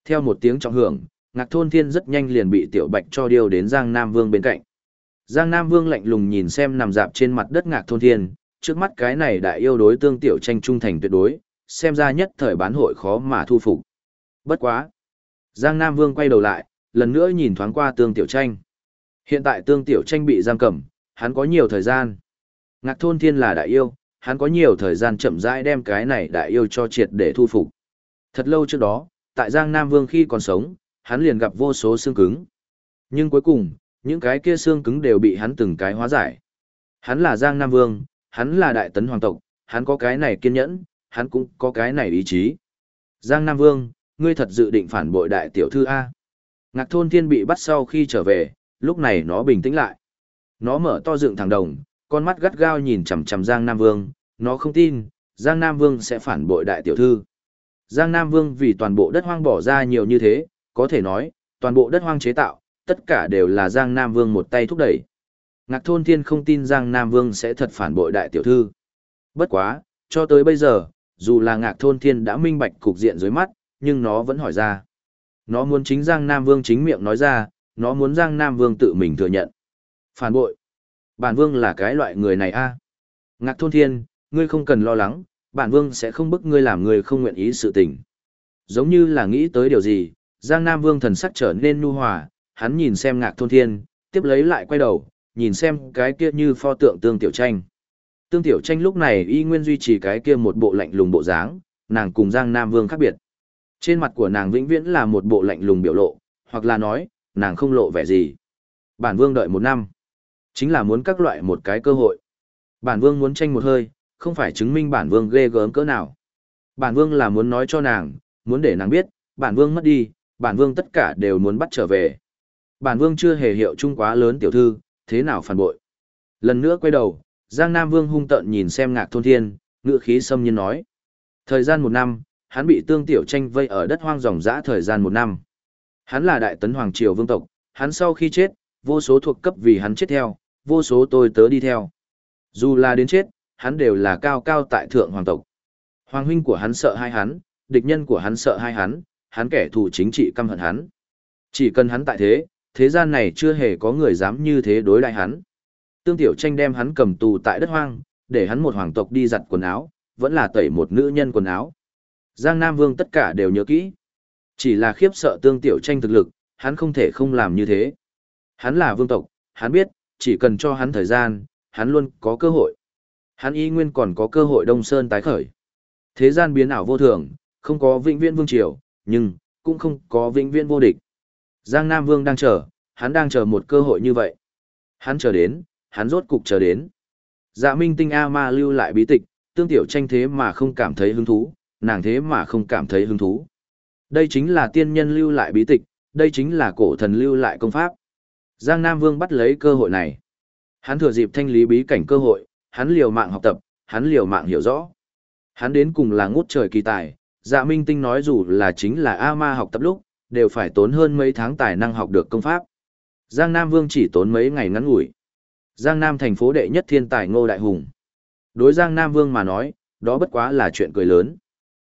Theo một tiếng trọng hưởng, Ngạc Thôn Thiên rất nhanh liền bị Tiểu Bạch cho điều đến Giang Nam Vương bên cạnh. Giang Nam Vương lạnh lùng nhìn xem nằm dạp trên mặt đất Ngạc Thôn Thiên, trước mắt cái này đại yêu đối tương tiểu tranh trung thành tuyệt đối, xem ra nhất thời bán hội khó mà thu phục. Bất quá. Giang Nam Vương quay đầu lại, lần nữa nhìn thoáng qua tương tiểu tranh. Hiện tại tương tiểu tranh bị giam cầm, hắn có nhiều thời gian. Ngạc thôn thiên là đại yêu, hắn có nhiều thời gian chậm rãi đem cái này đại yêu cho triệt để thu phục. Thật lâu trước đó, tại Giang Nam Vương khi còn sống, hắn liền gặp vô số xương cứng. Nhưng cuối cùng, những cái kia xương cứng đều bị hắn từng cái hóa giải. Hắn là Giang Nam Vương, hắn là đại tấn hoàng tộc, hắn có cái này kiên nhẫn, hắn cũng có cái này ý chí. Giang Nam Vương, ngươi thật dự định phản bội đại tiểu thư A. Ngạc thôn thiên bị bắt sau khi trở về, lúc này nó bình tĩnh lại. Nó mở to dựng thẳng đồng, con mắt gắt gao nhìn chằm chằm Giang Nam Vương, nó không tin, Giang Nam Vương sẽ phản bội đại tiểu thư. Giang Nam Vương vì toàn bộ đất hoang bỏ ra nhiều như thế, có thể nói, toàn bộ đất hoang chế tạo, tất cả đều là Giang Nam Vương một tay thúc đẩy. Ngạc Thôn Thiên không tin rằng Nam Vương sẽ thật phản bội đại tiểu thư. Bất quá, cho tới bây giờ, dù là Ngạc Thôn Thiên đã minh bạch cục diện dưới mắt, nhưng nó vẫn hỏi ra. Nó muốn chính Giang Nam Vương chính miệng nói ra, nó muốn Giang Nam Vương tự mình thừa nhận. Phản bội. Bản Vương là cái loại người này a. Ngạc Thôn Thiên, ngươi không cần lo lắng, bản Vương sẽ không bức ngươi làm người không nguyện ý sự tình. Giống như là nghĩ tới điều gì, Giang Nam Vương thần sắc trở nên nu hòa, hắn nhìn xem Ngạc Thôn Thiên, tiếp lấy lại quay đầu, nhìn xem cái kia như pho tượng tương tiểu tranh. Tương tiểu tranh lúc này y nguyên duy trì cái kia một bộ lạnh lùng bộ dáng, nàng cùng Giang Nam Vương khác biệt. Trên mặt của nàng vĩnh viễn là một bộ lạnh lùng biểu lộ, hoặc là nói, nàng không lộ vẻ gì. Bản vương đợi một năm, chính là muốn các loại một cái cơ hội. Bản vương muốn tranh một hơi, không phải chứng minh bản vương ghê gớm cỡ nào. Bản vương là muốn nói cho nàng, muốn để nàng biết, bản vương mất đi, bản vương tất cả đều muốn bắt trở về. Bản vương chưa hề hiệu chung quá lớn tiểu thư, thế nào phản bội. Lần nữa quay đầu, Giang Nam Vương hung tợn nhìn xem ngạc thôn thiên, ngựa khí xâm nhiên nói. Thời gian một năm, hắn bị tương tiểu tranh vây ở đất hoang dòng dã thời gian một năm. Hắn là đại tấn hoàng triều vương tộc, hắn sau khi chết, vô số thuộc cấp vì hắn chết theo, vô số tôi tớ đi theo. Dù là đến chết, hắn đều là cao cao tại thượng hoàng tộc. Hoàng huynh của hắn sợ hai hắn, địch nhân của hắn sợ hai hắn, hắn kẻ thù chính trị căm hận hắn. Chỉ cần hắn tại thế, thế gian này chưa hề có người dám như thế đối lại hắn. Tương Tiểu Tranh đem hắn cầm tù tại đất hoang, để hắn một hoàng tộc đi giặt quần áo, vẫn là tẩy một nữ nhân quần áo. Giang Nam Vương tất cả đều nhớ kỹ. Chỉ là khiếp sợ Tương Tiểu Tranh thực lực, hắn không thể không làm như thế. Hắn là vương tộc, hắn biết, chỉ cần cho hắn thời gian, hắn luôn có cơ hội. Hắn y nguyên còn có cơ hội Đông Sơn tái khởi. Thế gian biến ảo vô thường, không có vĩnh viễn vương triều, nhưng cũng không có vĩnh viễn vô địch. Giang Nam Vương đang chờ, hắn đang chờ một cơ hội như vậy. Hắn chờ đến, hắn rốt cục chờ đến. Dạ Minh Tinh A Ma lưu lại bí tịch, tương tiểu tranh thế mà không cảm thấy hứng thú, nàng thế mà không cảm thấy hứng thú. Đây chính là tiên nhân lưu lại bí tịch, đây chính là cổ thần lưu lại công pháp. Giang Nam Vương bắt lấy cơ hội này. Hắn thừa dịp thanh lý bí cảnh cơ hội, hắn liều mạng học tập, hắn liều mạng hiểu rõ. Hắn đến cùng là ngút trời kỳ tài, dạ minh tinh nói dù là chính là A-ma học tập lúc, đều phải tốn hơn mấy tháng tài năng học được công pháp. Giang Nam Vương chỉ tốn mấy ngày ngắn ngủi. Giang Nam thành phố đệ nhất thiên tài Ngô Đại Hùng. Đối Giang Nam Vương mà nói, đó bất quá là chuyện cười lớn.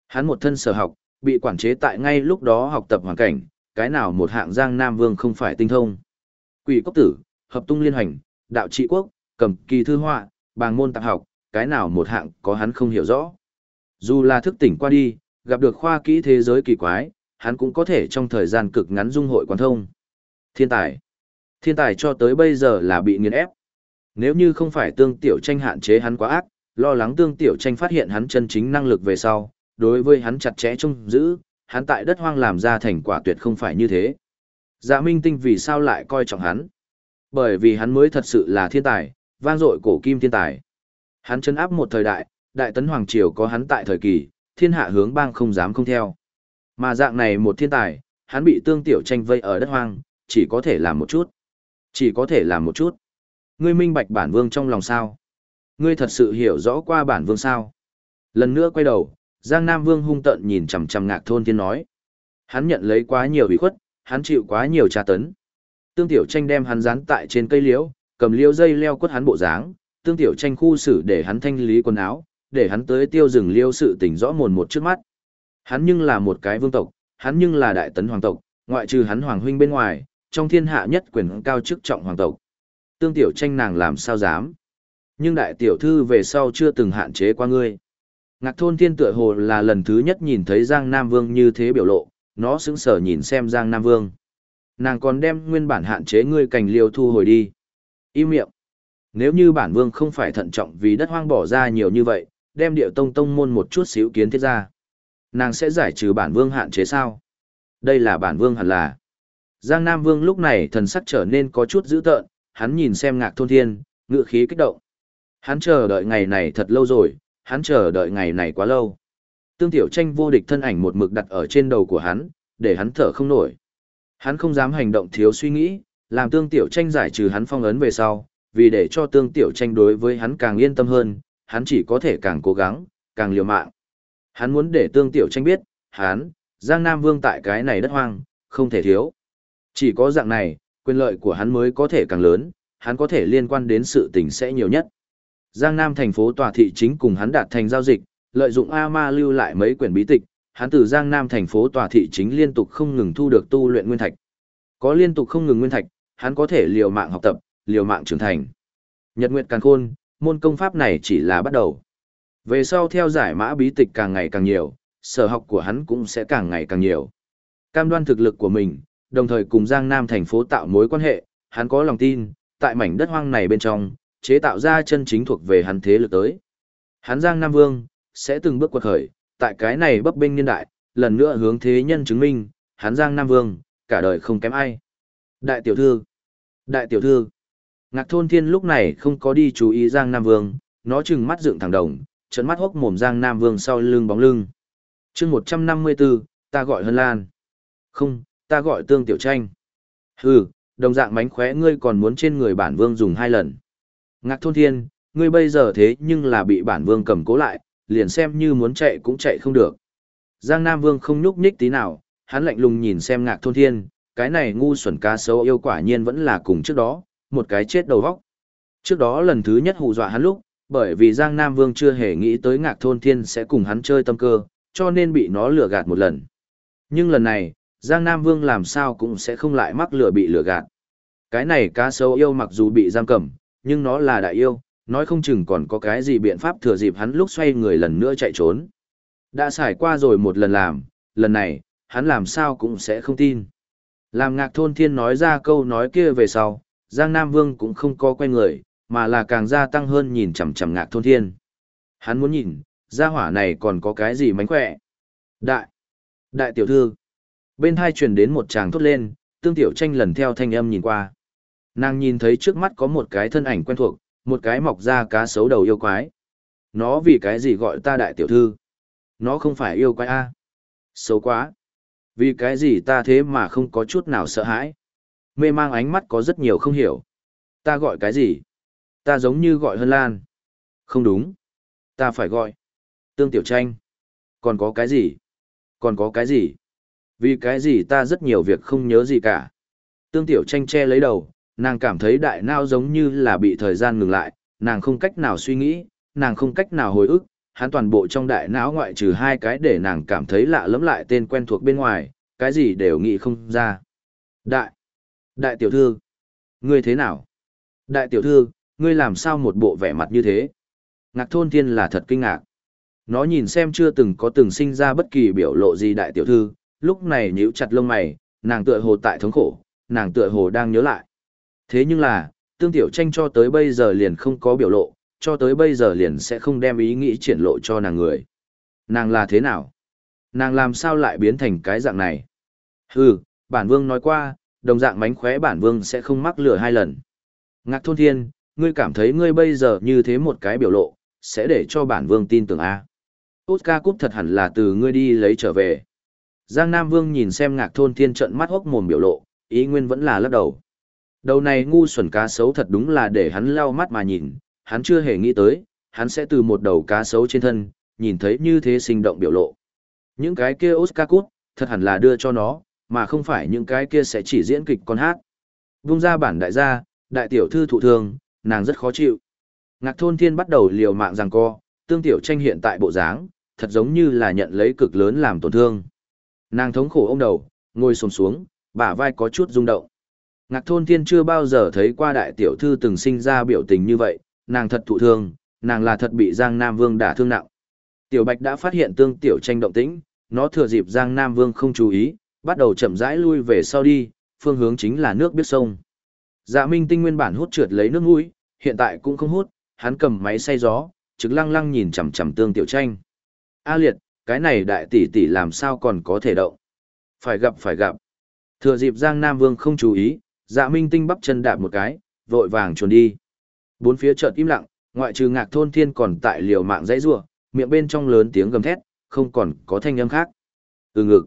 Hắn một thân sở học, bị quản chế tại ngay lúc đó học tập hoàn cảnh, cái nào một hạng Giang Nam Vương không phải tinh thông. Quỷ cốc tử, hợp tung liên hành, đạo trị quốc, cầm kỳ thư họa, bàng môn tạp học, cái nào một hạng có hắn không hiểu rõ. Dù là thức tỉnh qua đi, gặp được khoa kỹ thế giới kỳ quái, hắn cũng có thể trong thời gian cực ngắn dung hội quan thông. Thiên tài. Thiên tài cho tới bây giờ là bị nghiền ép. Nếu như không phải tương tiểu tranh hạn chế hắn quá ác, lo lắng tương tiểu tranh phát hiện hắn chân chính năng lực về sau, đối với hắn chặt chẽ trông giữ, hắn tại đất hoang làm ra thành quả tuyệt không phải như thế. Dạ minh tinh vì sao lại coi trọng hắn? Bởi vì hắn mới thật sự là thiên tài, vang dội cổ kim thiên tài. Hắn chân áp một thời đại, đại tấn hoàng triều có hắn tại thời kỳ, thiên hạ hướng bang không dám không theo. Mà dạng này một thiên tài, hắn bị tương tiểu tranh vây ở đất hoang, chỉ có thể làm một chút. Chỉ có thể làm một chút. Ngươi minh bạch bản vương trong lòng sao? Ngươi thật sự hiểu rõ qua bản vương sao? Lần nữa quay đầu, Giang Nam Vương hung tận nhìn chằm chằm ngạc thôn thiên nói. Hắn nhận lấy quá nhiều ủy khuất, hắn chịu quá nhiều tra tấn. Tương tiểu tranh đem hắn dán tại trên cây liễu, cầm liễu dây leo quất hắn bộ dáng, tương tiểu tranh khu xử để hắn thanh lý quần áo, để hắn tới tiêu rừng liêu sự tỉnh rõ mồn một trước mắt. Hắn nhưng là một cái vương tộc, hắn nhưng là đại tấn hoàng tộc, ngoại trừ hắn hoàng huynh bên ngoài, trong thiên hạ nhất quyền cao chức trọng hoàng tộc. Tương tiểu tranh nàng làm sao dám. Nhưng đại tiểu thư về sau chưa từng hạn chế qua ngươi. Ngạc thôn thiên tựa hồ là lần thứ nhất nhìn thấy Giang Nam Vương như thế biểu lộ, nó sững sờ nhìn xem Giang Nam Vương. Nàng còn đem nguyên bản hạn chế ngươi cành liêu thu hồi đi. Im miệng. Nếu như bản vương không phải thận trọng vì đất hoang bỏ ra nhiều như vậy, đem điệu tông tông môn một chút xíu kiến thiết ra. Nàng sẽ giải trừ bản vương hạn chế sao? Đây là bản vương hẳn là. Giang Nam Vương lúc này thần sắc trở nên có chút dữ tợn, hắn nhìn xem ngạc thôn thiên, ngựa khí kích động. Hắn chờ đợi ngày này thật lâu rồi, hắn chờ đợi ngày này quá lâu. Tương tiểu tranh vô địch thân ảnh một mực đặt ở trên đầu của hắn, để hắn thở không nổi. Hắn không dám hành động thiếu suy nghĩ, làm tương tiểu tranh giải trừ hắn phong ấn về sau, vì để cho tương tiểu tranh đối với hắn càng yên tâm hơn, hắn chỉ có thể càng cố gắng, càng liều mạng. Hắn muốn để tương tiểu tranh biết, hắn, Giang Nam Vương tại cái này đất hoang, không thể thiếu. Chỉ có dạng này, quyền lợi của hắn mới có thể càng lớn, hắn có thể liên quan đến sự tình sẽ nhiều nhất. Giang Nam thành phố tòa thị chính cùng hắn đạt thành giao dịch, lợi dụng A-ma lưu lại mấy quyển bí tịch, hắn từ Giang Nam thành phố tòa thị chính liên tục không ngừng thu được tu luyện nguyên thạch. Có liên tục không ngừng nguyên thạch, hắn có thể liều mạng học tập, liều mạng trưởng thành. Nhật Nguyệt Càn Khôn, môn công pháp này chỉ là bắt đầu. Về sau theo giải mã bí tịch càng ngày càng nhiều, sở học của hắn cũng sẽ càng ngày càng nhiều. Cam đoan thực lực của mình, đồng thời cùng Giang Nam thành phố tạo mối quan hệ, hắn có lòng tin, tại mảnh đất hoang này bên trong, chế tạo ra chân chính thuộc về hắn thế lực tới. Hắn Giang Nam Vương, sẽ từng bước quật khởi, tại cái này bấp bênh niên đại, lần nữa hướng thế nhân chứng minh, hắn Giang Nam Vương, cả đời không kém ai. Đại tiểu thư, đại tiểu thư, ngạc thôn thiên lúc này không có đi chú ý Giang Nam Vương, nó chừng mắt dựng thẳng đồng, trận mắt hốc mồm Giang Nam Vương sau lưng bóng lưng. chương 154, ta gọi Hân Lan. Không, ta gọi Tương Tiểu Tranh. Hừ, đồng dạng mánh khóe ngươi còn muốn trên người bản vương dùng hai lần. Ngạc thôn thiên, ngươi bây giờ thế nhưng là bị bản vương cầm cố lại, liền xem như muốn chạy cũng chạy không được. Giang Nam Vương không nhúc nhích tí nào, hắn lạnh lùng nhìn xem ngạc thôn thiên, cái này ngu xuẩn cá sấu yêu quả nhiên vẫn là cùng trước đó, một cái chết đầu vóc. Trước đó lần thứ nhất hù dọa hắn lúc, bởi vì Giang Nam Vương chưa hề nghĩ tới ngạc thôn thiên sẽ cùng hắn chơi tâm cơ, cho nên bị nó lừa gạt một lần. Nhưng lần này, Giang Nam Vương làm sao cũng sẽ không lại mắc lừa bị lừa gạt. Cái này cá sấu yêu mặc dù bị giam cầm, nhưng nó là đại yêu, nói không chừng còn có cái gì biện pháp thừa dịp hắn lúc xoay người lần nữa chạy trốn. Đã xảy qua rồi một lần làm, lần này, hắn làm sao cũng sẽ không tin. Làm ngạc thôn thiên nói ra câu nói kia về sau, Giang Nam Vương cũng không có quay người, mà là càng gia tăng hơn nhìn chằm chằm ngạc thôn thiên. Hắn muốn nhìn, gia hỏa này còn có cái gì mánh khỏe. Đại, đại tiểu thư. Bên hai truyền đến một chàng thốt lên, tương tiểu tranh lần theo thanh âm nhìn qua. Nàng nhìn thấy trước mắt có một cái thân ảnh quen thuộc, một cái mọc ra cá sấu đầu yêu quái. Nó vì cái gì gọi ta đại tiểu thư? Nó không phải yêu quái A. Xấu quá. Vì cái gì ta thế mà không có chút nào sợ hãi? Mê mang ánh mắt có rất nhiều không hiểu. Ta gọi cái gì? Ta giống như gọi Hân Lan. Không đúng. Ta phải gọi. Tương Tiểu Tranh. Còn có cái gì? Còn có cái gì? Vì cái gì ta rất nhiều việc không nhớ gì cả. Tương Tiểu Tranh che lấy đầu, nàng cảm thấy đại não giống như là bị thời gian ngừng lại, nàng không cách nào suy nghĩ, nàng không cách nào hồi ức, hắn toàn bộ trong đại não ngoại trừ hai cái để nàng cảm thấy lạ lẫm lại tên quen thuộc bên ngoài, cái gì đều nghĩ không ra. Đại, đại tiểu thư, ngươi thế nào? Đại tiểu thư, ngươi làm sao một bộ vẻ mặt như thế? Ngạc thôn thiên là thật kinh ngạc. Nó nhìn xem chưa từng có từng sinh ra bất kỳ biểu lộ gì đại tiểu thư, lúc này nhíu chặt lông mày, nàng tựa hồ tại thống khổ, nàng tựa hồ đang nhớ lại. Thế nhưng là, tương tiểu tranh cho tới bây giờ liền không có biểu lộ, cho tới bây giờ liền sẽ không đem ý nghĩ triển lộ cho nàng người. Nàng là thế nào? Nàng làm sao lại biến thành cái dạng này? Hừ, bản vương nói qua, đồng dạng mánh khóe bản vương sẽ không mắc lửa hai lần. Ngạc thôn thiên, ngươi cảm thấy ngươi bây giờ như thế một cái biểu lộ, sẽ để cho bản vương tin tưởng A. Oscar cúp thật hẳn là từ ngươi đi lấy trở về. Giang Nam Vương nhìn xem ngạc thôn thiên trận mắt hốc mồm biểu lộ, ý nguyên vẫn là lắc đầu. Đầu này ngu xuẩn cá sấu thật đúng là để hắn lau mắt mà nhìn, hắn chưa hề nghĩ tới, hắn sẽ từ một đầu cá sấu trên thân, nhìn thấy như thế sinh động biểu lộ. Những cái kia Oscar cút, thật hẳn là đưa cho nó, mà không phải những cái kia sẽ chỉ diễn kịch con hát. Vung ra bản đại gia, đại tiểu thư thụ thương, nàng rất khó chịu. Ngạc thôn thiên bắt đầu liều mạng rằng co, tương tiểu tranh hiện tại bộ dáng, thật giống như là nhận lấy cực lớn làm tổn thương. Nàng thống khổ ôm đầu, ngồi xuống xuống, bả vai có chút rung động. Ngạc thôn thiên chưa bao giờ thấy qua đại tiểu thư từng sinh ra biểu tình như vậy, nàng thật thụ thương, nàng là thật bị Giang Nam Vương đả thương nặng. Tiểu Bạch đã phát hiện tương tiểu tranh động tĩnh, nó thừa dịp Giang Nam Vương không chú ý, bắt đầu chậm rãi lui về sau đi, phương hướng chính là nước biết sông. Dạ Minh Tinh nguyên bản hút trượt lấy nước mũi, hiện tại cũng không hút, hắn cầm máy xay gió, trực lăng lăng nhìn chằm chằm tương tiểu tranh. A liệt, cái này đại tỷ tỷ làm sao còn có thể động? Phải gặp phải gặp. Thừa dịp Giang Nam Vương không chú ý, Dạ Minh Tinh bắp chân đạp một cái, vội vàng chuồn đi. Bốn phía chợt im lặng, ngoại trừ Ngạc Thôn Thiên còn tại liều mạng dãy rủa, miệng bên trong lớn tiếng gầm thét, không còn có thanh âm khác. Từ ngực.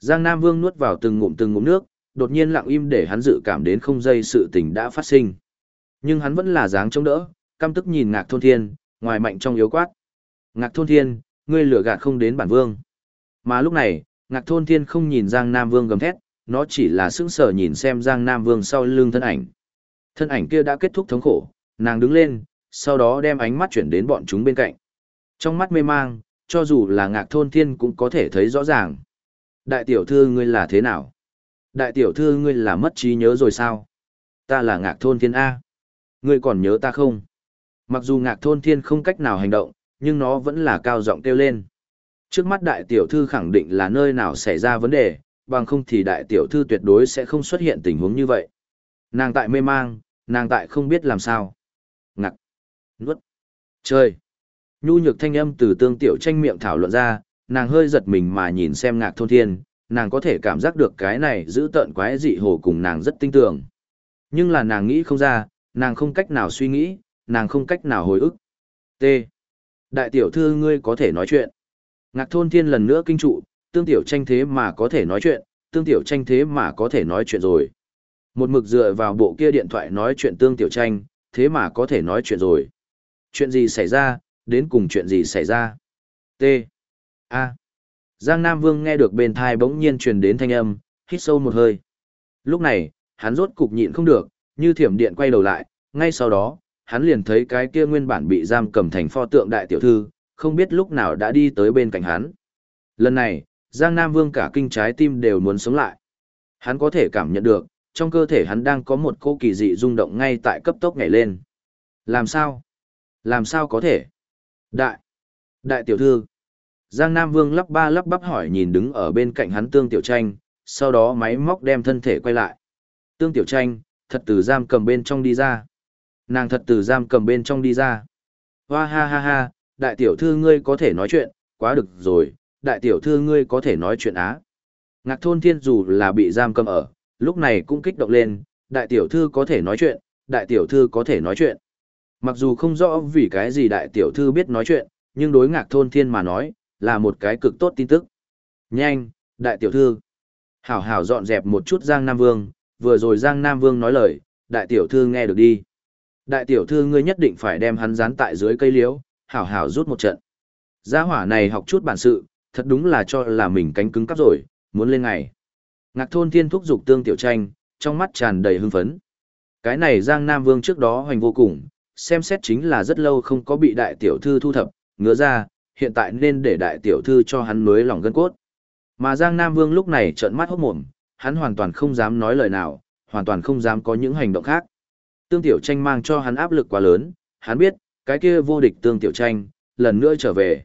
Giang Nam Vương nuốt vào từng ngụm từng ngụm nước, đột nhiên lặng im để hắn dự cảm đến không dây sự tình đã phát sinh. Nhưng hắn vẫn là dáng chống đỡ, căm tức nhìn Ngạc Thôn Thiên, ngoài mạnh trong yếu quát. Ngạc Thôn Thiên, ngươi lừa gạt không đến bản vương. Mà lúc này, Ngạc Thôn Thiên không nhìn Giang Nam Vương gầm thét, nó chỉ là sững sờ nhìn xem Giang Nam Vương sau lưng thân ảnh. Thân ảnh kia đã kết thúc thống khổ, nàng đứng lên, sau đó đem ánh mắt chuyển đến bọn chúng bên cạnh. Trong mắt mê mang, cho dù là ngạc thôn thiên cũng có thể thấy rõ ràng. Đại tiểu thư ngươi là thế nào? Đại tiểu thư ngươi là mất trí nhớ rồi sao? Ta là ngạc thôn thiên A. Ngươi còn nhớ ta không? Mặc dù ngạc thôn thiên không cách nào hành động, nhưng nó vẫn là cao giọng kêu lên. Trước mắt đại tiểu thư khẳng định là nơi nào xảy ra vấn đề, bằng không thì đại tiểu thư tuyệt đối sẽ không xuất hiện tình huống như vậy. Nàng tại mê mang, nàng tại không biết làm sao. Ngặt. Nuốt. Chơi. Nhu nhược thanh âm từ tương tiểu tranh miệng thảo luận ra, nàng hơi giật mình mà nhìn xem ngạc thôn thiên, nàng có thể cảm giác được cái này giữ tợn quái dị hồ cùng nàng rất tinh tường. Nhưng là nàng nghĩ không ra, nàng không cách nào suy nghĩ, nàng không cách nào hồi ức. T. Đại tiểu thư ngươi có thể nói chuyện. Ngạc thôn thiên lần nữa kinh trụ, tương tiểu tranh thế mà có thể nói chuyện, tương tiểu tranh thế mà có thể nói chuyện rồi. Một mực dựa vào bộ kia điện thoại nói chuyện tương tiểu tranh, thế mà có thể nói chuyện rồi. Chuyện gì xảy ra, đến cùng chuyện gì xảy ra? T. A. Giang Nam Vương nghe được bên thai bỗng nhiên truyền đến thanh âm, hít sâu một hơi. Lúc này, hắn rốt cục nhịn không được, như thiểm điện quay đầu lại, ngay sau đó, hắn liền thấy cái kia nguyên bản bị giam cầm thành pho tượng đại tiểu thư, không biết lúc nào đã đi tới bên cạnh hắn. Lần này, Giang Nam Vương cả kinh trái tim đều muốn sống lại. Hắn có thể cảm nhận được, trong cơ thể hắn đang có một cô kỳ dị rung động ngay tại cấp tốc nhảy lên. Làm sao? Làm sao có thể? Đại! Đại tiểu thư! Giang Nam Vương lắp ba lắp bắp hỏi nhìn đứng ở bên cạnh hắn tương tiểu tranh, sau đó máy móc đem thân thể quay lại. Tương tiểu tranh, thật từ giam cầm bên trong đi ra. Nàng thật từ giam cầm bên trong đi ra. Hoa ha ha ha, đại tiểu thư ngươi có thể nói chuyện, quá được rồi, đại tiểu thư ngươi có thể nói chuyện á. Ngạc thôn thiên dù là bị giam cầm ở, lúc này cũng kích động lên, đại tiểu thư có thể nói chuyện, đại tiểu thư có thể nói chuyện. Mặc dù không rõ vì cái gì đại tiểu thư biết nói chuyện, nhưng đối ngạc thôn thiên mà nói, là một cái cực tốt tin tức. Nhanh, đại tiểu thư. Hảo hảo dọn dẹp một chút Giang Nam Vương, vừa rồi Giang Nam Vương nói lời, đại tiểu thư nghe được đi. Đại tiểu thư ngươi nhất định phải đem hắn dán tại dưới cây liễu, hảo hảo rút một trận. Gia hỏa này học chút bản sự, thật đúng là cho là mình cánh cứng cắp rồi, muốn lên ngày. Ngạc thôn thiên thúc dục tương tiểu tranh, trong mắt tràn đầy hưng phấn. Cái này Giang Nam Vương trước đó hoành vô cùng, xem xét chính là rất lâu không có bị đại tiểu thư thu thập, ngứa ra, hiện tại nên để đại tiểu thư cho hắn nối lòng gân cốt. Mà Giang Nam Vương lúc này trợn mắt hốt mồm, hắn hoàn toàn không dám nói lời nào, hoàn toàn không dám có những hành động khác. Tương Tiểu Tranh mang cho hắn áp lực quá lớn, hắn biết, cái kia vô địch Tương Tiểu Tranh, lần nữa trở về.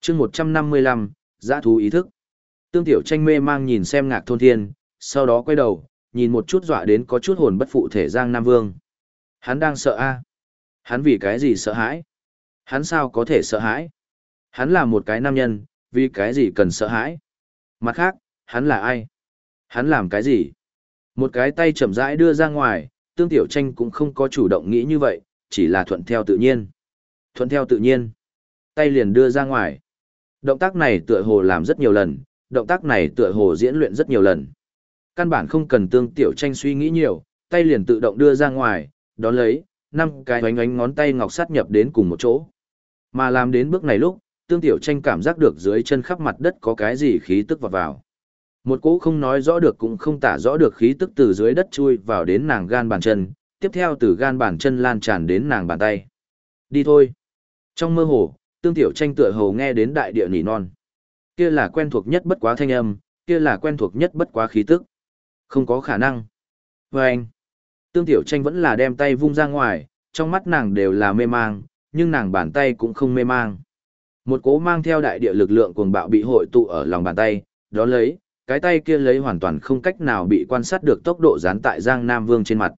chương 155, giã thú ý thức. Tương Tiểu Tranh mê mang nhìn xem ngạc thôn thiên, sau đó quay đầu, nhìn một chút dọa đến có chút hồn bất phụ thể Giang Nam Vương. Hắn đang sợ a Hắn vì cái gì sợ hãi? Hắn sao có thể sợ hãi? Hắn là một cái nam nhân, vì cái gì cần sợ hãi? Mặt khác, hắn là ai? Hắn làm cái gì? Một cái tay chậm rãi đưa ra ngoài, tương tiểu tranh cũng không có chủ động nghĩ như vậy, chỉ là thuận theo tự nhiên. Thuận theo tự nhiên. Tay liền đưa ra ngoài. Động tác này tựa hồ làm rất nhiều lần, động tác này tựa hồ diễn luyện rất nhiều lần. Căn bản không cần tương tiểu tranh suy nghĩ nhiều, tay liền tự động đưa ra ngoài, đón lấy, năm cái oánh oánh ngón tay ngọc sát nhập đến cùng một chỗ. Mà làm đến bước này lúc, tương tiểu tranh cảm giác được dưới chân khắp mặt đất có cái gì khí tức vào vào. Một cỗ không nói rõ được cũng không tả rõ được khí tức từ dưới đất chui vào đến nàng gan bàn chân, tiếp theo từ gan bàn chân lan tràn đến nàng bàn tay. Đi thôi. Trong mơ hồ, tương tiểu tranh tựa hồ nghe đến đại địa nỉ non. Kia là quen thuộc nhất bất quá thanh âm, kia là quen thuộc nhất bất quá khí tức. Không có khả năng. Và anh. Tương tiểu tranh vẫn là đem tay vung ra ngoài, trong mắt nàng đều là mê mang, nhưng nàng bàn tay cũng không mê mang. Một cố mang theo đại địa lực lượng cuồng bạo bị hội tụ ở lòng bàn tay, đó lấy, cái tay kia lấy hoàn toàn không cách nào bị quan sát được tốc độ dán tại Giang Nam Vương trên mặt.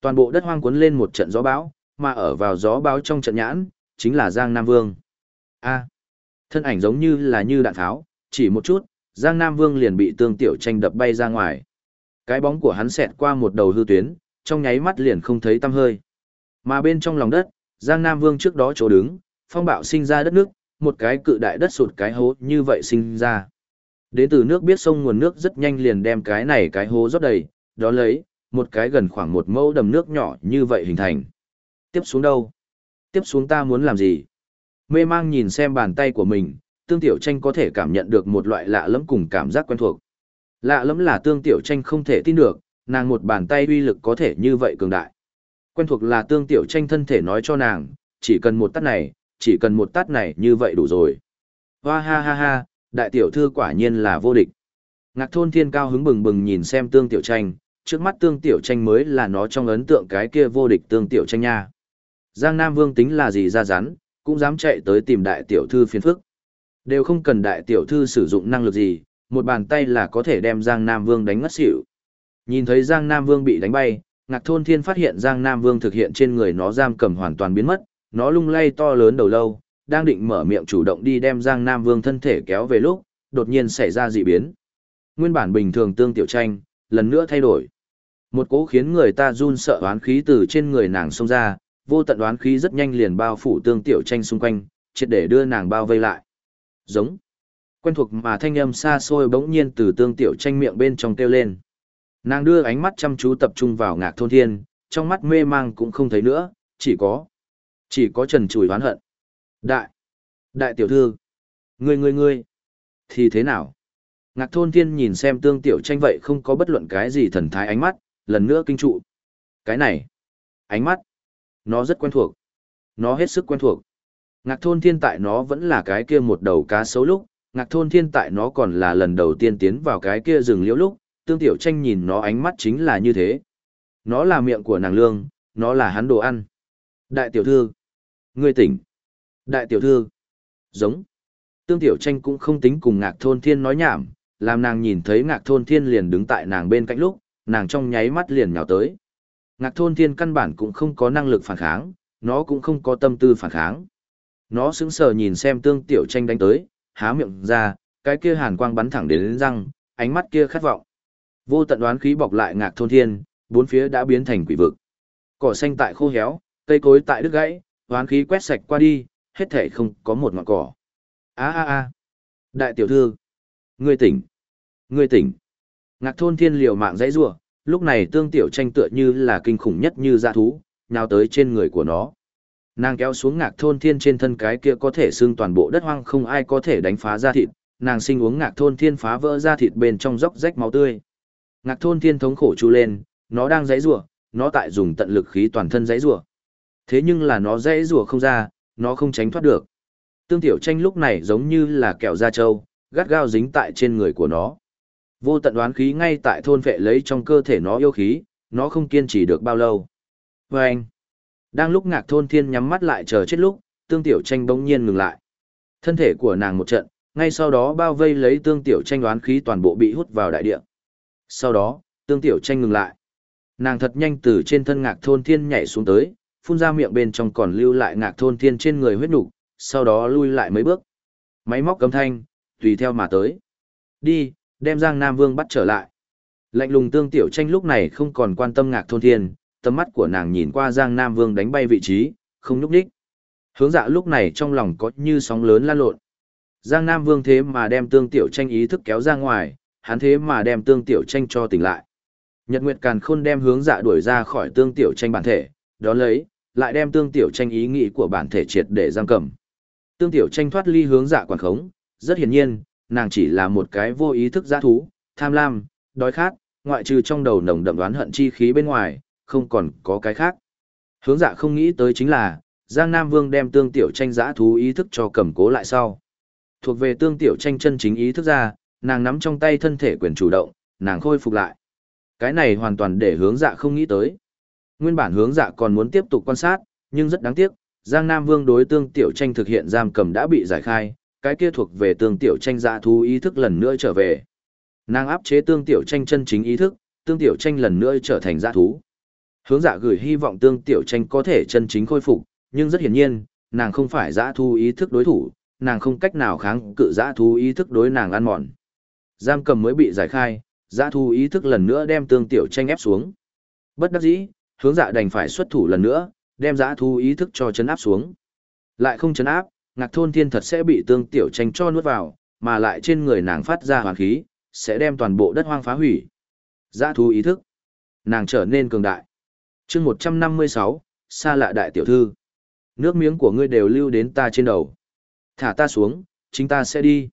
Toàn bộ đất hoang cuốn lên một trận gió bão, mà ở vào gió bão trong trận nhãn, chính là Giang Nam Vương. A. thân ảnh giống như là như đạn tháo, chỉ một chút, Giang Nam Vương liền bị tương tiểu tranh đập bay ra ngoài. Cái bóng của hắn xẹt qua một đầu hư tuyến, trong nháy mắt liền không thấy tăm hơi. Mà bên trong lòng đất, Giang Nam Vương trước đó chỗ đứng, phong bạo sinh ra đất nước, một cái cự đại đất sụt cái hố như vậy sinh ra. Đến từ nước biết sông nguồn nước rất nhanh liền đem cái này cái hố rót đầy, đó lấy, một cái gần khoảng một mẫu đầm nước nhỏ như vậy hình thành. Tiếp xuống đâu? Tiếp xuống ta muốn làm gì? Mê mang nhìn xem bàn tay của mình, tương tiểu tranh có thể cảm nhận được một loại lạ lẫm cùng cảm giác quen thuộc. Lạ lẫm là tương tiểu tranh không thể tin được, nàng một bàn tay uy lực có thể như vậy cường đại. Quen thuộc là tương tiểu tranh thân thể nói cho nàng, chỉ cần một tát này, chỉ cần một tát này như vậy đủ rồi. Hoa ha ha ha, đại tiểu thư quả nhiên là vô địch. Ngạc thôn thiên cao hứng bừng bừng nhìn xem tương tiểu tranh, trước mắt tương tiểu tranh mới là nó trong ấn tượng cái kia vô địch tương tiểu tranh nha. Giang Nam Vương tính là gì ra rắn, cũng dám chạy tới tìm đại tiểu thư phiền phức. Đều không cần đại tiểu thư sử dụng năng lực gì, một bàn tay là có thể đem Giang Nam Vương đánh ngất xỉu. Nhìn thấy Giang Nam Vương bị đánh bay, Ngạc Thôn Thiên phát hiện Giang Nam Vương thực hiện trên người nó giam cầm hoàn toàn biến mất, nó lung lay to lớn đầu lâu, đang định mở miệng chủ động đi đem Giang Nam Vương thân thể kéo về lúc, đột nhiên xảy ra dị biến. Nguyên bản bình thường tương tiểu tranh, lần nữa thay đổi. Một cố khiến người ta run sợ oán khí từ trên người nàng xông ra, vô tận oán khí rất nhanh liền bao phủ tương tiểu tranh xung quanh, triệt để đưa nàng bao vây lại. Giống. Quen thuộc mà thanh âm xa xôi bỗng nhiên từ tương tiểu tranh miệng bên trong kêu lên. Nàng đưa ánh mắt chăm chú tập trung vào ngạc thôn thiên, trong mắt mê mang cũng không thấy nữa, chỉ có, chỉ có trần chùi oán hận. Đại, đại tiểu thư, ngươi ngươi ngươi, thì thế nào? Ngạc thôn thiên nhìn xem tương tiểu tranh vậy không có bất luận cái gì thần thái ánh mắt, lần nữa kinh trụ. Cái này, ánh mắt, nó rất quen thuộc. Nó hết sức quen thuộc. Ngạc thôn thiên tại nó vẫn là cái kia một đầu cá xấu lúc, Ngạc thôn thiên tại nó còn là lần đầu tiên tiến vào cái kia rừng liễu lúc, tương tiểu tranh nhìn nó ánh mắt chính là như thế. Nó là miệng của nàng lương, nó là hắn đồ ăn. Đại tiểu thư. Ngươi tỉnh. Đại tiểu thư. Giống. Tương tiểu tranh cũng không tính cùng ngạc thôn thiên nói nhảm, làm nàng nhìn thấy ngạc thôn thiên liền đứng tại nàng bên cạnh lúc, nàng trong nháy mắt liền nhào tới. Ngạc thôn thiên căn bản cũng không có năng lực phản kháng, nó cũng không có tâm tư phản kháng. Nó sững sờ nhìn xem tương tiểu tranh đánh tới, há miệng ra, cái kia hàn quang bắn thẳng đến, đến răng, ánh mắt kia khát vọng. Vô tận đoán khí bọc lại ngạc thôn thiên, bốn phía đã biến thành quỷ vực. Cỏ xanh tại khô héo, cây cối tại đứt gãy, hoán khí quét sạch qua đi, hết thể không có một ngọn cỏ. A a a. Đại tiểu thư, ngươi tỉnh. Ngươi tỉnh. Ngạc thôn thiên liều mạng dãy rủa, lúc này tương tiểu tranh tựa như là kinh khủng nhất như dạ thú, nhào tới trên người của nó. Nàng kéo xuống ngạc thôn thiên trên thân cái kia có thể xương toàn bộ đất hoang không ai có thể đánh phá ra thịt, nàng sinh uống ngạc thôn thiên phá vỡ ra thịt bên trong dốc rách máu tươi. Ngạc thôn thiên thống khổ chu lên, nó đang dãy rủa, nó tại dùng tận lực khí toàn thân dãy rủa. Thế nhưng là nó dễ rủa không ra, nó không tránh thoát được. Tương tiểu tranh lúc này giống như là kẹo da trâu, gắt gao dính tại trên người của nó. Vô tận đoán khí ngay tại thôn vệ lấy trong cơ thể nó yêu khí, nó không kiên trì được bao lâu. Và anh, đang lúc ngạc thôn thiên nhắm mắt lại chờ chết lúc, tương tiểu tranh bỗng nhiên ngừng lại. Thân thể của nàng một trận, ngay sau đó bao vây lấy tương tiểu tranh đoán khí toàn bộ bị hút vào đại địa. Sau đó, tương tiểu tranh ngừng lại. Nàng thật nhanh từ trên thân ngạc thôn thiên nhảy xuống tới, phun ra miệng bên trong còn lưu lại ngạc thôn thiên trên người huyết nục, sau đó lui lại mấy bước. Máy móc cấm thanh, tùy theo mà tới. Đi, đem Giang Nam Vương bắt trở lại. Lạnh lùng tương tiểu tranh lúc này không còn quan tâm ngạc thôn thiên, tầm mắt của nàng nhìn qua Giang Nam Vương đánh bay vị trí, không nhúc đích. Hướng dạ lúc này trong lòng có như sóng lớn lan lộn. Giang Nam Vương thế mà đem tương tiểu tranh ý thức kéo ra ngoài, hắn thế mà đem tương tiểu tranh cho tỉnh lại. Nhật Nguyệt Càn Khôn đem hướng dạ đuổi ra khỏi tương tiểu tranh bản thể, đó lấy, lại đem tương tiểu tranh ý nghĩ của bản thể triệt để giam cầm. Tương tiểu tranh thoát ly hướng dạ quản khống, rất hiển nhiên, nàng chỉ là một cái vô ý thức giã thú, tham lam, đói khát, ngoại trừ trong đầu nồng đậm đoán hận chi khí bên ngoài, không còn có cái khác. Hướng dạ không nghĩ tới chính là, Giang Nam Vương đem tương tiểu tranh giã thú ý thức cho cầm cố lại sau. Thuộc về tương tiểu tranh chân chính ý thức ra, nàng nắm trong tay thân thể quyền chủ động, nàng khôi phục lại. Cái này hoàn toàn để hướng dạ không nghĩ tới. Nguyên bản hướng dạ còn muốn tiếp tục quan sát, nhưng rất đáng tiếc, Giang Nam Vương đối tương tiểu tranh thực hiện giam cầm đã bị giải khai, cái kia thuộc về tương tiểu tranh dạ thú ý thức lần nữa trở về. Nàng áp chế tương tiểu tranh chân chính ý thức, tương tiểu tranh lần nữa trở thành dạ thú. Hướng dạ gửi hy vọng tương tiểu tranh có thể chân chính khôi phục, nhưng rất hiển nhiên, nàng không phải dạ thú ý thức đối thủ, nàng không cách nào kháng cự dạ thú ý thức đối nàng ăn mòn. Giam cầm mới bị giải khai, dạ thú ý thức lần nữa đem tương tiểu tranh ép xuống. Bất đắc dĩ, hướng dạ đành phải xuất thủ lần nữa, đem dã thú ý thức cho chấn áp xuống. Lại không chấn áp, ngạc thôn thiên thật sẽ bị tương tiểu tranh cho nuốt vào, mà lại trên người nàng phát ra hoàn khí, sẽ đem toàn bộ đất hoang phá hủy. Dã thú ý thức. Nàng trở nên cường đại. chương 156, xa lạ đại tiểu thư. Nước miếng của ngươi đều lưu đến ta trên đầu. Thả ta xuống, chính ta sẽ đi.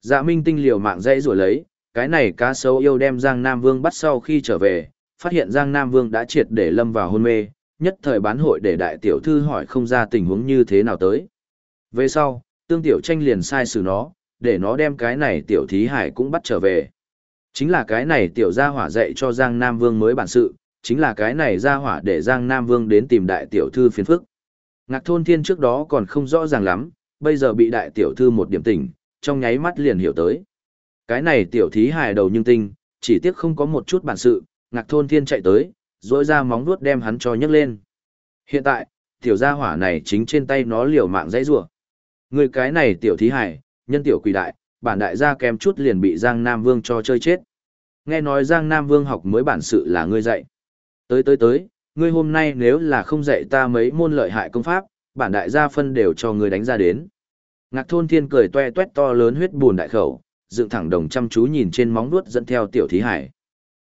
Dạ minh tinh liều mạng dãy rủa lấy, cái này cá sấu yêu đem Giang Nam Vương bắt sau khi trở về, phát hiện Giang Nam Vương đã triệt để lâm vào hôn mê, nhất thời bán hội để đại tiểu thư hỏi không ra tình huống như thế nào tới. Về sau, tương tiểu tranh liền sai xử nó, để nó đem cái này tiểu thí hải cũng bắt trở về. Chính là cái này tiểu gia hỏa dạy cho Giang Nam Vương mới bản sự, chính là cái này gia hỏa để Giang Nam Vương đến tìm đại tiểu thư phiền phức. Ngạc thôn thiên trước đó còn không rõ ràng lắm, bây giờ bị đại tiểu thư một điểm tỉnh, trong nháy mắt liền hiểu tới. Cái này tiểu thí hài đầu nhưng tinh, chỉ tiếc không có một chút bản sự, ngạc thôn thiên chạy tới, dỗi ra móng vuốt đem hắn cho nhấc lên. Hiện tại, tiểu gia hỏa này chính trên tay nó liều mạng dãy rủa. Người cái này tiểu thí Hải, nhân tiểu quỷ đại, bản đại gia kém chút liền bị Giang Nam Vương cho chơi chết. Nghe nói Giang Nam Vương học mới bản sự là ngươi dạy. Tới tới tới, ngươi hôm nay nếu là không dạy ta mấy môn lợi hại công pháp, bản đại gia phân đều cho ngươi đánh ra đến. Ngạc thôn thiên cười toe toét to lớn huyết buồn đại khẩu, dựng thẳng đồng chăm chú nhìn trên móng vuốt dẫn theo tiểu thí hải.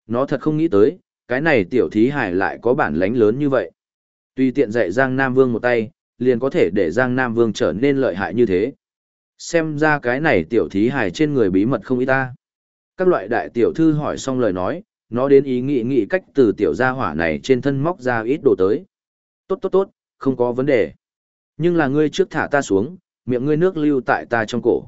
Nó thật không nghĩ tới, cái này tiểu thí hải lại có bản lánh lớn như vậy. Tuy tiện dạy Giang Nam Vương một tay, liền có thể để Giang Nam Vương trở nên lợi hại như thế. Xem ra cái này tiểu thí hải trên người bí mật không ít ta. Các loại đại tiểu thư hỏi xong lời nói, nó đến ý nghĩ nghĩ cách từ tiểu gia hỏa này trên thân móc ra ít đồ tới. Tốt tốt tốt, không có vấn đề. Nhưng là ngươi trước thả ta xuống, miệng ngươi nước lưu tại ta trong cổ.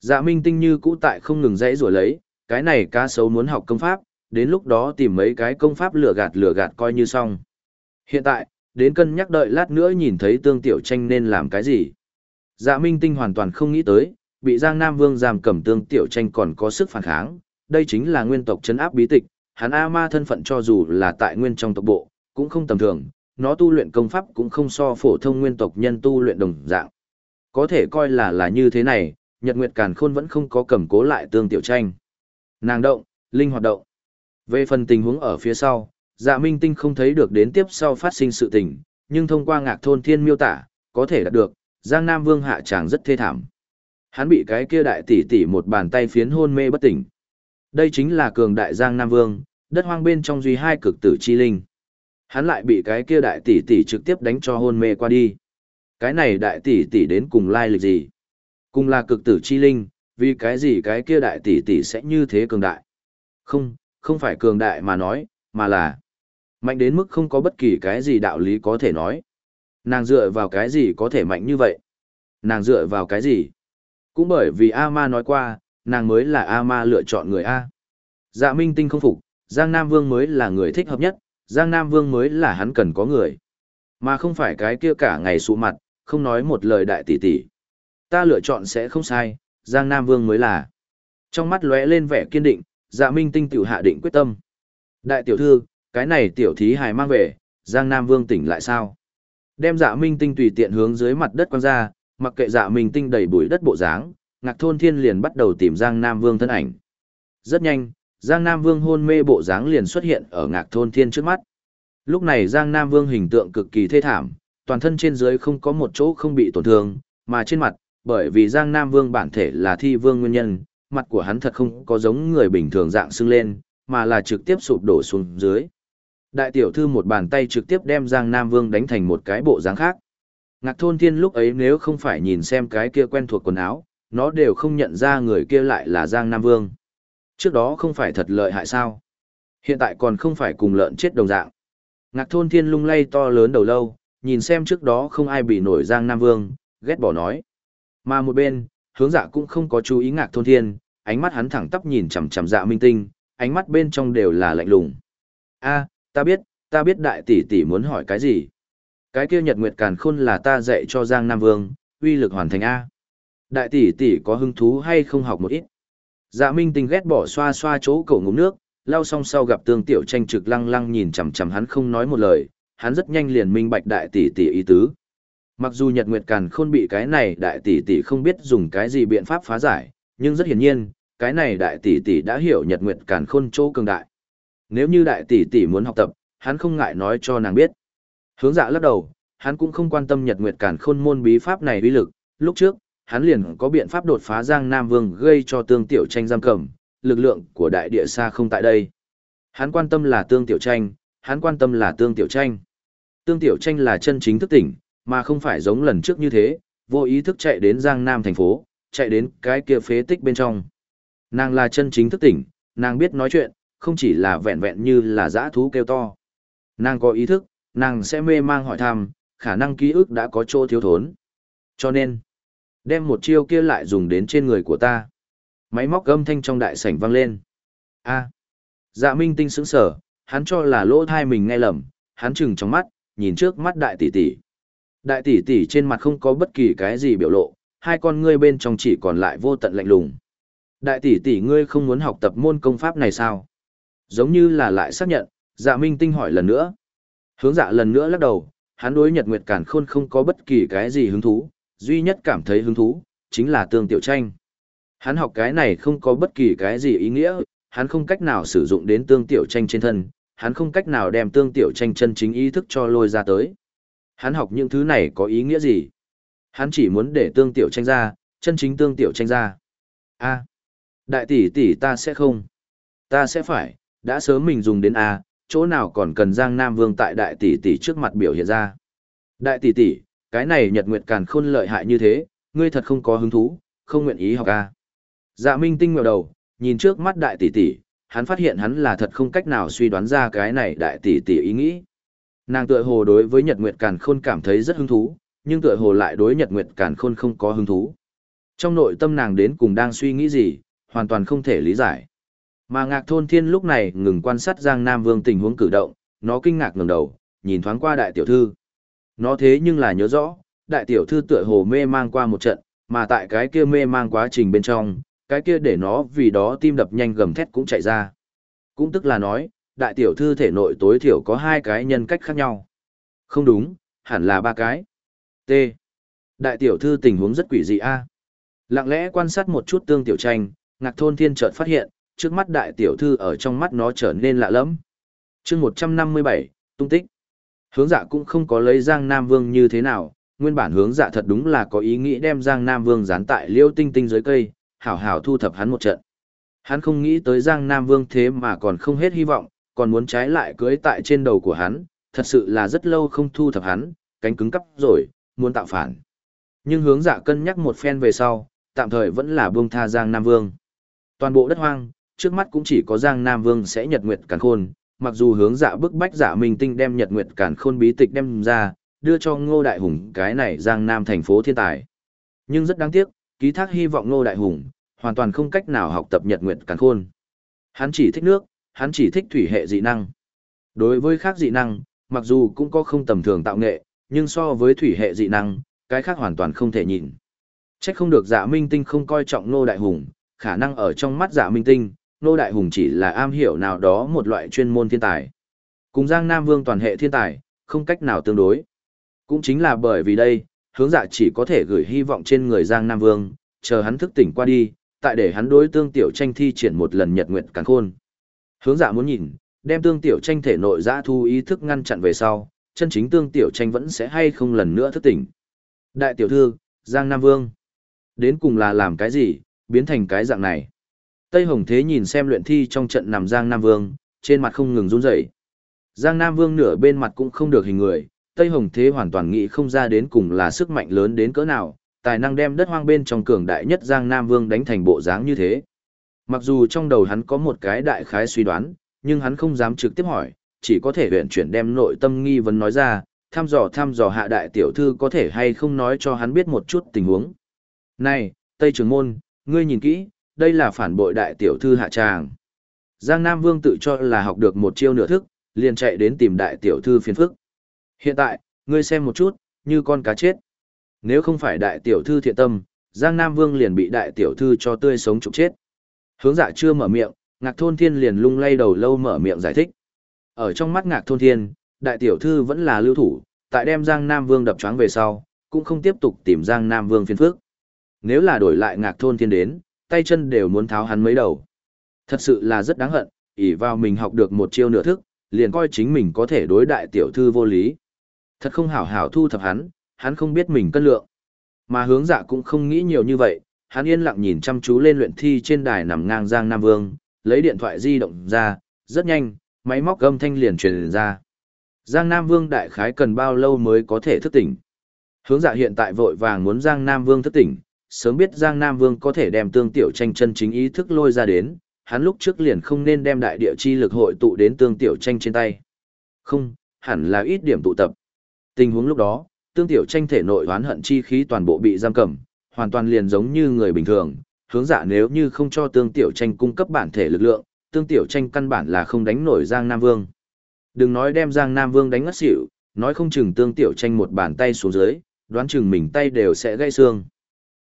Dạ Minh Tinh như cũ tại không ngừng dãy rủa lấy, cái này cá sấu muốn học công pháp, đến lúc đó tìm mấy cái công pháp lừa gạt lừa gạt coi như xong. Hiện tại, đến cân nhắc đợi lát nữa nhìn thấy tương tiểu tranh nên làm cái gì. Dạ Minh Tinh hoàn toàn không nghĩ tới, bị Giang Nam Vương giam cầm tương tiểu tranh còn có sức phản kháng, đây chính là nguyên tộc chấn áp bí tịch, hắn A Ma thân phận cho dù là tại nguyên trong tộc bộ, cũng không tầm thường, nó tu luyện công pháp cũng không so phổ thông nguyên tộc nhân tu luyện đồng dạng. Có thể coi là là như thế này, Nhật Nguyệt Càn Khôn vẫn không có cầm cố lại tương tiểu tranh. Nàng động, linh hoạt động. Về phần tình huống ở phía sau, Dạ Minh Tinh không thấy được đến tiếp sau phát sinh sự tình, nhưng thông qua ngạc thôn thiên miêu tả, có thể đạt được, Giang Nam Vương hạ tràng rất thê thảm. Hắn bị cái kia đại tỷ tỷ một bàn tay phiến hôn mê bất tỉnh. Đây chính là cường đại Giang Nam Vương, đất hoang bên trong duy hai cực tử chi linh. Hắn lại bị cái kia đại tỷ tỷ trực tiếp đánh cho hôn mê qua đi. Cái này đại tỷ tỷ đến cùng lai lịch gì? Cùng là cực tử chi linh, vì cái gì cái kia đại tỷ tỷ sẽ như thế cường đại? Không, không phải cường đại mà nói, mà là mạnh đến mức không có bất kỳ cái gì đạo lý có thể nói. Nàng dựa vào cái gì có thể mạnh như vậy? Nàng dựa vào cái gì? Cũng bởi vì A-ma nói qua, nàng mới là A-ma lựa chọn người A. Dạ Minh Tinh không phục, Giang Nam Vương mới là người thích hợp nhất, Giang Nam Vương mới là hắn cần có người. Mà không phải cái kia cả ngày sụ mặt, không nói một lời đại tỷ tỷ. Ta lựa chọn sẽ không sai, Giang Nam Vương mới là. Trong mắt lóe lên vẻ kiên định, Dạ Minh Tinh tiểu hạ định quyết tâm. Đại tiểu thư, cái này tiểu thí hài mang về, Giang Nam Vương tỉnh lại sao? Đem Dạ Minh Tinh tùy tiện hướng dưới mặt đất quăng ra, mặc kệ Dạ Minh Tinh đầy bụi đất bộ dáng, Ngạc Thôn Thiên liền bắt đầu tìm Giang Nam Vương thân ảnh. Rất nhanh, Giang Nam Vương hôn mê bộ dáng liền xuất hiện ở Ngạc Thôn Thiên trước mắt. Lúc này Giang Nam Vương hình tượng cực kỳ thê thảm, toàn thân trên dưới không có một chỗ không bị tổn thương, mà trên mặt, bởi vì Giang Nam Vương bản thể là thi vương nguyên nhân, mặt của hắn thật không có giống người bình thường dạng sưng lên, mà là trực tiếp sụp đổ xuống dưới. Đại tiểu thư một bàn tay trực tiếp đem Giang Nam Vương đánh thành một cái bộ dáng khác. Ngạc thôn thiên lúc ấy nếu không phải nhìn xem cái kia quen thuộc quần áo, nó đều không nhận ra người kia lại là Giang Nam Vương. Trước đó không phải thật lợi hại sao? Hiện tại còn không phải cùng lợn chết đồng dạng. Ngạc thôn thiên lung lay to lớn đầu lâu, nhìn xem trước đó không ai bị nổi Giang Nam Vương, ghét bỏ nói. Mà một bên, hướng dạ cũng không có chú ý ngạc thôn thiên, ánh mắt hắn thẳng tắp nhìn chằm chằm dạ minh tinh, ánh mắt bên trong đều là lạnh lùng. A, ta biết, ta biết đại tỷ tỷ muốn hỏi cái gì. Cái kia nhật nguyệt càn khôn là ta dạy cho Giang Nam Vương, uy lực hoàn thành A. Đại tỷ tỷ có hứng thú hay không học một ít. Dạ minh tinh ghét bỏ xoa xoa chỗ cổ ngụm nước, lau xong sau gặp tương tiểu tranh trực lăng lăng nhìn chằm chằm hắn không nói một lời, hắn rất nhanh liền minh bạch đại tỷ tỷ ý tứ. Mặc dù Nhật Nguyệt Càn Khôn bị cái này đại tỷ tỷ không biết dùng cái gì biện pháp phá giải, nhưng rất hiển nhiên, cái này đại tỷ tỷ đã hiểu Nhật Nguyệt Càn Khôn chỗ cường đại. Nếu như đại tỷ tỷ muốn học tập, hắn không ngại nói cho nàng biết. Hướng dạ lắc đầu, hắn cũng không quan tâm Nhật Nguyệt Càn Khôn môn bí pháp này uy lực, lúc trước, hắn liền có biện pháp đột phá Giang Nam Vương gây cho tương tiểu tranh giam cầm, lực lượng của đại địa xa không tại đây. Hắn quan tâm là tương tiểu tranh, hắn quan tâm là tương tiểu tranh. Tương tiểu tranh là chân chính thức tỉnh, mà không phải giống lần trước như thế, vô ý thức chạy đến Giang Nam thành phố, chạy đến cái kia phế tích bên trong. Nàng là chân chính thức tỉnh, nàng biết nói chuyện, không chỉ là vẹn vẹn như là dã thú kêu to. Nàng có ý thức, nàng sẽ mê mang hỏi thăm, khả năng ký ức đã có chỗ thiếu thốn. Cho nên, đem một chiêu kia lại dùng đến trên người của ta. Máy móc âm thanh trong đại sảnh vang lên. A. dạ minh tinh sững sở, hắn cho là lỗ thai mình nghe lầm, hắn chừng trong mắt, nhìn trước mắt đại tỷ tỷ. Đại tỷ tỷ trên mặt không có bất kỳ cái gì biểu lộ, hai con ngươi bên trong chỉ còn lại vô tận lạnh lùng. Đại tỷ tỷ ngươi không muốn học tập môn công pháp này sao? Giống như là lại xác nhận, dạ minh tinh hỏi lần nữa. Hướng dạ lần nữa lắc đầu, hắn đối nhật nguyệt cản khôn không có bất kỳ cái gì hứng thú, duy nhất cảm thấy hứng thú, chính là tương tiểu tranh. Hắn học cái này không có bất kỳ cái gì ý nghĩa, hắn không cách nào sử dụng đến tương tiểu tranh trên thân, hắn không cách nào đem tương tiểu tranh chân chính ý thức cho lôi ra tới. Hắn học những thứ này có ý nghĩa gì? Hắn chỉ muốn để tương tiểu tranh ra, chân chính tương tiểu tranh ra. A, đại tỷ tỷ ta sẽ không. Ta sẽ phải, đã sớm mình dùng đến A, chỗ nào còn cần Giang Nam Vương tại đại tỷ tỷ trước mặt biểu hiện ra. Đại tỷ tỷ, cái này nhật nguyệt càn khôn lợi hại như thế, ngươi thật không có hứng thú, không nguyện ý học A. Dạ Minh tinh ngẩng đầu, nhìn trước mắt đại tỷ tỷ, hắn phát hiện hắn là thật không cách nào suy đoán ra cái này đại tỷ tỷ ý nghĩ. Nàng tựa hồ đối với Nhật Nguyệt Càn Khôn cảm thấy rất hứng thú, nhưng tựa hồ lại đối Nhật Nguyệt Càn Khôn không có hứng thú. Trong nội tâm nàng đến cùng đang suy nghĩ gì, hoàn toàn không thể lý giải. Mà ngạc thôn thiên lúc này ngừng quan sát Giang Nam Vương tình huống cử động, nó kinh ngạc ngẩng đầu, nhìn thoáng qua đại tiểu thư. Nó thế nhưng là nhớ rõ, đại tiểu thư tựa hồ mê mang qua một trận, mà tại cái kia mê mang quá trình bên trong, cái kia để nó vì đó tim đập nhanh gầm thét cũng chạy ra. Cũng tức là nói, đại tiểu thư thể nội tối thiểu có hai cái nhân cách khác nhau. Không đúng, hẳn là ba cái. T. Đại tiểu thư tình huống rất quỷ dị a. Lặng lẽ quan sát một chút tương tiểu tranh, ngạc thôn thiên chợt phát hiện, trước mắt đại tiểu thư ở trong mắt nó trở nên lạ lẫm. chương 157, tung tích. Hướng dạ cũng không có lấy Giang Nam Vương như thế nào, nguyên bản hướng dạ thật đúng là có ý nghĩ đem Giang Nam Vương dán tại liêu tinh tinh dưới cây, hảo hảo thu thập hắn một trận. Hắn không nghĩ tới Giang Nam Vương thế mà còn không hết hy vọng, còn muốn trái lại cưới tại trên đầu của hắn, thật sự là rất lâu không thu thập hắn, cánh cứng cắp rồi, muốn tạo phản. Nhưng hướng dạ cân nhắc một phen về sau, tạm thời vẫn là buông tha Giang Nam Vương. Toàn bộ đất hoang, trước mắt cũng chỉ có Giang Nam Vương sẽ nhật nguyệt càn khôn, mặc dù hướng dạ bức bách giả minh tinh đem nhật nguyệt càn khôn bí tịch đem ra, đưa cho Ngô Đại Hùng cái này Giang Nam thành phố thiên tài. Nhưng rất đáng tiếc, ký thác hy vọng Ngô Đại Hùng, hoàn toàn không cách nào học tập nhật nguyệt càn khôn. Hắn chỉ thích nước, hắn chỉ thích thủy hệ dị năng. Đối với khác dị năng, mặc dù cũng có không tầm thường tạo nghệ, nhưng so với thủy hệ dị năng, cái khác hoàn toàn không thể nhìn. Trách không được giả minh tinh không coi trọng Ngô Đại Hùng, khả năng ở trong mắt giả minh tinh, Ngô Đại Hùng chỉ là am hiểu nào đó một loại chuyên môn thiên tài. Cùng Giang Nam Vương toàn hệ thiên tài, không cách nào tương đối. Cũng chính là bởi vì đây, hướng dạ chỉ có thể gửi hy vọng trên người Giang Nam Vương, chờ hắn thức tỉnh qua đi, tại để hắn đối tương tiểu tranh thi triển một lần nhật nguyện càn khôn. Hướng dạ muốn nhìn, đem tương tiểu tranh thể nội giã thu ý thức ngăn chặn về sau, chân chính tương tiểu tranh vẫn sẽ hay không lần nữa thức tỉnh. Đại tiểu thư, Giang Nam Vương. Đến cùng là làm cái gì, biến thành cái dạng này. Tây Hồng Thế nhìn xem luyện thi trong trận nằm Giang Nam Vương, trên mặt không ngừng run rẩy. Giang Nam Vương nửa bên mặt cũng không được hình người, Tây Hồng Thế hoàn toàn nghĩ không ra đến cùng là sức mạnh lớn đến cỡ nào, tài năng đem đất hoang bên trong cường đại nhất Giang Nam Vương đánh thành bộ dáng như thế. Mặc dù trong đầu hắn có một cái đại khái suy đoán, nhưng hắn không dám trực tiếp hỏi, chỉ có thể huyện chuyển đem nội tâm nghi vấn nói ra, thăm dò thăm dò hạ đại tiểu thư có thể hay không nói cho hắn biết một chút tình huống. Này, Tây Trường Môn, ngươi nhìn kỹ, đây là phản bội đại tiểu thư hạ tràng. Giang Nam Vương tự cho là học được một chiêu nửa thức, liền chạy đến tìm đại tiểu thư phiền phức. Hiện tại, ngươi xem một chút, như con cá chết. Nếu không phải đại tiểu thư thiện tâm, Giang Nam Vương liền bị đại tiểu thư cho tươi sống trục chết. Hướng dạ chưa mở miệng, ngạc thôn thiên liền lung lay đầu lâu mở miệng giải thích. Ở trong mắt ngạc thôn thiên, đại tiểu thư vẫn là lưu thủ, tại đem Giang Nam Vương đập choáng về sau, cũng không tiếp tục tìm Giang Nam Vương phiền phức. Nếu là đổi lại ngạc thôn thiên đến, tay chân đều muốn tháo hắn mấy đầu. Thật sự là rất đáng hận, ỷ vào mình học được một chiêu nửa thức, liền coi chính mình có thể đối đại tiểu thư vô lý. Thật không hảo hảo thu thập hắn, hắn không biết mình cân lượng. Mà hướng dạ cũng không nghĩ nhiều như vậy, hắn yên lặng nhìn chăm chú lên luyện thi trên đài nằm ngang Giang Nam Vương, lấy điện thoại di động ra, rất nhanh, máy móc âm thanh liền truyền ra. Giang Nam Vương đại khái cần bao lâu mới có thể thức tỉnh. Hướng dạ hiện tại vội vàng muốn Giang Nam Vương thức tỉnh, sớm biết Giang Nam Vương có thể đem tương tiểu tranh chân chính ý thức lôi ra đến, hắn lúc trước liền không nên đem đại địa chi lực hội tụ đến tương tiểu tranh trên tay. Không, hẳn là ít điểm tụ tập. Tình huống lúc đó, tương tiểu tranh thể nội oán hận chi khí toàn bộ bị giam cầm, hoàn toàn liền giống như người bình thường, hướng dạ nếu như không cho tương tiểu tranh cung cấp bản thể lực lượng, tương tiểu tranh căn bản là không đánh nổi Giang Nam Vương. Đừng nói đem Giang Nam Vương đánh ngất xỉu, nói không chừng tương tiểu tranh một bàn tay xuống dưới, đoán chừng mình tay đều sẽ gãy xương.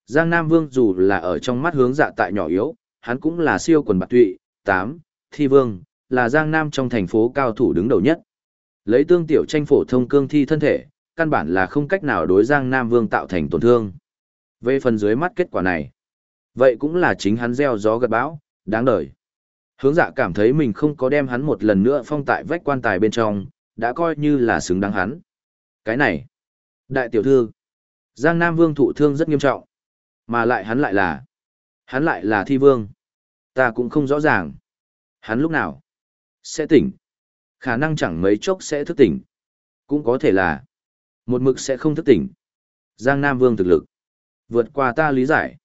Giang Nam Vương dù là ở trong mắt hướng dạ tại nhỏ yếu, hắn cũng là siêu quần bạc tụy, tám, thi vương, là Giang Nam trong thành phố cao thủ đứng đầu nhất. Lấy tương tiểu tranh phổ thông cương thi thân thể, căn bản là không cách nào đối Giang Nam Vương tạo thành tổn thương. Về phần dưới mắt kết quả này, vậy cũng là chính hắn gieo gió gật bão, đáng đời. Hướng dạ cảm thấy mình không có đem hắn một lần nữa phong tại vách quan tài bên trong, đã coi như là xứng đáng hắn. Cái này, đại tiểu thư, Giang Nam Vương thụ thương rất nghiêm trọng, mà lại hắn lại là, hắn lại là thi vương. Ta cũng không rõ ràng. Hắn lúc nào sẽ tỉnh. Khả năng chẳng mấy chốc sẽ thức tỉnh. Cũng có thể là một mực sẽ không thức tỉnh. Giang Nam Vương thực lực. Vượt qua ta lý giải.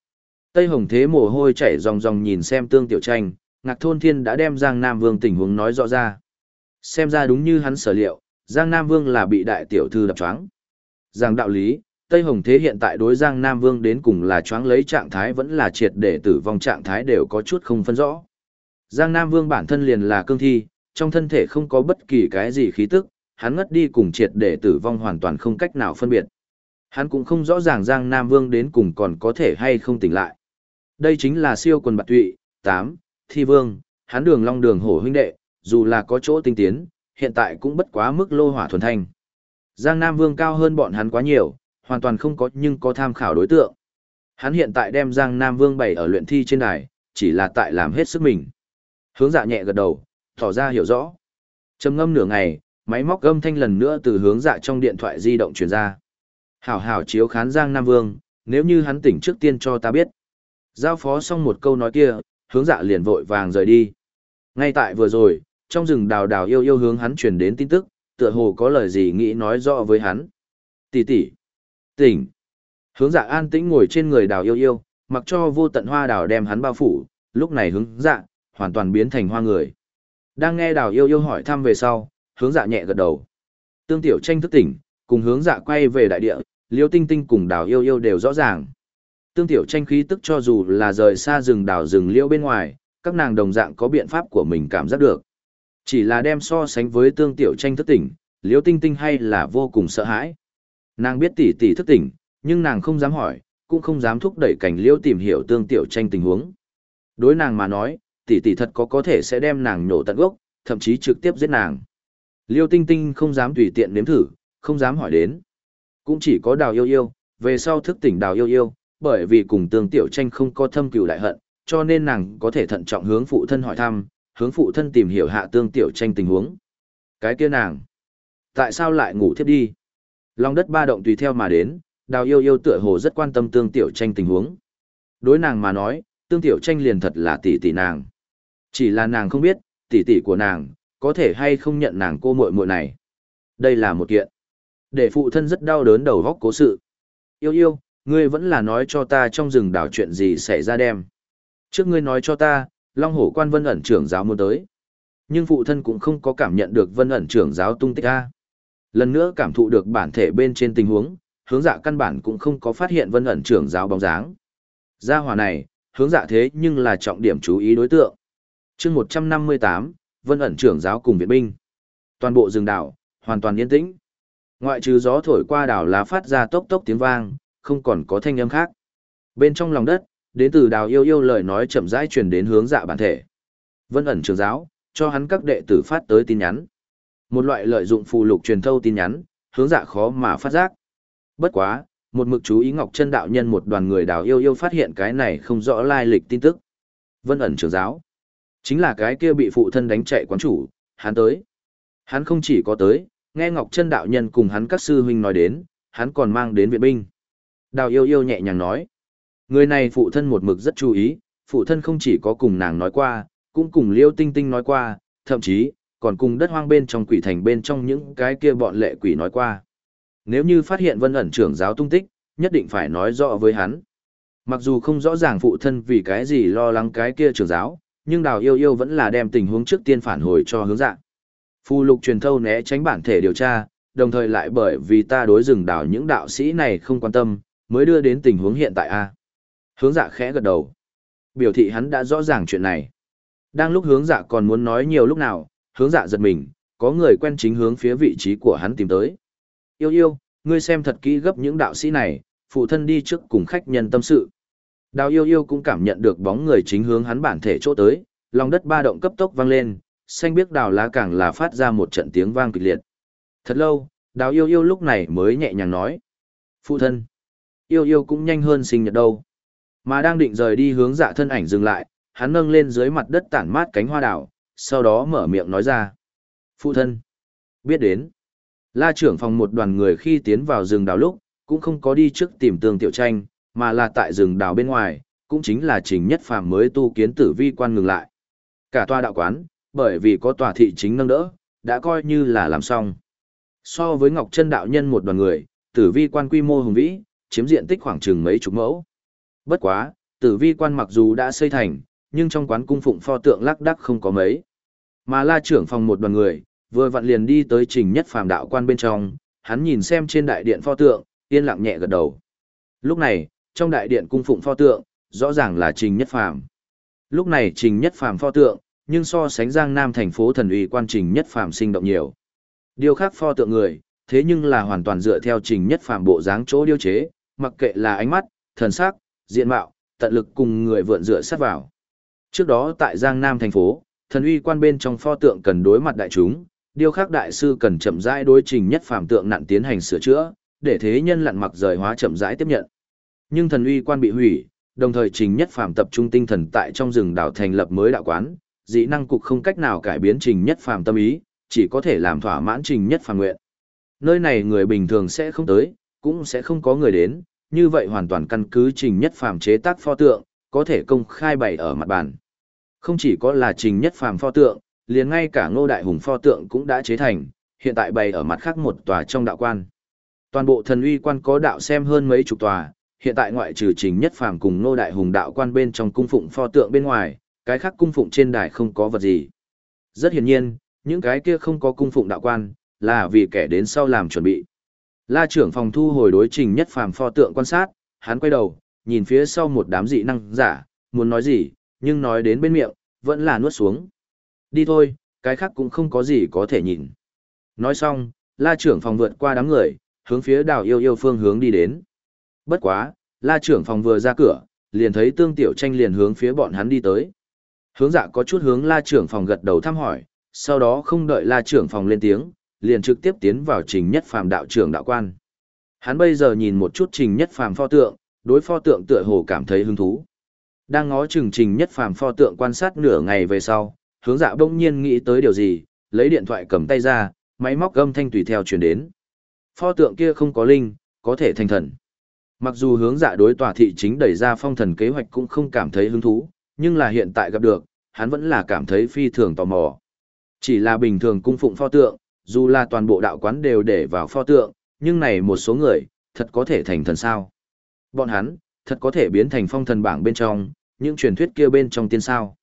Tây Hồng Thế mồ hôi chảy ròng ròng nhìn xem tương tiểu tranh, Ngạc Thôn Thiên đã đem Giang Nam Vương tình huống nói rõ ra. Xem ra đúng như hắn sở liệu, Giang Nam Vương là bị đại tiểu thư đập choáng. Giang đạo lý, Tây Hồng Thế hiện tại đối Giang Nam Vương đến cùng là choáng lấy trạng thái vẫn là triệt để tử vong trạng thái đều có chút không phân rõ. Giang Nam Vương bản thân liền là cương thi, trong thân thể không có bất kỳ cái gì khí tức, hắn ngất đi cùng triệt để tử vong hoàn toàn không cách nào phân biệt. Hắn cũng không rõ ràng Giang Nam Vương đến cùng còn có thể hay không tỉnh lại. Đây chính là siêu quần bạc tụy, 8, thi vương, hắn đường long đường hổ huynh đệ, dù là có chỗ tinh tiến, hiện tại cũng bất quá mức lô hỏa thuần thanh. Giang Nam Vương cao hơn bọn hắn quá nhiều, hoàn toàn không có nhưng có tham khảo đối tượng. Hắn hiện tại đem Giang Nam Vương bày ở luyện thi trên đài, chỉ là tại làm hết sức mình. Hướng dạ nhẹ gật đầu, tỏ ra hiểu rõ. Trầm ngâm nửa ngày, máy móc âm thanh lần nữa từ hướng dạ trong điện thoại di động truyền ra. Hảo hảo chiếu khán Giang Nam Vương, nếu như hắn tỉnh trước tiên cho ta biết. Giao phó xong một câu nói kia, hướng dạ liền vội vàng rời đi. Ngay tại vừa rồi, trong rừng đào đào yêu yêu hướng hắn truyền đến tin tức, tựa hồ có lời gì nghĩ nói rõ với hắn. Tỷ tỷ, tỉnh. Hướng dạ an tĩnh ngồi trên người đào yêu yêu, mặc cho vô tận hoa đào đem hắn bao phủ, lúc này hướng dạ, hoàn toàn biến thành hoa người. Đang nghe đào yêu yêu hỏi thăm về sau, hướng dạ nhẹ gật đầu. Tương tiểu tranh thức tỉnh, cùng hướng dạ quay về đại địa, liêu tinh tinh cùng đào yêu yêu đều rõ ràng. Tương tiểu tranh khí tức cho dù là rời xa rừng đào rừng liễu bên ngoài, các nàng đồng dạng có biện pháp của mình cảm giác được. Chỉ là đem so sánh với tương tiểu tranh thức tỉnh, Liễu tinh tinh hay là vô cùng sợ hãi. Nàng biết tỷ tỷ thức tỉnh, nhưng nàng không dám hỏi, cũng không dám thúc đẩy cảnh Liễu tìm hiểu tương tiểu tranh tình huống. Đối nàng mà nói, tỷ tỷ thật có có thể sẽ đem nàng nổ tận gốc, thậm chí trực tiếp giết nàng. Liêu Tinh Tinh không dám tùy tiện nếm thử, không dám hỏi đến. Cũng chỉ có Đào Yêu Yêu, về sau thức tỉnh Đào Yêu Yêu, bởi vì cùng Tương Tiểu Tranh không có thâm cừu đại hận, cho nên nàng có thể thận trọng hướng phụ thân hỏi thăm, hướng phụ thân tìm hiểu hạ Tương Tiểu Tranh tình huống. Cái kia nàng, tại sao lại ngủ thiếp đi? Lòng đất ba động tùy theo mà đến, Đào Yêu Yêu tựa hồ rất quan tâm Tương Tiểu Tranh tình huống. Đối nàng mà nói, Tương Tiểu Tranh liền thật là tỷ tỷ nàng. Chỉ là nàng không biết, tỷ tỷ của nàng, có thể hay không nhận nàng cô muội muội này. Đây là một kiện. Để phụ thân rất đau đớn đầu góc cố sự. Yêu yêu, ngươi vẫn là nói cho ta trong rừng đảo chuyện gì xảy ra đem. Trước ngươi nói cho ta, Long Hổ quan vân ẩn trưởng giáo muốn tới. Nhưng phụ thân cũng không có cảm nhận được vân ẩn trưởng giáo tung tích a. Lần nữa cảm thụ được bản thể bên trên tình huống, hướng dạ căn bản cũng không có phát hiện vân ẩn trưởng giáo bóng dáng. Gia hỏa này, hướng dạ thế nhưng là trọng điểm chú ý đối tượng chương một trăm năm mươi tám vân ẩn trưởng giáo cùng viện binh toàn bộ rừng đảo hoàn toàn yên tĩnh ngoại trừ gió thổi qua đảo lá phát ra tốc tốc tiếng vang không còn có thanh âm khác. Bên trong lòng đất đến từ đào yêu yêu lời nói chậm rãi truyền đến hướng dạ bản thể. Vân ẩn trưởng giáo cho hắn các đệ tử phát tới tin nhắn. Một loại lợi dụng phù lục truyền thâu tin nhắn hướng dạ khó mà phát giác. Bất quá một mực chú ý ngọc chân đạo nhân một đoàn người đào yêu yêu phát hiện cái này không rõ lai lịch tin tức. Vân ẩn trưởng giáo. Chính là cái kia bị phụ thân đánh chạy quán chủ, hắn tới. Hắn không chỉ có tới, nghe Ngọc chân đạo nhân cùng hắn các sư huynh nói đến, hắn còn mang đến viện binh. Đào yêu yêu nhẹ nhàng nói. Người này phụ thân một mực rất chú ý, phụ thân không chỉ có cùng nàng nói qua, cũng cùng liêu tinh tinh nói qua, thậm chí, còn cùng đất hoang bên trong quỷ thành bên trong những cái kia bọn lệ quỷ nói qua. Nếu như phát hiện vân ẩn trưởng giáo tung tích, nhất định phải nói rõ với hắn. Mặc dù không rõ ràng phụ thân vì cái gì lo lắng cái kia trưởng giáo, nhưng đào yêu yêu vẫn là đem tình huống trước tiên phản hồi cho hướng dạng. Phù lục truyền thâu né tránh bản thể điều tra, đồng thời lại bởi vì ta đối rừng đào những đạo sĩ này không quan tâm, mới đưa đến tình huống hiện tại a. Hướng dạ khẽ gật đầu. Biểu thị hắn đã rõ ràng chuyện này. Đang lúc hướng dạ còn muốn nói nhiều lúc nào, hướng dạ giật mình, có người quen chính hướng phía vị trí của hắn tìm tới. Yêu yêu, ngươi xem thật kỹ gấp những đạo sĩ này, phụ thân đi trước cùng khách nhân tâm sự. Đào yêu yêu cũng cảm nhận được bóng người chính hướng hắn bản thể chỗ tới, lòng đất ba động cấp tốc vang lên, xanh biếc đào lá càng là phát ra một trận tiếng vang kịch liệt. Thật lâu, đào yêu yêu lúc này mới nhẹ nhàng nói. Phụ thân, yêu yêu cũng nhanh hơn sinh nhật đâu. Mà đang định rời đi hướng dạ thân ảnh dừng lại, hắn nâng lên dưới mặt đất tản mát cánh hoa đào, sau đó mở miệng nói ra. Phụ thân, biết đến. La trưởng phòng một đoàn người khi tiến vào rừng đào lúc, cũng không có đi trước tìm tường tiểu tranh, mà là tại rừng đào bên ngoài, cũng chính là trình nhất phàm mới tu kiến tử vi quan ngừng lại. Cả tòa đạo quán, bởi vì có tòa thị chính nâng đỡ, đã coi như là làm xong. So với Ngọc Chân đạo nhân một đoàn người, tử vi quan quy mô hùng vĩ, chiếm diện tích khoảng chừng mấy chục mẫu. Bất quá, tử vi quan mặc dù đã xây thành, nhưng trong quán cung phụng pho tượng lắc đắc không có mấy. Mà la trưởng phòng một đoàn người, vừa vặn liền đi tới trình nhất phàm đạo quan bên trong, hắn nhìn xem trên đại điện pho tượng, yên lặng nhẹ gật đầu. Lúc này, trong đại điện cung phụng pho tượng, rõ ràng là Trình Nhất Phàm. Lúc này Trình Nhất Phàm pho tượng, nhưng so sánh Giang Nam thành phố thần uy quan Trình Nhất Phàm sinh động nhiều. Điều khác pho tượng người, thế nhưng là hoàn toàn dựa theo Trình Nhất Phàm bộ dáng chỗ điêu chế, mặc kệ là ánh mắt, thần sắc, diện mạo, tận lực cùng người vượn dựa sát vào. Trước đó tại Giang Nam thành phố, thần uy quan bên trong pho tượng cần đối mặt đại chúng, điêu khắc đại sư cần chậm rãi đối trình nhất phàm tượng nặn tiến hành sửa chữa, để thế nhân lặn mặc rời hóa chậm rãi tiếp nhận. Nhưng thần uy quan bị hủy, đồng thời trình nhất phàm tập trung tinh thần tại trong rừng đảo thành lập mới đạo quán, dĩ năng cục không cách nào cải biến trình nhất phàm tâm ý, chỉ có thể làm thỏa mãn trình nhất phàm nguyện. Nơi này người bình thường sẽ không tới, cũng sẽ không có người đến, như vậy hoàn toàn căn cứ trình nhất phàm chế tác pho tượng, có thể công khai bày ở mặt bàn. Không chỉ có là trình nhất phàm pho tượng, liền ngay cả ngô đại hùng pho tượng cũng đã chế thành, hiện tại bày ở mặt khác một tòa trong đạo quan. Toàn bộ thần uy quan có đạo xem hơn mấy chục tòa, hiện tại ngoại trừ trình nhất phàm cùng ngô đại hùng đạo quan bên trong cung phụng pho tượng bên ngoài, cái khác cung phụng trên đài không có vật gì. Rất hiển nhiên, những cái kia không có cung phụng đạo quan, là vì kẻ đến sau làm chuẩn bị. La trưởng phòng thu hồi đối trình nhất phàm pho tượng quan sát, hắn quay đầu, nhìn phía sau một đám dị năng giả, muốn nói gì, nhưng nói đến bên miệng, vẫn là nuốt xuống. Đi thôi, cái khác cũng không có gì có thể nhìn. Nói xong, la trưởng phòng vượt qua đám người, hướng phía đào yêu yêu phương hướng đi đến. Bất quá, la trưởng phòng vừa ra cửa, liền thấy tương tiểu tranh liền hướng phía bọn hắn đi tới. Hướng dạ có chút hướng la trưởng phòng gật đầu thăm hỏi, sau đó không đợi la trưởng phòng lên tiếng, liền trực tiếp tiến vào trình nhất phàm đạo trưởng đạo quan. Hắn bây giờ nhìn một chút trình nhất phàm pho tượng, đối pho tượng tựa hồ cảm thấy hứng thú. Đang ngó chừng trình nhất phàm pho tượng quan sát nửa ngày về sau, hướng dạ bỗng nhiên nghĩ tới điều gì, lấy điện thoại cầm tay ra, máy móc gâm thanh tùy theo chuyển đến. Pho tượng kia không có linh, có thể thành thần. Mặc dù hướng dạ đối tòa thị chính đẩy ra phong thần kế hoạch cũng không cảm thấy hứng thú, nhưng là hiện tại gặp được, hắn vẫn là cảm thấy phi thường tò mò. Chỉ là bình thường cung phụng pho tượng, dù là toàn bộ đạo quán đều để vào pho tượng, nhưng này một số người, thật có thể thành thần sao. Bọn hắn, thật có thể biến thành phong thần bảng bên trong, những truyền thuyết kia bên trong tiên sao.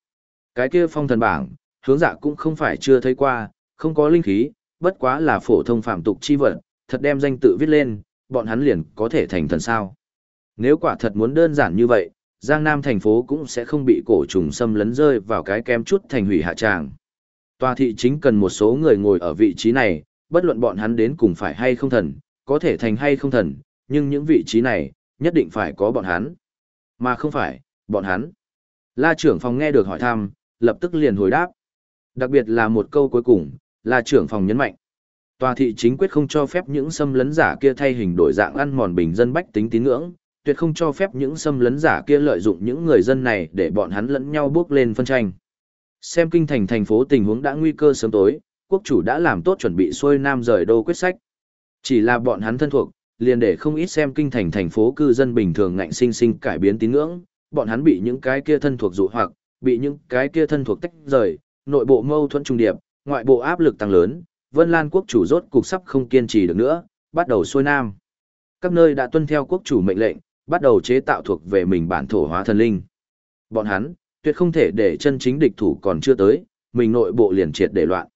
Cái kia phong thần bảng, hướng dạ cũng không phải chưa thấy qua, không có linh khí, bất quá là phổ thông phạm tục chi vật, thật đem danh tự viết lên, bọn hắn liền có thể thành thần sao. Nếu quả thật muốn đơn giản như vậy, Giang Nam thành phố cũng sẽ không bị cổ trùng xâm lấn rơi vào cái kem chút thành hủy hạ tràng. Tòa thị chính cần một số người ngồi ở vị trí này, bất luận bọn hắn đến cùng phải hay không thần, có thể thành hay không thần, nhưng những vị trí này, nhất định phải có bọn hắn. Mà không phải, bọn hắn. La trưởng phòng nghe được hỏi thăm, lập tức liền hồi đáp. Đặc biệt là một câu cuối cùng, La trưởng phòng nhấn mạnh. Tòa thị chính quyết không cho phép những xâm lấn giả kia thay hình đổi dạng ăn mòn bình dân bách tính tín ngưỡng, tuyệt không cho phép những xâm lấn giả kia lợi dụng những người dân này để bọn hắn lẫn nhau bước lên phân tranh. Xem kinh thành thành phố tình huống đã nguy cơ sớm tối, quốc chủ đã làm tốt chuẩn bị xuôi nam rời đô quyết sách. Chỉ là bọn hắn thân thuộc, liền để không ít xem kinh thành thành phố cư dân bình thường ngạnh sinh sinh cải biến tín ngưỡng, bọn hắn bị những cái kia thân thuộc dụ hoặc, bị những cái kia thân thuộc tách rời, nội bộ mâu thuẫn trung điệp, ngoại bộ áp lực tăng lớn, Vân Lan quốc chủ rốt cục sắp không kiên trì được nữa, bắt đầu xuôi nam. Các nơi đã tuân theo quốc chủ mệnh lệnh, bắt đầu chế tạo thuộc về mình bản thổ hóa thần linh. Bọn hắn, tuyệt không thể để chân chính địch thủ còn chưa tới, mình nội bộ liền triệt để loạn.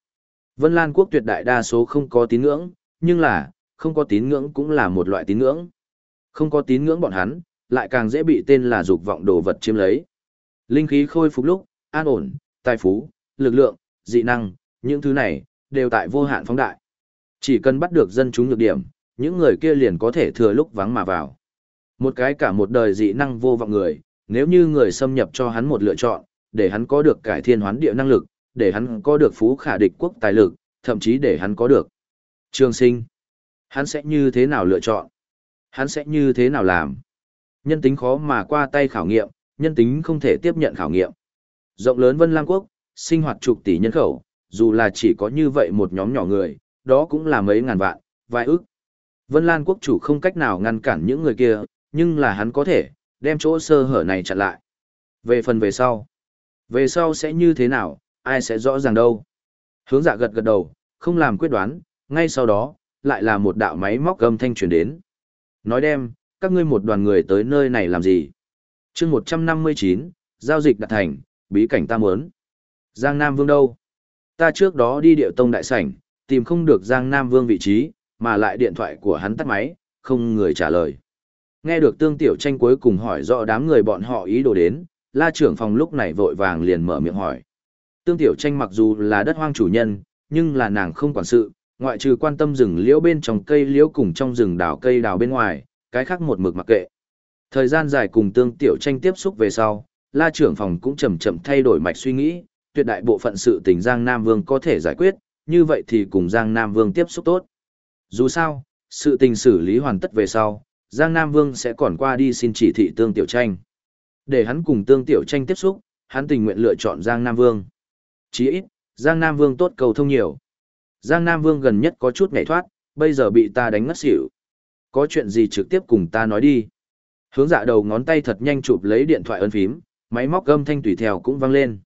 Vân Lan quốc tuyệt đại đa số không có tín ngưỡng, nhưng là, không có tín ngưỡng cũng là một loại tín ngưỡng. Không có tín ngưỡng bọn hắn, lại càng dễ bị tên là dục vọng đồ vật chiếm lấy. Linh khí khôi phục lúc, an ổn, tài phú, lực lượng, dị năng, những thứ này, đều tại vô hạn phóng đại. Chỉ cần bắt được dân chúng nhược điểm, những người kia liền có thể thừa lúc vắng mà vào. Một cái cả một đời dị năng vô vọng người, nếu như người xâm nhập cho hắn một lựa chọn, để hắn có được cải thiên hoán địa năng lực, để hắn có được phú khả địch quốc tài lực, thậm chí để hắn có được trường sinh. Hắn sẽ như thế nào lựa chọn? Hắn sẽ như thế nào làm? Nhân tính khó mà qua tay khảo nghiệm, nhân tính không thể tiếp nhận khảo nghiệm. Rộng lớn Vân Lam Quốc, sinh hoạt chục tỷ nhân khẩu, dù là chỉ có như vậy một nhóm nhỏ người, đó cũng là mấy ngàn vạn, vài ức. Vân Lan Quốc chủ không cách nào ngăn cản những người kia, nhưng là hắn có thể, đem chỗ sơ hở này chặn lại. Về phần về sau, về sau sẽ như thế nào, ai sẽ rõ ràng đâu. Hướng dạ gật gật đầu, không làm quyết đoán, ngay sau đó, lại là một đạo máy móc âm thanh truyền đến. Nói đem, các ngươi một đoàn người tới nơi này làm gì? chương 159, giao dịch đạt thành, bí cảnh ta muốn. Giang Nam Vương đâu? Ta trước đó đi điệu tông đại sảnh, tìm không được Giang Nam Vương vị trí, mà lại điện thoại của hắn tắt máy, không người trả lời. Nghe được tương tiểu tranh cuối cùng hỏi rõ đám người bọn họ ý đồ đến, la trưởng phòng lúc này vội vàng liền mở miệng hỏi. Tương tiểu tranh mặc dù là đất hoang chủ nhân, nhưng là nàng không quản sự, ngoại trừ quan tâm rừng liễu bên trong cây liễu cùng trong rừng đào cây đào bên ngoài, cái khác một mực mặc kệ. Thời gian dài cùng tương tiểu tranh tiếp xúc về sau, la trưởng phòng cũng chậm chậm thay đổi mạch suy nghĩ, tuyệt đại bộ phận sự tình Giang Nam Vương có thể giải quyết, như vậy thì cùng Giang Nam Vương tiếp xúc tốt. Dù sao, sự tình xử lý hoàn tất về sau, Giang Nam Vương sẽ còn qua đi xin chỉ thị Tương Tiểu Tranh. Để hắn cùng Tương Tiểu Tranh tiếp xúc, hắn tình nguyện lựa chọn Giang Nam Vương. Chí ít, Giang Nam Vương tốt cầu thông nhiều. Giang Nam Vương gần nhất có chút nhảy thoát, bây giờ bị ta đánh ngất xỉu. Có chuyện gì trực tiếp cùng ta nói đi. Hướng dạ đầu ngón tay thật nhanh chụp lấy điện thoại ấn phím, máy móc gâm thanh tùy theo cũng vang lên.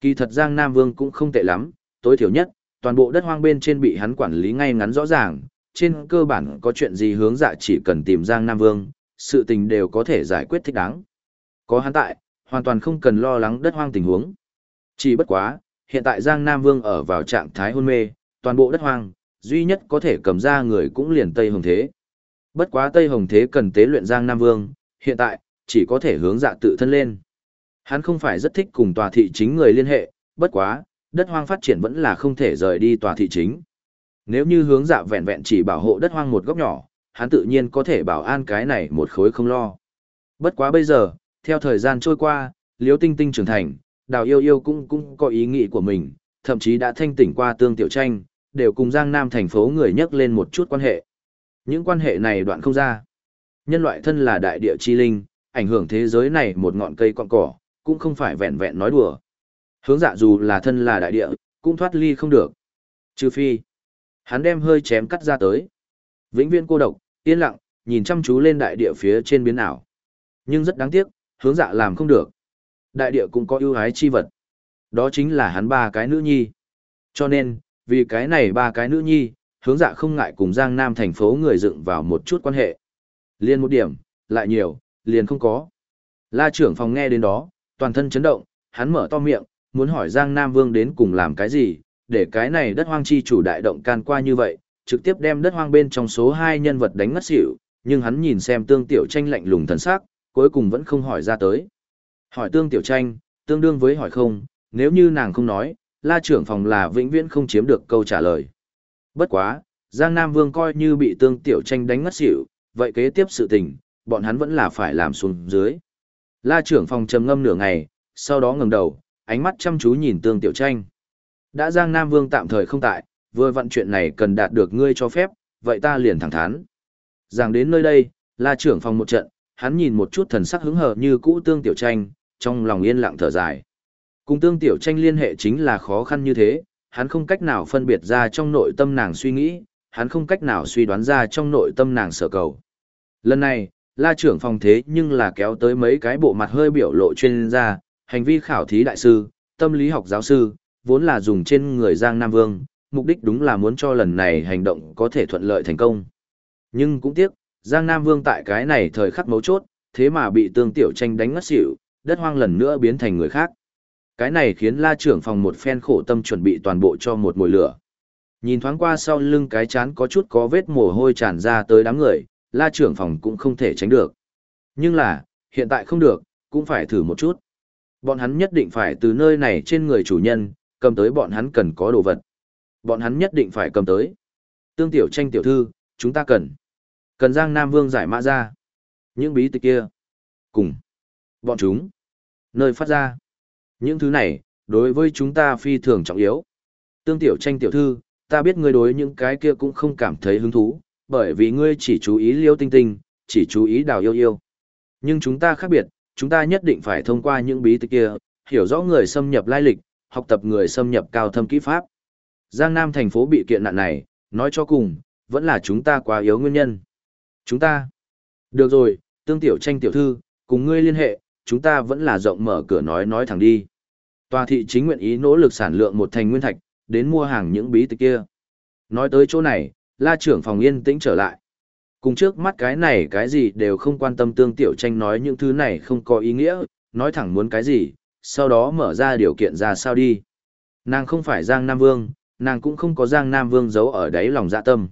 Kỳ thật Giang Nam Vương cũng không tệ lắm, tối thiểu nhất, toàn bộ đất hoang bên trên bị hắn quản lý ngay ngắn rõ ràng, trên cơ bản có chuyện gì hướng dạ chỉ cần tìm Giang Nam Vương, sự tình đều có thể giải quyết thích đáng. Có hắn tại, hoàn toàn không cần lo lắng đất hoang tình huống. Chỉ bất quá, hiện tại Giang Nam Vương ở vào trạng thái hôn mê, toàn bộ đất hoang, duy nhất có thể cầm ra người cũng liền Tây Hồng Thế. Bất quá Tây Hồng Thế cần tế luyện Giang Nam Vương, hiện tại, chỉ có thể hướng dạ tự thân lên. Hắn không phải rất thích cùng tòa thị chính người liên hệ, bất quá, đất hoang phát triển vẫn là không thể rời đi tòa thị chính. Nếu như hướng dạ vẹn vẹn chỉ bảo hộ đất hoang một góc nhỏ, hắn tự nhiên có thể bảo an cái này một khối không lo. Bất quá bây giờ, theo thời gian trôi qua, Liễu Tinh Tinh trưởng thành, Đào Yêu Yêu cũng cũng có ý nghĩ của mình, thậm chí đã thanh tỉnh qua tương tiểu tranh, đều cùng Giang Nam thành phố người nhắc lên một chút quan hệ. Những quan hệ này đoạn không ra. Nhân loại thân là đại địa chi linh, ảnh hưởng thế giới này một ngọn cây con cỏ, cũng không phải vẹn vẹn nói đùa. Hướng dạ dù là thân là đại địa, cũng thoát ly không được. Trừ phi, hắn đem hơi chém cắt ra tới. Vĩnh viễn cô độc, yên lặng, nhìn chăm chú lên đại địa phía trên biến ảo. Nhưng rất đáng tiếc, hướng dạ làm không được. Đại địa cũng có ưu ái chi vật. Đó chính là hắn ba cái nữ nhi. Cho nên, vì cái này ba cái nữ nhi, hướng dạ không ngại cùng Giang Nam thành phố người dựng vào một chút quan hệ. Liên một điểm, lại nhiều, liền không có. La trưởng phòng nghe đến đó, toàn thân chấn động, hắn mở to miệng, muốn hỏi Giang Nam Vương đến cùng làm cái gì, để cái này đất hoang chi chủ đại động can qua như vậy, trực tiếp đem đất hoang bên trong số 2 nhân vật đánh ngất xỉu, nhưng hắn nhìn xem tương tiểu tranh lạnh lùng thần sắc, cuối cùng vẫn không hỏi ra tới. Hỏi tương tiểu tranh, tương đương với hỏi không, nếu như nàng không nói, la trưởng phòng là vĩnh viễn không chiếm được câu trả lời. Bất quá, Giang Nam Vương coi như bị tương tiểu tranh đánh ngất xỉu, vậy kế tiếp sự tình, bọn hắn vẫn là phải làm xuống dưới. La trưởng phòng trầm ngâm nửa ngày, sau đó ngẩng đầu, ánh mắt chăm chú nhìn tương tiểu tranh. Đã Giang Nam Vương tạm thời không tại, vừa vận chuyện này cần đạt được ngươi cho phép, vậy ta liền thẳng thắn. Giang đến nơi đây, la trưởng phòng một trận, hắn nhìn một chút thần sắc hứng hờ như cũ tương tiểu tranh, trong lòng yên lặng thở dài. Cùng tương tiểu tranh liên hệ chính là khó khăn như thế, hắn không cách nào phân biệt ra trong nội tâm nàng suy nghĩ, hắn không cách nào suy đoán ra trong nội tâm nàng sở cầu. Lần này, la trưởng phòng thế nhưng là kéo tới mấy cái bộ mặt hơi biểu lộ chuyên gia, hành vi khảo thí đại sư, tâm lý học giáo sư, vốn là dùng trên người Giang Nam Vương, mục đích đúng là muốn cho lần này hành động có thể thuận lợi thành công. Nhưng cũng tiếc, Giang Nam Vương tại cái này thời khắc mấu chốt, thế mà bị tương tiểu tranh đánh ngất xỉu, đất hoang lần nữa biến thành người khác. Cái này khiến la trưởng phòng một phen khổ tâm chuẩn bị toàn bộ cho một mùi lửa. Nhìn thoáng qua sau lưng cái chán có chút có vết mồ hôi tràn ra tới đám người, la trưởng phòng cũng không thể tránh được. Nhưng là, hiện tại không được, cũng phải thử một chút. Bọn hắn nhất định phải từ nơi này trên người chủ nhân, cầm tới bọn hắn cần có đồ vật. Bọn hắn nhất định phải cầm tới. Tương tiểu tranh tiểu thư, chúng ta cần. Cần Giang Nam Vương giải mã ra. Những bí tịch kia. Cùng. Bọn chúng. Nơi phát ra. Những thứ này, đối với chúng ta phi thường trọng yếu. Tương tiểu tranh tiểu thư, ta biết ngươi đối những cái kia cũng không cảm thấy hứng thú, bởi vì ngươi chỉ chú ý liêu tinh tinh, chỉ chú ý đào yêu yêu. Nhưng chúng ta khác biệt, chúng ta nhất định phải thông qua những bí tịch kia, hiểu rõ người xâm nhập lai lịch, học tập người xâm nhập cao thâm kỹ pháp. Giang Nam thành phố bị kiện nạn này, nói cho cùng, vẫn là chúng ta quá yếu nguyên nhân. Chúng ta. Được rồi, tương tiểu tranh tiểu thư, cùng ngươi liên hệ, chúng ta vẫn là rộng mở cửa nói nói thẳng đi. Tòa thị chính nguyện ý nỗ lực sản lượng một thành nguyên thạch, đến mua hàng những bí tịch kia. Nói tới chỗ này, la trưởng phòng yên tĩnh trở lại. Cùng trước mắt cái này cái gì đều không quan tâm tương tiểu tranh nói những thứ này không có ý nghĩa, nói thẳng muốn cái gì, sau đó mở ra điều kiện ra sao đi. Nàng không phải Giang Nam Vương, nàng cũng không có Giang Nam Vương giấu ở đáy lòng dạ tâm.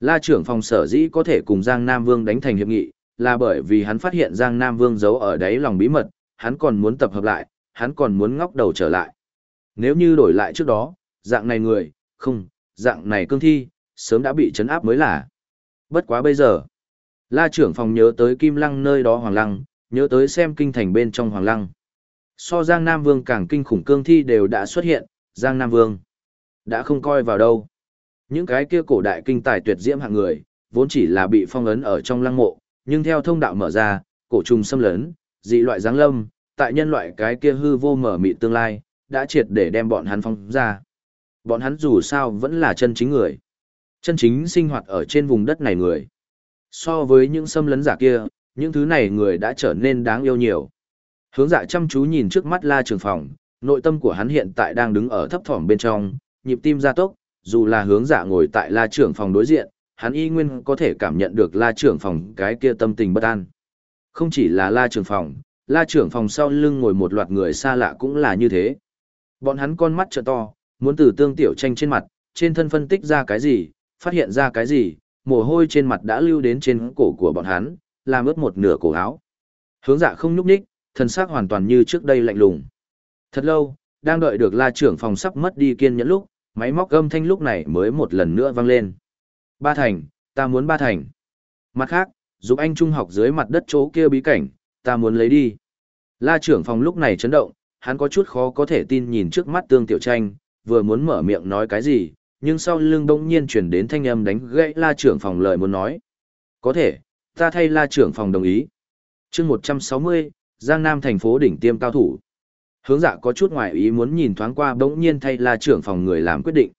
La trưởng phòng sở dĩ có thể cùng Giang Nam Vương đánh thành hiệp nghị, là bởi vì hắn phát hiện Giang Nam Vương giấu ở đáy lòng bí mật, hắn còn muốn tập hợp lại, hắn còn muốn ngóc đầu trở lại. Nếu như đổi lại trước đó, dạng này người, không, dạng này cương thi, sớm đã bị chấn áp mới là. Bất quá bây giờ, La trưởng phòng nhớ tới Kim Lăng nơi đó Hoàng Lăng, nhớ tới xem kinh thành bên trong Hoàng Lăng. So Giang Nam Vương càng kinh khủng cương thi đều đã xuất hiện, Giang Nam Vương đã không coi vào đâu. Những cái kia cổ đại kinh tài tuyệt diễm hạng người, vốn chỉ là bị phong ấn ở trong lăng mộ, nhưng theo thông đạo mở ra, cổ trùng xâm lấn, dị loại giáng lâm, tại nhân loại cái kia hư vô mở mị tương lai, đã triệt để đem bọn hắn phong ra. Bọn hắn dù sao vẫn là chân chính người. Chân chính sinh hoạt ở trên vùng đất này người. So với những xâm lấn giả kia, những thứ này người đã trở nên đáng yêu nhiều. Hướng dạ chăm chú nhìn trước mắt la trường phòng, nội tâm của hắn hiện tại đang đứng ở thấp thỏm bên trong, nhịp tim gia tốc, dù là hướng dạ ngồi tại la trưởng phòng đối diện, hắn y nguyên có thể cảm nhận được la trưởng phòng cái kia tâm tình bất an. Không chỉ là la trưởng phòng, la trưởng phòng sau lưng ngồi một loạt người xa lạ cũng là như thế. Bọn hắn con mắt trợ to, muốn từ tương tiểu tranh trên mặt, trên thân phân tích ra cái gì, phát hiện ra cái gì, mồ hôi trên mặt đã lưu đến trên cổ của bọn hắn, làm ướt một nửa cổ áo. Hướng dạ không nhúc nhích, thân xác hoàn toàn như trước đây lạnh lùng. Thật lâu, đang đợi được la trưởng phòng sắp mất đi kiên nhẫn lúc, máy móc âm thanh lúc này mới một lần nữa vang lên. Ba thành, ta muốn ba thành. Mặt khác, giúp anh trung học dưới mặt đất chỗ kia bí cảnh, ta muốn lấy đi. La trưởng phòng lúc này chấn động, hắn có chút khó có thể tin nhìn trước mắt tương tiểu tranh, vừa muốn mở miệng nói cái gì, nhưng sau lưng bỗng nhiên chuyển đến thanh âm đánh gãy la trưởng phòng lời muốn nói. Có thể, ta thay la trưởng phòng đồng ý. chương 160, Giang Nam thành phố đỉnh tiêm cao thủ. Hướng dạ có chút ngoài ý muốn nhìn thoáng qua bỗng nhiên thay là trưởng phòng người làm quyết định.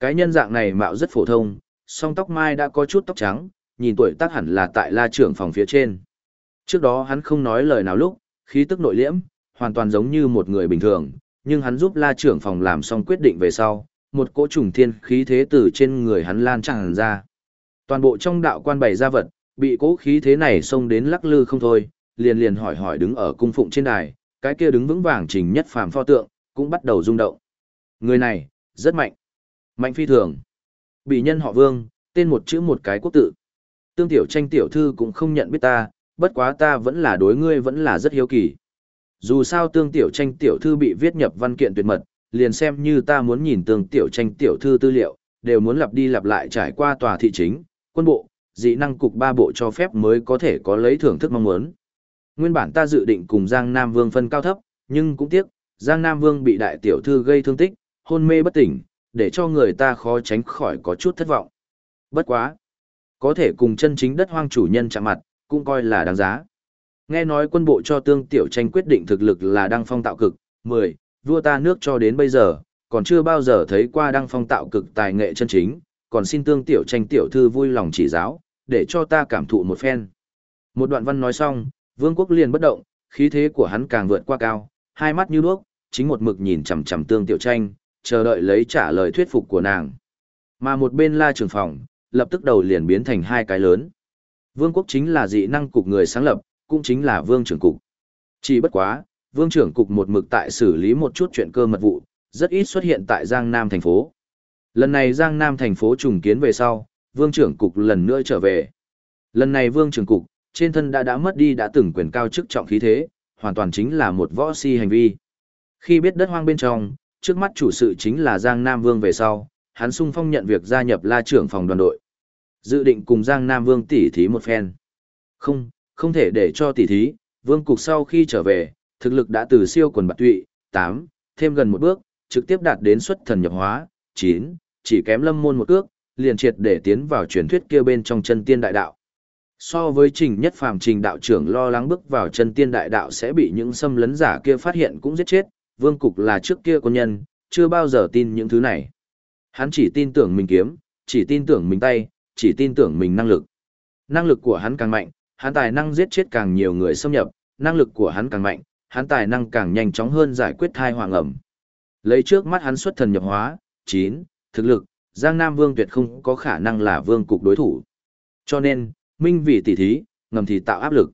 Cái nhân dạng này mạo rất phổ thông, song tóc mai đã có chút tóc trắng, nhìn tuổi tác hẳn là tại la trưởng phòng phía trên. Trước đó hắn không nói lời nào lúc, khí tức nội liễm, hoàn toàn giống như một người bình thường, nhưng hắn giúp la trưởng phòng làm xong quyết định về sau, một cỗ trùng thiên khí thế từ trên người hắn lan tràn ra. Toàn bộ trong đạo quan bày ra vật, bị cỗ khí thế này xông đến lắc lư không thôi, liền liền hỏi hỏi đứng ở cung phụng trên đài, cái kia đứng vững vàng trình nhất phàm pho tượng, cũng bắt đầu rung động. Người này, rất mạnh. Mạnh phi thường. Bị nhân họ vương, tên một chữ một cái quốc tự. Tương tiểu tranh tiểu thư cũng không nhận biết ta, bất quá ta vẫn là đối ngươi vẫn là rất hiếu kỳ. Dù sao tương tiểu tranh tiểu thư bị viết nhập văn kiện tuyệt mật, liền xem như ta muốn nhìn tương tiểu tranh tiểu thư tư liệu, đều muốn lặp đi lặp lại trải qua tòa thị chính, quân bộ, dị năng cục ba bộ cho phép mới có thể có lấy thưởng thức mong muốn. Nguyên bản ta dự định cùng Giang Nam Vương phân cao thấp, nhưng cũng tiếc, Giang Nam Vương bị đại tiểu thư gây thương tích, hôn mê bất tỉnh, để cho người ta khó tránh khỏi có chút thất vọng. Bất quá. Có thể cùng chân chính đất hoang chủ nhân chạm mặt, cũng coi là đáng giá. Nghe nói quân bộ cho tương tiểu tranh quyết định thực lực là đăng phong tạo cực, 10, vua ta nước cho đến bây giờ, còn chưa bao giờ thấy qua đăng phong tạo cực tài nghệ chân chính, còn xin tương tiểu tranh tiểu thư vui lòng chỉ giáo, để cho ta cảm thụ một phen. Một đoạn văn nói xong, vương quốc liền bất động, khí thế của hắn càng vượt qua cao, hai mắt như đuốc, chính một mực nhìn chằm chằm tương tiểu tranh, chờ đợi lấy trả lời thuyết phục của nàng. Mà một bên la trường phòng, lập tức đầu liền biến thành hai cái lớn. Vương quốc chính là dị năng cục người sáng lập, cũng chính là vương trưởng cục. Chỉ bất quá, vương trưởng cục một mực tại xử lý một chút chuyện cơ mật vụ, rất ít xuất hiện tại Giang Nam thành phố. Lần này Giang Nam thành phố trùng kiến về sau, vương trưởng cục lần nữa trở về. Lần này vương trưởng cục, trên thân đã đã mất đi đã từng quyền cao chức trọng khí thế, hoàn toàn chính là một võ si hành vi. Khi biết đất hoang bên trong, trước mắt chủ sự chính là Giang Nam Vương về sau, hắn sung phong nhận việc gia nhập la trưởng phòng đoàn đội. Dự định cùng Giang Nam Vương tỉ thí một phen. Không, không thể để cho tỉ thí, Vương Cục sau khi trở về, thực lực đã từ siêu quần bạc tụy, 8, thêm gần một bước, trực tiếp đạt đến xuất thần nhập hóa, 9, chỉ kém lâm môn một cước, liền triệt để tiến vào truyền thuyết kia bên trong chân tiên đại đạo. So với trình nhất phàm trình đạo trưởng lo lắng bước vào chân tiên đại đạo sẽ bị những xâm lấn giả kia phát hiện cũng giết chết, vương cục là trước kia quân nhân, chưa bao giờ tin những thứ này. Hắn chỉ tin tưởng mình kiếm, chỉ tin tưởng mình tay, chỉ tin tưởng mình năng lực. Năng lực của hắn càng mạnh, hắn tài năng giết chết càng nhiều người xâm nhập, năng lực của hắn càng mạnh, hắn tài năng càng nhanh chóng hơn giải quyết thai hoàng ẩm. Lấy trước mắt hắn xuất thần nhập hóa, 9, thực lực, Giang Nam Vương tuyệt không có khả năng là vương cục đối thủ. Cho nên, minh vì tỷ thí, ngầm thì tạo áp lực.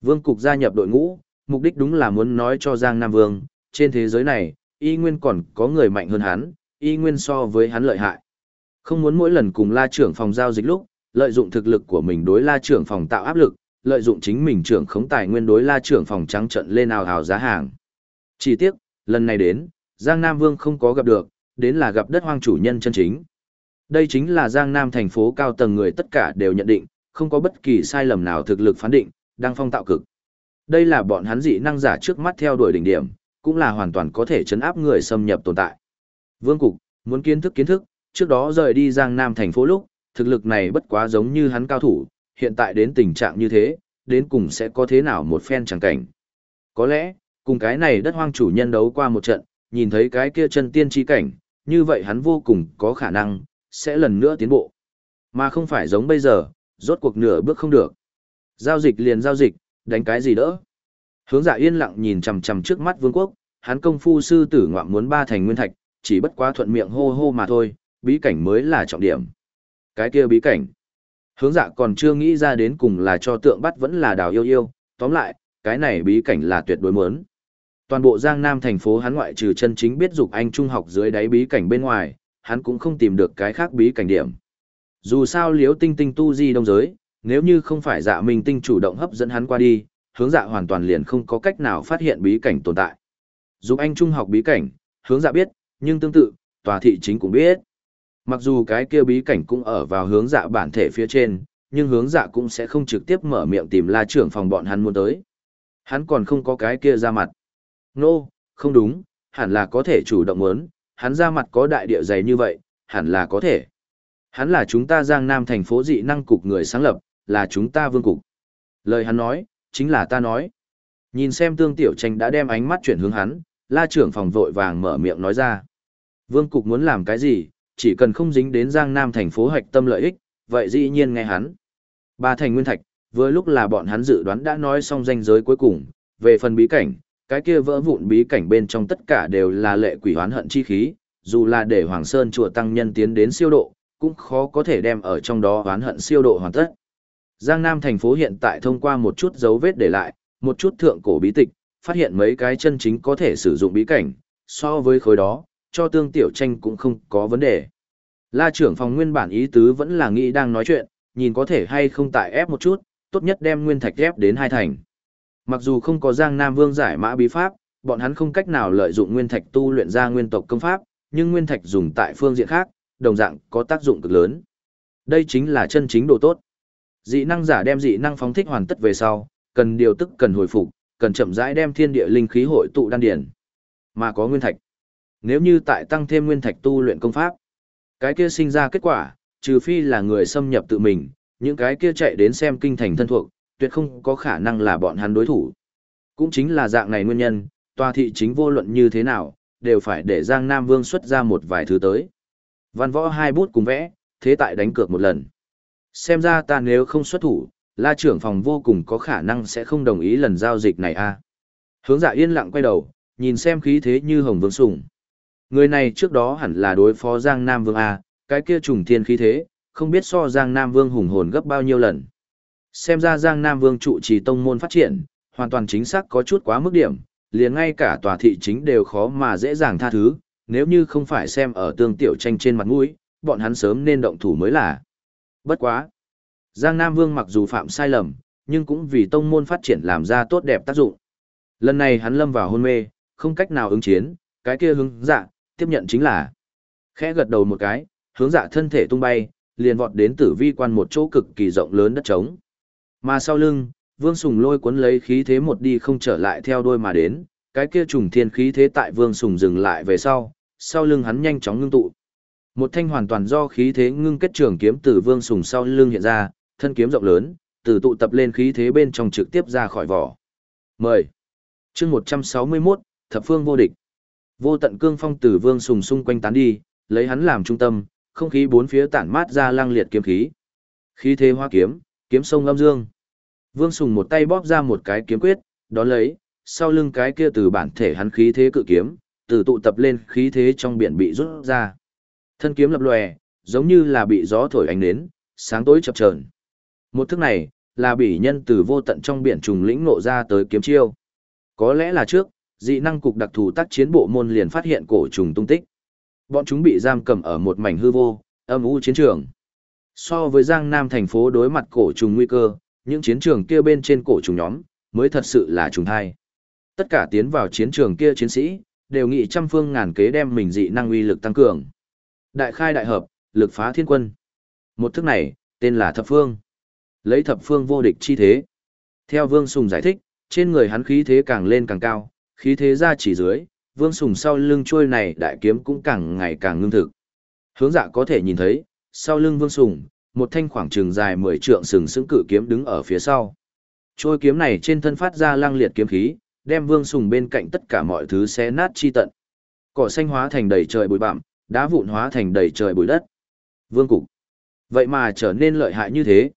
Vương cục gia nhập đội ngũ, mục đích đúng là muốn nói cho Giang Nam Vương, trên thế giới này, y nguyên còn có người mạnh hơn hắn, y nguyên so với hắn lợi hại. Không muốn mỗi lần cùng la trưởng phòng giao dịch lúc, lợi dụng thực lực của mình đối la trưởng phòng tạo áp lực, lợi dụng chính mình trưởng khống tài nguyên đối la trưởng phòng trắng trận lên ào ào giá hàng. Chỉ tiếc, lần này đến, Giang Nam Vương không có gặp được, đến là gặp đất hoang chủ nhân chân chính. Đây chính là Giang Nam thành phố cao tầng người tất cả đều nhận định, không có bất kỳ sai lầm nào thực lực phán định, đang phong tạo cực. Đây là bọn hắn dị năng giả trước mắt theo đuổi đỉnh điểm, cũng là hoàn toàn có thể chấn áp người xâm nhập tồn tại. Vương Cục, muốn kiến thức kiến thức, trước đó rời đi Giang Nam thành phố lúc, thực lực này bất quá giống như hắn cao thủ, hiện tại đến tình trạng như thế, đến cùng sẽ có thế nào một phen chẳng cảnh. Có lẽ, cùng cái này đất hoang chủ nhân đấu qua một trận, nhìn thấy cái kia chân tiên chi cảnh, như vậy hắn vô cùng có khả năng, sẽ lần nữa tiến bộ. Mà không phải giống bây giờ, rốt cuộc nửa bước không được. Giao dịch liền giao dịch, đánh cái gì đỡ. Hướng dạ yên lặng nhìn chằm chằm trước mắt vương quốc, hắn công phu sư tử ngoạm muốn ba thành nguyên thạch, chỉ bất quá thuận miệng hô hô mà thôi, bí cảnh mới là trọng điểm. Cái kia bí cảnh. Hướng dạ còn chưa nghĩ ra đến cùng là cho tượng bắt vẫn là đào yêu yêu, tóm lại, cái này bí cảnh là tuyệt đối muốn. Toàn bộ Giang Nam thành phố hắn ngoại trừ chân chính biết dục anh trung học dưới đáy bí cảnh bên ngoài, hắn cũng không tìm được cái khác bí cảnh điểm. Dù sao liếu tinh tinh tu di đông giới, nếu như không phải dạ minh tinh chủ động hấp dẫn hắn qua đi, hướng dạ hoàn toàn liền không có cách nào phát hiện bí cảnh tồn tại. Dục anh trung học bí cảnh, hướng dạ biết, nhưng tương tự, tòa thị chính cũng biết. Mặc dù cái kia bí cảnh cũng ở vào hướng dạ bản thể phía trên, nhưng hướng dạ cũng sẽ không trực tiếp mở miệng tìm la trưởng phòng bọn hắn muốn tới. Hắn còn không có cái kia ra mặt. Nô, no, không đúng, hẳn là có thể chủ động muốn, hắn ra mặt có đại địa dày như vậy, hẳn là có thể. Hắn là chúng ta Giang Nam thành phố dị năng cục người sáng lập, là chúng ta vương cục. Lời hắn nói, chính là ta nói. Nhìn xem tương tiểu tranh đã đem ánh mắt chuyển hướng hắn, la trưởng phòng vội vàng mở miệng nói ra. Vương cục muốn làm cái gì, chỉ cần không dính đến Giang Nam thành phố hoạch tâm lợi ích, vậy dĩ nhiên nghe hắn. Ba thành nguyên thạch, vừa lúc là bọn hắn dự đoán đã nói xong danh giới cuối cùng, về phần bí cảnh, cái kia vỡ vụn bí cảnh bên trong tất cả đều là lệ quỷ hoán hận chi khí, dù là để Hoàng Sơn chùa tăng nhân tiến đến siêu độ, cũng khó có thể đem ở trong đó oán hận siêu độ hoàn tất. Giang Nam thành phố hiện tại thông qua một chút dấu vết để lại, một chút thượng cổ bí tịch, phát hiện mấy cái chân chính có thể sử dụng bí cảnh, so với khối đó, cho tương tiểu tranh cũng không có vấn đề. La trưởng phòng nguyên bản ý tứ vẫn là nghĩ đang nói chuyện, nhìn có thể hay không tại ép một chút, tốt nhất đem nguyên thạch ép đến hai thành. Mặc dù không có Giang Nam Vương giải mã bí pháp, bọn hắn không cách nào lợi dụng nguyên thạch tu luyện ra nguyên tộc công pháp, nhưng nguyên thạch dùng tại phương diện khác, đồng dạng có tác dụng cực lớn. Đây chính là chân chính độ tốt. Dị năng giả đem dị năng phóng thích hoàn tất về sau, cần điều tức cần hồi phục, cần chậm rãi đem thiên địa linh khí hội tụ đan điển. Mà có nguyên thạch. Nếu như tại tăng thêm nguyên thạch tu luyện công pháp, cái kia sinh ra kết quả, trừ phi là người xâm nhập tự mình, những cái kia chạy đến xem kinh thành thân thuộc, tuyệt không có khả năng là bọn hắn đối thủ. Cũng chính là dạng này nguyên nhân, tòa thị chính vô luận như thế nào, đều phải để Giang Nam Vương xuất ra một vài thứ tới. Văn võ hai bút cùng vẽ, thế tại đánh cược một lần. Xem ra ta nếu không xuất thủ, la trưởng phòng vô cùng có khả năng sẽ không đồng ý lần giao dịch này a. Hướng dạ yên lặng quay đầu, nhìn xem khí thế như hồng vương sùng. Người này trước đó hẳn là đối phó Giang Nam Vương A, cái kia trùng thiên khí thế, không biết so Giang Nam Vương hùng hồn gấp bao nhiêu lần. Xem ra Giang Nam Vương trụ trì tông môn phát triển, hoàn toàn chính xác có chút quá mức điểm, liền ngay cả tòa thị chính đều khó mà dễ dàng tha thứ, nếu như không phải xem ở tương tiểu tranh trên mặt mũi, bọn hắn sớm nên động thủ mới là. Bất quá. Giang Nam Vương mặc dù phạm sai lầm, nhưng cũng vì tông môn phát triển làm ra tốt đẹp tác dụng. Lần này hắn lâm vào hôn mê, không cách nào ứng chiến, cái kia hướng dạ, tiếp nhận chính là. Khẽ gật đầu một cái, hướng dạ thân thể tung bay, liền vọt đến tử vi quan một chỗ cực kỳ rộng lớn đất trống. Mà sau lưng, Vương Sùng lôi cuốn lấy khí thế một đi không trở lại theo đôi mà đến, cái kia trùng thiên khí thế tại Vương Sùng dừng lại về sau, sau lưng hắn nhanh chóng ngưng tụ. Một thanh hoàn toàn do khí thế ngưng kết trường kiếm từ Vương Sùng sau lưng hiện ra, thân kiếm rộng lớn, từ tụ tập lên khí thế bên trong trực tiếp ra khỏi vỏ. Mời. Chương 161, Thập Phương vô địch. Vô tận cương phong từ Vương Sùng xung quanh tán đi, lấy hắn làm trung tâm, không khí bốn phía tản mát ra lang liệt kiếm khí. Khí thế hoa kiếm, kiếm sông âm dương. Vương Sùng một tay bóp ra một cái kiếm quyết, đó lấy, sau lưng cái kia từ bản thể hắn khí thế cự kiếm, từ tụ tập lên khí thế trong biển bị rút ra. Thân kiếm lập lòe, giống như là bị gió thổi ánh nến, sáng tối chập chờn. Một thức này, là bị nhân từ vô tận trong biển trùng lĩnh ngộ ra tới kiếm chiêu. Có lẽ là trước, dị năng cục đặc thù tác chiến bộ môn liền phát hiện cổ trùng tung tích. Bọn chúng bị giam cầm ở một mảnh hư vô, âm u chiến trường. So với Giang Nam thành phố đối mặt cổ trùng nguy cơ, những chiến trường kia bên trên cổ trùng nhóm, mới thật sự là trùng thai. Tất cả tiến vào chiến trường kia chiến sĩ, đều nghị trăm phương ngàn kế đem mình dị năng uy lực tăng cường. Đại khai đại hợp, lực phá thiên quân. Một thức này, tên là thập phương. Lấy thập phương vô địch chi thế. Theo Vương Sùng giải thích, trên người hắn khí thế càng lên càng cao, khí thế ra chỉ dưới, Vương Sùng sau lưng trôi này đại kiếm cũng càng ngày càng ngưng thực. Hướng dạ có thể nhìn thấy, sau lưng Vương Sùng, một thanh khoảng trường dài 10 trượng sừng sững cự kiếm đứng ở phía sau. Trôi kiếm này trên thân phát ra lang liệt kiếm khí, đem Vương Sùng bên cạnh tất cả mọi thứ xé nát chi tận. Cỏ xanh hóa thành đầy trời bụi bặm, đá vụn hóa thành đầy trời bụi đất. Vương cục. Vậy mà trở nên lợi hại như thế.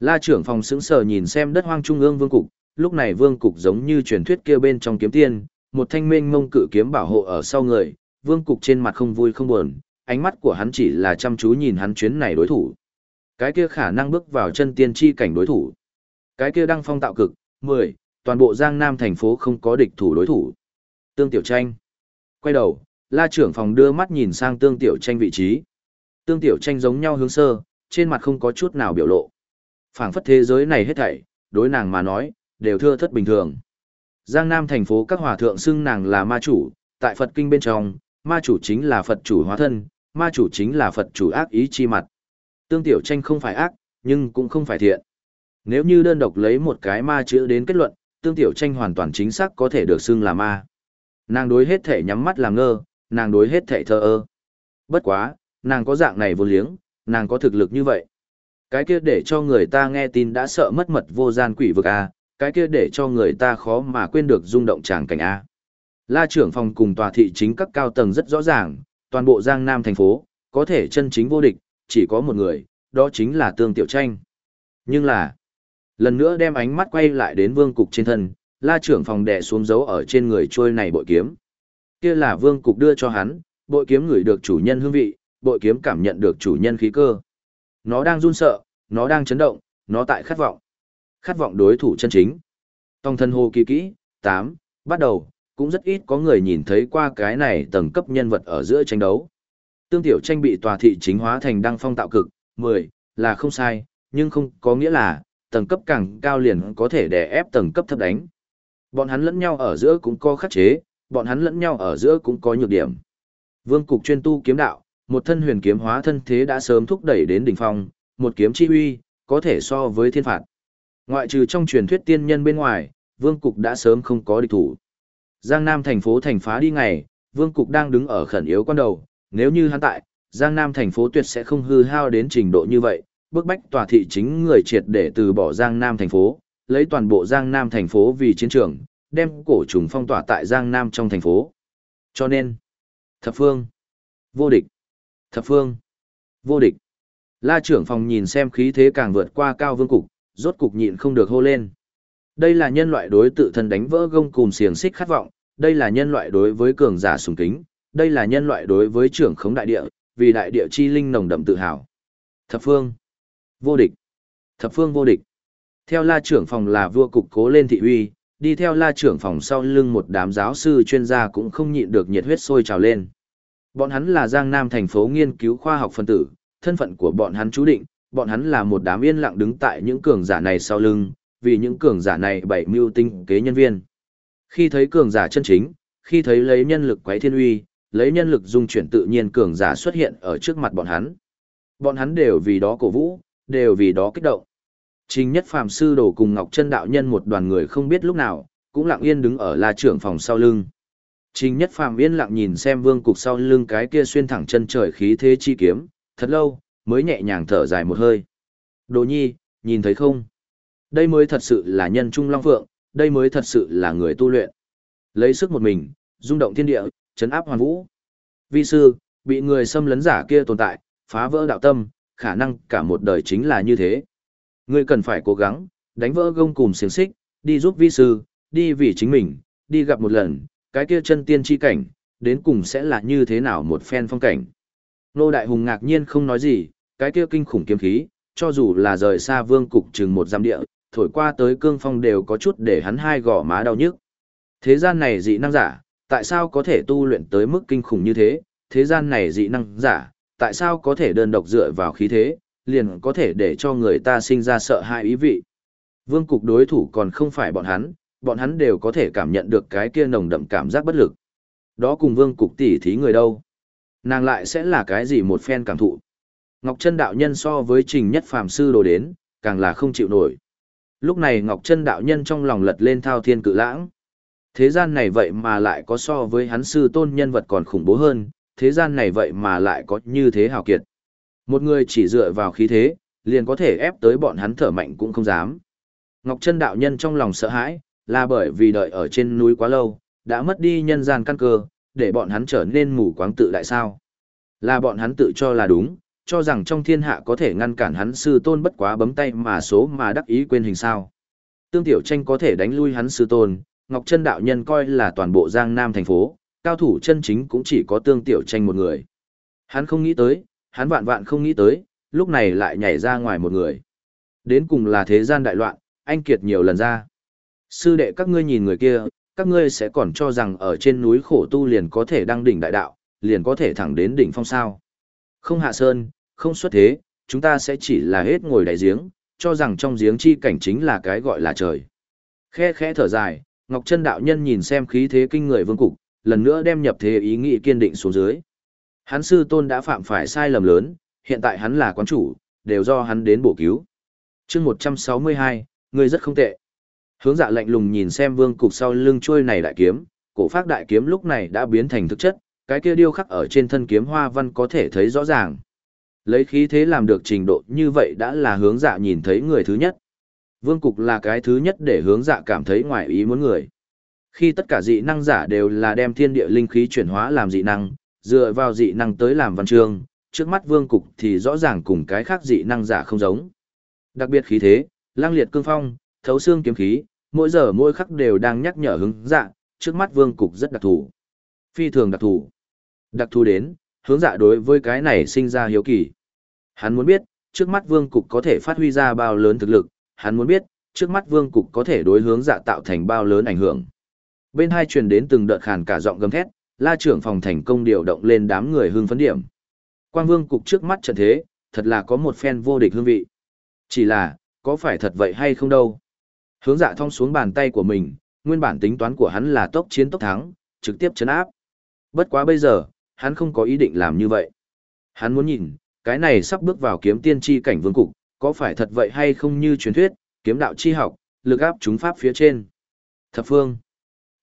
La trưởng phòng sững sờ nhìn xem đất hoang trung ương vương cục, lúc này vương cục giống như truyền thuyết kia bên trong kiếm tiên, một thanh minh mông cự kiếm bảo hộ ở sau người, vương cục trên mặt không vui không buồn, ánh mắt của hắn chỉ là chăm chú nhìn hắn chuyến này đối thủ. Cái kia khả năng bước vào chân tiên chi cảnh đối thủ. Cái kia đăng phong tạo cực, 10, toàn bộ Giang Nam thành phố không có địch thủ đối thủ. Tương Tiểu Tranh. Quay đầu, la trưởng phòng đưa mắt nhìn sang Tương Tiểu Tranh vị trí. Tương Tiểu Tranh giống nhau hướng sơ, trên mặt không có chút nào biểu lộ. phảng phất thế giới này hết thảy, đối nàng mà nói, đều thưa thất bình thường. Giang Nam thành phố các hòa thượng xưng nàng là ma chủ, tại Phật kinh bên trong, ma chủ chính là Phật chủ hóa thân, ma chủ chính là Phật chủ ác ý chi mặt. Tương Tiểu Tranh không phải ác, nhưng cũng không phải thiện. Nếu như đơn độc lấy một cái ma chữ đến kết luận, Tương Tiểu Tranh hoàn toàn chính xác có thể được xưng là ma. Nàng đối hết thể nhắm mắt làm ngơ, nàng đối hết thể thờ ơ. Bất quá, nàng có dạng này vô liếng, nàng có thực lực như vậy. Cái kia để cho người ta nghe tin đã sợ mất mật vô gian quỷ vực A, cái kia để cho người ta khó mà quên được rung động tràng cảnh A. La trưởng phòng cùng tòa thị chính các cao tầng rất rõ ràng, toàn bộ Giang Nam thành phố, có thể chân chính vô địch, chỉ có một người, đó chính là Tương Tiểu Tranh. Nhưng là, lần nữa đem ánh mắt quay lại đến vương cục trên thân, la trưởng phòng đè xuống dấu ở trên người trôi này bội kiếm. Kia là vương cục đưa cho hắn, bội kiếm ngửi được chủ nhân hương vị, bội kiếm cảm nhận được chủ nhân khí cơ. Nó đang run sợ, nó đang chấn động, nó tại khát vọng. Khát vọng đối thủ chân chính. Tông thân hồ kỳ kỹ, 8, bắt đầu, cũng rất ít có người nhìn thấy qua cái này tầng cấp nhân vật ở giữa tranh đấu. Tương tiểu tranh bị tòa thị chính hóa thành đăng phong tạo cực, 10, là không sai, nhưng không có nghĩa là, tầng cấp càng cao liền có thể đè ép tầng cấp thấp đánh. Bọn hắn lẫn nhau ở giữa cũng có khắc chế, bọn hắn lẫn nhau ở giữa cũng có nhược điểm. Vương cục chuyên tu kiếm đạo, một thân huyền kiếm hóa thân thế đã sớm thúc đẩy đến đỉnh phong, một kiếm chi uy, có thể so với thiên phạt. Ngoại trừ trong truyền thuyết tiên nhân bên ngoài, vương cục đã sớm không có địch thủ. Giang Nam thành phố thành phá đi ngày, vương cục đang đứng ở khẩn yếu quan đầu, nếu như hắn tại, Giang Nam thành phố tuyệt sẽ không hư hao đến trình độ như vậy, bức bách tòa thị chính người triệt để từ bỏ Giang Nam thành phố, lấy toàn bộ Giang Nam thành phố vì chiến trường, đem cổ trùng phong tỏa tại Giang Nam trong thành phố. Cho nên, thập phương, vô địch, thập phương, vô địch. La trưởng phòng nhìn xem khí thế càng vượt qua cao vương cục, rốt cục nhịn không được hô lên. Đây là nhân loại đối tự thân đánh vỡ gông cùm xiềng xích khát vọng, đây là nhân loại đối với cường giả sùng kính, đây là nhân loại đối với trưởng khống đại địa, vì đại địa chi linh nồng đậm tự hào. Thập phương, vô địch, thập phương vô địch. Theo la trưởng phòng là vua cục cố lên thị uy, đi theo la trưởng phòng sau lưng một đám giáo sư chuyên gia cũng không nhịn được nhiệt huyết sôi trào lên. Bọn hắn là Giang Nam thành phố nghiên cứu khoa học phân tử, thân phận của bọn hắn chú định, bọn hắn là một đám yên lặng đứng tại những cường giả này sau lưng, vì những cường giả này bảy mưu tinh kế nhân viên. Khi thấy cường giả chân chính, khi thấy lấy nhân lực quấy thiên uy, lấy nhân lực dung chuyển tự nhiên cường giả xuất hiện ở trước mặt bọn hắn. Bọn hắn đều vì đó cổ vũ, đều vì đó kích động. Trình nhất phàm sư đồ cùng Ngọc Chân đạo nhân một đoàn người không biết lúc nào, cũng lặng yên đứng ở la trưởng phòng sau lưng. Trình nhất phàm yên lặng nhìn xem vương cục sau lưng cái kia xuyên thẳng chân trời khí thế chi kiếm, thật lâu, mới nhẹ nhàng thở dài một hơi. Đồ nhi, nhìn thấy không? Đây mới thật sự là nhân trung long phượng, đây mới thật sự là người tu luyện. Lấy sức một mình, rung động thiên địa, chấn áp hoàn vũ. Vi sư, bị người xâm lấn giả kia tồn tại, phá vỡ đạo tâm, khả năng cả một đời chính là như thế. Ngươi cần phải cố gắng, đánh vỡ gông cùm xiềng xích, đi giúp vi sư, đi vì chính mình, đi gặp một lần, cái kia chân tiên chi cảnh, đến cùng sẽ là như thế nào một phen phong cảnh. Nô Đại Hùng ngạc nhiên không nói gì, cái kia kinh khủng kiếm khí, cho dù là rời xa vương cục chừng một giam địa, thổi qua tới cương phong đều có chút để hắn hai gò má đau nhức. Thế gian này dị năng giả, tại sao có thể tu luyện tới mức kinh khủng như thế? Thế gian này dị năng giả, tại sao có thể đơn độc dựa vào khí thế, liền có thể để cho người ta sinh ra sợ hãi ý vị. Vương cục đối thủ còn không phải bọn hắn, bọn hắn đều có thể cảm nhận được cái kia nồng đậm cảm giác bất lực. Đó cùng vương cục tỉ thí người đâu. Nàng lại sẽ là cái gì một phen cảm thụ. Ngọc Trân đạo nhân so với trình nhất phàm sư đồ đến, càng là không chịu nổi. Lúc này Ngọc Trân đạo nhân trong lòng lật lên thao thiên cự lãng. Thế gian này vậy mà lại có so với hắn sư tôn nhân vật còn khủng bố hơn, thế gian này vậy mà lại có như thế hào kiệt. Một người chỉ dựa vào khí thế, liền có thể ép tới bọn hắn thở mạnh cũng không dám. Ngọc Trân đạo nhân trong lòng sợ hãi, là bởi vì đợi ở trên núi quá lâu, đã mất đi nhân gian căn cơ, để bọn hắn trở nên mù quáng tự đại sao. Là bọn hắn tự cho là đúng, cho rằng trong thiên hạ có thể ngăn cản hắn sư tôn bất quá bấm tay mà số mà đắc ý quên hình sao. Tương Tiểu Tranh có thể đánh lui hắn sư tôn, Ngọc Trân đạo nhân coi là toàn bộ Giang Nam thành phố, cao thủ chân chính cũng chỉ có Tương Tiểu Tranh một người. Hắn không nghĩ tới, hắn vạn vạn không nghĩ tới, lúc này lại nhảy ra ngoài một người. Đến cùng là thế gian đại loạn, anh kiệt nhiều lần ra. Sư đệ các ngươi nhìn người kia, các ngươi sẽ còn cho rằng ở trên núi khổ tu liền có thể đăng đỉnh đại đạo, liền có thể thẳng đến đỉnh phong sao. Không hạ sơn, không xuất thế, chúng ta sẽ chỉ là hết ngồi đại giếng, cho rằng trong giếng chi cảnh chính là cái gọi là trời. Khe khẽ thở dài, Ngọc Trân đạo nhân nhìn xem khí thế kinh người vương cục, lần nữa đem nhập thế ý nghĩ kiên định xuống dưới. Hắn sư tôn đã phạm phải sai lầm lớn, hiện tại hắn là quán chủ, đều do hắn đến bổ cứu. chương 162, người rất không tệ. Hướng dạ lạnh lùng nhìn xem vương cục sau lưng trôi này đại kiếm, cổ phát đại kiếm lúc này đã biến thành thực chất, cái kia điêu khắc ở trên thân kiếm hoa văn có thể thấy rõ ràng. Lấy khí thế làm được trình độ như vậy đã là hướng dạ nhìn thấy người thứ nhất. Vương cục là cái thứ nhất để hướng dạ cảm thấy ngoài ý muốn người. Khi tất cả dị năng giả đều là đem thiên địa linh khí chuyển hóa làm dị năng, dựa vào dị năng tới làm văn chương, trước mắt vương cục thì rõ ràng cùng cái khác dị năng giả không giống. Đặc biệt khí thế, lang liệt cương phong, thấu xương kiếm khí, mỗi giờ mỗi khắc đều đang nhắc nhở hướng dạ, trước mắt vương cục rất đặc thù. Phi thường đặc thù. Đặc thù đến, hướng dạ đối với cái này sinh ra hiếu kỳ. Hắn muốn biết, trước mắt vương cục có thể phát huy ra bao lớn thực lực, hắn muốn biết, trước mắt vương cục có thể đối hướng dạ tạo thành bao lớn ảnh hưởng. Bên hai truyền đến từng đợt khàn cả giọng gầm thét, la trưởng phòng thành công điều động lên đám người hưng phấn điểm. Quang vương cục trước mắt trận thế, thật là có một phen vô địch hương vị. Chỉ là, có phải thật vậy hay không đâu. Hướng dạ thong xuống bàn tay của mình, nguyên bản tính toán của hắn là tốc chiến tốc thắng, trực tiếp chấn áp. Bất quá bây giờ, hắn không có ý định làm như vậy. Hắn muốn nhìn, cái này sắp bước vào kiếm tiên tri cảnh vương cục, có phải thật vậy hay không như truyền thuyết, kiếm đạo chi học, lực áp chúng pháp phía trên. Thập phương.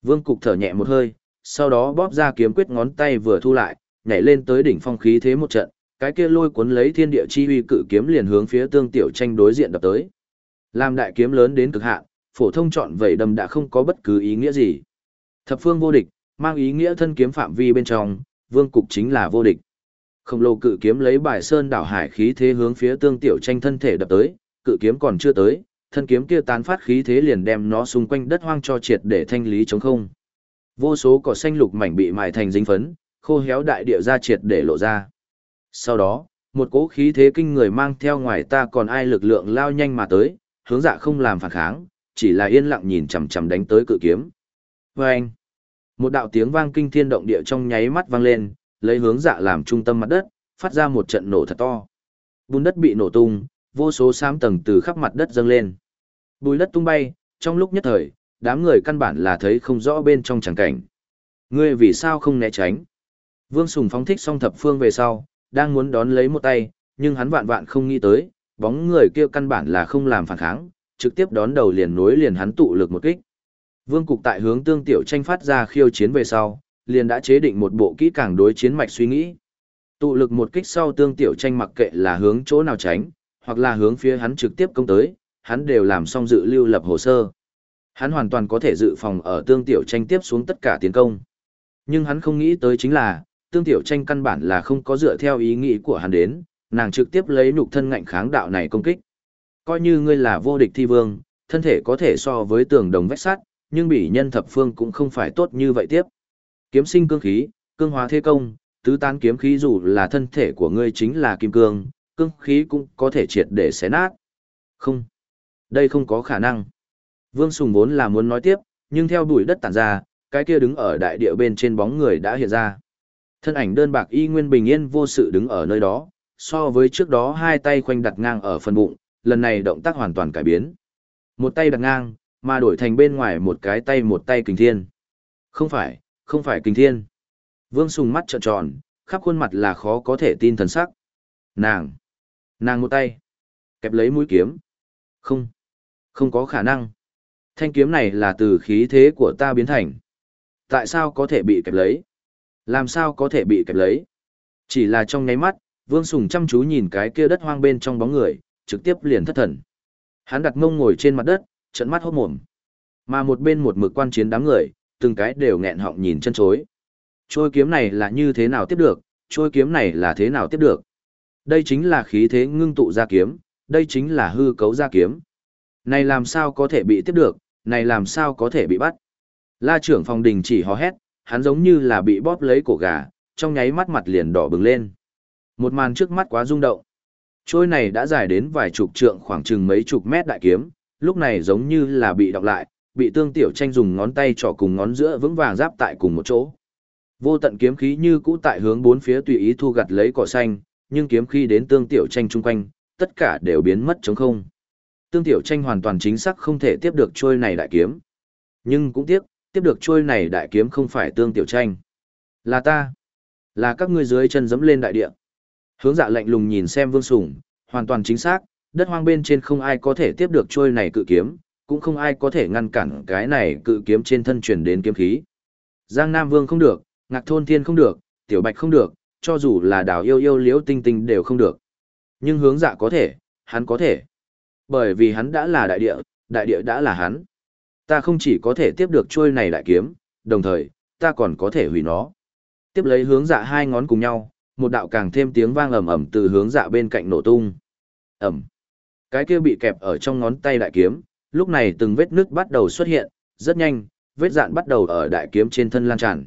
Vương cục thở nhẹ một hơi, sau đó bóp ra kiếm quyết ngón tay vừa thu lại, nhảy lên tới đỉnh phong khí thế một trận, cái kia lôi cuốn lấy thiên địa chi uy cự kiếm liền hướng phía tương tiểu tranh đối diện đập tới. Làm đại kiếm lớn đến cực hạn, phổ thông chọn vậy đâm đã không có bất cứ ý nghĩa gì. Thập phương vô địch, mang ý nghĩa thân kiếm phạm vi bên trong, vương cục chính là vô địch. Khổng lồ cự kiếm lấy bài sơn đảo hải khí thế hướng phía tương tiểu tranh thân thể đập tới, cự kiếm còn chưa tới, thân kiếm kia tán phát khí thế liền đem nó xung quanh đất hoang cho triệt để thanh lý chống không. Vô số cỏ xanh lục mảnh bị mài thành dính phấn, khô héo đại địa ra triệt để lộ ra. Sau đó, một cỗ khí thế kinh người mang theo ngoài ta còn ai lực lượng lao nhanh mà tới, hướng dạ không làm phản kháng, chỉ là yên lặng nhìn chằm chằm đánh tới cự kiếm. Vâng! Một đạo tiếng vang kinh thiên động địa trong nháy mắt vang lên, lấy hướng dạ làm trung tâm mặt đất, phát ra một trận nổ thật to. Bùn đất bị nổ tung, vô số xám tầng từ khắp mặt đất dâng lên. Bùi đất tung bay, trong lúc nhất thời, đám người căn bản là thấy không rõ bên trong chẳng cảnh. Ngươi vì sao không né tránh? Vương Sùng phóng thích xong thập phương về sau, đang muốn đón lấy một tay, nhưng hắn vạn vạn không nghĩ tới, bóng người kia căn bản là không làm phản kháng, trực tiếp đón đầu liền nối liền hắn tụ lực một kích. Vương Cục tại hướng tương tiểu tranh phát ra khiêu chiến về sau, liền đã chế định một bộ kỹ càng đối chiến mạch suy nghĩ. Tụ lực một kích sau tương tiểu tranh mặc kệ là hướng chỗ nào tránh, hoặc là hướng phía hắn trực tiếp công tới, hắn đều làm xong dự lưu lập hồ sơ. Hắn hoàn toàn có thể dự phòng ở tương tiểu tranh tiếp xuống tất cả tiến công. Nhưng hắn không nghĩ tới chính là, tương tiểu tranh căn bản là không có dựa theo ý nghĩ của hắn đến, nàng trực tiếp lấy nhục thân ngạnh kháng đạo này công kích. Coi như ngươi là vô địch thi vương, thân thể có thể so với tường đồng vách sắt, nhưng bị nhân thập phương cũng không phải tốt như vậy tiếp. Kiếm sinh cương khí, cương hóa thế công, tứ tán kiếm khí dù là thân thể của ngươi chính là kim cương, cương khí cũng có thể triệt để xé nát. Không, đây không có khả năng. Vương Sùng vốn là muốn nói tiếp, nhưng theo bụi đất tản ra, cái kia đứng ở đại địa bên trên bóng người đã hiện ra. Thân ảnh đơn bạc y nguyên bình yên vô sự đứng ở nơi đó, so với trước đó hai tay khoanh đặt ngang ở phần bụng, lần này động tác hoàn toàn cải biến. Một tay đặt ngang, mà đổi thành bên ngoài một cái tay một tay kình thiên. Không phải, không phải kình thiên. Vương Sùng mắt trợn tròn, khắp khuôn mặt là khó có thể tin thần sắc. Nàng, nàng một tay, kẹp lấy mũi kiếm. Không, không có khả năng. Thanh kiếm này là từ khí thế của ta biến thành. Tại sao có thể bị kẹp lấy? Làm sao có thể bị kẹp lấy? Chỉ là trong nháy mắt, Vương Sùng chăm chú nhìn cái kia đất hoang bên trong bóng người, trực tiếp liền thất thần. Hắn đặt mông ngồi trên mặt đất, trận mắt hốt mồm. Mà một bên một mực quan chiến đám người, từng cái đều nghẹn họng nhìn chân chối. Trôi kiếm này là như thế nào tiếp được, trôi kiếm này là thế nào tiếp được. Đây chính là khí thế ngưng tụ ra kiếm, đây chính là hư cấu ra kiếm. Này làm sao có thể bị tiếp được, này làm sao có thể bị bắt. La trưởng phòng đình chỉ hò hét, hắn giống như là bị bóp lấy cổ gà, trong nháy mắt mặt liền đỏ bừng lên. Một màn trước mắt quá rung động. Trôi này đã dài đến vài chục trượng khoảng chừng mấy chục mét đại kiếm, lúc này giống như là bị đọc lại, bị tương tiểu tranh dùng ngón tay trỏ cùng ngón giữa vững vàng giáp tại cùng một chỗ. Vô tận kiếm khí như cũ tại hướng bốn phía tùy ý thu gặt lấy cỏ xanh, nhưng kiếm khí đến tương tiểu tranh chung quanh, tất cả đều biến mất trống không. Tương tiểu tranh hoàn toàn chính xác không thể tiếp được trôi này đại kiếm. Nhưng cũng tiếc, tiếp được trôi này đại kiếm không phải tương tiểu tranh. Là ta. Là các ngươi dưới chân dẫm lên đại địa. Hướng dạ lạnh lùng nhìn xem vương sủng, hoàn toàn chính xác, đất hoang bên trên không ai có thể tiếp được trôi này cự kiếm, cũng không ai có thể ngăn cản cái này cự kiếm trên thân truyền đến kiếm khí. Giang Nam Vương không được, Ngạc Thôn Thiên không được, Tiểu Bạch không được, cho dù là đào yêu yêu liễu tinh tinh đều không được. Nhưng hướng dạ có thể, hắn có thể. Bởi vì hắn đã là đại địa, đại địa đã là hắn. Ta không chỉ có thể tiếp được trôi này đại kiếm, đồng thời, ta còn có thể hủy nó. Tiếp lấy hướng dạ hai ngón cùng nhau, một đạo càng thêm tiếng vang ầm ầm từ hướng dạ bên cạnh nổ tung. Ầm. Cái kia bị kẹp ở trong ngón tay đại kiếm, lúc này từng vết nứt bắt đầu xuất hiện, rất nhanh, vết dạn bắt đầu ở đại kiếm trên thân lan tràn.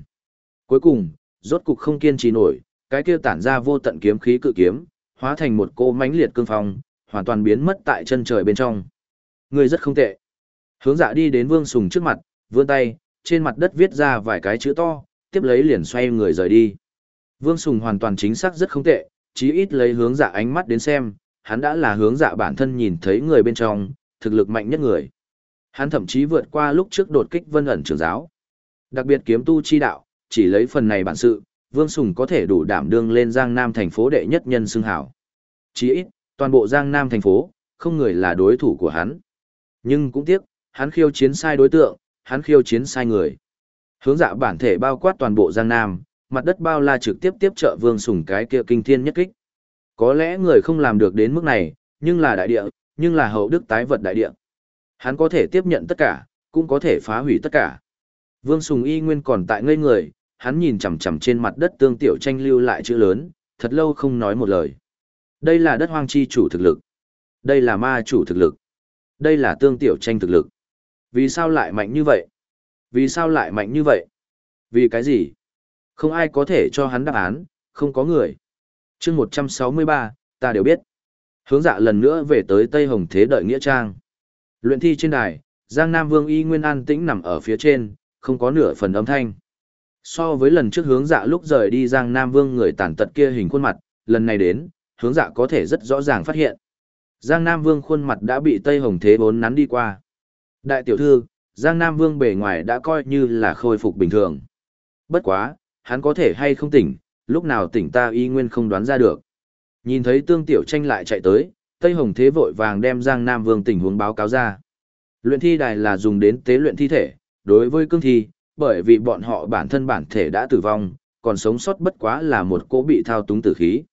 Cuối cùng, rốt cục không kiên trì nổi, cái kia tản ra vô tận kiếm khí cự kiếm, hóa thành một cô mãnh liệt cương phong, hoàn toàn biến mất tại chân trời bên trong. Người rất không tệ. Hướng dạ đi đến Vương Sùng trước mặt, vươn tay, trên mặt đất viết ra vài cái chữ to, tiếp lấy liền xoay người rời đi. Vương Sùng hoàn toàn chính xác rất không tệ, chí ít lấy hướng dạ ánh mắt đến xem, hắn đã là hướng dạ bản thân nhìn thấy người bên trong, thực lực mạnh nhất người. Hắn thậm chí vượt qua lúc trước đột kích vân ẩn trưởng giáo. Đặc biệt kiếm tu chi đạo, chỉ lấy phần này bản sự, Vương Sùng có thể đủ đảm đương lên Giang Nam thành phố đệ nhất nhân xưng hảo. Chỉ ít, toàn bộ Giang Nam thành phố, không người là đối thủ của hắn. Nhưng cũng tiếc, hắn khiêu chiến sai đối tượng, hắn khiêu chiến sai người. Hướng dạ bản thể bao quát toàn bộ Giang Nam, mặt đất bao la trực tiếp tiếp trợ Vương Sùng cái kia kinh thiên nhất kích. Có lẽ người không làm được đến mức này, nhưng là đại địa, nhưng là hậu đức tái vật đại địa. Hắn có thể tiếp nhận tất cả, cũng có thể phá hủy tất cả. Vương Sùng y nguyên còn tại ngây người, hắn nhìn chằm chằm trên mặt đất tương tiểu tranh lưu lại chữ lớn, thật lâu không nói một lời. Đây là đất hoang chi chủ thực lực. Đây là ma chủ thực lực. Đây là tương tiểu tranh thực lực. Vì sao lại mạnh như vậy? Vì sao lại mạnh như vậy? Vì cái gì? Không ai có thể cho hắn đáp án, không có người. chương 163, ta đều biết. Hướng dạ lần nữa về tới Tây Hồng Thế đợi Nghĩa Trang. Luyện thi trên đài, Giang Nam Vương Y Nguyên an tĩnh nằm ở phía trên, không có nửa phần âm thanh. So với lần trước hướng dạ lúc rời đi Giang Nam Vương người tàn tật kia hình khuôn mặt, lần này đến, hướng dạ có thể rất rõ ràng phát hiện. Giang Nam Vương khuôn mặt đã bị Tây Hồng Thế bốn nắn đi qua. Đại tiểu thư, Giang Nam Vương bề ngoài đã coi như là khôi phục bình thường. Bất quá, hắn có thể hay không tỉnh, lúc nào tỉnh ta y nguyên không đoán ra được. Nhìn thấy tương tiểu tranh lại chạy tới, Tây Hồng Thế vội vàng đem Giang Nam Vương tình huống báo cáo ra. Luyện thi đài là dùng đến tế luyện thi thể, đối với cương thi, bởi vì bọn họ bản thân bản thể đã tử vong, còn sống sót bất quá là một cỗ bị thao túng tử khí.